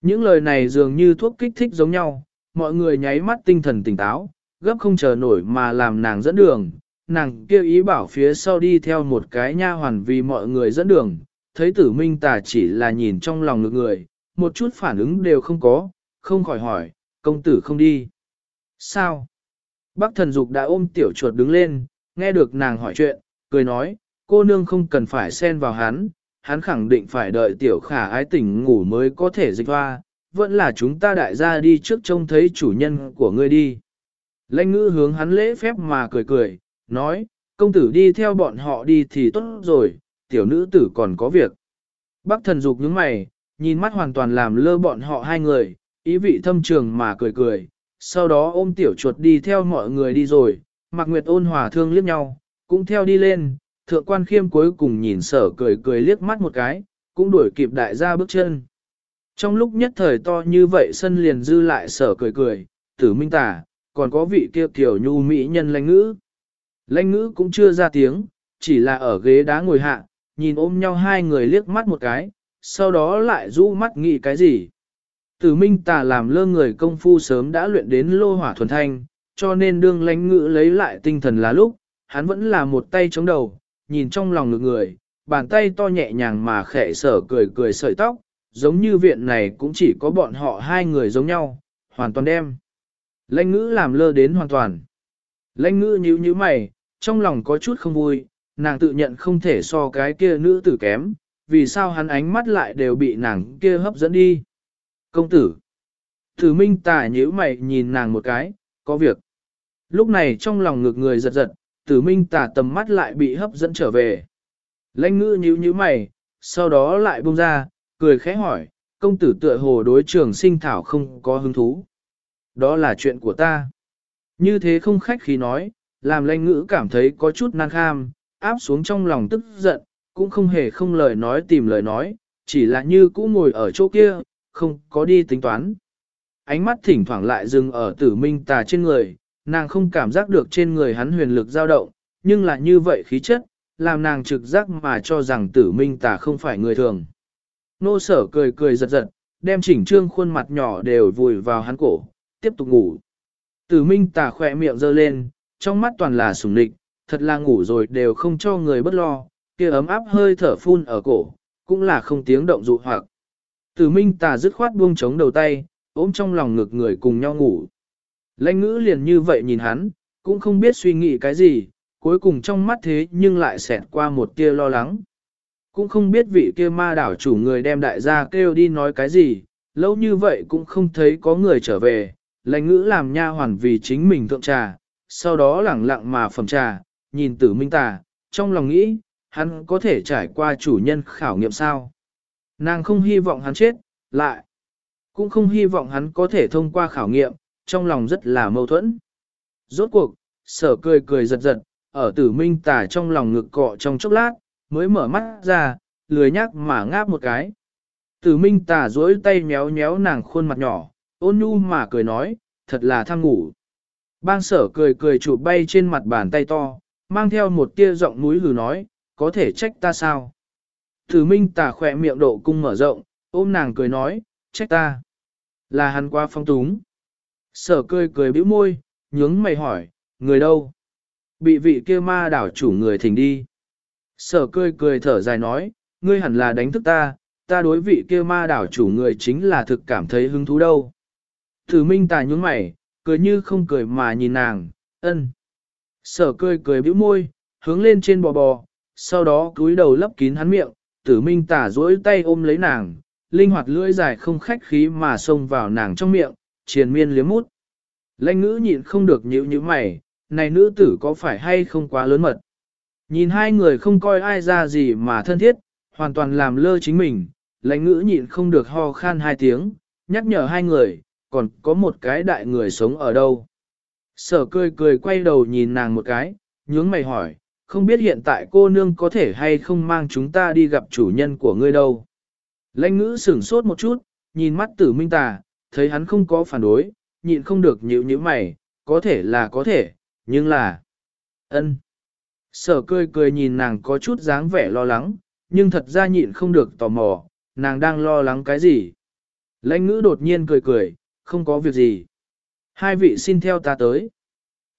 Những lời này dường như thuốc kích thích giống nhau, mọi người nháy mắt tinh thần tỉnh táo, gấp không chờ nổi mà làm nàng dẫn đường. Nàng kêu ý bảo phía sau đi theo một cái nha hoàn vì mọi người dẫn đường, thấy tử minh tà chỉ là nhìn trong lòng ngực người, một chút phản ứng đều không có, không khỏi hỏi, công tử không đi. Sao? Bác thần dục đã ôm tiểu chuột đứng lên, nghe được nàng hỏi chuyện, cười nói, cô nương không cần phải xen vào hắn, hắn khẳng định phải đợi tiểu khả ái tỉnh ngủ mới có thể dịch hoa, vẫn là chúng ta đại gia đi trước trông thấy chủ nhân của ngươi đi. Lãnh ngữ hướng hắn lễ phép mà cười cười, nói, công tử đi theo bọn họ đi thì tốt rồi, tiểu nữ tử còn có việc. Bác thần dục những mày, nhìn mắt hoàn toàn làm lơ bọn họ hai người, ý vị thâm trường mà cười cười, sau đó ôm tiểu chuột đi theo mọi người đi rồi, Mạc Nguyệt ôn hòa thương liếc nhau, cũng theo đi lên, thượng quan khiêm cuối cùng nhìn sở cười cười liếc mắt một cái, cũng đuổi kịp đại gia bước chân. Trong lúc nhất thời to như vậy sân liền dư lại sở cười cười, tử minh tả, còn có vị kia kiểu nhu mỹ nhân lãnh ngữ. Lãnh ngữ cũng chưa ra tiếng, chỉ là ở ghế đá ngồi hạ, nhìn ôm nhau hai người liếc mắt một cái, sau đó lại rũ mắt nghĩ cái gì. Tử minh tà làm lơ người công phu sớm đã luyện đến lô hỏa thuần thanh, cho nên đương lãnh ngữ lấy lại tinh thần là lúc, hắn vẫn là một tay chống đầu, nhìn trong lòng ngực người, bàn tay to nhẹ nhàng mà khẽ sở cười cười sợi tóc, giống như viện này cũng chỉ có bọn họ hai người giống nhau, hoàn toàn đem. Lãnh ngữ làm lơ đến hoàn toàn. Lãnh ngữ nhíu nhíu mày, trong lòng có chút không vui, nàng tự nhận không thể so cái kia nữ tử kém, vì sao hắn ánh mắt lại đều bị nàng kia hấp dẫn đi. Công tử. Thử minh tả nhíu mày nhìn nàng một cái, có việc. Lúc này trong lòng ngực người giật giật, tử minh tả tầm mắt lại bị hấp dẫn trở về. Lãnh ngữ nhíu nhíu mày, sau đó lại buông ra, cười khẽ hỏi, công tử tựa hồ đối trường sinh thảo không có hứng thú. Đó là chuyện của ta. Như thế không khách khí nói, làm lãnh ngữ cảm thấy có chút nan kham, áp xuống trong lòng tức giận, cũng không hề không lời nói tìm lời nói, chỉ là như cũ ngồi ở chỗ kia, không có đi tính toán. Ánh mắt thỉnh thoảng lại dừng ở tử minh tà trên người, nàng không cảm giác được trên người hắn huyền lực dao động, nhưng là như vậy khí chất, làm nàng trực giác mà cho rằng tử minh tà không phải người thường. Nô sở cười cười giật giật, đem chỉnh trương khuôn mặt nhỏ đều vùi vào hắn cổ, tiếp tục ngủ. Tử minh tà khỏe miệng giơ lên, trong mắt toàn là sùng địch, thật là ngủ rồi đều không cho người bất lo, kia ấm áp hơi thở phun ở cổ, cũng là không tiếng động dụ hoặc. Tử minh tà dứt khoát buông chống đầu tay, ôm trong lòng ngực người cùng nhau ngủ. Lãnh ngữ liền như vậy nhìn hắn, cũng không biết suy nghĩ cái gì, cuối cùng trong mắt thế nhưng lại xẹt qua một tia lo lắng. Cũng không biết vị kia ma đảo chủ người đem đại gia kêu đi nói cái gì, lâu như vậy cũng không thấy có người trở về, lãnh ngữ làm nha hoàn vì chính mình thượng trà, sau đó lẳng lặng mà phẩm trà, nhìn tử minh tà, trong lòng nghĩ, hắn có thể trải qua chủ nhân khảo nghiệm sao. Nàng không hy vọng hắn chết, lại, cũng không hy vọng hắn có thể thông qua khảo nghiệm, trong lòng rất là mâu thuẫn. Rốt cuộc, sở cười cười giật giật, ở tử minh tà trong lòng ngực cọ trong chốc lát, mới mở mắt ra, lười nhắc mà ngáp một cái. Tử minh tà duỗi tay méo méo nàng khuôn mặt nhỏ, ôn nhu mà cười nói, thật là tham ngủ. Bang sở cười cười chụp bay trên mặt bàn tay to, mang theo một tia giọng núi hừ nói, có thể trách ta sao? Thử minh tà khỏe miệng độ cung mở rộng, ôm nàng cười nói, trách ta. Là hắn qua phong túng. Sở cười cười bĩu môi, nhướng mày hỏi, người đâu? Bị vị kia ma đảo chủ người thỉnh đi. Sở cười cười thở dài nói, ngươi hẳn là đánh thức ta, ta đối vị kia ma đảo chủ người chính là thực cảm thấy hứng thú đâu. Thử minh Tả nhướng mày, cười như không cười mà nhìn nàng, ân. Sở cười cười bĩu môi, hướng lên trên bò bò, sau đó cúi đầu lấp kín hắn miệng, tử minh tả duỗi tay ôm lấy nàng, linh hoạt lưỡi dài không khách khí mà xông vào nàng trong miệng, triền miên liếm mút. Lanh ngữ nhịn không được nhíu như mày, này nữ tử có phải hay không quá lớn mật. Nhìn hai người không coi ai ra gì mà thân thiết, hoàn toàn làm lơ chính mình, lãnh ngữ nhịn không được ho khan hai tiếng, nhắc nhở hai người, còn có một cái đại người sống ở đâu. Sở cười cười quay đầu nhìn nàng một cái, nhướng mày hỏi, không biết hiện tại cô nương có thể hay không mang chúng ta đi gặp chủ nhân của ngươi đâu. Lãnh ngữ sửng sốt một chút, nhìn mắt tử minh tà, thấy hắn không có phản đối, nhịn không được nhíu nhíu mày, có thể là có thể, nhưng là... ân. Sở cười cười nhìn nàng có chút dáng vẻ lo lắng, nhưng thật ra nhịn không được tò mò, nàng đang lo lắng cái gì. Lãnh ngữ đột nhiên cười cười, không có việc gì. Hai vị xin theo ta tới.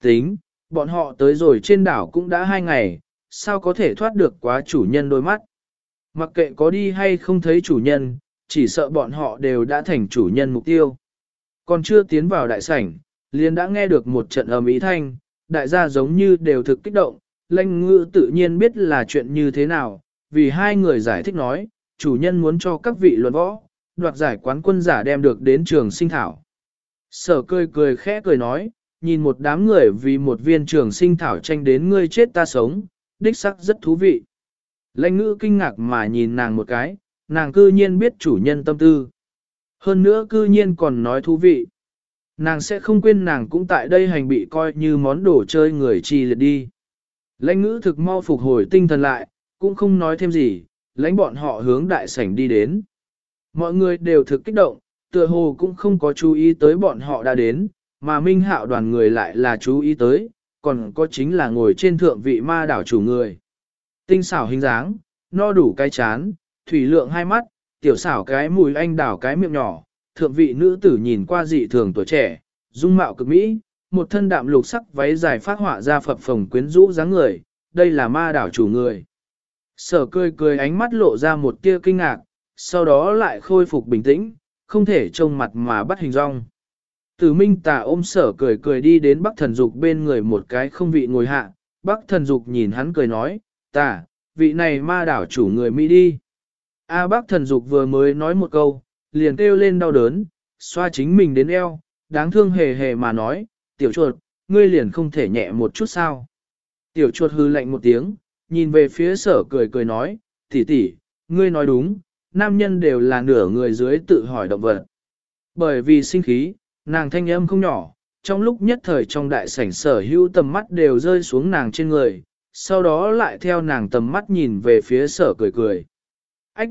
Tính, bọn họ tới rồi trên đảo cũng đã hai ngày, sao có thể thoát được quá chủ nhân đôi mắt. Mặc kệ có đi hay không thấy chủ nhân, chỉ sợ bọn họ đều đã thành chủ nhân mục tiêu. Còn chưa tiến vào đại sảnh, liền đã nghe được một trận ầm ý thanh, đại gia giống như đều thực kích động, lãnh ngữ tự nhiên biết là chuyện như thế nào, vì hai người giải thích nói, chủ nhân muốn cho các vị luận võ, đoạt giải quán quân giả đem được đến trường sinh thảo. Sở cười cười khẽ cười nói, nhìn một đám người vì một viên trường sinh thảo tranh đến ngươi chết ta sống, đích sắc rất thú vị. Lãnh ngữ kinh ngạc mà nhìn nàng một cái, nàng cư nhiên biết chủ nhân tâm tư. Hơn nữa cư nhiên còn nói thú vị. Nàng sẽ không quên nàng cũng tại đây hành bị coi như món đồ chơi người chi liệt đi. Lãnh ngữ thực mau phục hồi tinh thần lại, cũng không nói thêm gì, lãnh bọn họ hướng đại sảnh đi đến. Mọi người đều thực kích động, tựa hồ cũng không có chú ý tới bọn họ đã đến, mà minh hạo đoàn người lại là chú ý tới, còn có chính là ngồi trên thượng vị ma đảo chủ người. Tinh xảo hình dáng, no đủ cái chán, thủy lượng hai mắt, tiểu xảo cái mùi anh đảo cái miệng nhỏ, thượng vị nữ tử nhìn qua dị thường tuổi trẻ, dung mạo cực mỹ, một thân đạm lục sắc váy dài phát họa ra phập phồng quyến rũ dáng người, đây là ma đảo chủ người. Sở cười cười ánh mắt lộ ra một tia kinh ngạc, sau đó lại khôi phục bình tĩnh, không thể trông mặt mà bắt hình rong. Tử minh tà ôm sở cười cười đi đến bắc thần dục bên người một cái không vị ngồi hạ, bắc thần dục nhìn hắn cười nói, tà, vị này ma đảo chủ người Mỹ đi. A à, bắc thần dục vừa mới nói một câu, liền kêu lên đau đớn, xoa chính mình đến eo, đáng thương hề hề mà nói, tiểu chuột, ngươi liền không thể nhẹ một chút sao. Tiểu chuột hư lạnh một tiếng, nhìn về phía sở cười cười nói, tỷ tỷ, ngươi nói đúng, nam nhân đều là nửa người dưới tự hỏi động vật. Bởi vì sinh khí, nàng thanh âm không nhỏ, trong lúc nhất thời trong đại sảnh sở hữu tầm mắt đều rơi xuống nàng trên người, sau đó lại theo nàng tầm mắt nhìn về phía sở cười cười. Ách!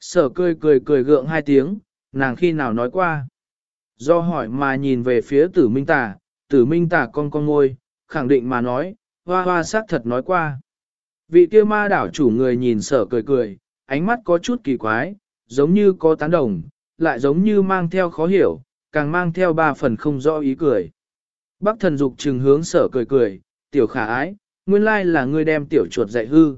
Sở cười cười cười gượng hai tiếng, nàng khi nào nói qua. Do hỏi mà nhìn về phía tử minh tà, tử minh tà con con ngôi, khẳng định mà nói, hoa hoa xác thật nói qua. Vị kia ma đảo chủ người nhìn sở cười cười, ánh mắt có chút kỳ quái, giống như có tán đồng, lại giống như mang theo khó hiểu, càng mang theo ba phần không rõ ý cười. Bác thần dục trừng hướng sở cười cười, tiểu khả ái, nguyên lai là ngươi đem tiểu chuột dạy hư.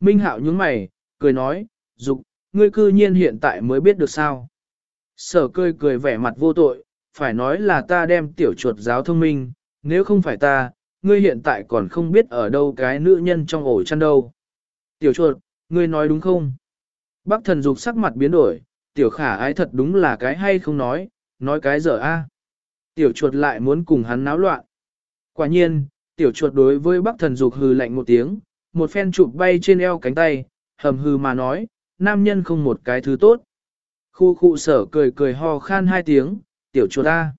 Minh hạo nhướng mày, cười nói, dục, ngươi cư nhiên hiện tại mới biết được sao. Sở cười cười vẻ mặt vô tội, phải nói là ta đem tiểu chuột giáo thông minh, nếu không phải ta, ngươi hiện tại còn không biết ở đâu cái nữ nhân trong ổ chăn đâu. Tiểu chuột, ngươi nói đúng không? Bác thần dục sắc mặt biến đổi, tiểu khả ái thật đúng là cái hay không nói, nói cái dở a. Tiểu chuột lại muốn cùng hắn náo loạn. Quả nhiên, tiểu chuột đối với bác thần dục hừ lạnh một tiếng, một phen chụp bay trên eo cánh tay, hầm hừ mà nói, nam nhân không một cái thứ tốt. Khu khu sở cười cười ho khan hai tiếng, tiểu chuột a.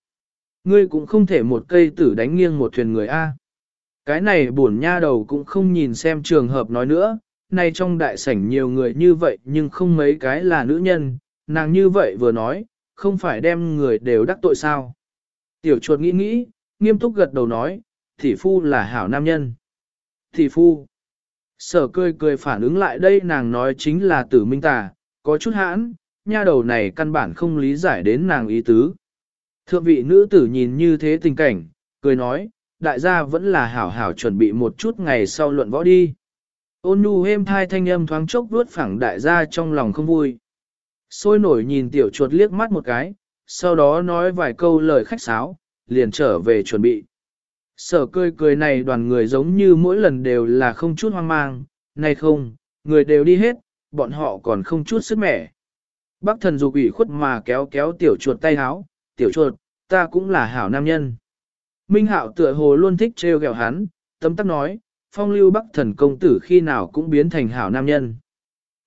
Ngươi cũng không thể một cây tử đánh nghiêng một thuyền người a. Cái này buồn nha đầu cũng không nhìn xem trường hợp nói nữa, nay trong đại sảnh nhiều người như vậy nhưng không mấy cái là nữ nhân, nàng như vậy vừa nói, không phải đem người đều đắc tội sao. Tiểu chuột nghĩ nghĩ, nghiêm túc gật đầu nói, thị phu là hảo nam nhân. Thị phu. Sở cười cười phản ứng lại đây nàng nói chính là tử minh tà, có chút hãn, nha đầu này căn bản không lý giải đến nàng ý tứ. Thượng vị nữ tử nhìn như thế tình cảnh, cười nói, đại gia vẫn là hảo hảo chuẩn bị một chút ngày sau luận võ đi. Ôn nhu êm thai thanh âm thoáng chốc vuốt phẳng đại gia trong lòng không vui. Sôi nổi nhìn tiểu chuột liếc mắt một cái, sau đó nói vài câu lời khách sáo, liền trở về chuẩn bị. Sở cười cười này đoàn người giống như mỗi lần đều là không chút hoang mang, này không, người đều đi hết, bọn họ còn không chút sức mẻ. Bác thần dục ủy khuất mà kéo kéo tiểu chuột tay háo, tiểu chuột, ta cũng là hảo nam nhân. Minh Hạo tựa hồ luôn thích trêu ghẹo hắn, tấm tắc nói, phong lưu bắc thần công tử khi nào cũng biến thành hảo nam nhân.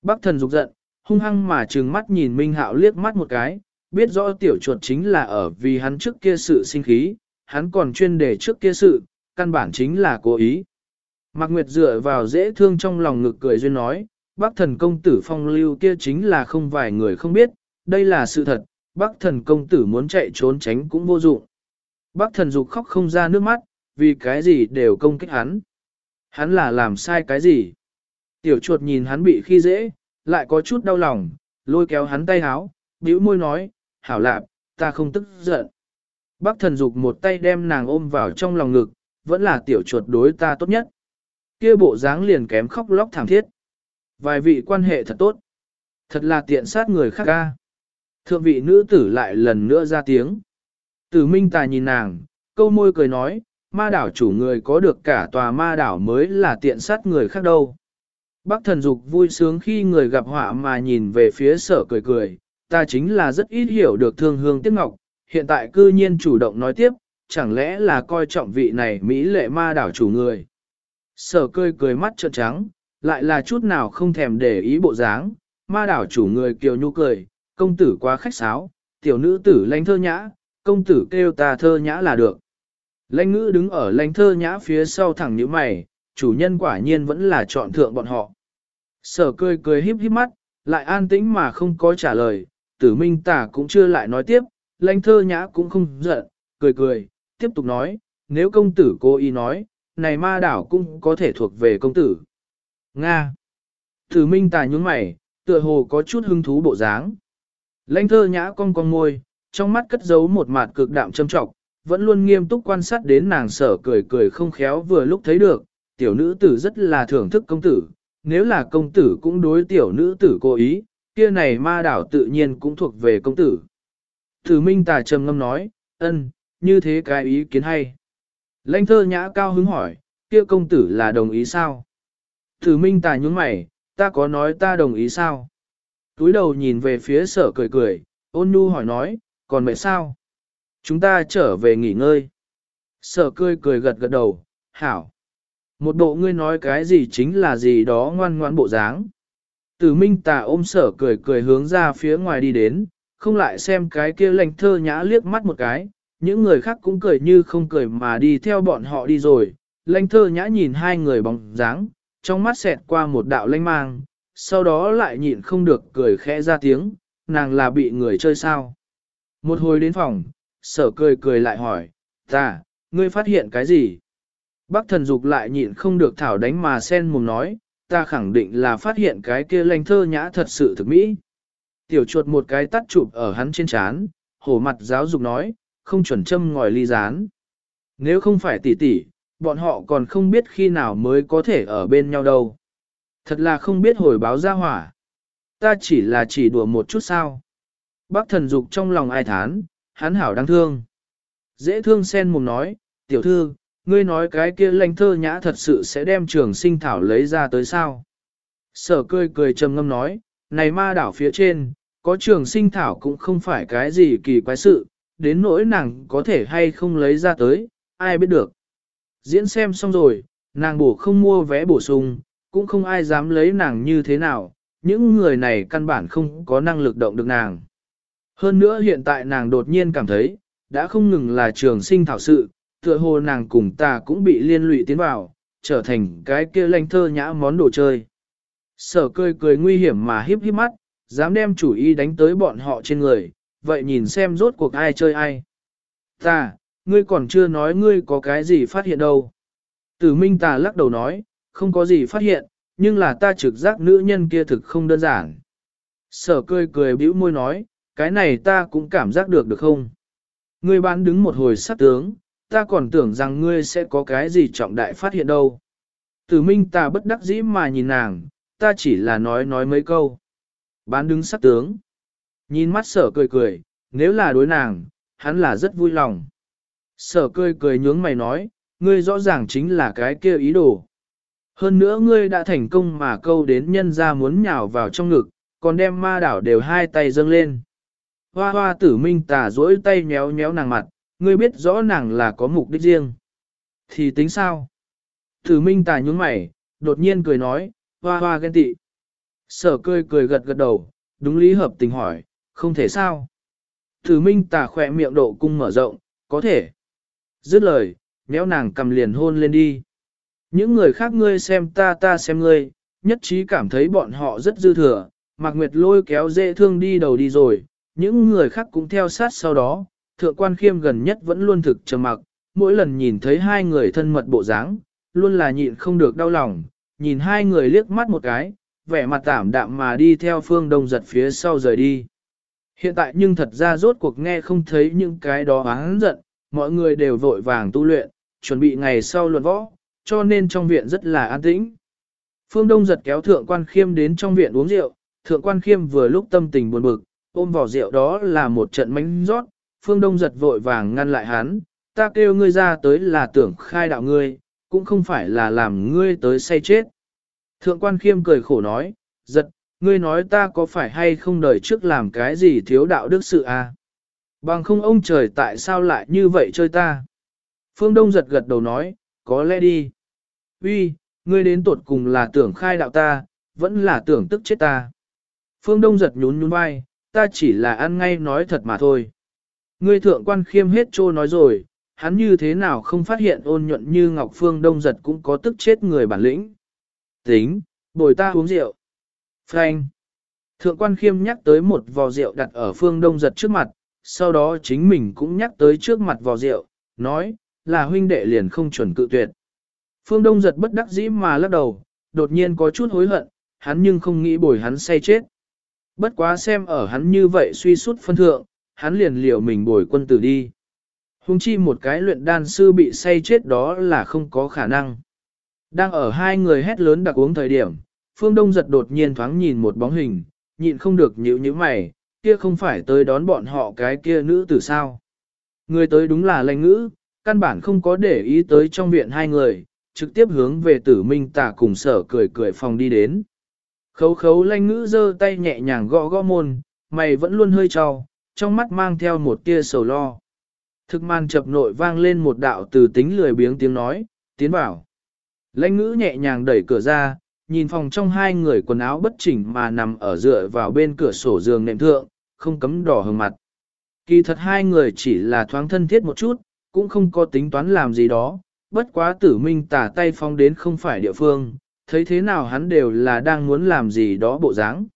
Bắc thần rục giận, hung hăng mà trừng mắt nhìn Minh Hạo liếc mắt một cái, biết rõ tiểu chuột chính là ở vì hắn trước kia sự sinh khí, hắn còn chuyên đề trước kia sự, căn bản chính là cố ý. Mạc Nguyệt dựa vào dễ thương trong lòng ngực cười duyên nói, bác thần công tử phong lưu kia chính là không vài người không biết, đây là sự thật, bác thần công tử muốn chạy trốn tránh cũng vô dụng. Bác thần dục khóc không ra nước mắt, vì cái gì đều công kích hắn. Hắn là làm sai cái gì? Tiểu chuột nhìn hắn bị khi dễ, lại có chút đau lòng, lôi kéo hắn tay háo, bĩu môi nói, hảo lạp, ta không tức giận. Bác thần dục một tay đem nàng ôm vào trong lòng ngực, vẫn là tiểu chuột đối ta tốt nhất. kia bộ dáng liền kém khóc lóc thảm thiết. Vài vị quan hệ thật tốt. Thật là tiện sát người khác ca. Thượng vị nữ tử lại lần nữa ra tiếng. Tử minh tài nhìn nàng, câu môi cười nói, ma đảo chủ người có được cả tòa ma đảo mới là tiện sát người khác đâu. Bác thần dục vui sướng khi người gặp họa mà nhìn về phía sở cười cười, ta chính là rất ít hiểu được thương hương tiếc ngọc, hiện tại cư nhiên chủ động nói tiếp, chẳng lẽ là coi trọng vị này Mỹ lệ ma đảo chủ người. Sở cười cười mắt trợn trắng, lại là chút nào không thèm để ý bộ dáng, ma đảo chủ người kiều nhu cười, công tử quá khách sáo, tiểu nữ tử lánh thơ nhã, công tử kêu ta thơ nhã là được. Lãnh ngữ đứng ở lãnh thơ nhã phía sau thẳng như mày, chủ nhân quả nhiên vẫn là chọn thượng bọn họ. Sở cười cười híp híp mắt, lại an tĩnh mà không có trả lời, tử minh tả cũng chưa lại nói tiếp, lãnh thơ nhã cũng không giận, cười cười, tiếp tục nói, nếu công tử cố ý nói, này ma đảo cũng có thể thuộc về công tử. Nga. Tử minh tà nhúng mày, tựa hồ có chút hứng thú bộ dáng. Lãnh thơ nhã cong cong môi, trong mắt cất giấu một mặt cực đạm châm trọng, vẫn luôn nghiêm túc quan sát đến nàng sở cười cười không khéo vừa lúc thấy được, tiểu nữ tử rất là thưởng thức công tử, nếu là công tử cũng đối tiểu nữ tử cố ý, kia này ma đảo tự nhiên cũng thuộc về công tử. Tử minh tà trầm ngâm nói, ân, như thế cái ý kiến hay. Lãnh thơ nhã cao hứng hỏi, kia công tử là đồng ý sao? Tử minh tà nhúng mày, ta có nói ta đồng ý sao? Túi đầu nhìn về phía sở cười cười, ôn nhu hỏi nói, còn mẹ sao? Chúng ta trở về nghỉ ngơi. Sở cười cười gật gật đầu, hảo. Một bộ ngươi nói cái gì chính là gì đó ngoan ngoãn bộ dáng. Tử minh tà ôm sở cười cười hướng ra phía ngoài đi đến, không lại xem cái kia lành thơ nhã liếc mắt một cái, những người khác cũng cười như không cười mà đi theo bọn họ đi rồi. Lanh thơ nhã nhìn hai người bóng dáng, trong mắt xẹt qua một đạo lanh mang, sau đó lại nhịn không được cười khẽ ra tiếng, nàng là bị người chơi sao. Một hồi đến phòng, sở cười cười lại hỏi, ta, ngươi phát hiện cái gì? Bác thần dục lại nhịn không được thảo đánh mà sen mồm nói, ta khẳng định là phát hiện cái kia lanh thơ nhã thật sự thực mỹ. Tiểu chuột một cái tắt chụp ở hắn trên chán, hổ mặt giáo dục nói, không chuẩn châm ngòi ly rán. Nếu không phải tỷ tỷ, bọn họ còn không biết khi nào mới có thể ở bên nhau đâu. Thật là không biết hồi báo ra hỏa. Ta chỉ là chỉ đùa một chút sao. Bác thần dục trong lòng ai thán, hắn hảo đáng thương. Dễ thương sen mồm nói, tiểu thư, ngươi nói cái kia lanh thơ nhã thật sự sẽ đem trường sinh thảo lấy ra tới sao. Sở cười cười trầm ngâm nói, này ma đảo phía trên, có trường sinh thảo cũng không phải cái gì kỳ quái sự, đến nỗi nàng có thể hay không lấy ra tới, ai biết được. Diễn xem xong rồi, nàng bổ không mua vé bổ sung, cũng không ai dám lấy nàng như thế nào, những người này căn bản không có năng lực động được nàng. Hơn nữa hiện tại nàng đột nhiên cảm thấy, đã không ngừng là trường sinh thảo sự, tựa hồ nàng cùng ta cũng bị liên lụy tiến vào, trở thành cái kia lanh thơ nhã món đồ chơi. Sở cười cười nguy hiểm mà hiếp hiếp mắt, dám đem chủ ý đánh tới bọn họ trên người, vậy nhìn xem rốt cuộc ai chơi ai. Ta, ngươi còn chưa nói ngươi có cái gì phát hiện đâu. Tử Minh ta lắc đầu nói, không có gì phát hiện, nhưng là ta trực giác nữ nhân kia thực không đơn giản. Sở cười cười bĩu môi nói, cái này ta cũng cảm giác được được không? Ngươi bán đứng một hồi sát tướng, ta còn tưởng rằng ngươi sẽ có cái gì trọng đại phát hiện đâu. Tử Minh ta bất đắc dĩ mà nhìn nàng, ta chỉ là nói nói mấy câu. Bán đứng sát tướng. Nhìn mắt sở cười cười, nếu là đối nàng, hắn là rất vui lòng. Sở cười cười nhướng mày nói, ngươi rõ ràng chính là cái kia ý đồ. Hơn nữa ngươi đã thành công mà câu đến nhân ra muốn nhào vào trong ngực, còn đem ma đảo đều hai tay dâng lên. Hoa hoa tử minh tà duỗi tay nhéo nhéo nàng mặt, ngươi biết rõ nàng là có mục đích riêng. Thì tính sao? Tử minh tà nhúng mày, đột nhiên cười nói, hoa hoa ghen tị. Sở cười cười gật gật đầu, đúng lý hợp tình hỏi, không thể sao. Tử minh tà khỏe miệng độ cung mở rộng, có thể. Dứt lời, méo nàng cầm liền hôn lên đi. Những người khác ngươi xem ta ta xem ngươi, nhất trí cảm thấy bọn họ rất dư thừa, Mạc Nguyệt lôi kéo dễ thương đi đầu đi rồi, những người khác cũng theo sát sau đó, thượng quan khiêm gần nhất vẫn luôn thực trầm mặc, mỗi lần nhìn thấy hai người thân mật bộ dáng, luôn là nhịn không được đau lòng, nhìn hai người liếc mắt một cái, vẻ mặt tảm đạm mà đi theo phương đông giật phía sau rời đi. Hiện tại nhưng thật ra rốt cuộc nghe không thấy những cái đó hắn giận, mọi người đều vội vàng tu luyện, chuẩn bị ngày sau luận võ, cho nên trong viện rất là an tĩnh. Phương Đông giật kéo thượng quan khiêm đến trong viện uống rượu, thượng quan khiêm vừa lúc tâm tình buồn bực, ôm vỏ rượu đó là một trận mánh rót, Phương Đông giật vội vàng ngăn lại hắn, ta kêu ngươi ra tới là tưởng khai đạo ngươi, cũng không phải là làm ngươi tới say chết. Thượng quan khiêm cười khổ nói, giật, ngươi nói ta có phải hay không đời trước làm cái gì thiếu đạo đức sự à? Bằng không ông trời tại sao lại như vậy chơi ta? Phương Đông giật gật đầu nói, có lẽ đi. Uy, ngươi đến tuột cùng là tưởng khai đạo ta, vẫn là tưởng tức chết ta. Phương Đông giật nhún nhún vai, ta chỉ là ăn ngay nói thật mà thôi. Ngươi thượng quan khiêm hết trô nói rồi, hắn như thế nào không phát hiện ôn nhuận như Ngọc Phương Đông giật cũng có tức chết người bản lĩnh. Tính, bồi ta uống rượu. Frank. Thượng quan khiêm nhắc tới một vò rượu đặt ở Phương Đông giật trước mặt, sau đó chính mình cũng nhắc tới trước mặt vò rượu, nói, là huynh đệ liền không chuẩn cự tuyệt. Phương Đông giật bất đắc dĩ mà lắc đầu, đột nhiên có chút hối hận, hắn nhưng không nghĩ bồi hắn say chết. Bất quá xem ở hắn như vậy suy sút phân thượng, hắn liền liệu mình bồi quân tử đi. Hùng chi một cái luyện đan sư bị say chết đó là không có khả năng. Đang ở hai người hét lớn đặc uống thời điểm, Phương Đông giật đột nhiên thoáng nhìn một bóng hình, nhịn không được nhíu nhíu mày, kia không phải tới đón bọn họ cái kia nữ tử sao. Người tới đúng là lành ngữ, căn bản không có để ý tới trong viện hai người, trực tiếp hướng về tử minh tả cùng sở cười cười phòng đi đến. Khấu khấu lanh ngữ giơ tay nhẹ nhàng gõ gõ môn, mày vẫn luôn hơi trao, trong mắt mang theo một tia sầu lo. Thực man chập nội vang lên một đạo từ tính lười biếng tiếng nói, tiến bảo lanh ngữ nhẹ nhàng đẩy cửa ra, nhìn phòng trong hai người quần áo bất chỉnh mà nằm ở dựa vào bên cửa sổ giường nệm thượng, không cấm đỏ hừng mặt. Kỳ thật hai người chỉ là thoáng thân thiết một chút, cũng không có tính toán làm gì đó, bất quá tử minh tả tay phong đến không phải địa phương, thấy thế nào hắn đều là đang muốn làm gì đó bộ dáng.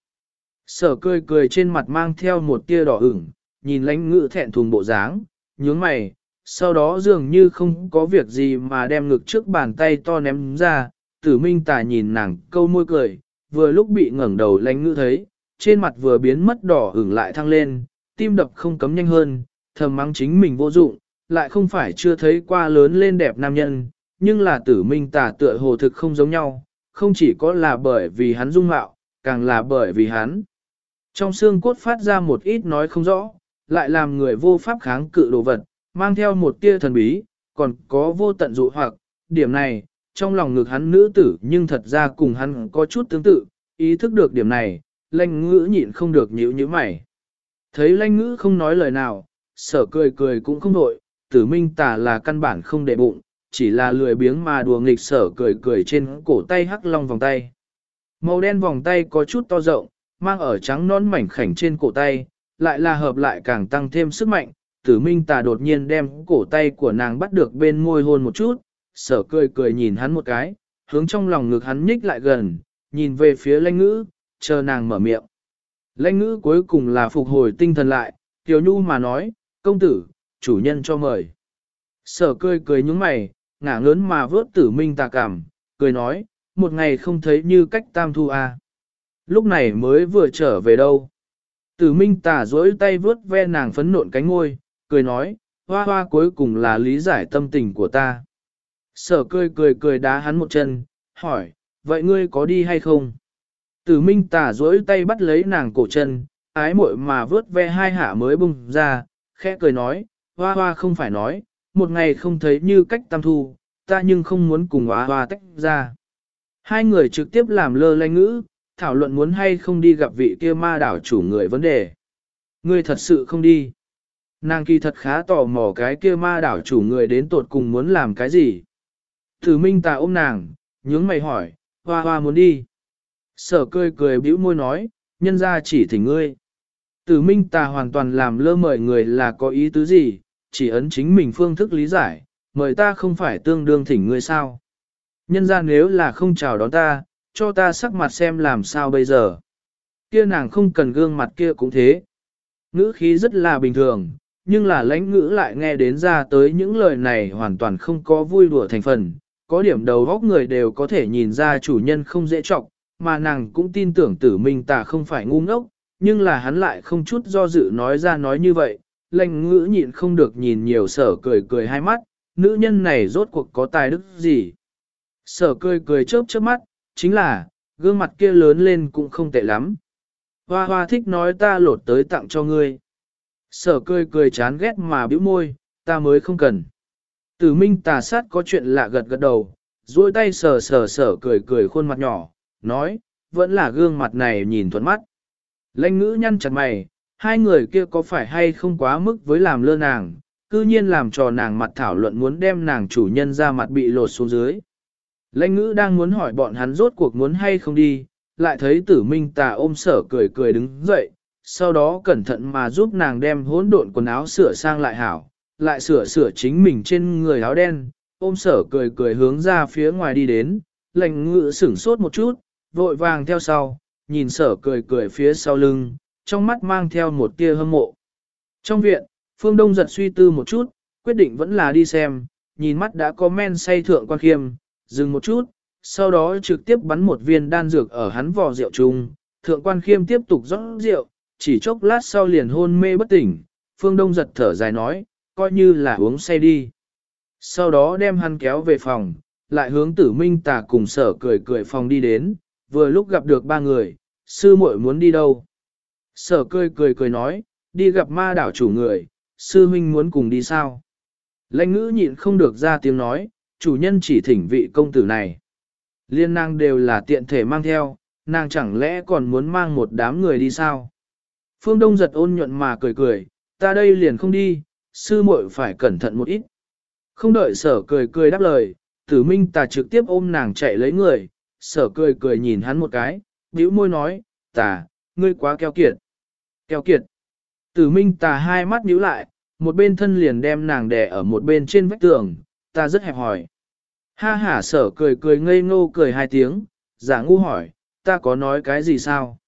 Sở cười cười trên mặt mang theo một tia đỏ ửng, nhìn lãnh ngữ thẹn thùng bộ dáng, nhướng mày, sau đó dường như không có việc gì mà đem ngực trước bàn tay to ném ra, tử minh tà nhìn nàng câu môi cười, vừa lúc bị ngẩng đầu lãnh ngữ thấy, trên mặt vừa biến mất đỏ ửng lại thăng lên, tim đập không cấm nhanh hơn, thầm mắng chính mình vô dụng, lại không phải chưa thấy qua lớn lên đẹp nam nhân, nhưng là tử minh tà tựa hồ thực không giống nhau, không chỉ có là bởi vì hắn dung mạo, càng là bởi vì hắn. Trong xương cốt phát ra một ít nói không rõ, lại làm người vô pháp kháng cự đồ vật, mang theo một tia thần bí, còn có vô tận dụ hoặc, điểm này, trong lòng ngực hắn nữ tử nhưng thật ra cùng hắn có chút tương tự, ý thức được điểm này, lanh ngữ nhịn không được nhíu như mày. Thấy lanh ngữ không nói lời nào, sở cười cười cũng không đội, tử minh tả là căn bản không để bụng, chỉ là lười biếng mà đùa nghịch sở cười cười trên cổ tay hắc long vòng tay. Màu đen vòng tay có chút to rộng, mang ở trắng non mảnh khảnh trên cổ tay, lại là hợp lại càng tăng thêm sức mạnh. Tử minh tà đột nhiên đem cổ tay của nàng bắt được bên môi hôn một chút, sở cười cười nhìn hắn một cái, hướng trong lòng ngực hắn nhích lại gần, nhìn về phía lãnh ngữ, chờ nàng mở miệng. Lãnh ngữ cuối cùng là phục hồi tinh thần lại, tiểu Nhu mà nói, công tử, chủ nhân cho mời. Sở cười cười nhúng mày, ngả ngớn mà vớt tử minh tà cảm, cười nói, một ngày không thấy như cách tam thu a. À. Lúc này mới vừa trở về đâu. Tử minh tà dối tay vớt ve nàng phấn nộn cánh ngôi, cười nói, hoa hoa cuối cùng là lý giải tâm tình của ta. Sở cười cười cười đá hắn một chân, hỏi, vậy ngươi có đi hay không? Tử minh tà dối tay bắt lấy nàng cổ chân, ái muội mà vớt ve hai hạ mới bung ra, khẽ cười nói, hoa hoa không phải nói, một ngày không thấy như cách tam thu, ta nhưng không muốn cùng hoa hoa tách ra. Hai người trực tiếp làm lơ lanh ngữ, thảo luận muốn hay không đi gặp vị kia ma đảo chủ người vấn đề. Ngươi thật sự không đi. nàng kỳ thật khá tò mò cái kia ma đảo chủ người đến tột cùng muốn làm cái gì. Tử minh ta ôm nàng, nhướng mày hỏi, hoa hoa muốn đi. Sở cười cười bĩu môi nói, nhân ra chỉ thỉnh ngươi. Tử minh ta hoàn toàn làm lơ mời người là có ý tứ gì, chỉ ấn chính mình phương thức lý giải, mời ta không phải tương đương thỉnh ngươi sao. Nhân ra nếu là không chào đón ta, cho ta sắc mặt xem làm sao bây giờ. Kia nàng không cần gương mặt kia cũng thế. Ngữ khí rất là bình thường, nhưng là lãnh ngữ lại nghe đến ra tới những lời này hoàn toàn không có vui đùa thành phần. Có điểm đầu góc người đều có thể nhìn ra chủ nhân không dễ trọng, mà nàng cũng tin tưởng tử minh tà không phải ngu ngốc, nhưng là hắn lại không chút do dự nói ra nói như vậy, Lệnh ngữ nhịn không được nhìn nhiều sở cười cười hai mắt, nữ nhân này rốt cuộc có tài đức gì. Sở cười cười chớp chớp mắt, chính là, gương mặt kia lớn lên cũng không tệ lắm. Hoa hoa thích nói ta lột tới tặng cho ngươi. Sở cười cười chán ghét mà bĩu môi, ta mới không cần. Tử minh tà sát có chuyện lạ gật gật đầu, duỗi tay sờ sờ sở cười cười khuôn mặt nhỏ, nói, vẫn là gương mặt này nhìn thuận mắt. Lanh ngữ nhăn chặt mày, hai người kia có phải hay không quá mức với làm lơ nàng, cư nhiên làm cho nàng mặt thảo luận muốn đem nàng chủ nhân ra mặt bị lột xuống dưới. Lãnh ngữ đang muốn hỏi bọn hắn rốt cuộc muốn hay không đi, lại thấy tử minh tà ôm sở cười cười đứng dậy, sau đó cẩn thận mà giúp nàng đem hỗn độn quần áo sửa sang lại hảo, lại sửa sửa chính mình trên người áo đen, ôm sở cười cười hướng ra phía ngoài đi đến, lãnh ngữ sửng sốt một chút, vội vàng theo sau, nhìn sở cười cười phía sau lưng, trong mắt mang theo một tia hâm mộ. Trong viện, Phương Đông giật suy tư một chút, quyết định vẫn là đi xem, nhìn mắt đã có men say thượng quan khiêm, dừng một chút, sau đó trực tiếp bắn một viên đan dược ở hắn vò rượu chung, thượng quan khiêm tiếp tục rót rượu, chỉ chốc lát sau liền hôn mê bất tỉnh, phương đông giật thở dài nói, coi như là uống say đi. Sau đó đem hắn kéo về phòng, lại hướng tử minh tà cùng sở cười cười phòng đi đến, vừa lúc gặp được ba người, sư muội muốn đi đâu. Sở cười cười cười nói, đi gặp ma đảo chủ người, sư huynh muốn cùng đi sao. Lãnh ngữ nhịn không được ra tiếng nói, chủ nhân chỉ thỉnh vị công tử này. Liên nàng đều là tiện thể mang theo, nàng chẳng lẽ còn muốn mang một đám người đi sao? Phương Đông giật ôn nhuận mà cười cười, ta đây liền không đi, sư muội phải cẩn thận một ít. Không đợi sở cười cười đáp lời, tử minh ta trực tiếp ôm nàng chạy lấy người, sở cười cười nhìn hắn một cái, bĩu môi nói, ta, ngươi quá keo kiệt. Keo kiệt. Tử minh tà hai mắt nhíu lại, một bên thân liền đem nàng đè ở một bên trên vách tường, ta rất hẹp hỏi. Ha hả sở cười cười ngây ngô cười hai tiếng, giả ngu hỏi, ta có nói cái gì sao?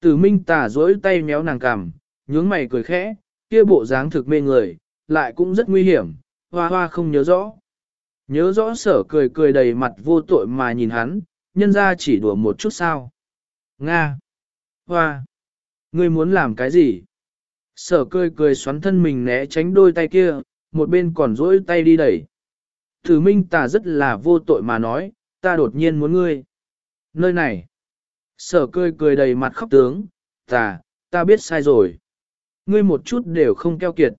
Tử minh tà duỗi tay méo nàng cằm, nhướng mày cười khẽ, kia bộ dáng thực mê người, lại cũng rất nguy hiểm, hoa hoa không nhớ rõ. Nhớ rõ sở cười cười đầy mặt vô tội mà nhìn hắn, nhân ra chỉ đùa một chút sao. Nga! Hoa! Ngươi muốn làm cái gì? Sở cười cười xoắn thân mình né tránh đôi tay kia, một bên còn rỗi tay đi đẩy. Tử minh tà rất là vô tội mà nói, ta đột nhiên muốn ngươi. Nơi này, sở cười cười đầy mặt khóc tướng, tà, ta biết sai rồi. Ngươi một chút đều không keo kiệt.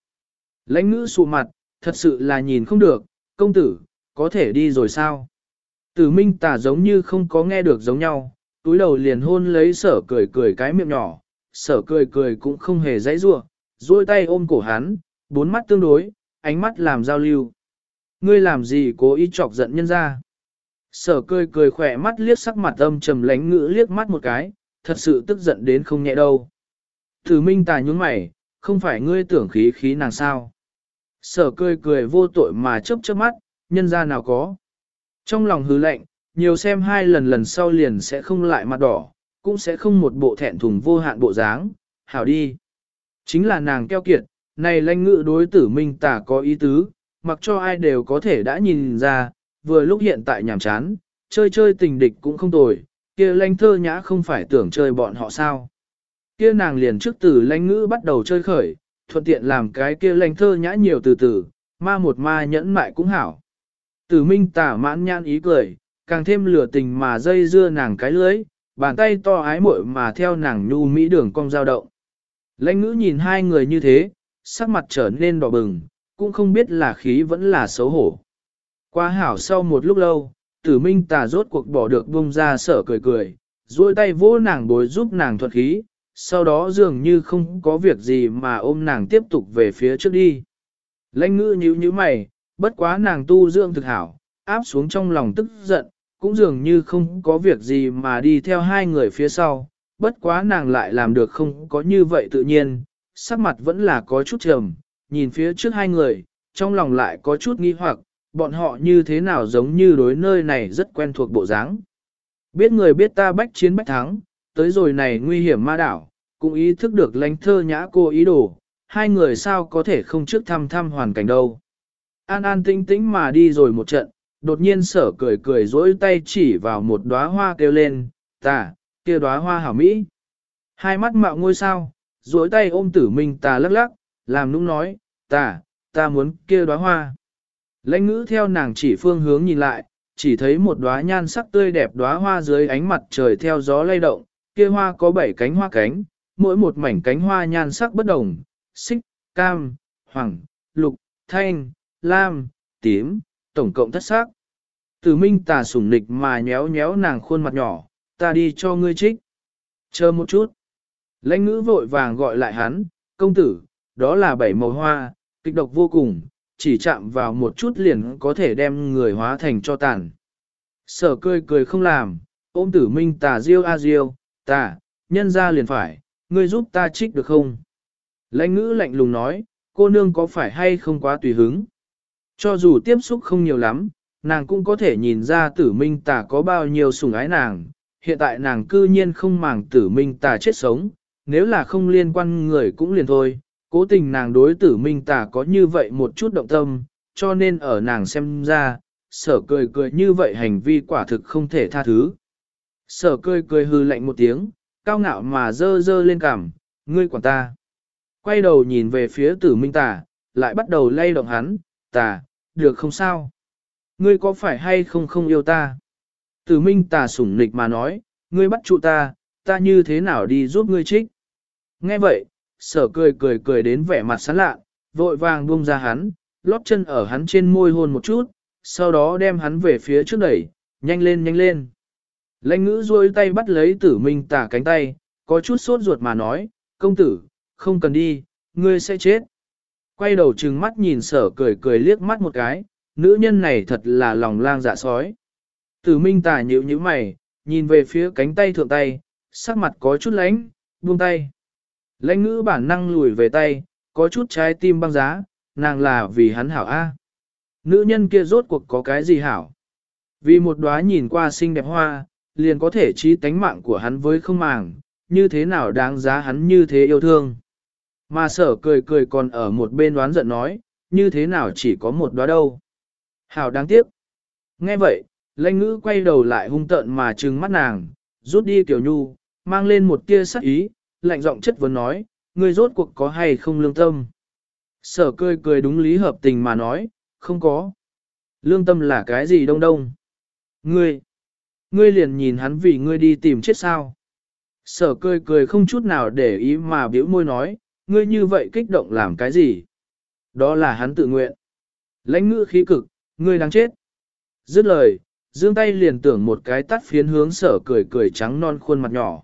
Lãnh ngữ sụ mặt, thật sự là nhìn không được, công tử, có thể đi rồi sao? Tử minh tà giống như không có nghe được giống nhau, túi đầu liền hôn lấy sở cười cười cái miệng nhỏ, sở cười cười cũng không hề dãy rua, duỗi tay ôm cổ hắn, bốn mắt tương đối, ánh mắt làm giao lưu. Ngươi làm gì cố ý chọc giận nhân ra? Sở cười cười khỏe mắt liếc sắc mặt âm trầm lánh ngữ liếc mắt một cái, thật sự tức giận đến không nhẹ đâu. Thử minh tài nhúng mày, không phải ngươi tưởng khí khí nàng sao. Sở cười cười vô tội mà chớp chớp mắt, nhân ra nào có. Trong lòng hứ lạnh nhiều xem hai lần lần sau liền sẽ không lại mặt đỏ, cũng sẽ không một bộ thẹn thùng vô hạn bộ dáng, hảo đi. Chính là nàng keo kiệt, này lanh ngữ đối tử minh tả có ý tứ, mặc cho ai đều có thể đã nhìn ra, vừa lúc hiện tại nhàm chán, chơi chơi tình địch cũng không tồi, kia lanh thơ nhã không phải tưởng chơi bọn họ sao. Kia nàng liền trước từ lanh ngữ bắt đầu chơi khởi, thuận tiện làm cái kia lanh thơ nhã nhiều từ từ, ma một ma nhẫn mại cũng hảo. Tử minh tả mãn nhan ý cười, càng thêm lửa tình mà dây dưa nàng cái lưới, bàn tay to ái muội mà theo nàng nhu mỹ đường cong dao động. Lãnh ngữ nhìn hai người như thế, sắc mặt trở nên đỏ bừng, cũng không biết là khí vẫn là xấu hổ. Qua hảo sau một lúc lâu, tử minh tà rốt cuộc bỏ được bông ra sở cười cười, duỗi tay vỗ nàng bối giúp nàng thuật khí, sau đó dường như không có việc gì mà ôm nàng tiếp tục về phía trước đi. Lãnh ngữ nhíu nhíu mày, bất quá nàng tu dưỡng thực hảo, áp xuống trong lòng tức giận, cũng dường như không có việc gì mà đi theo hai người phía sau, bất quá nàng lại làm được không có như vậy tự nhiên, sắc mặt vẫn là có chút trầm, nhìn phía trước hai người, trong lòng lại có chút nghi hoặc, bọn họ như thế nào giống như đối nơi này rất quen thuộc bộ dáng. Biết người biết ta bách chiến bách thắng, tới rồi này nguy hiểm ma đảo, cũng ý thức được lãnh thơ nhã cô ý đồ, hai người sao có thể không trước thăm thăm hoàn cảnh đâu. An an tĩnh tĩnh mà đi rồi một trận, đột nhiên sở cười cười dỗi tay chỉ vào một đóa hoa kêu lên, ta, kia đóa hoa hảo mỹ. Hai mắt mạo ngôi sao, dỗi tay ôm tử minh ta lắc lắc, làm nũng nói, ta, ta muốn kia đóa hoa. Lãnh ngữ theo nàng chỉ phương hướng nhìn lại, chỉ thấy một đóa nhan sắc tươi đẹp đóa hoa dưới ánh mặt trời theo gió lay động, kia hoa có bảy cánh hoa cánh, mỗi một mảnh cánh hoa nhan sắc bất đồng, xích, cam, hoàng, lục, thanh, lam, tím, tổng cộng thất sắc. Tử minh tà sủng nịch mà nhéo nhéo nàng khuôn mặt nhỏ, ta đi cho ngươi trích. Chờ một chút. Lãnh ngữ vội vàng gọi lại hắn, công tử, đó là bảy màu hoa, kịch độc vô cùng, chỉ chạm vào một chút liền có thể đem người hóa thành cho tàn. Sở cười cười không làm, ôm tử minh tà diêu a diêu, tà, nhân ra liền phải, ngươi giúp ta trích được không? Lãnh ngữ lạnh lùng nói, cô nương có phải hay không quá tùy hứng? Cho dù tiếp xúc không nhiều lắm, nàng cũng có thể nhìn ra tử minh tà có bao nhiêu sủng ái nàng. Hiện tại nàng cư nhiên không màng tử minh tà chết sống, nếu là không liên quan người cũng liền thôi. Cố tình nàng đối tử minh tà có như vậy một chút động tâm, cho nên ở nàng xem ra, sở cười cười như vậy hành vi quả thực không thể tha thứ. Sở cười cười hư lạnh một tiếng, cao ngạo mà dơ dơ lên cằm, ngươi quản ta. Quay đầu nhìn về phía tử minh tà, lại bắt đầu lay động hắn, tà, được không sao? Ngươi có phải hay không không yêu ta? Tử minh tà sủng nịch mà nói, ngươi bắt trụ ta, ta như thế nào đi giúp ngươi trích? Nghe vậy, sở cười cười cười đến vẻ mặt sán lạ, vội vàng buông ra hắn, lóp chân ở hắn trên môi hôn một chút, sau đó đem hắn về phía trước đẩy, nhanh lên nhanh lên. Lãnh ngữ duỗi tay bắt lấy tử minh tà cánh tay, có chút sốt ruột mà nói, công tử, không cần đi, ngươi sẽ chết. Quay đầu trừng mắt nhìn sở cười cười liếc mắt một cái, nữ nhân này thật là lòng lang dạ sói. Tử minh tả nhữ như mày, nhìn về phía cánh tay thượng tay, sắc mặt có chút lánh, buông tay. Lãnh ngữ bản năng lùi về tay, có chút trái tim băng giá, nàng là vì hắn hảo A. Nữ nhân kia rốt cuộc có cái gì hảo? Vì một đóa nhìn qua xinh đẹp hoa, liền có thể trí tánh mạng của hắn với không màng, như thế nào đáng giá hắn như thế yêu thương. Mà sở cười cười còn ở một bên đoán giận nói, như thế nào chỉ có một đóa đâu. Hảo đáng tiếc. Nghe vậy, lãnh ngữ quay đầu lại hung tợn mà trừng mắt nàng, rút đi tiểu nhu, mang lên một tia sắc ý, lạnh giọng chất vấn nói, ngươi rốt cuộc có hay không lương tâm. Sở cười cười đúng lý hợp tình mà nói, không có. Lương tâm là cái gì đông đông? Ngươi, ngươi liền nhìn hắn vì ngươi đi tìm chết sao. Sở cười cười không chút nào để ý mà biểu môi nói, ngươi như vậy kích động làm cái gì? Đó là hắn tự nguyện. Lãnh ngữ khí cực, ngươi đang chết. Dứt lời, dương tay liền tưởng một cái tắt phiến hướng sở cười cười trắng non khuôn mặt nhỏ.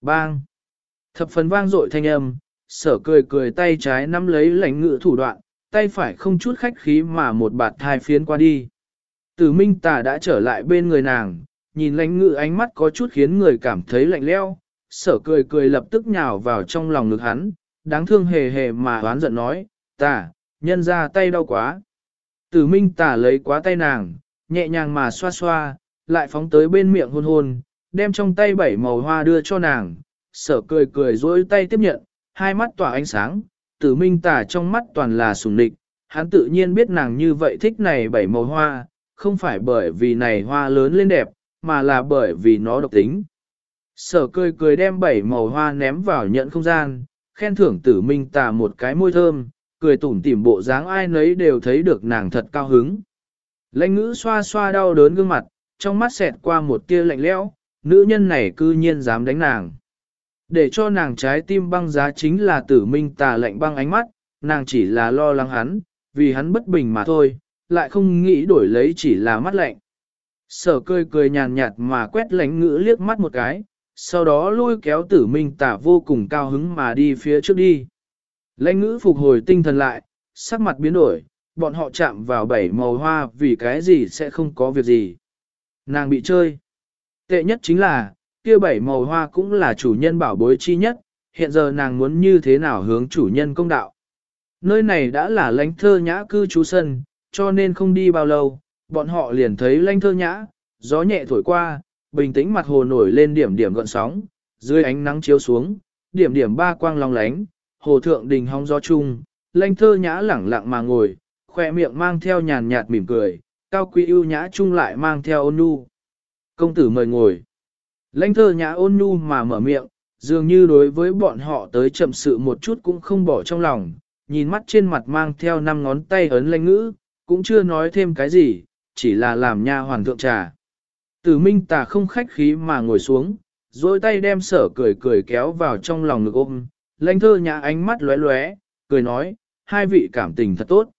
Bang! Thập phần vang dội thanh âm, sở cười cười tay trái nắm lấy lãnh ngữ thủ đoạn, tay phải không chút khách khí mà một bạt thai phiến qua đi. Tử minh tà đã trở lại bên người nàng, nhìn lãnh ngữ ánh mắt có chút khiến người cảm thấy lạnh leo, sở cười cười lập tức nhào vào trong lòng ngực hắn, đáng thương hề hề mà oán giận nói, tả nhân ra tay đau quá. Tử minh tả lấy quá tay nàng, nhẹ nhàng mà xoa xoa, lại phóng tới bên miệng hôn hôn, đem trong tay bảy màu hoa đưa cho nàng, sở cười cười dối tay tiếp nhận, hai mắt tỏa ánh sáng, tử minh tả trong mắt toàn là sùng địch, hắn tự nhiên biết nàng như vậy thích này bảy màu hoa, không phải bởi vì này hoa lớn lên đẹp, mà là bởi vì nó độc tính. Sở cười cười đem bảy màu hoa ném vào nhận không gian, khen thưởng tử minh tà một cái môi thơm, cười tủm tỉm bộ dáng ai nấy đều thấy được nàng thật cao hứng. Lãnh ngữ xoa xoa đau đớn gương mặt, trong mắt xẹt qua một tia lạnh lẽo, nữ nhân này cư nhiên dám đánh nàng. Để cho nàng trái tim băng giá chính là tử minh tà lạnh băng ánh mắt, nàng chỉ là lo lắng hắn, vì hắn bất bình mà thôi, lại không nghĩ đổi lấy chỉ là mắt lạnh. Sở cười cười nhàn nhạt mà quét lãnh ngữ liếc mắt một cái, sau đó lôi kéo tử minh tả vô cùng cao hứng mà đi phía trước đi. Lãnh ngữ phục hồi tinh thần lại, sắc mặt biến đổi, bọn họ chạm vào bảy màu hoa vì cái gì sẽ không có việc gì. Nàng bị chơi. Tệ nhất chính là, kia bảy màu hoa cũng là chủ nhân bảo bối chi nhất, hiện giờ nàng muốn như thế nào hướng chủ nhân công đạo. Nơi này đã là lãnh thơ nhã cư trú sân, cho nên không đi bao lâu, bọn họ liền thấy lãnh thơ nhã, gió nhẹ thổi qua, bình tĩnh mặt hồ nổi lên điểm điểm gợn sóng, dưới ánh nắng chiếu xuống, điểm điểm ba quang long lánh, hồ thượng đình hóng gió chung, lãnh thơ nhã lẳng lặng mà ngồi, khoe miệng mang theo nhàn nhạt mỉm cười, cao quý ưu nhã chung lại mang theo ôn nhu. Công tử mời ngồi. Lãnh thơ nhã ôn nhu mà mở miệng, dường như đối với bọn họ tới chậm sự một chút cũng không bỏ trong lòng, nhìn mắt trên mặt mang theo năm ngón tay ấn lanh ngữ, cũng chưa nói thêm cái gì, chỉ là làm nha hoàn thượng trà. Tử minh tà không khách khí mà ngồi xuống, dối tay đem sở cười cười kéo vào trong lòng ngực ôm, lãnh thơ nhã ánh mắt lóe lóe, cười nói, hai vị cảm tình thật tốt.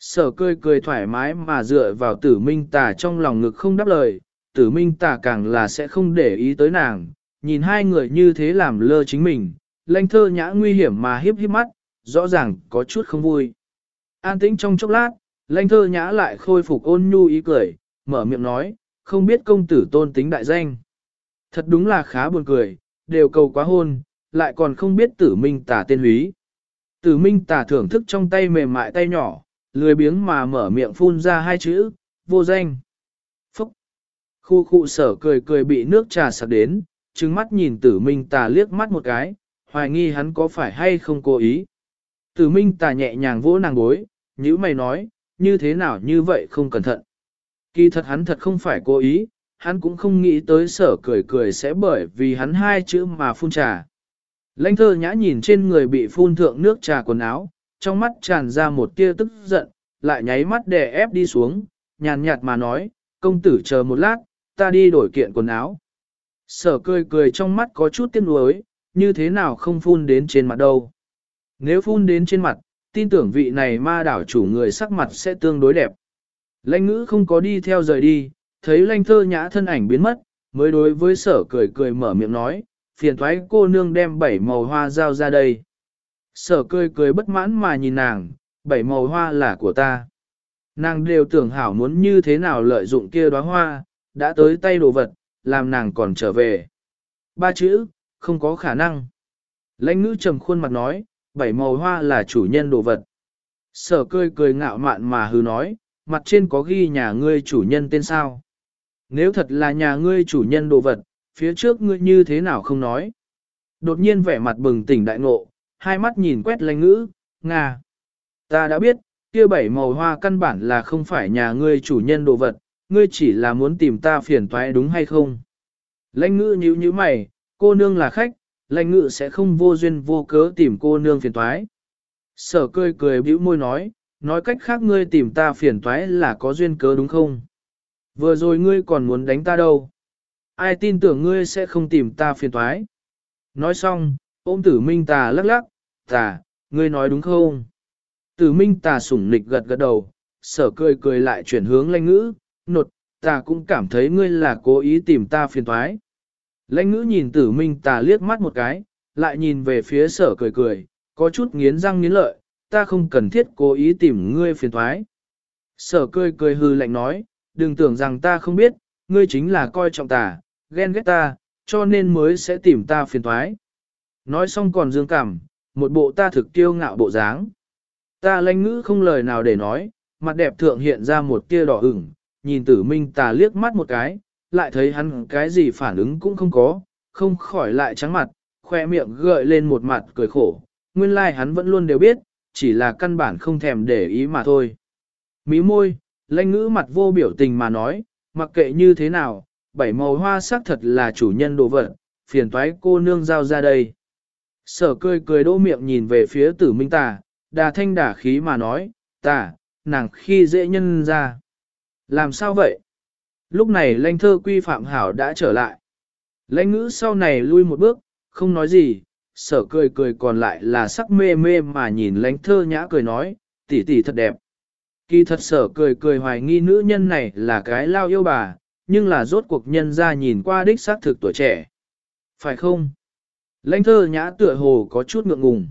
Sở cười cười thoải mái mà dựa vào tử minh tà trong lòng ngực không đáp lời, tử minh tà càng là sẽ không để ý tới nàng, nhìn hai người như thế làm lơ chính mình, lãnh thơ nhã nguy hiểm mà hiếp hiếp mắt, rõ ràng có chút không vui. An tĩnh trong chốc lát, lãnh thơ nhã lại khôi phục ôn nhu ý cười, mở miệng nói, không biết công tử tôn tính đại danh. Thật đúng là khá buồn cười, đều cầu quá hôn, lại còn không biết tử minh tả tên húy. Tử minh tả thưởng thức trong tay mềm mại tay nhỏ, lười biếng mà mở miệng phun ra hai chữ, vô danh. Phúc! Khu khu sở cười cười bị nước trà sạc đến, trừng mắt nhìn tử minh tà liếc mắt một cái, hoài nghi hắn có phải hay không cố ý. Tử minh tà nhẹ nhàng vỗ nàng bối, như mày nói, như thế nào như vậy không cẩn thận. Kỳ thật hắn thật không phải cố ý, hắn cũng không nghĩ tới sở cười cười sẽ bởi vì hắn hai chữ mà phun trà. Lãnh thơ nhã nhìn trên người bị phun thượng nước trà quần áo, trong mắt tràn ra một tia tức giận, lại nháy mắt đè ép đi xuống, nhàn nhạt mà nói, công tử chờ một lát, ta đi đổi kiện quần áo. Sở cười cười trong mắt có chút tiếc nuối, như thế nào không phun đến trên mặt đâu. Nếu phun đến trên mặt, tin tưởng vị này ma đảo chủ người sắc mặt sẽ tương đối đẹp. Lãnh ngữ không có đi theo rời đi, thấy lãnh thơ nhã thân ảnh biến mất, mới đối với sở cười cười mở miệng nói, phiền thoái cô nương đem bảy màu hoa giao ra đây. Sở cười cười bất mãn mà nhìn nàng, bảy màu hoa là của ta. Nàng đều tưởng hảo muốn như thế nào lợi dụng kia đóa hoa, đã tới tay đồ vật, làm nàng còn trở về. Ba chữ, không có khả năng. Lãnh ngữ trầm khuôn mặt nói, bảy màu hoa là chủ nhân đồ vật. Sở cười cười ngạo mạn mà hư nói, mặt trên có ghi nhà ngươi chủ nhân tên sao. Nếu thật là nhà ngươi chủ nhân đồ vật, phía trước ngươi như thế nào không nói. Đột nhiên vẻ mặt bừng tỉnh đại ngộ, hai mắt nhìn quét lãnh ngữ, Nga. Ta đã biết, kia bảy màu hoa căn bản là không phải nhà ngươi chủ nhân đồ vật, ngươi chỉ là muốn tìm ta phiền toái đúng hay không? Lãnh ngữ nhíu nhíu mày, cô nương là khách, lãnh ngữ sẽ không vô duyên vô cớ tìm cô nương phiền toái. Sở cười cười bĩu môi nói, nói cách khác ngươi tìm ta phiền toái là có duyên cớ đúng không? Vừa rồi ngươi còn muốn đánh ta đâu? Ai tin tưởng ngươi sẽ không tìm ta phiền toái? Nói xong, ôm tử minh tà lắc lắc, tà, ngươi nói đúng không? Tử minh tà sủng nịch gật gật đầu, sở cười cười lại chuyển hướng lãnh ngữ, nột, ta cũng cảm thấy ngươi là cố ý tìm ta phiền toái. Lãnh ngữ nhìn tử minh tà liếc mắt một cái, lại nhìn về phía sở cười cười, có chút nghiến răng nghiến lợi, ta không cần thiết cố ý tìm ngươi phiền toái. Sở cười cười hư lạnh nói, đừng tưởng rằng ta không biết, ngươi chính là coi trọng ta, ghen ghét ta, cho nên mới sẽ tìm ta phiền toái. Nói xong còn dương cảm, một bộ ta thực kiêu ngạo bộ dáng. Ta lãnh ngữ không lời nào để nói, mặt đẹp thượng hiện ra một tia đỏ ửng, nhìn tử minh ta liếc mắt một cái, lại thấy hắn cái gì phản ứng cũng không có, không khỏi lại trắng mặt, khoe miệng gợi lên một mặt cười khổ, nguyên lai like hắn vẫn luôn đều biết, chỉ là căn bản không thèm để ý mà thôi. Mí môi, lãnh ngữ mặt vô biểu tình mà nói, mặc kệ như thế nào, bảy màu hoa sắc thật là chủ nhân đồ vật, phiền toái cô nương giao ra đây. Sở cười cười đỗ miệng nhìn về phía tử minh tà, đà thanh đà khí mà nói, tà, nàng khi dễ nhân ra. Làm sao vậy? Lúc này lãnh thơ quy phạm hảo đã trở lại. Lãnh ngữ sau này lui một bước, không nói gì, sở cười cười còn lại là sắc mê mê mà nhìn lãnh thơ nhã cười nói, tỷ tỷ thật đẹp. Kỳ thật sở cười cười hoài nghi nữ nhân này là cái lao yêu bà, nhưng là rốt cuộc nhân ra nhìn qua đích xác thực tuổi trẻ. Phải không? Lãnh thơ nhã tựa hồ có chút ngượng ngùng.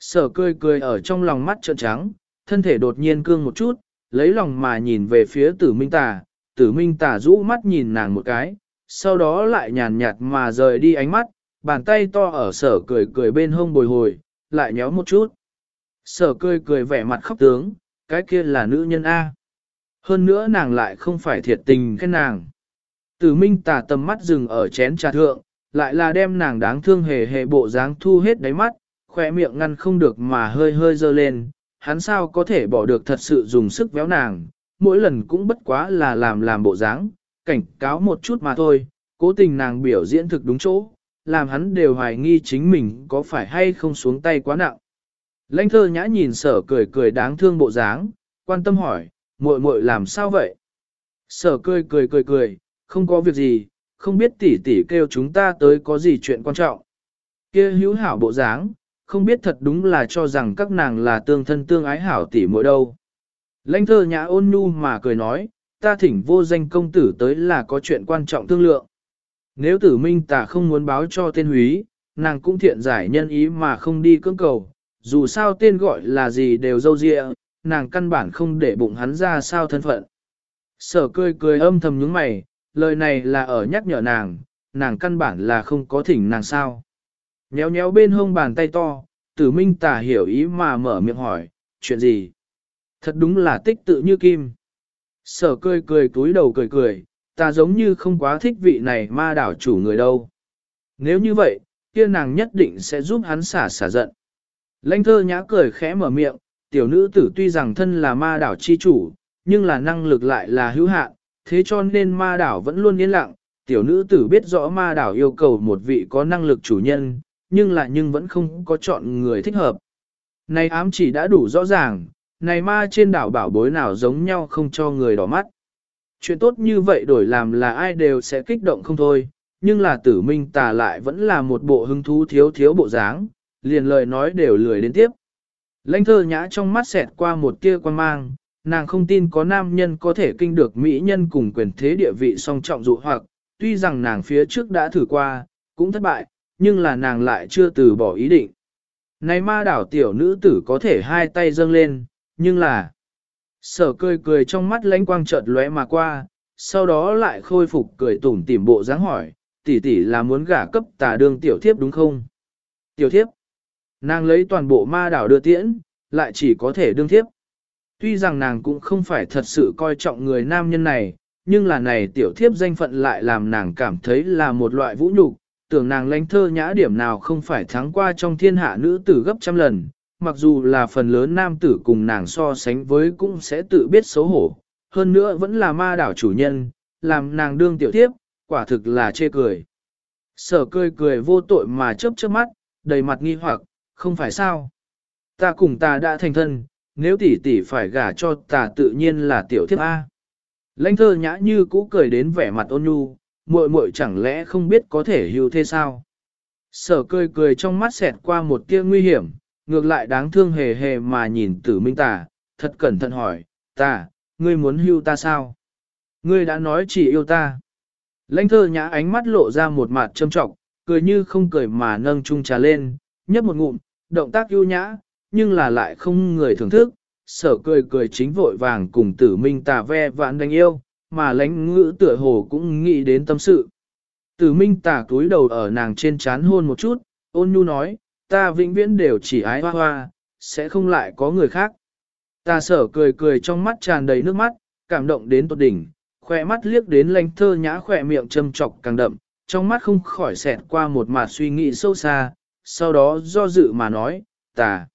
Sở cười cười ở trong lòng mắt trợn trắng, thân thể đột nhiên cương một chút, lấy lòng mà nhìn về phía tử minh tà, tử minh tà rũ mắt nhìn nàng một cái, sau đó lại nhàn nhạt mà rời đi ánh mắt, bàn tay to ở sở cười cười bên hông bồi hồi, lại nhéo một chút. Sở cười cười vẻ mặt khóc tướng, cái kia là nữ nhân A. Hơn nữa nàng lại không phải thiệt tình khen nàng. Tử minh tà tầm mắt dừng ở chén trà thượng, lại là đem nàng đáng thương hề hề bộ dáng thu hết đáy mắt, khỏe miệng ngăn không được mà hơi hơi dơ lên, hắn sao có thể bỏ được thật sự dùng sức véo nàng, mỗi lần cũng bất quá là làm làm bộ dáng, cảnh cáo một chút mà thôi, cố tình nàng biểu diễn thực đúng chỗ, làm hắn đều hoài nghi chính mình có phải hay không xuống tay quá nặng. Lãnh thơ nhã nhìn sở cười cười đáng thương bộ dáng, quan tâm hỏi, muội muội làm sao vậy? Sở cười cười cười cười, không có việc gì, không biết tỷ tỷ kêu chúng ta tới có gì chuyện quan trọng. Kia hữu hảo bộ dáng, không biết thật đúng là cho rằng các nàng là tương thân tương ái hảo tỷ muội đâu. Lãnh thơ nhã ôn nhu mà cười nói, ta thỉnh vô danh công tử tới là có chuyện quan trọng thương lượng. Nếu tử minh Tả không muốn báo cho tên húy, nàng cũng thiện giải nhân ý mà không đi cưỡng cầu, dù sao tên gọi là gì đều dâu dịa, nàng căn bản không để bụng hắn ra sao thân phận. Sở cười cười âm thầm nhướng mày, lời này là ở nhắc nhở nàng, nàng căn bản là không có thỉnh nàng sao. Nhéo nhéo bên hông bàn tay to, tử minh Tả hiểu ý mà mở miệng hỏi, chuyện gì? Thật đúng là tích tự như kim. Sở cười cười túi đầu cười cười, ta giống như không quá thích vị này ma đảo chủ người đâu. Nếu như vậy, kia nàng nhất định sẽ giúp hắn xả xả giận. Lanh thơ nhã cười khẽ mở miệng, tiểu nữ tử tuy rằng thân là ma đảo chi chủ, nhưng là năng lực lại là hữu hạn, thế cho nên ma đảo vẫn luôn yên lặng, tiểu nữ tử biết rõ ma đảo yêu cầu một vị có năng lực chủ nhân, nhưng là nhưng vẫn không có chọn người thích hợp. Này ám chỉ đã đủ rõ ràng, này ma trên đảo bảo bối nào giống nhau không cho người đỏ mắt. Chuyện tốt như vậy đổi làm là ai đều sẽ kích động không thôi, nhưng là tử minh tà lại vẫn là một bộ hứng thú thiếu thiếu bộ dáng, liền lời nói đều lười đến tiếp. Lãnh thơ nhã trong mắt xẹt qua một tia quan mang, nàng không tin có nam nhân có thể kinh được mỹ nhân cùng quyền thế địa vị song trọng dụ hoặc, tuy rằng nàng phía trước đã thử qua, cũng thất bại, nhưng là nàng lại chưa từ bỏ ý định. Này ma đảo tiểu nữ tử có thể hai tay dâng lên, nhưng là... Sở cười cười trong mắt lánh quang chợt lóe mà qua, sau đó lại khôi phục cười tủm tỉm bộ dáng hỏi, tỷ tỷ là muốn gả cấp tà đương tiểu thiếp đúng không? Tiểu thiếp. Nàng lấy toàn bộ ma đảo đưa tiễn, lại chỉ có thể đương thiếp. Tuy rằng nàng cũng không phải thật sự coi trọng người nam nhân này, nhưng là này tiểu thiếp danh phận lại làm nàng cảm thấy là một loại vũ nhục, tưởng nàng lãnh thơ nhã điểm nào không phải thắng qua trong thiên hạ nữ tử gấp trăm lần, mặc dù là phần lớn nam tử cùng nàng so sánh với cũng sẽ tự biết xấu hổ, hơn nữa vẫn là ma đảo chủ nhân, làm nàng đương tiểu tiếp, quả thực là chê cười. Sở cười cười vô tội mà chớp chớp mắt, đầy mặt nghi hoặc, không phải sao. Ta cùng ta đã thành thân, nếu tỷ tỷ phải gả cho ta tự nhiên là tiểu thiếp A. Lãnh thơ nhã như cũ cười đến vẻ mặt ôn nhu, muội muội chẳng lẽ không biết có thể hưu thế sao? Sở cười cười trong mắt xẹt qua một tia nguy hiểm, ngược lại đáng thương hề hề mà nhìn tử minh tà, thật cẩn thận hỏi, tà, ngươi muốn hưu ta sao? Ngươi đã nói chỉ yêu ta. Lãnh thơ nhã ánh mắt lộ ra một mặt châm trọng, cười như không cười mà nâng chung trà lên, nhấp một ngụm, động tác yêu nhã, nhưng là lại không người thưởng thức, sở cười cười chính vội vàng cùng tử minh tà ve vãn đánh yêu, mà lãnh ngữ tựa hồ cũng nghĩ đến tâm sự. Tử minh tà túi đầu ở nàng trên chán hôn một chút, ôn nhu nói, ta vĩnh viễn đều chỉ ái hoa hoa, sẽ không lại có người khác. Ta sở cười cười trong mắt tràn đầy nước mắt, cảm động đến tột đỉnh, khỏe mắt liếc đến lãnh thơ nhã khỏe miệng châm trọc càng đậm, trong mắt không khỏi xẹt qua một mặt suy nghĩ sâu xa, sau đó do dự mà nói, ta.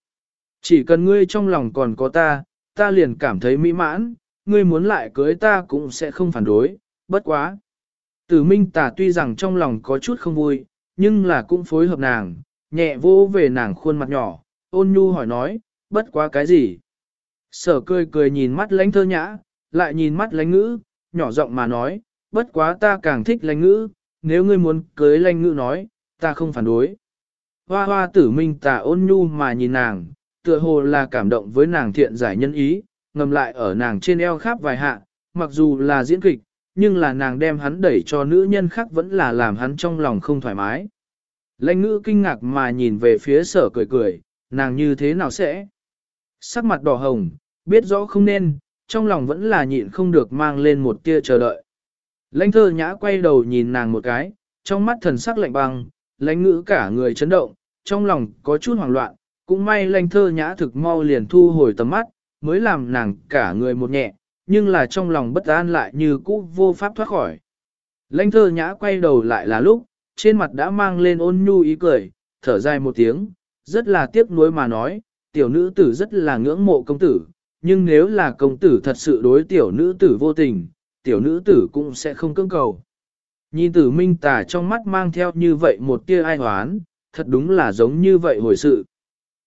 Chỉ cần ngươi trong lòng còn có ta, ta liền cảm thấy mỹ mãn, ngươi muốn lại cưới ta cũng sẽ không phản đối, bất quá. Tử minh tà tuy rằng trong lòng có chút không vui, nhưng là cũng phối hợp nàng, nhẹ vô về nàng khuôn mặt nhỏ, ôn nhu hỏi nói, bất quá cái gì. Sở cười cười nhìn mắt lánh thơ nhã, lại nhìn mắt lánh ngữ, nhỏ giọng mà nói, bất quá ta càng thích lánh ngữ, nếu ngươi muốn cưới lánh ngữ nói, ta không phản đối. Hoa hoa tử minh tà ôn nhu mà nhìn nàng, tựa hồ là cảm động với nàng thiện giải nhân ý, ngầm lại ở nàng trên eo khắp vài hạ, mặc dù là diễn kịch, nhưng là nàng đem hắn đẩy cho nữ nhân khác vẫn là làm hắn trong lòng không thoải mái. Lãnh ngữ kinh ngạc mà nhìn về phía sở cười cười, nàng như thế nào sẽ? Sắc mặt đỏ hồng, biết rõ không nên, trong lòng vẫn là nhịn không được mang lên một tia chờ đợi. Lãnh thơ nhã quay đầu nhìn nàng một cái, trong mắt thần sắc lạnh băng, lãnh ngữ cả người chấn động, trong lòng có chút hoảng loạn, cũng may lãnh thơ nhã thực mau liền thu hồi tầm mắt, mới làm nàng cả người một nhẹ, nhưng là trong lòng bất an lại như cũ vô pháp thoát khỏi. Lãnh thơ nhã quay đầu lại là lúc, trên mặt đã mang lên ôn nhu ý cười, thở dài một tiếng, rất là tiếc nuối mà nói, tiểu nữ tử rất là ngưỡng mộ công tử, nhưng nếu là công tử thật sự đối tiểu nữ tử vô tình, tiểu nữ tử cũng sẽ không cưỡng cầu. Nhìn tử minh tà trong mắt mang theo như vậy một tia ai hoán, thật đúng là giống như vậy hồi sự.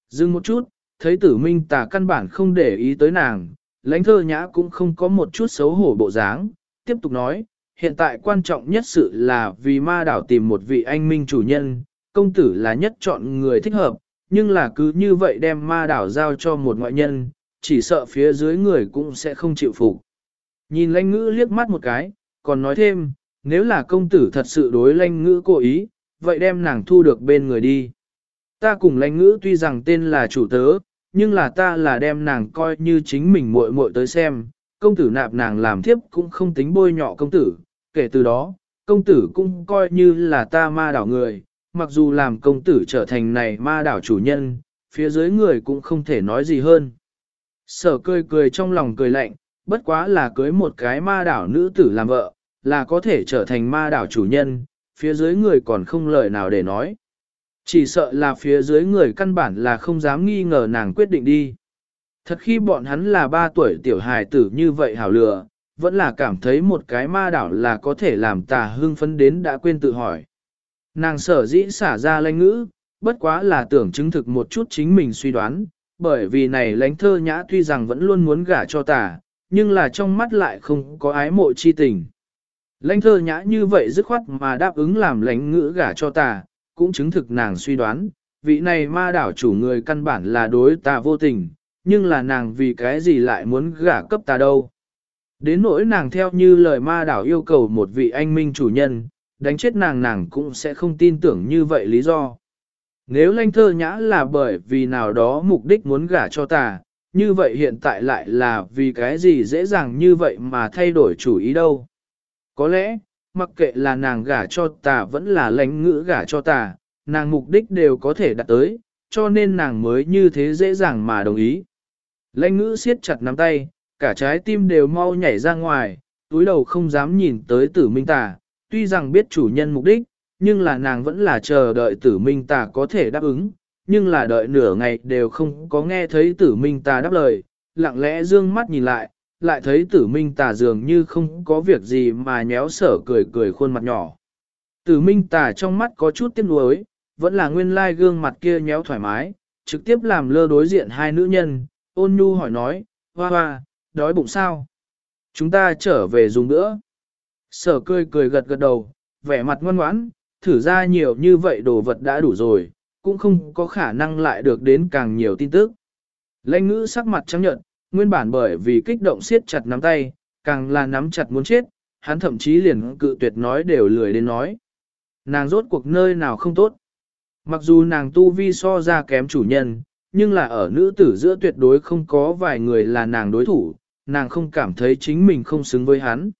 Dừng một chút, thấy tử minh tà căn bản không để ý tới nàng, lãnh thơ nhã cũng không có một chút xấu hổ bộ dáng, tiếp tục nói, hiện tại quan trọng nhất sự là vì ma đảo tìm một vị anh minh chủ nhân, công tử là nhất chọn người thích hợp, nhưng là cứ như vậy đem ma đảo giao cho một ngoại nhân, chỉ sợ phía dưới người cũng sẽ không chịu phục. Nhìn lãnh ngữ liếc mắt một cái, còn nói thêm, nếu là công tử thật sự đối lãnh ngữ cố ý, vậy đem nàng thu được bên người đi. Ta cùng lãnh ngữ tuy rằng tên là chủ tớ, nhưng là ta là đem nàng coi như chính mình muội muội tới xem, công tử nạp nàng làm thiếp cũng không tính bôi nhọ công tử, kể từ đó, công tử cũng coi như là ta ma đảo người, mặc dù làm công tử trở thành này ma đảo chủ nhân, phía dưới người cũng không thể nói gì hơn. Sở cười cười trong lòng cười lạnh, bất quá là cưới một cái ma đảo nữ tử làm vợ, là có thể trở thành ma đảo chủ nhân, phía dưới người còn không lời nào để nói. Chỉ sợ là phía dưới người căn bản là không dám nghi ngờ nàng quyết định đi. Thật khi bọn hắn là ba tuổi tiểu hài tử như vậy hảo lừa, vẫn là cảm thấy một cái ma đảo là có thể làm tà hưng phấn đến đã quên tự hỏi. Nàng sở dĩ xả ra lanh ngữ, bất quá là tưởng chứng thực một chút chính mình suy đoán, bởi vì này lánh thơ nhã tuy rằng vẫn luôn muốn gả cho tà, nhưng là trong mắt lại không có ái mộ chi tình. Lãnh thơ nhã như vậy dứt khoát mà đáp ứng làm lãnh ngữ gả cho tà, cũng chứng thực nàng suy đoán, vị này ma đảo chủ người căn bản là đối tà vô tình, nhưng là nàng vì cái gì lại muốn gả cấp tà đâu. Đến nỗi nàng theo như lời ma đảo yêu cầu một vị anh minh chủ nhân, đánh chết nàng nàng cũng sẽ không tin tưởng như vậy lý do. Nếu lanh thơ nhã là bởi vì nào đó mục đích muốn gả cho ta như vậy hiện tại lại là vì cái gì dễ dàng như vậy mà thay đổi chủ ý đâu. Có lẽ, mặc kệ là nàng gả cho ta vẫn là lãnh ngữ gả cho ta, nàng mục đích đều có thể đạt tới, cho nên nàng mới như thế dễ dàng mà đồng ý. Lãnh ngữ siết chặt nắm tay, cả trái tim đều mau nhảy ra ngoài, túi đầu không dám nhìn tới tử minh tà, tuy rằng biết chủ nhân mục đích, nhưng là nàng vẫn là chờ đợi tử minh tà có thể đáp ứng, nhưng là đợi nửa ngày đều không có nghe thấy tử minh tà đáp lời, lặng lẽ dương mắt nhìn lại, lại thấy tử minh tà dường như không có việc gì mà nhéo sở cười cười khuôn mặt nhỏ. Tử minh tà trong mắt có chút tiếc nuối, vẫn là nguyên lai gương mặt kia nhéo thoải mái, trực tiếp làm lơ đối diện hai nữ nhân, ôn nhu hỏi nói, hoa hoa, đói bụng sao? Chúng ta trở về dùng nữa. Sở cười cười gật gật đầu, vẻ mặt ngoan ngoãn, thử ra nhiều như vậy đồ vật đã đủ rồi, cũng không có khả năng lại được đến càng nhiều tin tức. Lãnh ngữ sắc mặt trắng nhợt, nguyên bản bởi vì kích động siết chặt nắm tay, càng là nắm chặt muốn chết, hắn thậm chí liền cự tuyệt nói đều lười đến nói. Nàng rốt cuộc nơi nào không tốt. Mặc dù nàng tu vi so ra kém chủ nhân, nhưng là ở nữ tử giữa tuyệt đối không có vài người là nàng đối thủ, nàng không cảm thấy chính mình không xứng với hắn.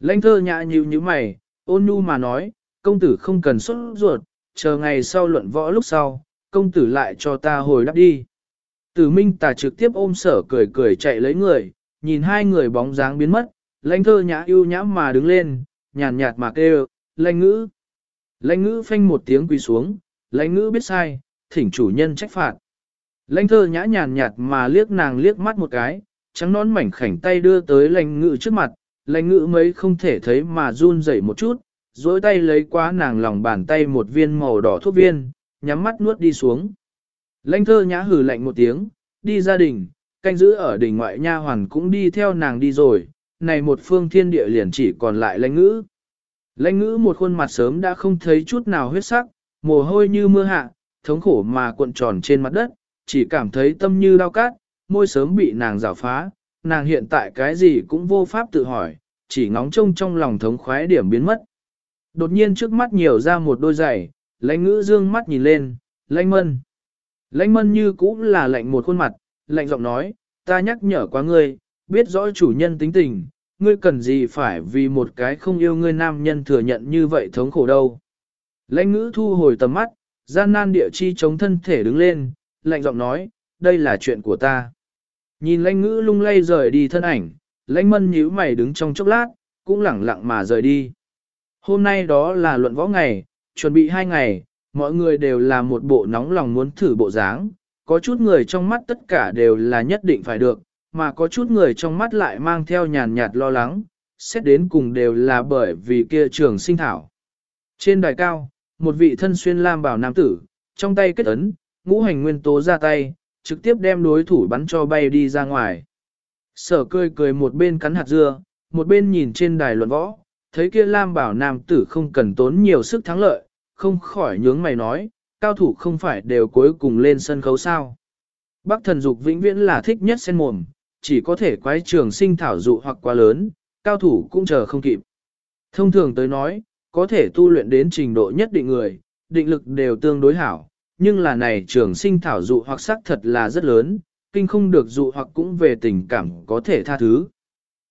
Lãnh thơ nhã nhíu như mày, ôn nhu mà nói, công tử không cần xuất ruột, chờ ngày sau luận võ lúc sau, công tử lại cho ta hồi đáp đi. Tử minh tà trực tiếp ôm sở cười cười chạy lấy người, nhìn hai người bóng dáng biến mất, lãnh thơ nhã yêu nhã mà đứng lên, nhàn nhạt mà kêu, lãnh ngữ. Lãnh ngữ phanh một tiếng quỳ xuống, lãnh ngữ biết sai, thỉnh chủ nhân trách phạt. Lãnh thơ nhã nhàn nhạt mà liếc nàng liếc mắt một cái, trắng nón mảnh khảnh tay đưa tới lãnh ngự trước mặt, lãnh ngự mấy không thể thấy mà run rẩy một chút, dối tay lấy quá nàng lòng bàn tay một viên màu đỏ thuốc viên, nhắm mắt nuốt đi xuống. Lãnh thơ nhã hử lạnh một tiếng, đi gia đình, canh giữ ở đỉnh ngoại nha hoàn cũng đi theo nàng đi rồi, này một phương thiên địa liền chỉ còn lại lãnh ngữ. Lãnh ngữ một khuôn mặt sớm đã không thấy chút nào huyết sắc, mồ hôi như mưa hạ, thống khổ mà cuộn tròn trên mặt đất, chỉ cảm thấy tâm như đau cát, môi sớm bị nàng rào phá, nàng hiện tại cái gì cũng vô pháp tự hỏi, chỉ ngóng trông trong lòng thống khoái điểm biến mất. Đột nhiên trước mắt nhiều ra một đôi giày, lãnh ngữ dương mắt nhìn lên, lãnh mân. Lãnh mân như cũng là lạnh một khuôn mặt, lạnh giọng nói, ta nhắc nhở quá ngươi, biết rõ chủ nhân tính tình, ngươi cần gì phải vì một cái không yêu ngươi nam nhân thừa nhận như vậy thống khổ đâu. Lãnh ngữ thu hồi tầm mắt, gian nan địa chi chống thân thể đứng lên, lạnh giọng nói, đây là chuyện của ta. Nhìn lãnh ngữ lung lay rời đi thân ảnh, lãnh mân nhíu mày đứng trong chốc lát, cũng lẳng lặng mà rời đi. Hôm nay đó là luận võ ngày, chuẩn bị hai ngày, mọi người đều là một bộ nóng lòng muốn thử bộ dáng, có chút người trong mắt tất cả đều là nhất định phải được, mà có chút người trong mắt lại mang theo nhàn nhạt lo lắng, xét đến cùng đều là bởi vì kia trường sinh thảo. Trên đài cao, một vị thân xuyên lam bảo nam tử, trong tay kết ấn, ngũ hành nguyên tố ra tay, trực tiếp đem đối thủ bắn cho bay đi ra ngoài. Sở cười cười một bên cắn hạt dưa, một bên nhìn trên đài luận võ, thấy kia lam bảo nam tử không cần tốn nhiều sức thắng lợi, không khỏi nhướng mày nói, cao thủ không phải đều cuối cùng lên sân khấu sao. Bác thần dục vĩnh viễn là thích nhất sen mồm, chỉ có thể quái trường sinh thảo dụ hoặc quá lớn, cao thủ cũng chờ không kịp. Thông thường tới nói, có thể tu luyện đến trình độ nhất định người, định lực đều tương đối hảo, nhưng là này trường sinh thảo dụ hoặc sắc thật là rất lớn, kinh không được dụ hoặc cũng về tình cảm có thể tha thứ.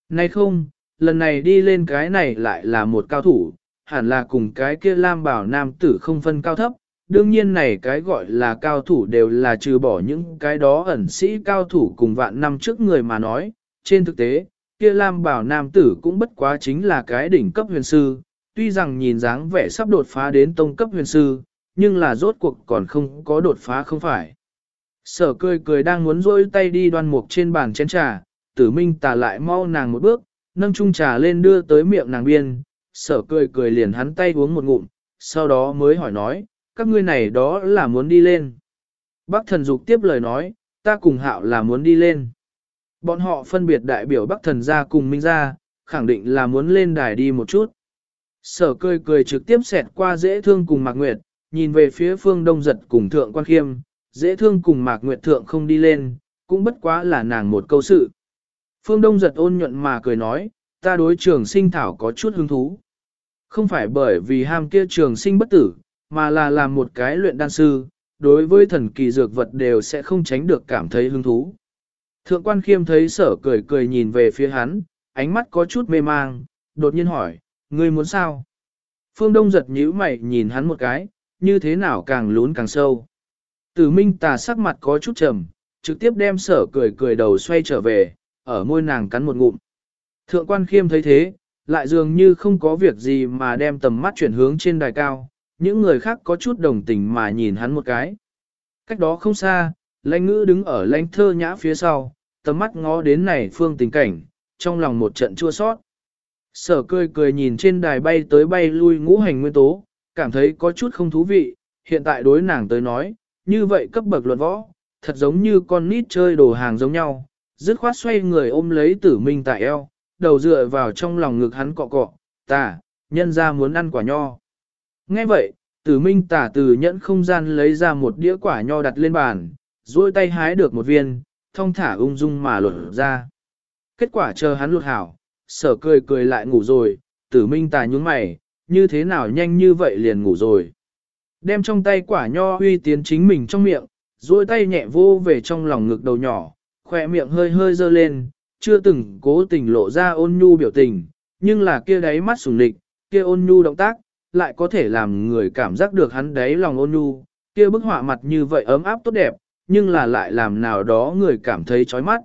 Này không, lần này đi lên cái này lại là một cao thủ, hẳn là cùng cái kia lam bảo nam tử không phân cao thấp, đương nhiên này cái gọi là cao thủ đều là trừ bỏ những cái đó ẩn sĩ cao thủ cùng vạn năm trước người mà nói, trên thực tế, kia lam bảo nam tử cũng bất quá chính là cái đỉnh cấp huyền sư, tuy rằng nhìn dáng vẻ sắp đột phá đến tông cấp huyền sư, nhưng là rốt cuộc còn không có đột phá không phải. Sở cười cười đang muốn rôi tay đi đoan mục trên bàn chén trà, tử minh tà lại mau nàng một bước, nâng chung trà lên đưa tới miệng nàng biên, sở cười cười liền hắn tay uống một ngụm, sau đó mới hỏi nói, các ngươi này đó là muốn đi lên. Bác thần dục tiếp lời nói, ta cùng hạo là muốn đi lên. Bọn họ phân biệt đại biểu Bắc thần gia cùng Minh gia, khẳng định là muốn lên đài đi một chút. Sở cười cười trực tiếp xẹt qua dễ thương cùng Mạc Nguyệt, nhìn về phía phương đông giật cùng thượng quan khiêm, dễ thương cùng Mạc Nguyệt thượng không đi lên, cũng bất quá là nàng một câu sự. Phương đông giật ôn nhuận mà cười nói, ta đối trường sinh thảo có chút hứng thú. Không phải bởi vì ham kia trường sinh bất tử, mà là làm một cái luyện đan sư, đối với thần kỳ dược vật đều sẽ không tránh được cảm thấy hứng thú. Thượng quan khiêm thấy sở cười cười nhìn về phía hắn, ánh mắt có chút mê mang, đột nhiên hỏi, ngươi muốn sao? Phương Đông giật nhíu mày nhìn hắn một cái, như thế nào càng lún càng sâu. Tử minh tà sắc mặt có chút trầm, trực tiếp đem sở cười cười đầu xoay trở về, ở môi nàng cắn một ngụm. Thượng quan khiêm thấy thế, lại dường như không có việc gì mà đem tầm mắt chuyển hướng trên đài cao, những người khác có chút đồng tình mà nhìn hắn một cái. Cách đó không xa, lãnh ngữ đứng ở lãnh thơ nhã phía sau, tầm mắt ngó đến này phương tình cảnh, trong lòng một trận chua sót. Sở cười cười nhìn trên đài bay tới bay lui ngũ hành nguyên tố, cảm thấy có chút không thú vị, hiện tại đối nàng tới nói, như vậy cấp bậc luận võ, thật giống như con nít chơi đồ hàng giống nhau, dứt khoát xoay người ôm lấy tử minh tại eo, đầu dựa vào trong lòng ngực hắn cọ cọ, tả nhân ra muốn ăn quả nho. Nghe vậy, tử minh tả từ nhẫn không gian lấy ra một đĩa quả nho đặt lên bàn, duỗi tay hái được một viên, thong thả ung dung mà lột ra. Kết quả chờ hắn lột hảo, sở cười cười lại ngủ rồi, tử minh tà nhúng mày, như thế nào nhanh như vậy liền ngủ rồi. Đem trong tay quả nho huy tiến chính mình trong miệng, duỗi tay nhẹ vô về trong lòng ngực đầu nhỏ, khỏe miệng hơi hơi dơ lên, chưa từng cố tình lộ ra ôn nhu biểu tình, nhưng là kia đáy mắt sùng lịch, kia ôn nhu động tác, lại có thể làm người cảm giác được hắn đáy lòng ôn nhu, kia bức họa mặt như vậy ấm áp tốt đẹp, nhưng là lại làm nào đó người cảm thấy chói mắt.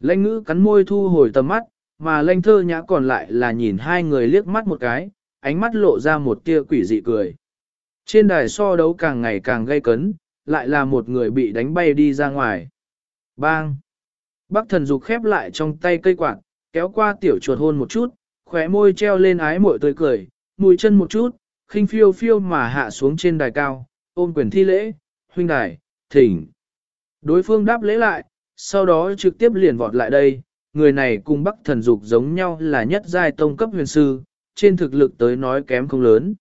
Lãnh ngữ cắn môi thu hồi tầm mắt, mà lãnh thơ nhã còn lại là nhìn hai người liếc mắt một cái, ánh mắt lộ ra một tia quỷ dị cười. Trên đài so đấu càng ngày càng gây cấn, lại là một người bị đánh bay đi ra ngoài. Bang! Bác thần dục khép lại trong tay cây quạt, kéo qua tiểu chuột hôn một chút, khóe môi treo lên ái mội tươi cười, mùi chân một chút, khinh phiêu phiêu mà hạ xuống trên đài cao, ôm quyền thi lễ, huynh đài, thỉnh. Đối phương đáp lễ lại, sau đó trực tiếp liền vọt lại đây, người này cùng bắc thần dục giống nhau là nhất giai tông cấp huyền sư, trên thực lực tới nói kém không lớn.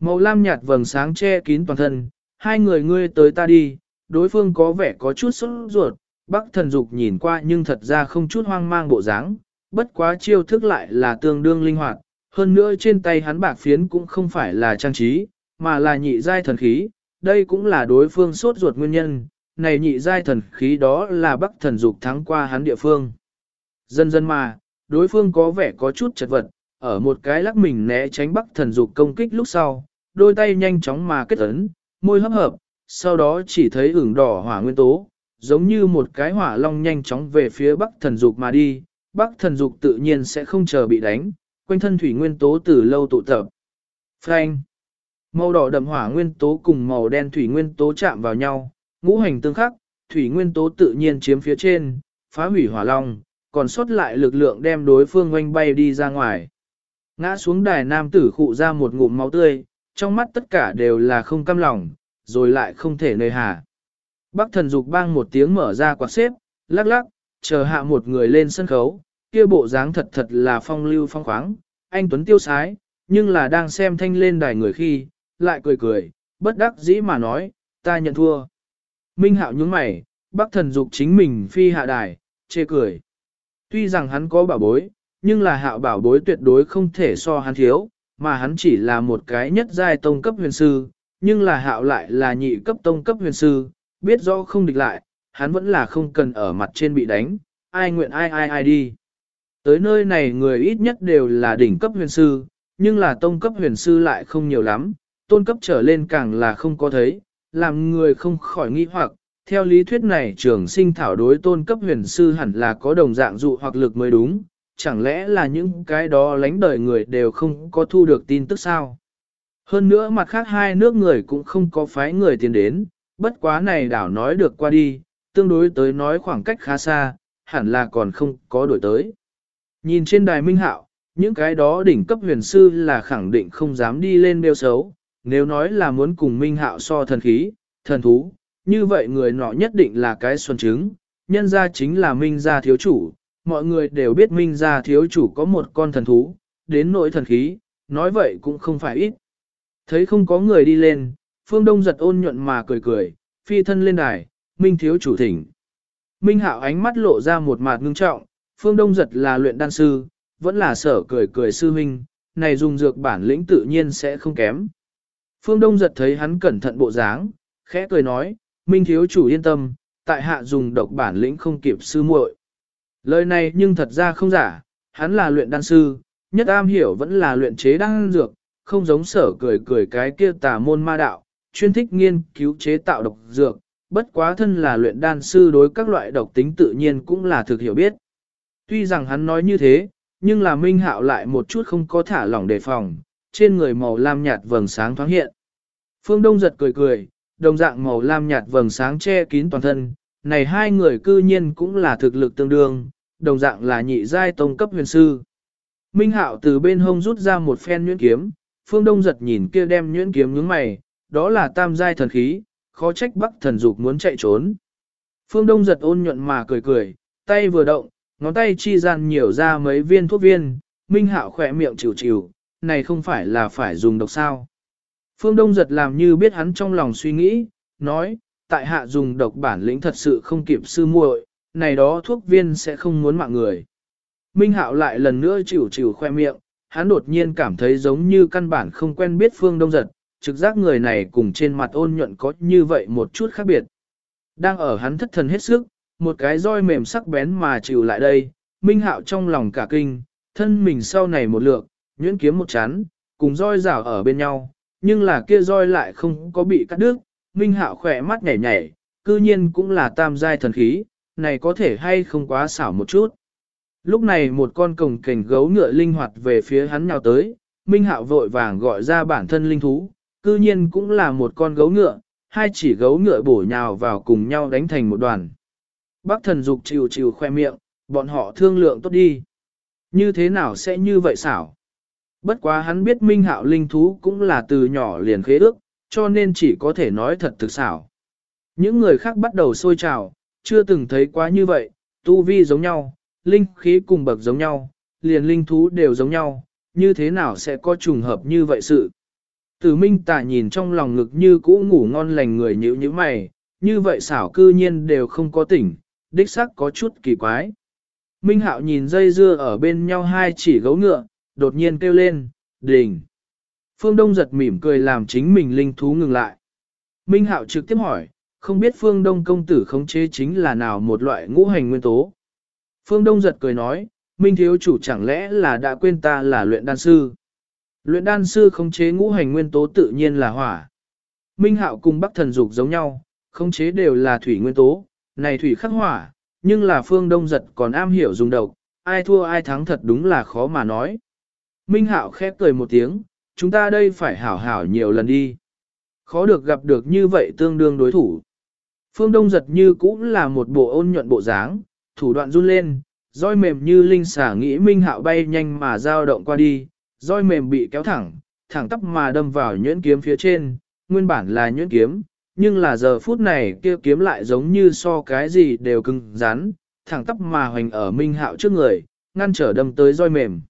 Màu lam nhạt vầng sáng che kín toàn thân, hai người ngươi tới ta đi, đối phương có vẻ có chút sốt ruột, bắc thần dục nhìn qua nhưng thật ra không chút hoang mang bộ dáng, bất quá chiêu thức lại là tương đương linh hoạt, hơn nữa trên tay hắn bạc phiến cũng không phải là trang trí, mà là nhị giai thần khí, đây cũng là đối phương sốt ruột nguyên nhân, này nhị giai thần khí đó là bắc thần dục thắng qua hắn địa phương. Dần dần mà, đối phương có vẻ có chút chật vật, ở một cái lắc mình né tránh bắc thần dục công kích lúc sau, đôi tay nhanh chóng mà kết ấn, môi hấp hợp, sau đó chỉ thấy ửng đỏ hỏa nguyên tố, giống như một cái hỏa long nhanh chóng về phía bắc thần dục mà đi, bắc thần dục tự nhiên sẽ không chờ bị đánh, quanh thân thủy nguyên tố từ lâu tụ tập. Phanh. Màu đỏ đậm hỏa nguyên tố cùng màu đen thủy nguyên tố chạm vào nhau, ngũ hành tương khắc, thủy nguyên tố tự nhiên chiếm phía trên, phá hủy hỏa long, còn sót lại lực lượng đem đối phương oanh bay đi ra ngoài. Ngã xuống đài nam tử khụ ra một ngụm máu tươi, trong mắt tất cả đều là không cam lòng, rồi lại không thể nơi hà. Bắc thần dục bang một tiếng mở ra quạt xếp, lắc lắc, chờ hạ một người lên sân khấu, kia bộ dáng thật thật là phong lưu phong khoáng, anh Tuấn tiêu sái, nhưng là đang xem thanh lên đài người khi, lại cười cười, bất đắc dĩ mà nói, ta nhận thua. Minh hạo nhướng mày, bác thần dục chính mình phi hạ đài, chê cười. Tuy rằng hắn có bảo bối, nhưng là hạo bảo bối tuyệt đối không thể so hắn thiếu, mà hắn chỉ là một cái nhất giai tông cấp huyền sư, nhưng là hạo lại là nhị cấp tông cấp huyền sư, biết rõ không địch lại, hắn vẫn là không cần ở mặt trên bị đánh, ai nguyện ai ai ai đi. Tới nơi này người ít nhất đều là đỉnh cấp huyền sư, nhưng là tông cấp huyền sư lại không nhiều lắm, tôn cấp trở lên càng là không có thấy, làm người không khỏi nghi hoặc. Theo lý thuyết này trường sinh thảo đối tôn cấp huyền sư hẳn là có đồng dạng dụ hoặc lực mới đúng, chẳng lẽ là những cái đó lánh đời người đều không có thu được tin tức sao? Hơn nữa mặt khác hai nước người cũng không có phái người tiến đến, bất quá này đảo nói được qua đi, tương đối tới nói khoảng cách khá xa, hẳn là còn không có đổi tới. Nhìn trên đài minh hạo, những cái đó đỉnh cấp huyền sư là khẳng định không dám đi lên đeo xấu, nếu nói là muốn cùng minh hạo so thần khí, thần thú, như vậy người nọ nhất định là cái xuân chứng, nhân ra chính là minh gia thiếu chủ, mọi người đều biết minh gia thiếu chủ có một con thần thú, đến nỗi thần khí, nói vậy cũng không phải ít. Thấy không có người đi lên, phương đông giật ôn nhuận mà cười cười, phi thân lên đài, minh thiếu chủ thỉnh. Minh hạo ánh mắt lộ ra một mặt ngưng trọng, phương đông giật là luyện đan sư, vẫn là sở cười cười sư huynh, này dùng dược bản lĩnh tự nhiên sẽ không kém. Phương Đông giật thấy hắn cẩn thận bộ dáng, khẽ cười nói, Minh thiếu chủ yên tâm, tại hạ dùng độc bản lĩnh không kịp sư muội. Lời này nhưng thật ra không giả, hắn là luyện đan sư, nhất am hiểu vẫn là luyện chế đan dược, không giống sở cười cười cái kia tà môn ma đạo, chuyên thích nghiên cứu chế tạo độc dược, bất quá thân là luyện đan sư đối các loại độc tính tự nhiên cũng là thực hiểu biết. Tuy rằng hắn nói như thế, nhưng là Minh Hạo lại một chút không có thả lỏng đề phòng, trên người màu lam nhạt vầng sáng thoáng hiện. Phương Đông giật cười cười, đồng dạng màu lam nhạt vầng sáng che kín toàn thân, này hai người cư nhiên cũng là thực lực tương đương, đồng dạng là nhị giai tông cấp huyền sư. Minh Hạo từ bên hông rút ra một phen nhuyễn kiếm, Phương Đông giật nhìn kia đem nhuyễn kiếm nhướng mày, đó là tam giai thần khí, khó trách Bắc thần dục muốn chạy trốn. Phương Đông giật ôn nhuận mà cười cười, tay vừa động, ngón tay chi gian nhiều ra mấy viên thuốc viên, Minh Hạo khỏe miệng chịu chịu, này không phải là phải dùng độc sao. Phương Đông giật làm như biết hắn trong lòng suy nghĩ, nói, tại hạ dùng độc bản lĩnh thật sự không kịp sư muội, này đó thuốc viên sẽ không muốn mạng người. Minh Hạo lại lần nữa chịu chịu khoe miệng, hắn đột nhiên cảm thấy giống như căn bản không quen biết Phương Đông giật, trực giác người này cùng trên mặt ôn nhuận có như vậy một chút khác biệt. Đang ở hắn thất thần hết sức, một cái roi mềm sắc bén mà chịu lại đây, Minh Hạo trong lòng cả kinh, thân mình sau này một lượng, nhuyễn kiếm một chán, cùng roi rảo ở bên nhau, nhưng là kia roi lại không có bị cắt đứt, Minh Hạo khỏe mắt nhảy nhảy, cư nhiên cũng là tam giai thần khí, này có thể hay không quá xảo một chút. Lúc này một con cồng kềnh gấu ngựa linh hoạt về phía hắn nhào tới, Minh Hạo vội vàng gọi ra bản thân linh thú, cư nhiên cũng là một con gấu ngựa, hai chỉ gấu ngựa bổ nhào vào cùng nhau đánh thành một đoàn. Bác thần dục chịu chịu khoe miệng, bọn họ thương lượng tốt đi. Như thế nào sẽ như vậy xảo? Bất quá hắn biết minh hạo linh thú cũng là từ nhỏ liền khế ước, cho nên chỉ có thể nói thật thực xảo. Những người khác bắt đầu sôi trào, chưa từng thấy quá như vậy, tu vi giống nhau, linh khí cùng bậc giống nhau, liền linh thú đều giống nhau, như thế nào sẽ có trùng hợp như vậy sự. Tử minh Tả nhìn trong lòng ngực như cũ ngủ ngon lành người nhữ như mày, như vậy xảo cư nhiên đều không có tỉnh, đích sắc có chút kỳ quái. Minh Hạo nhìn dây dưa ở bên nhau hai chỉ gấu ngựa, đột nhiên kêu lên, đình. Phương Đông giật mỉm cười làm chính mình linh thú ngừng lại. Minh Hạo trực tiếp hỏi, không biết Phương Đông công tử khống chế chính là nào một loại ngũ hành nguyên tố. Phương Đông giật cười nói, Minh thiếu chủ chẳng lẽ là đã quên ta là luyện đan sư. Luyện đan sư khống chế ngũ hành nguyên tố tự nhiên là hỏa. Minh Hạo cùng Bắc Thần Dục giống nhau, khống chế đều là thủy nguyên tố, này thủy khắc hỏa, nhưng là Phương Đông giật còn am hiểu dùng độc, ai thua ai thắng thật đúng là khó mà nói. Minh Hạo khép cười một tiếng, chúng ta đây phải hảo hảo nhiều lần đi. Khó được gặp được như vậy tương đương đối thủ. Phương Đông giật như cũng là một bộ ôn nhuận bộ dáng, thủ đoạn run lên, roi mềm như linh xả nghĩ Minh Hạo bay nhanh mà dao động qua đi, roi mềm bị kéo thẳng, thẳng tắp mà đâm vào nhuyễn kiếm phía trên, nguyên bản là nhuyễn kiếm, nhưng là giờ phút này kia kiếm lại giống như so cái gì đều cứng rắn, thẳng tắp mà hoành ở Minh Hạo trước người, ngăn trở đâm tới roi mềm.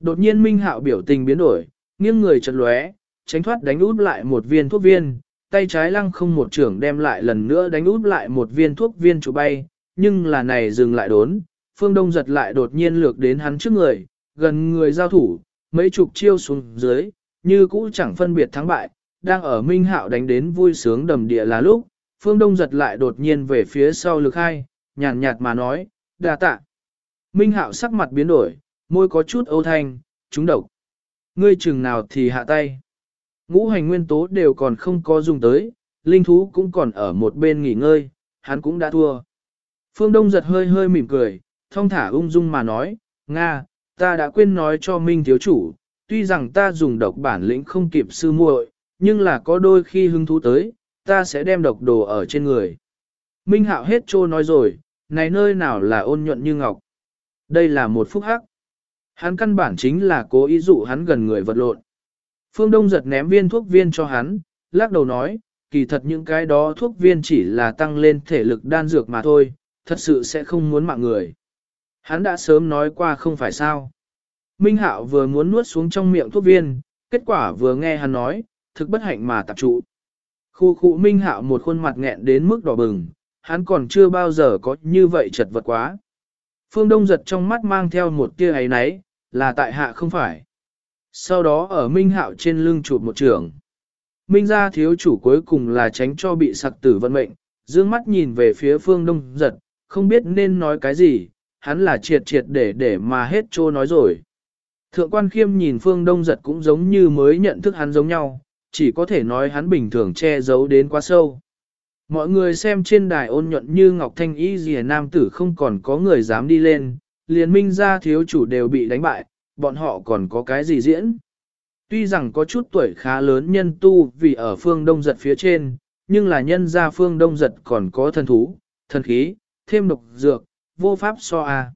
Đột nhiên Minh Hạo biểu tình biến đổi, nghiêng người chật lóe, tránh thoát đánh út lại một viên thuốc viên, tay trái lăng không một trưởng đem lại lần nữa đánh út lại một viên thuốc viên chủ bay, nhưng là này dừng lại đốn, phương đông giật lại đột nhiên lược đến hắn trước người, gần người giao thủ, mấy chục chiêu xuống dưới, như cũ chẳng phân biệt thắng bại, đang ở Minh Hạo đánh đến vui sướng đầm địa là lúc, phương đông giật lại đột nhiên về phía sau lực hai, nhàn nhạt mà nói, đa tạ. Minh Hạo sắc mặt biến đổi, môi có chút âu thanh, trúng độc. Ngươi chừng nào thì hạ tay. Ngũ hành nguyên tố đều còn không có dùng tới, linh thú cũng còn ở một bên nghỉ ngơi, hắn cũng đã thua. Phương Đông giật hơi hơi mỉm cười, thông thả ung dung mà nói, Nga, ta đã quên nói cho Minh thiếu chủ, tuy rằng ta dùng độc bản lĩnh không kịp sư muội, nhưng là có đôi khi hứng thú tới, ta sẽ đem độc đồ ở trên người. Minh hạo hết trô nói rồi, này nơi nào là ôn nhuận như ngọc. Đây là một phúc hắc. Hắn căn bản chính là cố ý dụ hắn gần người vật lộn. Phương Đông giật ném viên thuốc viên cho hắn, lắc đầu nói, kỳ thật những cái đó thuốc viên chỉ là tăng lên thể lực đan dược mà thôi, thật sự sẽ không muốn mạng người. Hắn đã sớm nói qua không phải sao. Minh Hạo vừa muốn nuốt xuống trong miệng thuốc viên, kết quả vừa nghe hắn nói, thực bất hạnh mà tập trụ. Khu khu Minh Hạo một khuôn mặt nghẹn đến mức đỏ bừng, hắn còn chưa bao giờ có như vậy chật vật quá. Phương Đông giật trong mắt mang theo một tia ấy náy, là tại hạ không phải. Sau đó ở Minh Hạo trên lưng chụp một trường. Minh gia thiếu chủ cuối cùng là tránh cho bị sặc tử vận mệnh, dương mắt nhìn về phía phương đông giật, không biết nên nói cái gì, hắn là triệt triệt để để mà hết trô nói rồi. Thượng quan khiêm nhìn phương đông giật cũng giống như mới nhận thức hắn giống nhau, chỉ có thể nói hắn bình thường che giấu đến quá sâu. Mọi người xem trên đài ôn nhuận như Ngọc Thanh Y dìa nam tử không còn có người dám đi lên, liền minh gia thiếu chủ đều bị đánh bại, bọn họ còn có cái gì diễn. Tuy rằng có chút tuổi khá lớn nhân tu vì ở phương đông giật phía trên, nhưng là nhân gia phương đông giật còn có thần thú, thần khí, thêm độc dược, vô pháp so a.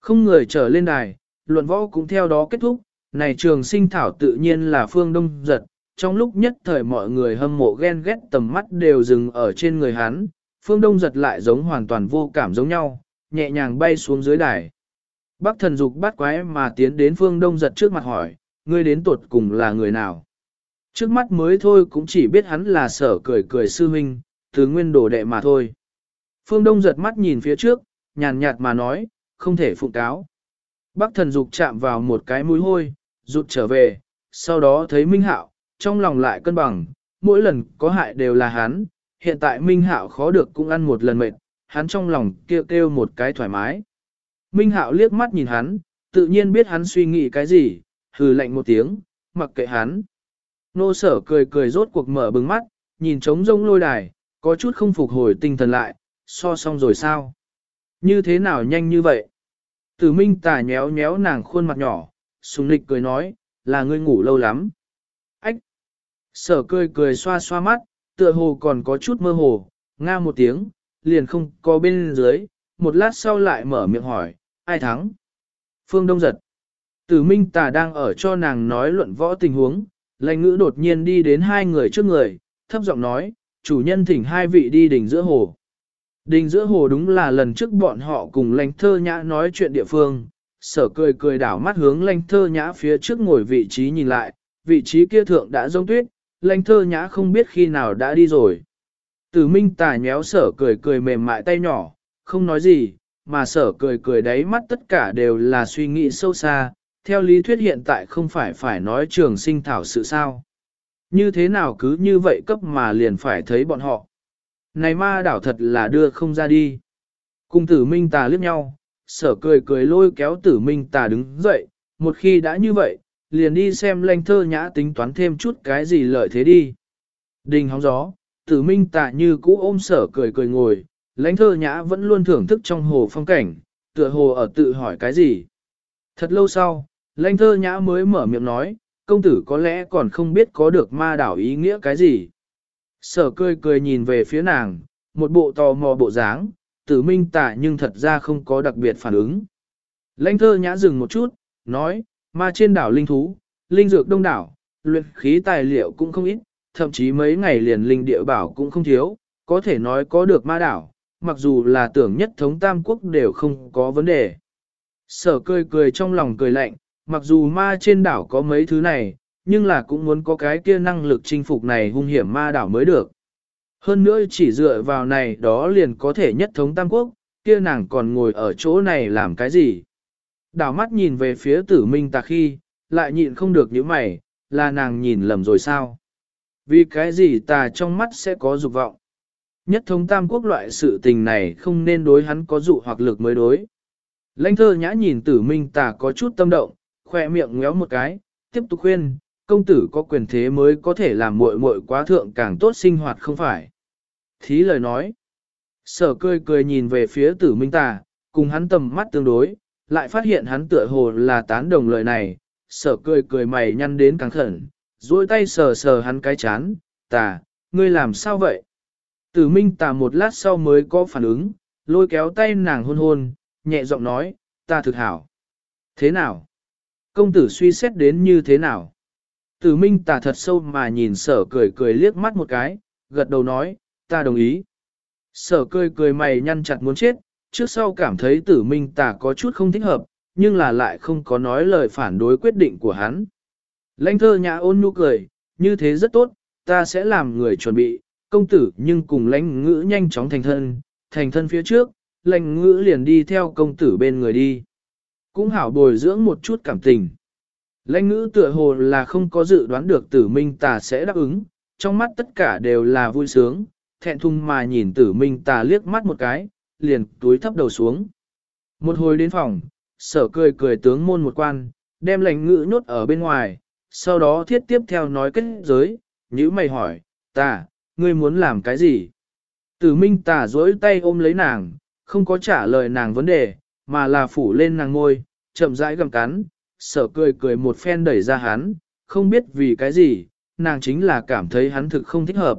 Không người trở lên đài, luận võ cũng theo đó kết thúc, này trường sinh thảo tự nhiên là phương đông giật, trong lúc nhất thời mọi người hâm mộ ghen ghét tầm mắt đều dừng ở trên người hắn, phương đông giật lại giống hoàn toàn vô cảm giống nhau, nhẹ nhàng bay xuống dưới đài. Bác thần dục bắt quái mà tiến đến phương đông giật trước mặt hỏi, ngươi đến tuột cùng là người nào? Trước mắt mới thôi cũng chỉ biết hắn là sở cười cười sư huynh, từ nguyên đồ đệ mà thôi. Phương Đông giật mắt nhìn phía trước, nhàn nhạt mà nói, không thể phụng cáo. Bác thần dục chạm vào một cái mũi hôi, rụt trở về, sau đó thấy Minh Hạo, trong lòng lại cân bằng, mỗi lần có hại đều là hắn, hiện tại Minh Hạo khó được cũng ăn một lần mệt, hắn trong lòng kêu kêu một cái thoải mái. Minh Hạo liếc mắt nhìn hắn, tự nhiên biết hắn suy nghĩ cái gì, hừ lạnh một tiếng, mặc kệ hắn. Nô sở cười cười rốt cuộc mở bừng mắt, nhìn trống rông lôi đài, có chút không phục hồi tinh thần lại, so xong rồi sao? Như thế nào nhanh như vậy? Tử Minh tà nhéo nhéo nàng khuôn mặt nhỏ, sùng lịch cười nói, là ngươi ngủ lâu lắm. Ách! Sở cười cười xoa xoa mắt, tựa hồ còn có chút mơ hồ, nga một tiếng, liền không có bên dưới, một lát sau lại mở miệng hỏi, ai thắng? Phương Đông giật. Tử Minh Tà đang ở cho nàng nói luận võ tình huống, lãnh ngữ đột nhiên đi đến hai người trước người, thấp giọng nói, chủ nhân thỉnh hai vị đi đỉnh giữa hồ. đỉnh giữa hồ đúng là lần trước bọn họ cùng lãnh thơ nhã nói chuyện địa phương, sở cười cười đảo mắt hướng lãnh thơ nhã phía trước ngồi vị trí nhìn lại, vị trí kia thượng đã rông tuyết, lãnh thơ nhã không biết khi nào đã đi rồi. Tử Minh Tà nhéo sở cười cười mềm mại tay nhỏ, không nói gì, mà sở cười cười đáy mắt tất cả đều là suy nghĩ sâu xa, theo lý thuyết hiện tại không phải phải nói trường sinh thảo sự sao. Như thế nào cứ như vậy cấp mà liền phải thấy bọn họ. Này ma đảo thật là đưa không ra đi. Cùng tử minh tà liếc nhau, sở cười cười lôi kéo tử minh tà đứng dậy, một khi đã như vậy, liền đi xem lanh thơ nhã tính toán thêm chút cái gì lợi thế đi. Đình hóng gió, tử minh tà như cũ ôm sở cười cười ngồi, lãnh thơ nhã vẫn luôn thưởng thức trong hồ phong cảnh, tựa hồ ở tự hỏi cái gì. Thật lâu sau, lãnh thơ nhã mới mở miệng nói, công tử có lẽ còn không biết có được ma đảo ý nghĩa cái gì. Sở cười cười nhìn về phía nàng, một bộ tò mò bộ dáng, tử minh tả nhưng thật ra không có đặc biệt phản ứng. Lãnh thơ nhã dừng một chút, nói, ma trên đảo linh thú, linh dược đông đảo, luyện khí tài liệu cũng không ít, thậm chí mấy ngày liền linh địa bảo cũng không thiếu, có thể nói có được ma đảo, mặc dù là tưởng nhất thống tam quốc đều không có vấn đề. Sở cười cười trong lòng cười lạnh, mặc dù ma trên đảo có mấy thứ này, nhưng là cũng muốn có cái kia năng lực chinh phục này hung hiểm ma đảo mới được. Hơn nữa chỉ dựa vào này đó liền có thể nhất thống tam quốc, kia nàng còn ngồi ở chỗ này làm cái gì. Đảo mắt nhìn về phía tử minh tạc khi, lại nhịn không được những mày, là nàng nhìn lầm rồi sao? Vì cái gì ta trong mắt sẽ có dục vọng? Nhất thống tam quốc loại sự tình này không nên đối hắn có dụ hoặc lực mới đối. Lãnh thơ nhã nhìn tử minh tà có chút tâm động, khoe miệng ngéo một cái, tiếp tục khuyên, công tử có quyền thế mới có thể làm muội muội quá thượng càng tốt sinh hoạt không phải. Thí lời nói, sở cười cười nhìn về phía tử minh tà, cùng hắn tầm mắt tương đối, lại phát hiện hắn tựa hồ là tán đồng lời này, sở cười cười mày nhăn đến càng khẩn, duỗi tay sờ sờ hắn cái chán, tà, ngươi làm sao vậy? Tử minh tà một lát sau mới có phản ứng, lôi kéo tay nàng hôn hôn, nhẹ giọng nói, ta thực hảo. Thế nào? Công tử suy xét đến như thế nào? Tử minh tà thật sâu mà nhìn sở cười cười liếc mắt một cái, gật đầu nói, ta đồng ý. Sở cười cười mày nhăn chặt muốn chết, trước sau cảm thấy tử minh tà có chút không thích hợp, nhưng là lại không có nói lời phản đối quyết định của hắn. Lãnh thơ nhà ôn nhu cười, như thế rất tốt, ta sẽ làm người chuẩn bị, công tử nhưng cùng lãnh ngữ nhanh chóng thành thân, thành thân phía trước, lãnh ngữ liền đi theo công tử bên người đi. Cũng hảo bồi dưỡng một chút cảm tình. Lãnh ngữ tựa hồ là không có dự đoán được tử minh tà sẽ đáp ứng, trong mắt tất cả đều là vui sướng, thẹn thùng mà nhìn tử minh tà liếc mắt một cái, liền túi thấp đầu xuống. Một hồi đến phòng, sở cười cười tướng môn một quan, đem lãnh ngữ nhốt ở bên ngoài, sau đó thiết tiếp theo nói kết giới, nhữ mày hỏi, ta, ngươi muốn làm cái gì? Tử minh tà dối tay ôm lấy nàng, không có trả lời nàng vấn đề, mà là phủ lên nàng ngôi, chậm rãi gầm cắn, sở cười cười một phen đẩy ra hắn, không biết vì cái gì, nàng chính là cảm thấy hắn thực không thích hợp.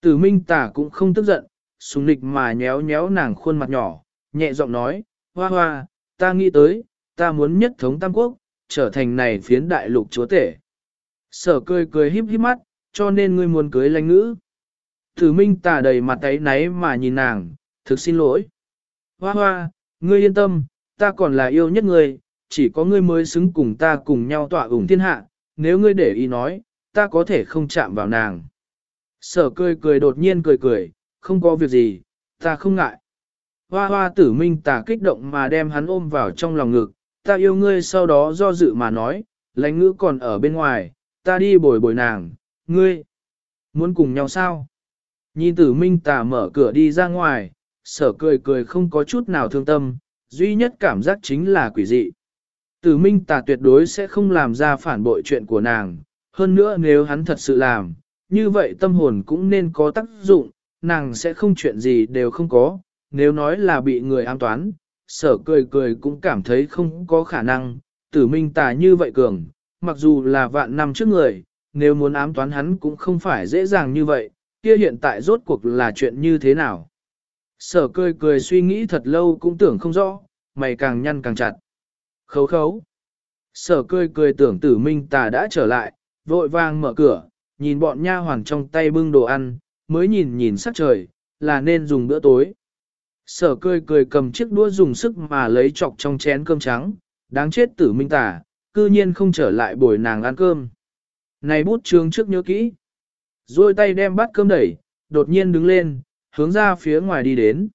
Tử minh tà cũng không tức giận, súng nịch mà nhéo nhéo nàng khuôn mặt nhỏ, nhẹ giọng nói, hoa hoa, ta nghĩ tới, ta muốn nhất thống Tam Quốc, trở thành này phiến đại lục chúa tể. Sở cười cười híp híp mắt, cho nên ngươi muốn cưới lãnh ngữ. Tử minh tà đầy mặt ấy náy mà nhìn nàng, thực xin lỗi. Hoa hoa, ngươi yên tâm, ta còn là yêu nhất ngươi, chỉ có ngươi mới xứng cùng ta cùng nhau tỏa ủng thiên hạ, nếu ngươi để ý nói, ta có thể không chạm vào nàng. Sở cười cười đột nhiên cười cười, không có việc gì, ta không ngại. Hoa hoa tử minh tà kích động mà đem hắn ôm vào trong lòng ngực, ta yêu ngươi sau đó do dự mà nói, lãnh ngữ còn ở bên ngoài, ta đi bồi bồi nàng, ngươi, muốn cùng nhau sao? Nhìn tử minh tà mở cửa đi ra ngoài, sở cười cười không có chút nào thương tâm, duy nhất cảm giác chính là quỷ dị. Tử minh tà tuyệt đối sẽ không làm ra phản bội chuyện của nàng, hơn nữa nếu hắn thật sự làm, như vậy tâm hồn cũng nên có tác dụng, nàng sẽ không chuyện gì đều không có, nếu nói là bị người an toán, sở cười cười cũng cảm thấy không có khả năng, tử minh tà như vậy cường, mặc dù là vạn năm trước người, nếu muốn ám toán hắn cũng không phải dễ dàng như vậy, kia hiện tại rốt cuộc là chuyện như thế nào. Sở cười cười suy nghĩ thật lâu cũng tưởng không rõ, mày càng nhăn càng chặt. Khấu khấu. Sở cười cười tưởng tử minh tà đã trở lại, vội vàng mở cửa, nhìn bọn nha hoàng trong tay bưng đồ ăn, mới nhìn nhìn sắc trời, là nên dùng bữa tối. Sở cười cười cầm chiếc đũa dùng sức mà lấy chọc trong chén cơm trắng, đáng chết tử minh tà, cư nhiên không trở lại bồi nàng ăn cơm. Này bút chương trước nhớ kỹ. Rồi tay đem bát cơm đẩy, đột nhiên đứng lên, hướng ra phía ngoài đi đến.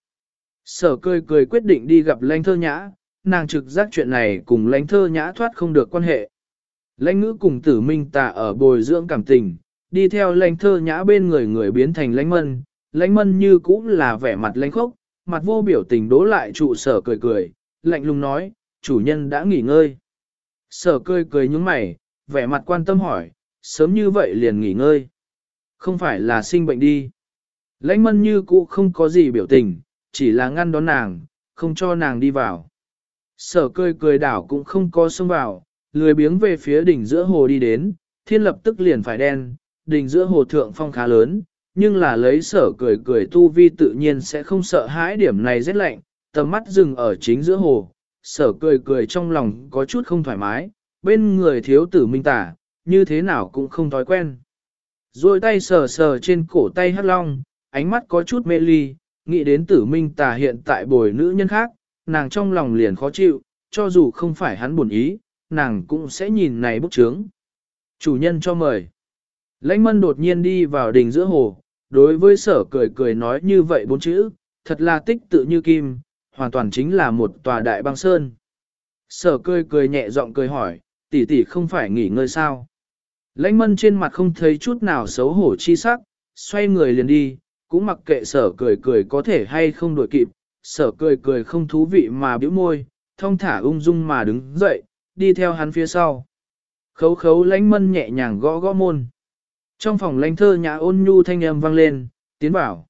Sở cười cười quyết định đi gặp lãnh thơ nhã, nàng trực giác chuyện này cùng lãnh thơ nhã thoát không được quan hệ. Lãnh ngữ cùng tử minh tà ở bồi dưỡng cảm tình, đi theo lãnh thơ nhã bên người người biến thành lãnh mân, lãnh mân như cũng là vẻ mặt lãnh khốc, mặt vô biểu tình đố lại trụ sở cười cười, lạnh lùng nói, chủ nhân đã nghỉ ngơi. Sở cười cười những mày, vẻ mặt quan tâm hỏi, sớm như vậy liền nghỉ ngơi. Không phải là sinh bệnh đi. Lãnh mân như cũ không có gì biểu tình, chỉ là ngăn đón nàng, không cho nàng đi vào. Sở cười cười đảo cũng không có xông vào, lười biếng về phía đỉnh giữa hồ đi đến, thiên lập tức liền phải đen, đỉnh giữa hồ thượng phong khá lớn, nhưng là lấy sở cười cười tu vi tự nhiên sẽ không sợ hãi điểm này rất lạnh, tầm mắt dừng ở chính giữa hồ, sở cười cười trong lòng có chút không thoải mái, bên người thiếu tử minh tả, như thế nào cũng không thói quen. Rồi tay sờ sờ trên cổ tay hắc long, ánh mắt có chút mê ly, nghĩ đến tử minh tà hiện tại bồi nữ nhân khác, nàng trong lòng liền khó chịu, cho dù không phải hắn buồn ý, nàng cũng sẽ nhìn này bức trướng. Chủ nhân cho mời. Lãnh mân đột nhiên đi vào đình giữa hồ, đối với sở cười cười nói như vậy bốn chữ, thật là tích tự như kim, hoàn toàn chính là một tòa đại băng sơn. Sở cười cười nhẹ giọng cười hỏi, tỷ tỷ không phải nghỉ ngơi sao? Lãnh mân trên mặt không thấy chút nào xấu hổ chi sắc, xoay người liền đi, cũng mặc kệ sở cười cười có thể hay không đổi kịp, sở cười cười không thú vị mà bĩu môi, thông thả ung dung mà đứng dậy, đi theo hắn phía sau. Khấu khấu lãnh mân nhẹ nhàng gõ gõ môn. Trong phòng lãnh thơ nhà ôn nhu thanh âm vang lên, tiến vào.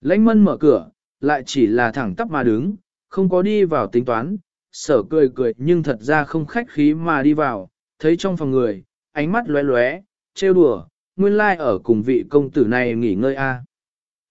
Lãnh mân mở cửa, lại chỉ là thẳng tắp mà đứng, không có đi vào tính toán, sở cười cười nhưng thật ra không khách khí mà đi vào, thấy trong phòng người, ánh mắt lóe lóe, trêu đùa, nguyên lai like ở cùng vị công tử này nghỉ ngơi a.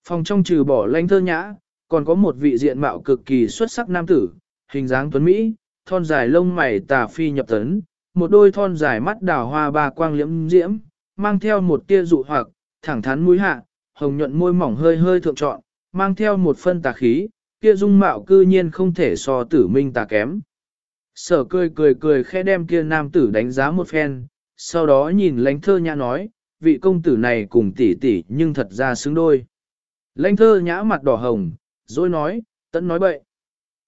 Phòng trong trừ bỏ lãnh thơ nhã, còn có một vị diện mạo cực kỳ xuất sắc nam tử, hình dáng tuấn Mỹ, thon dài lông mày tà phi nhập tấn, một đôi thon dài mắt đào hoa ba quang liễm diễm, mang theo một tia dụ hoặc, thẳng thắn mũi hạ, hồng nhuận môi mỏng hơi hơi thượng trọn, mang theo một phân tà khí, kia dung mạo cư nhiên không thể so tử minh tà kém. Sở cười cười cười khẽ đem kia nam tử đánh giá một phen, sau đó nhìn lãnh thơ nhã nói, vị công tử này cùng tỷ tỷ nhưng thật ra xứng đôi. Lãnh thơ nhã mặt đỏ hồng, rồi nói, tẫn nói bậy.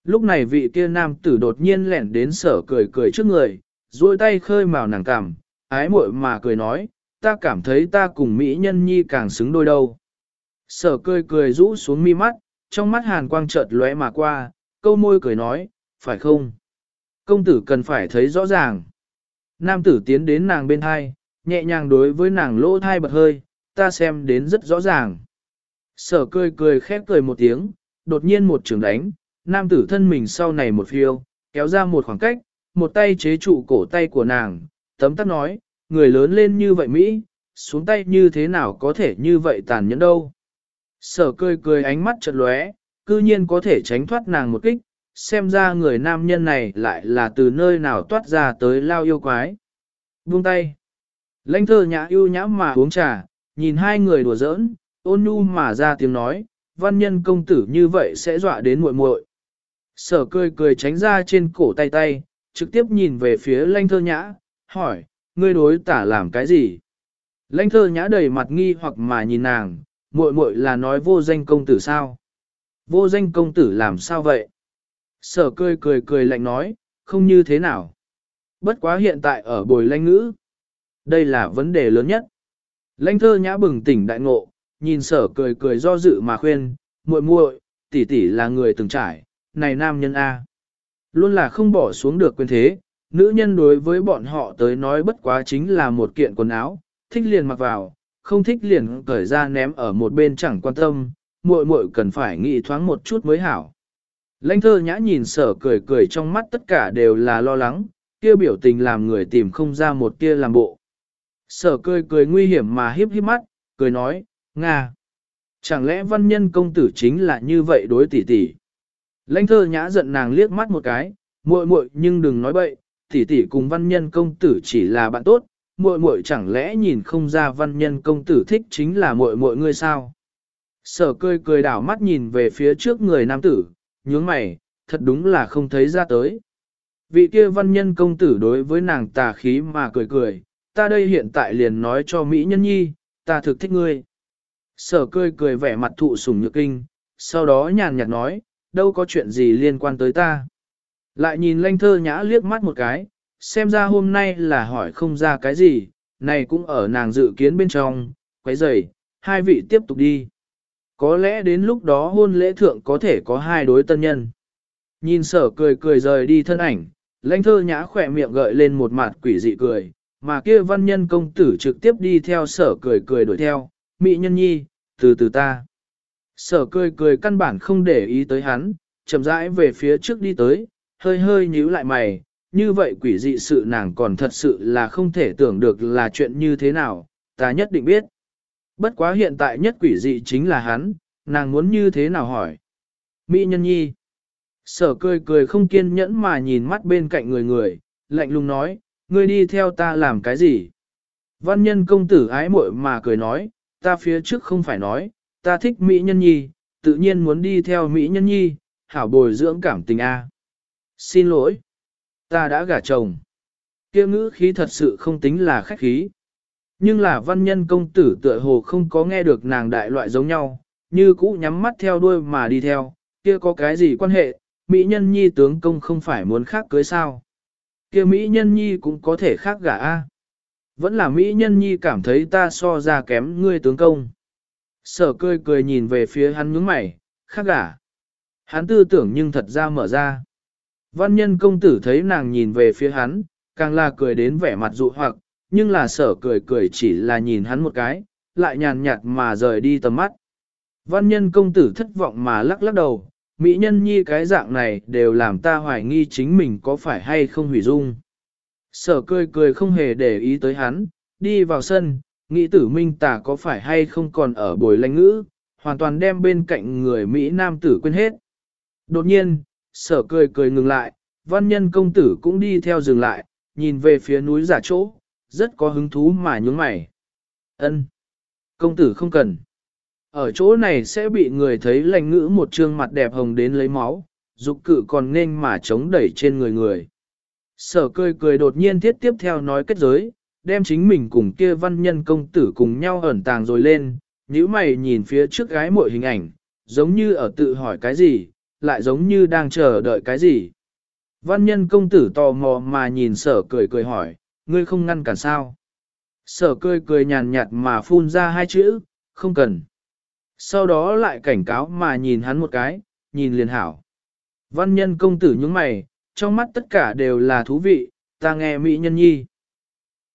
Lúc này vị kia nam tử đột nhiên lẻn đến sở cười cười trước người, duỗi tay khơi màu nàng cảm, ái muội mà cười nói, ta cảm thấy ta cùng Mỹ nhân nhi càng xứng đôi đâu. Sở cười cười rũ xuống mi mắt, trong mắt hàn quang chợt lóe mà qua, câu môi cười nói, phải không? Công tử cần phải thấy rõ ràng. Nam tử tiến đến nàng bên hai, nhẹ nhàng đối với nàng lỗ thai bật hơi, ta xem đến rất rõ ràng. Sở cười cười khép cười một tiếng, đột nhiên một trường đánh, nam tử thân mình sau này một phiêu, kéo ra một khoảng cách, một tay chế trụ cổ tay của nàng, tấm tắc nói, người lớn lên như vậy Mỹ, xuống tay như thế nào có thể như vậy tàn nhẫn đâu. Sở cười cười ánh mắt chật lóe, cư nhiên có thể tránh thoát nàng một kích, xem ra người nam nhân này lại là từ nơi nào toát ra tới lao yêu quái. Buông tay. Lãnh thơ nhã yêu nhã mà uống trà, nhìn hai người đùa giỡn, ôn nhu mà ra tiếng nói, văn nhân công tử như vậy sẽ dọa đến muội muội. Sở cười cười tránh ra trên cổ tay tay, trực tiếp nhìn về phía lãnh thơ nhã, hỏi, ngươi đối tả làm cái gì? Lãnh thơ nhã đầy mặt nghi hoặc mà nhìn nàng, muội muội là nói vô danh công tử sao? Vô danh công tử làm sao vậy? Sở cười cười cười lạnh nói, không như thế nào. Bất quá hiện tại ở bồi lãnh ngữ. Đây là vấn đề lớn nhất. Lãnh thơ nhã bừng tỉnh đại ngộ, nhìn sở cười cười do dự mà khuyên, muội muội, tỷ tỷ là người từng trải, này nam nhân A. Luôn là không bỏ xuống được quyền thế, nữ nhân đối với bọn họ tới nói bất quá chính là một kiện quần áo, thích liền mặc vào, không thích liền cởi ra ném ở một bên chẳng quan tâm, muội muội cần phải nghĩ thoáng một chút mới hảo. Lãnh thơ nhã nhìn sở cười cười trong mắt tất cả đều là lo lắng, kia biểu tình làm người tìm không ra một tia làm bộ. Sở cười cười nguy hiểm mà hiếp hiếp mắt, cười nói, Nga. Chẳng lẽ văn nhân công tử chính là như vậy đối tỷ tỷ? Lãnh thơ nhã giận nàng liếc mắt một cái, muội muội nhưng đừng nói bậy, tỷ tỷ cùng văn nhân công tử chỉ là bạn tốt, muội muội chẳng lẽ nhìn không ra văn nhân công tử thích chính là muội muội ngươi sao? Sở cười cười đảo mắt nhìn về phía trước người nam tử, nhướng mày, thật đúng là không thấy ra tới. Vị kia văn nhân công tử đối với nàng tà khí mà cười cười, ta đây hiện tại liền nói cho Mỹ nhân nhi, ta thực thích ngươi. Sở cười cười vẻ mặt thụ sủng nhược kinh, sau đó nhàn nhạt nói, đâu có chuyện gì liên quan tới ta. Lại nhìn lanh thơ nhã liếc mắt một cái, xem ra hôm nay là hỏi không ra cái gì, này cũng ở nàng dự kiến bên trong, quấy rầy, hai vị tiếp tục đi. Có lẽ đến lúc đó hôn lễ thượng có thể có hai đối tân nhân. Nhìn sở cười cười rời đi thân ảnh, lãnh thơ nhã khỏe miệng gợi lên một mặt quỷ dị cười, mà kia văn nhân công tử trực tiếp đi theo sở cười cười đuổi theo, mỹ nhân nhi, từ từ ta. Sở cười cười căn bản không để ý tới hắn, chậm rãi về phía trước đi tới, hơi hơi nhíu lại mày, như vậy quỷ dị sự nàng còn thật sự là không thể tưởng được là chuyện như thế nào, ta nhất định biết. Bất quá hiện tại nhất quỷ dị chính là hắn, nàng muốn như thế nào hỏi. Mỹ nhân nhi. Sở cười cười không kiên nhẫn mà nhìn mắt bên cạnh người người, lạnh lùng nói, ngươi đi theo ta làm cái gì? Văn nhân công tử ái muội mà cười nói, ta phía trước không phải nói, ta thích Mỹ nhân nhi, tự nhiên muốn đi theo Mỹ nhân nhi, hảo bồi dưỡng cảm tình A. Xin lỗi, ta đã gả chồng. Kia ngữ khí thật sự không tính là khách khí. Nhưng là văn nhân công tử tựa hồ không có nghe được nàng đại loại giống nhau, như cũ nhắm mắt theo đuôi mà đi theo, kia có cái gì quan hệ, Mỹ nhân nhi tướng công không phải muốn khác cưới sao. kia Mỹ nhân nhi cũng có thể khác gả a Vẫn là Mỹ nhân nhi cảm thấy ta so ra kém ngươi tướng công. Sở cười cười nhìn về phía hắn nhướng mày, khác gả. Hắn tư tưởng nhưng thật ra mở ra. Văn nhân công tử thấy nàng nhìn về phía hắn, càng là cười đến vẻ mặt dụ hoặc, nhưng là sở cười cười chỉ là nhìn hắn một cái, lại nhàn nhạt mà rời đi tầm mắt. Văn nhân công tử thất vọng mà lắc lắc đầu, Mỹ nhân nhi cái dạng này đều làm ta hoài nghi chính mình có phải hay không hủy dung. Sở cười cười không hề để ý tới hắn, đi vào sân, nghĩ tử minh tả có phải hay không còn ở bồi lãnh ngữ, hoàn toàn đem bên cạnh người Mỹ nam tử quên hết. Đột nhiên, sở cười cười ngừng lại, văn nhân công tử cũng đi theo dừng lại, nhìn về phía núi giả chỗ, rất có hứng thú mà nhúng mày. ân Công tử không cần. Ở chỗ này sẽ bị người thấy lành ngữ một trương mặt đẹp hồng đến lấy máu, dục cự còn nên mà chống đẩy trên người người. Sở cười cười đột nhiên thiết tiếp theo nói kết giới, đem chính mình cùng kia văn nhân công tử cùng nhau ẩn tàng rồi lên, nhíu mày nhìn phía trước gái mọi hình ảnh, giống như ở tự hỏi cái gì, lại giống như đang chờ đợi cái gì. Văn nhân công tử tò mò mà nhìn sở cười cười hỏi, ngươi không ngăn cản sao? Sở cười cười nhàn nhạt mà phun ra hai chữ, không cần. Sau đó lại cảnh cáo mà nhìn hắn một cái, nhìn liền hảo. Văn nhân công tử nhướng mày, trong mắt tất cả đều là thú vị, ta nghe mỹ nhân nhi.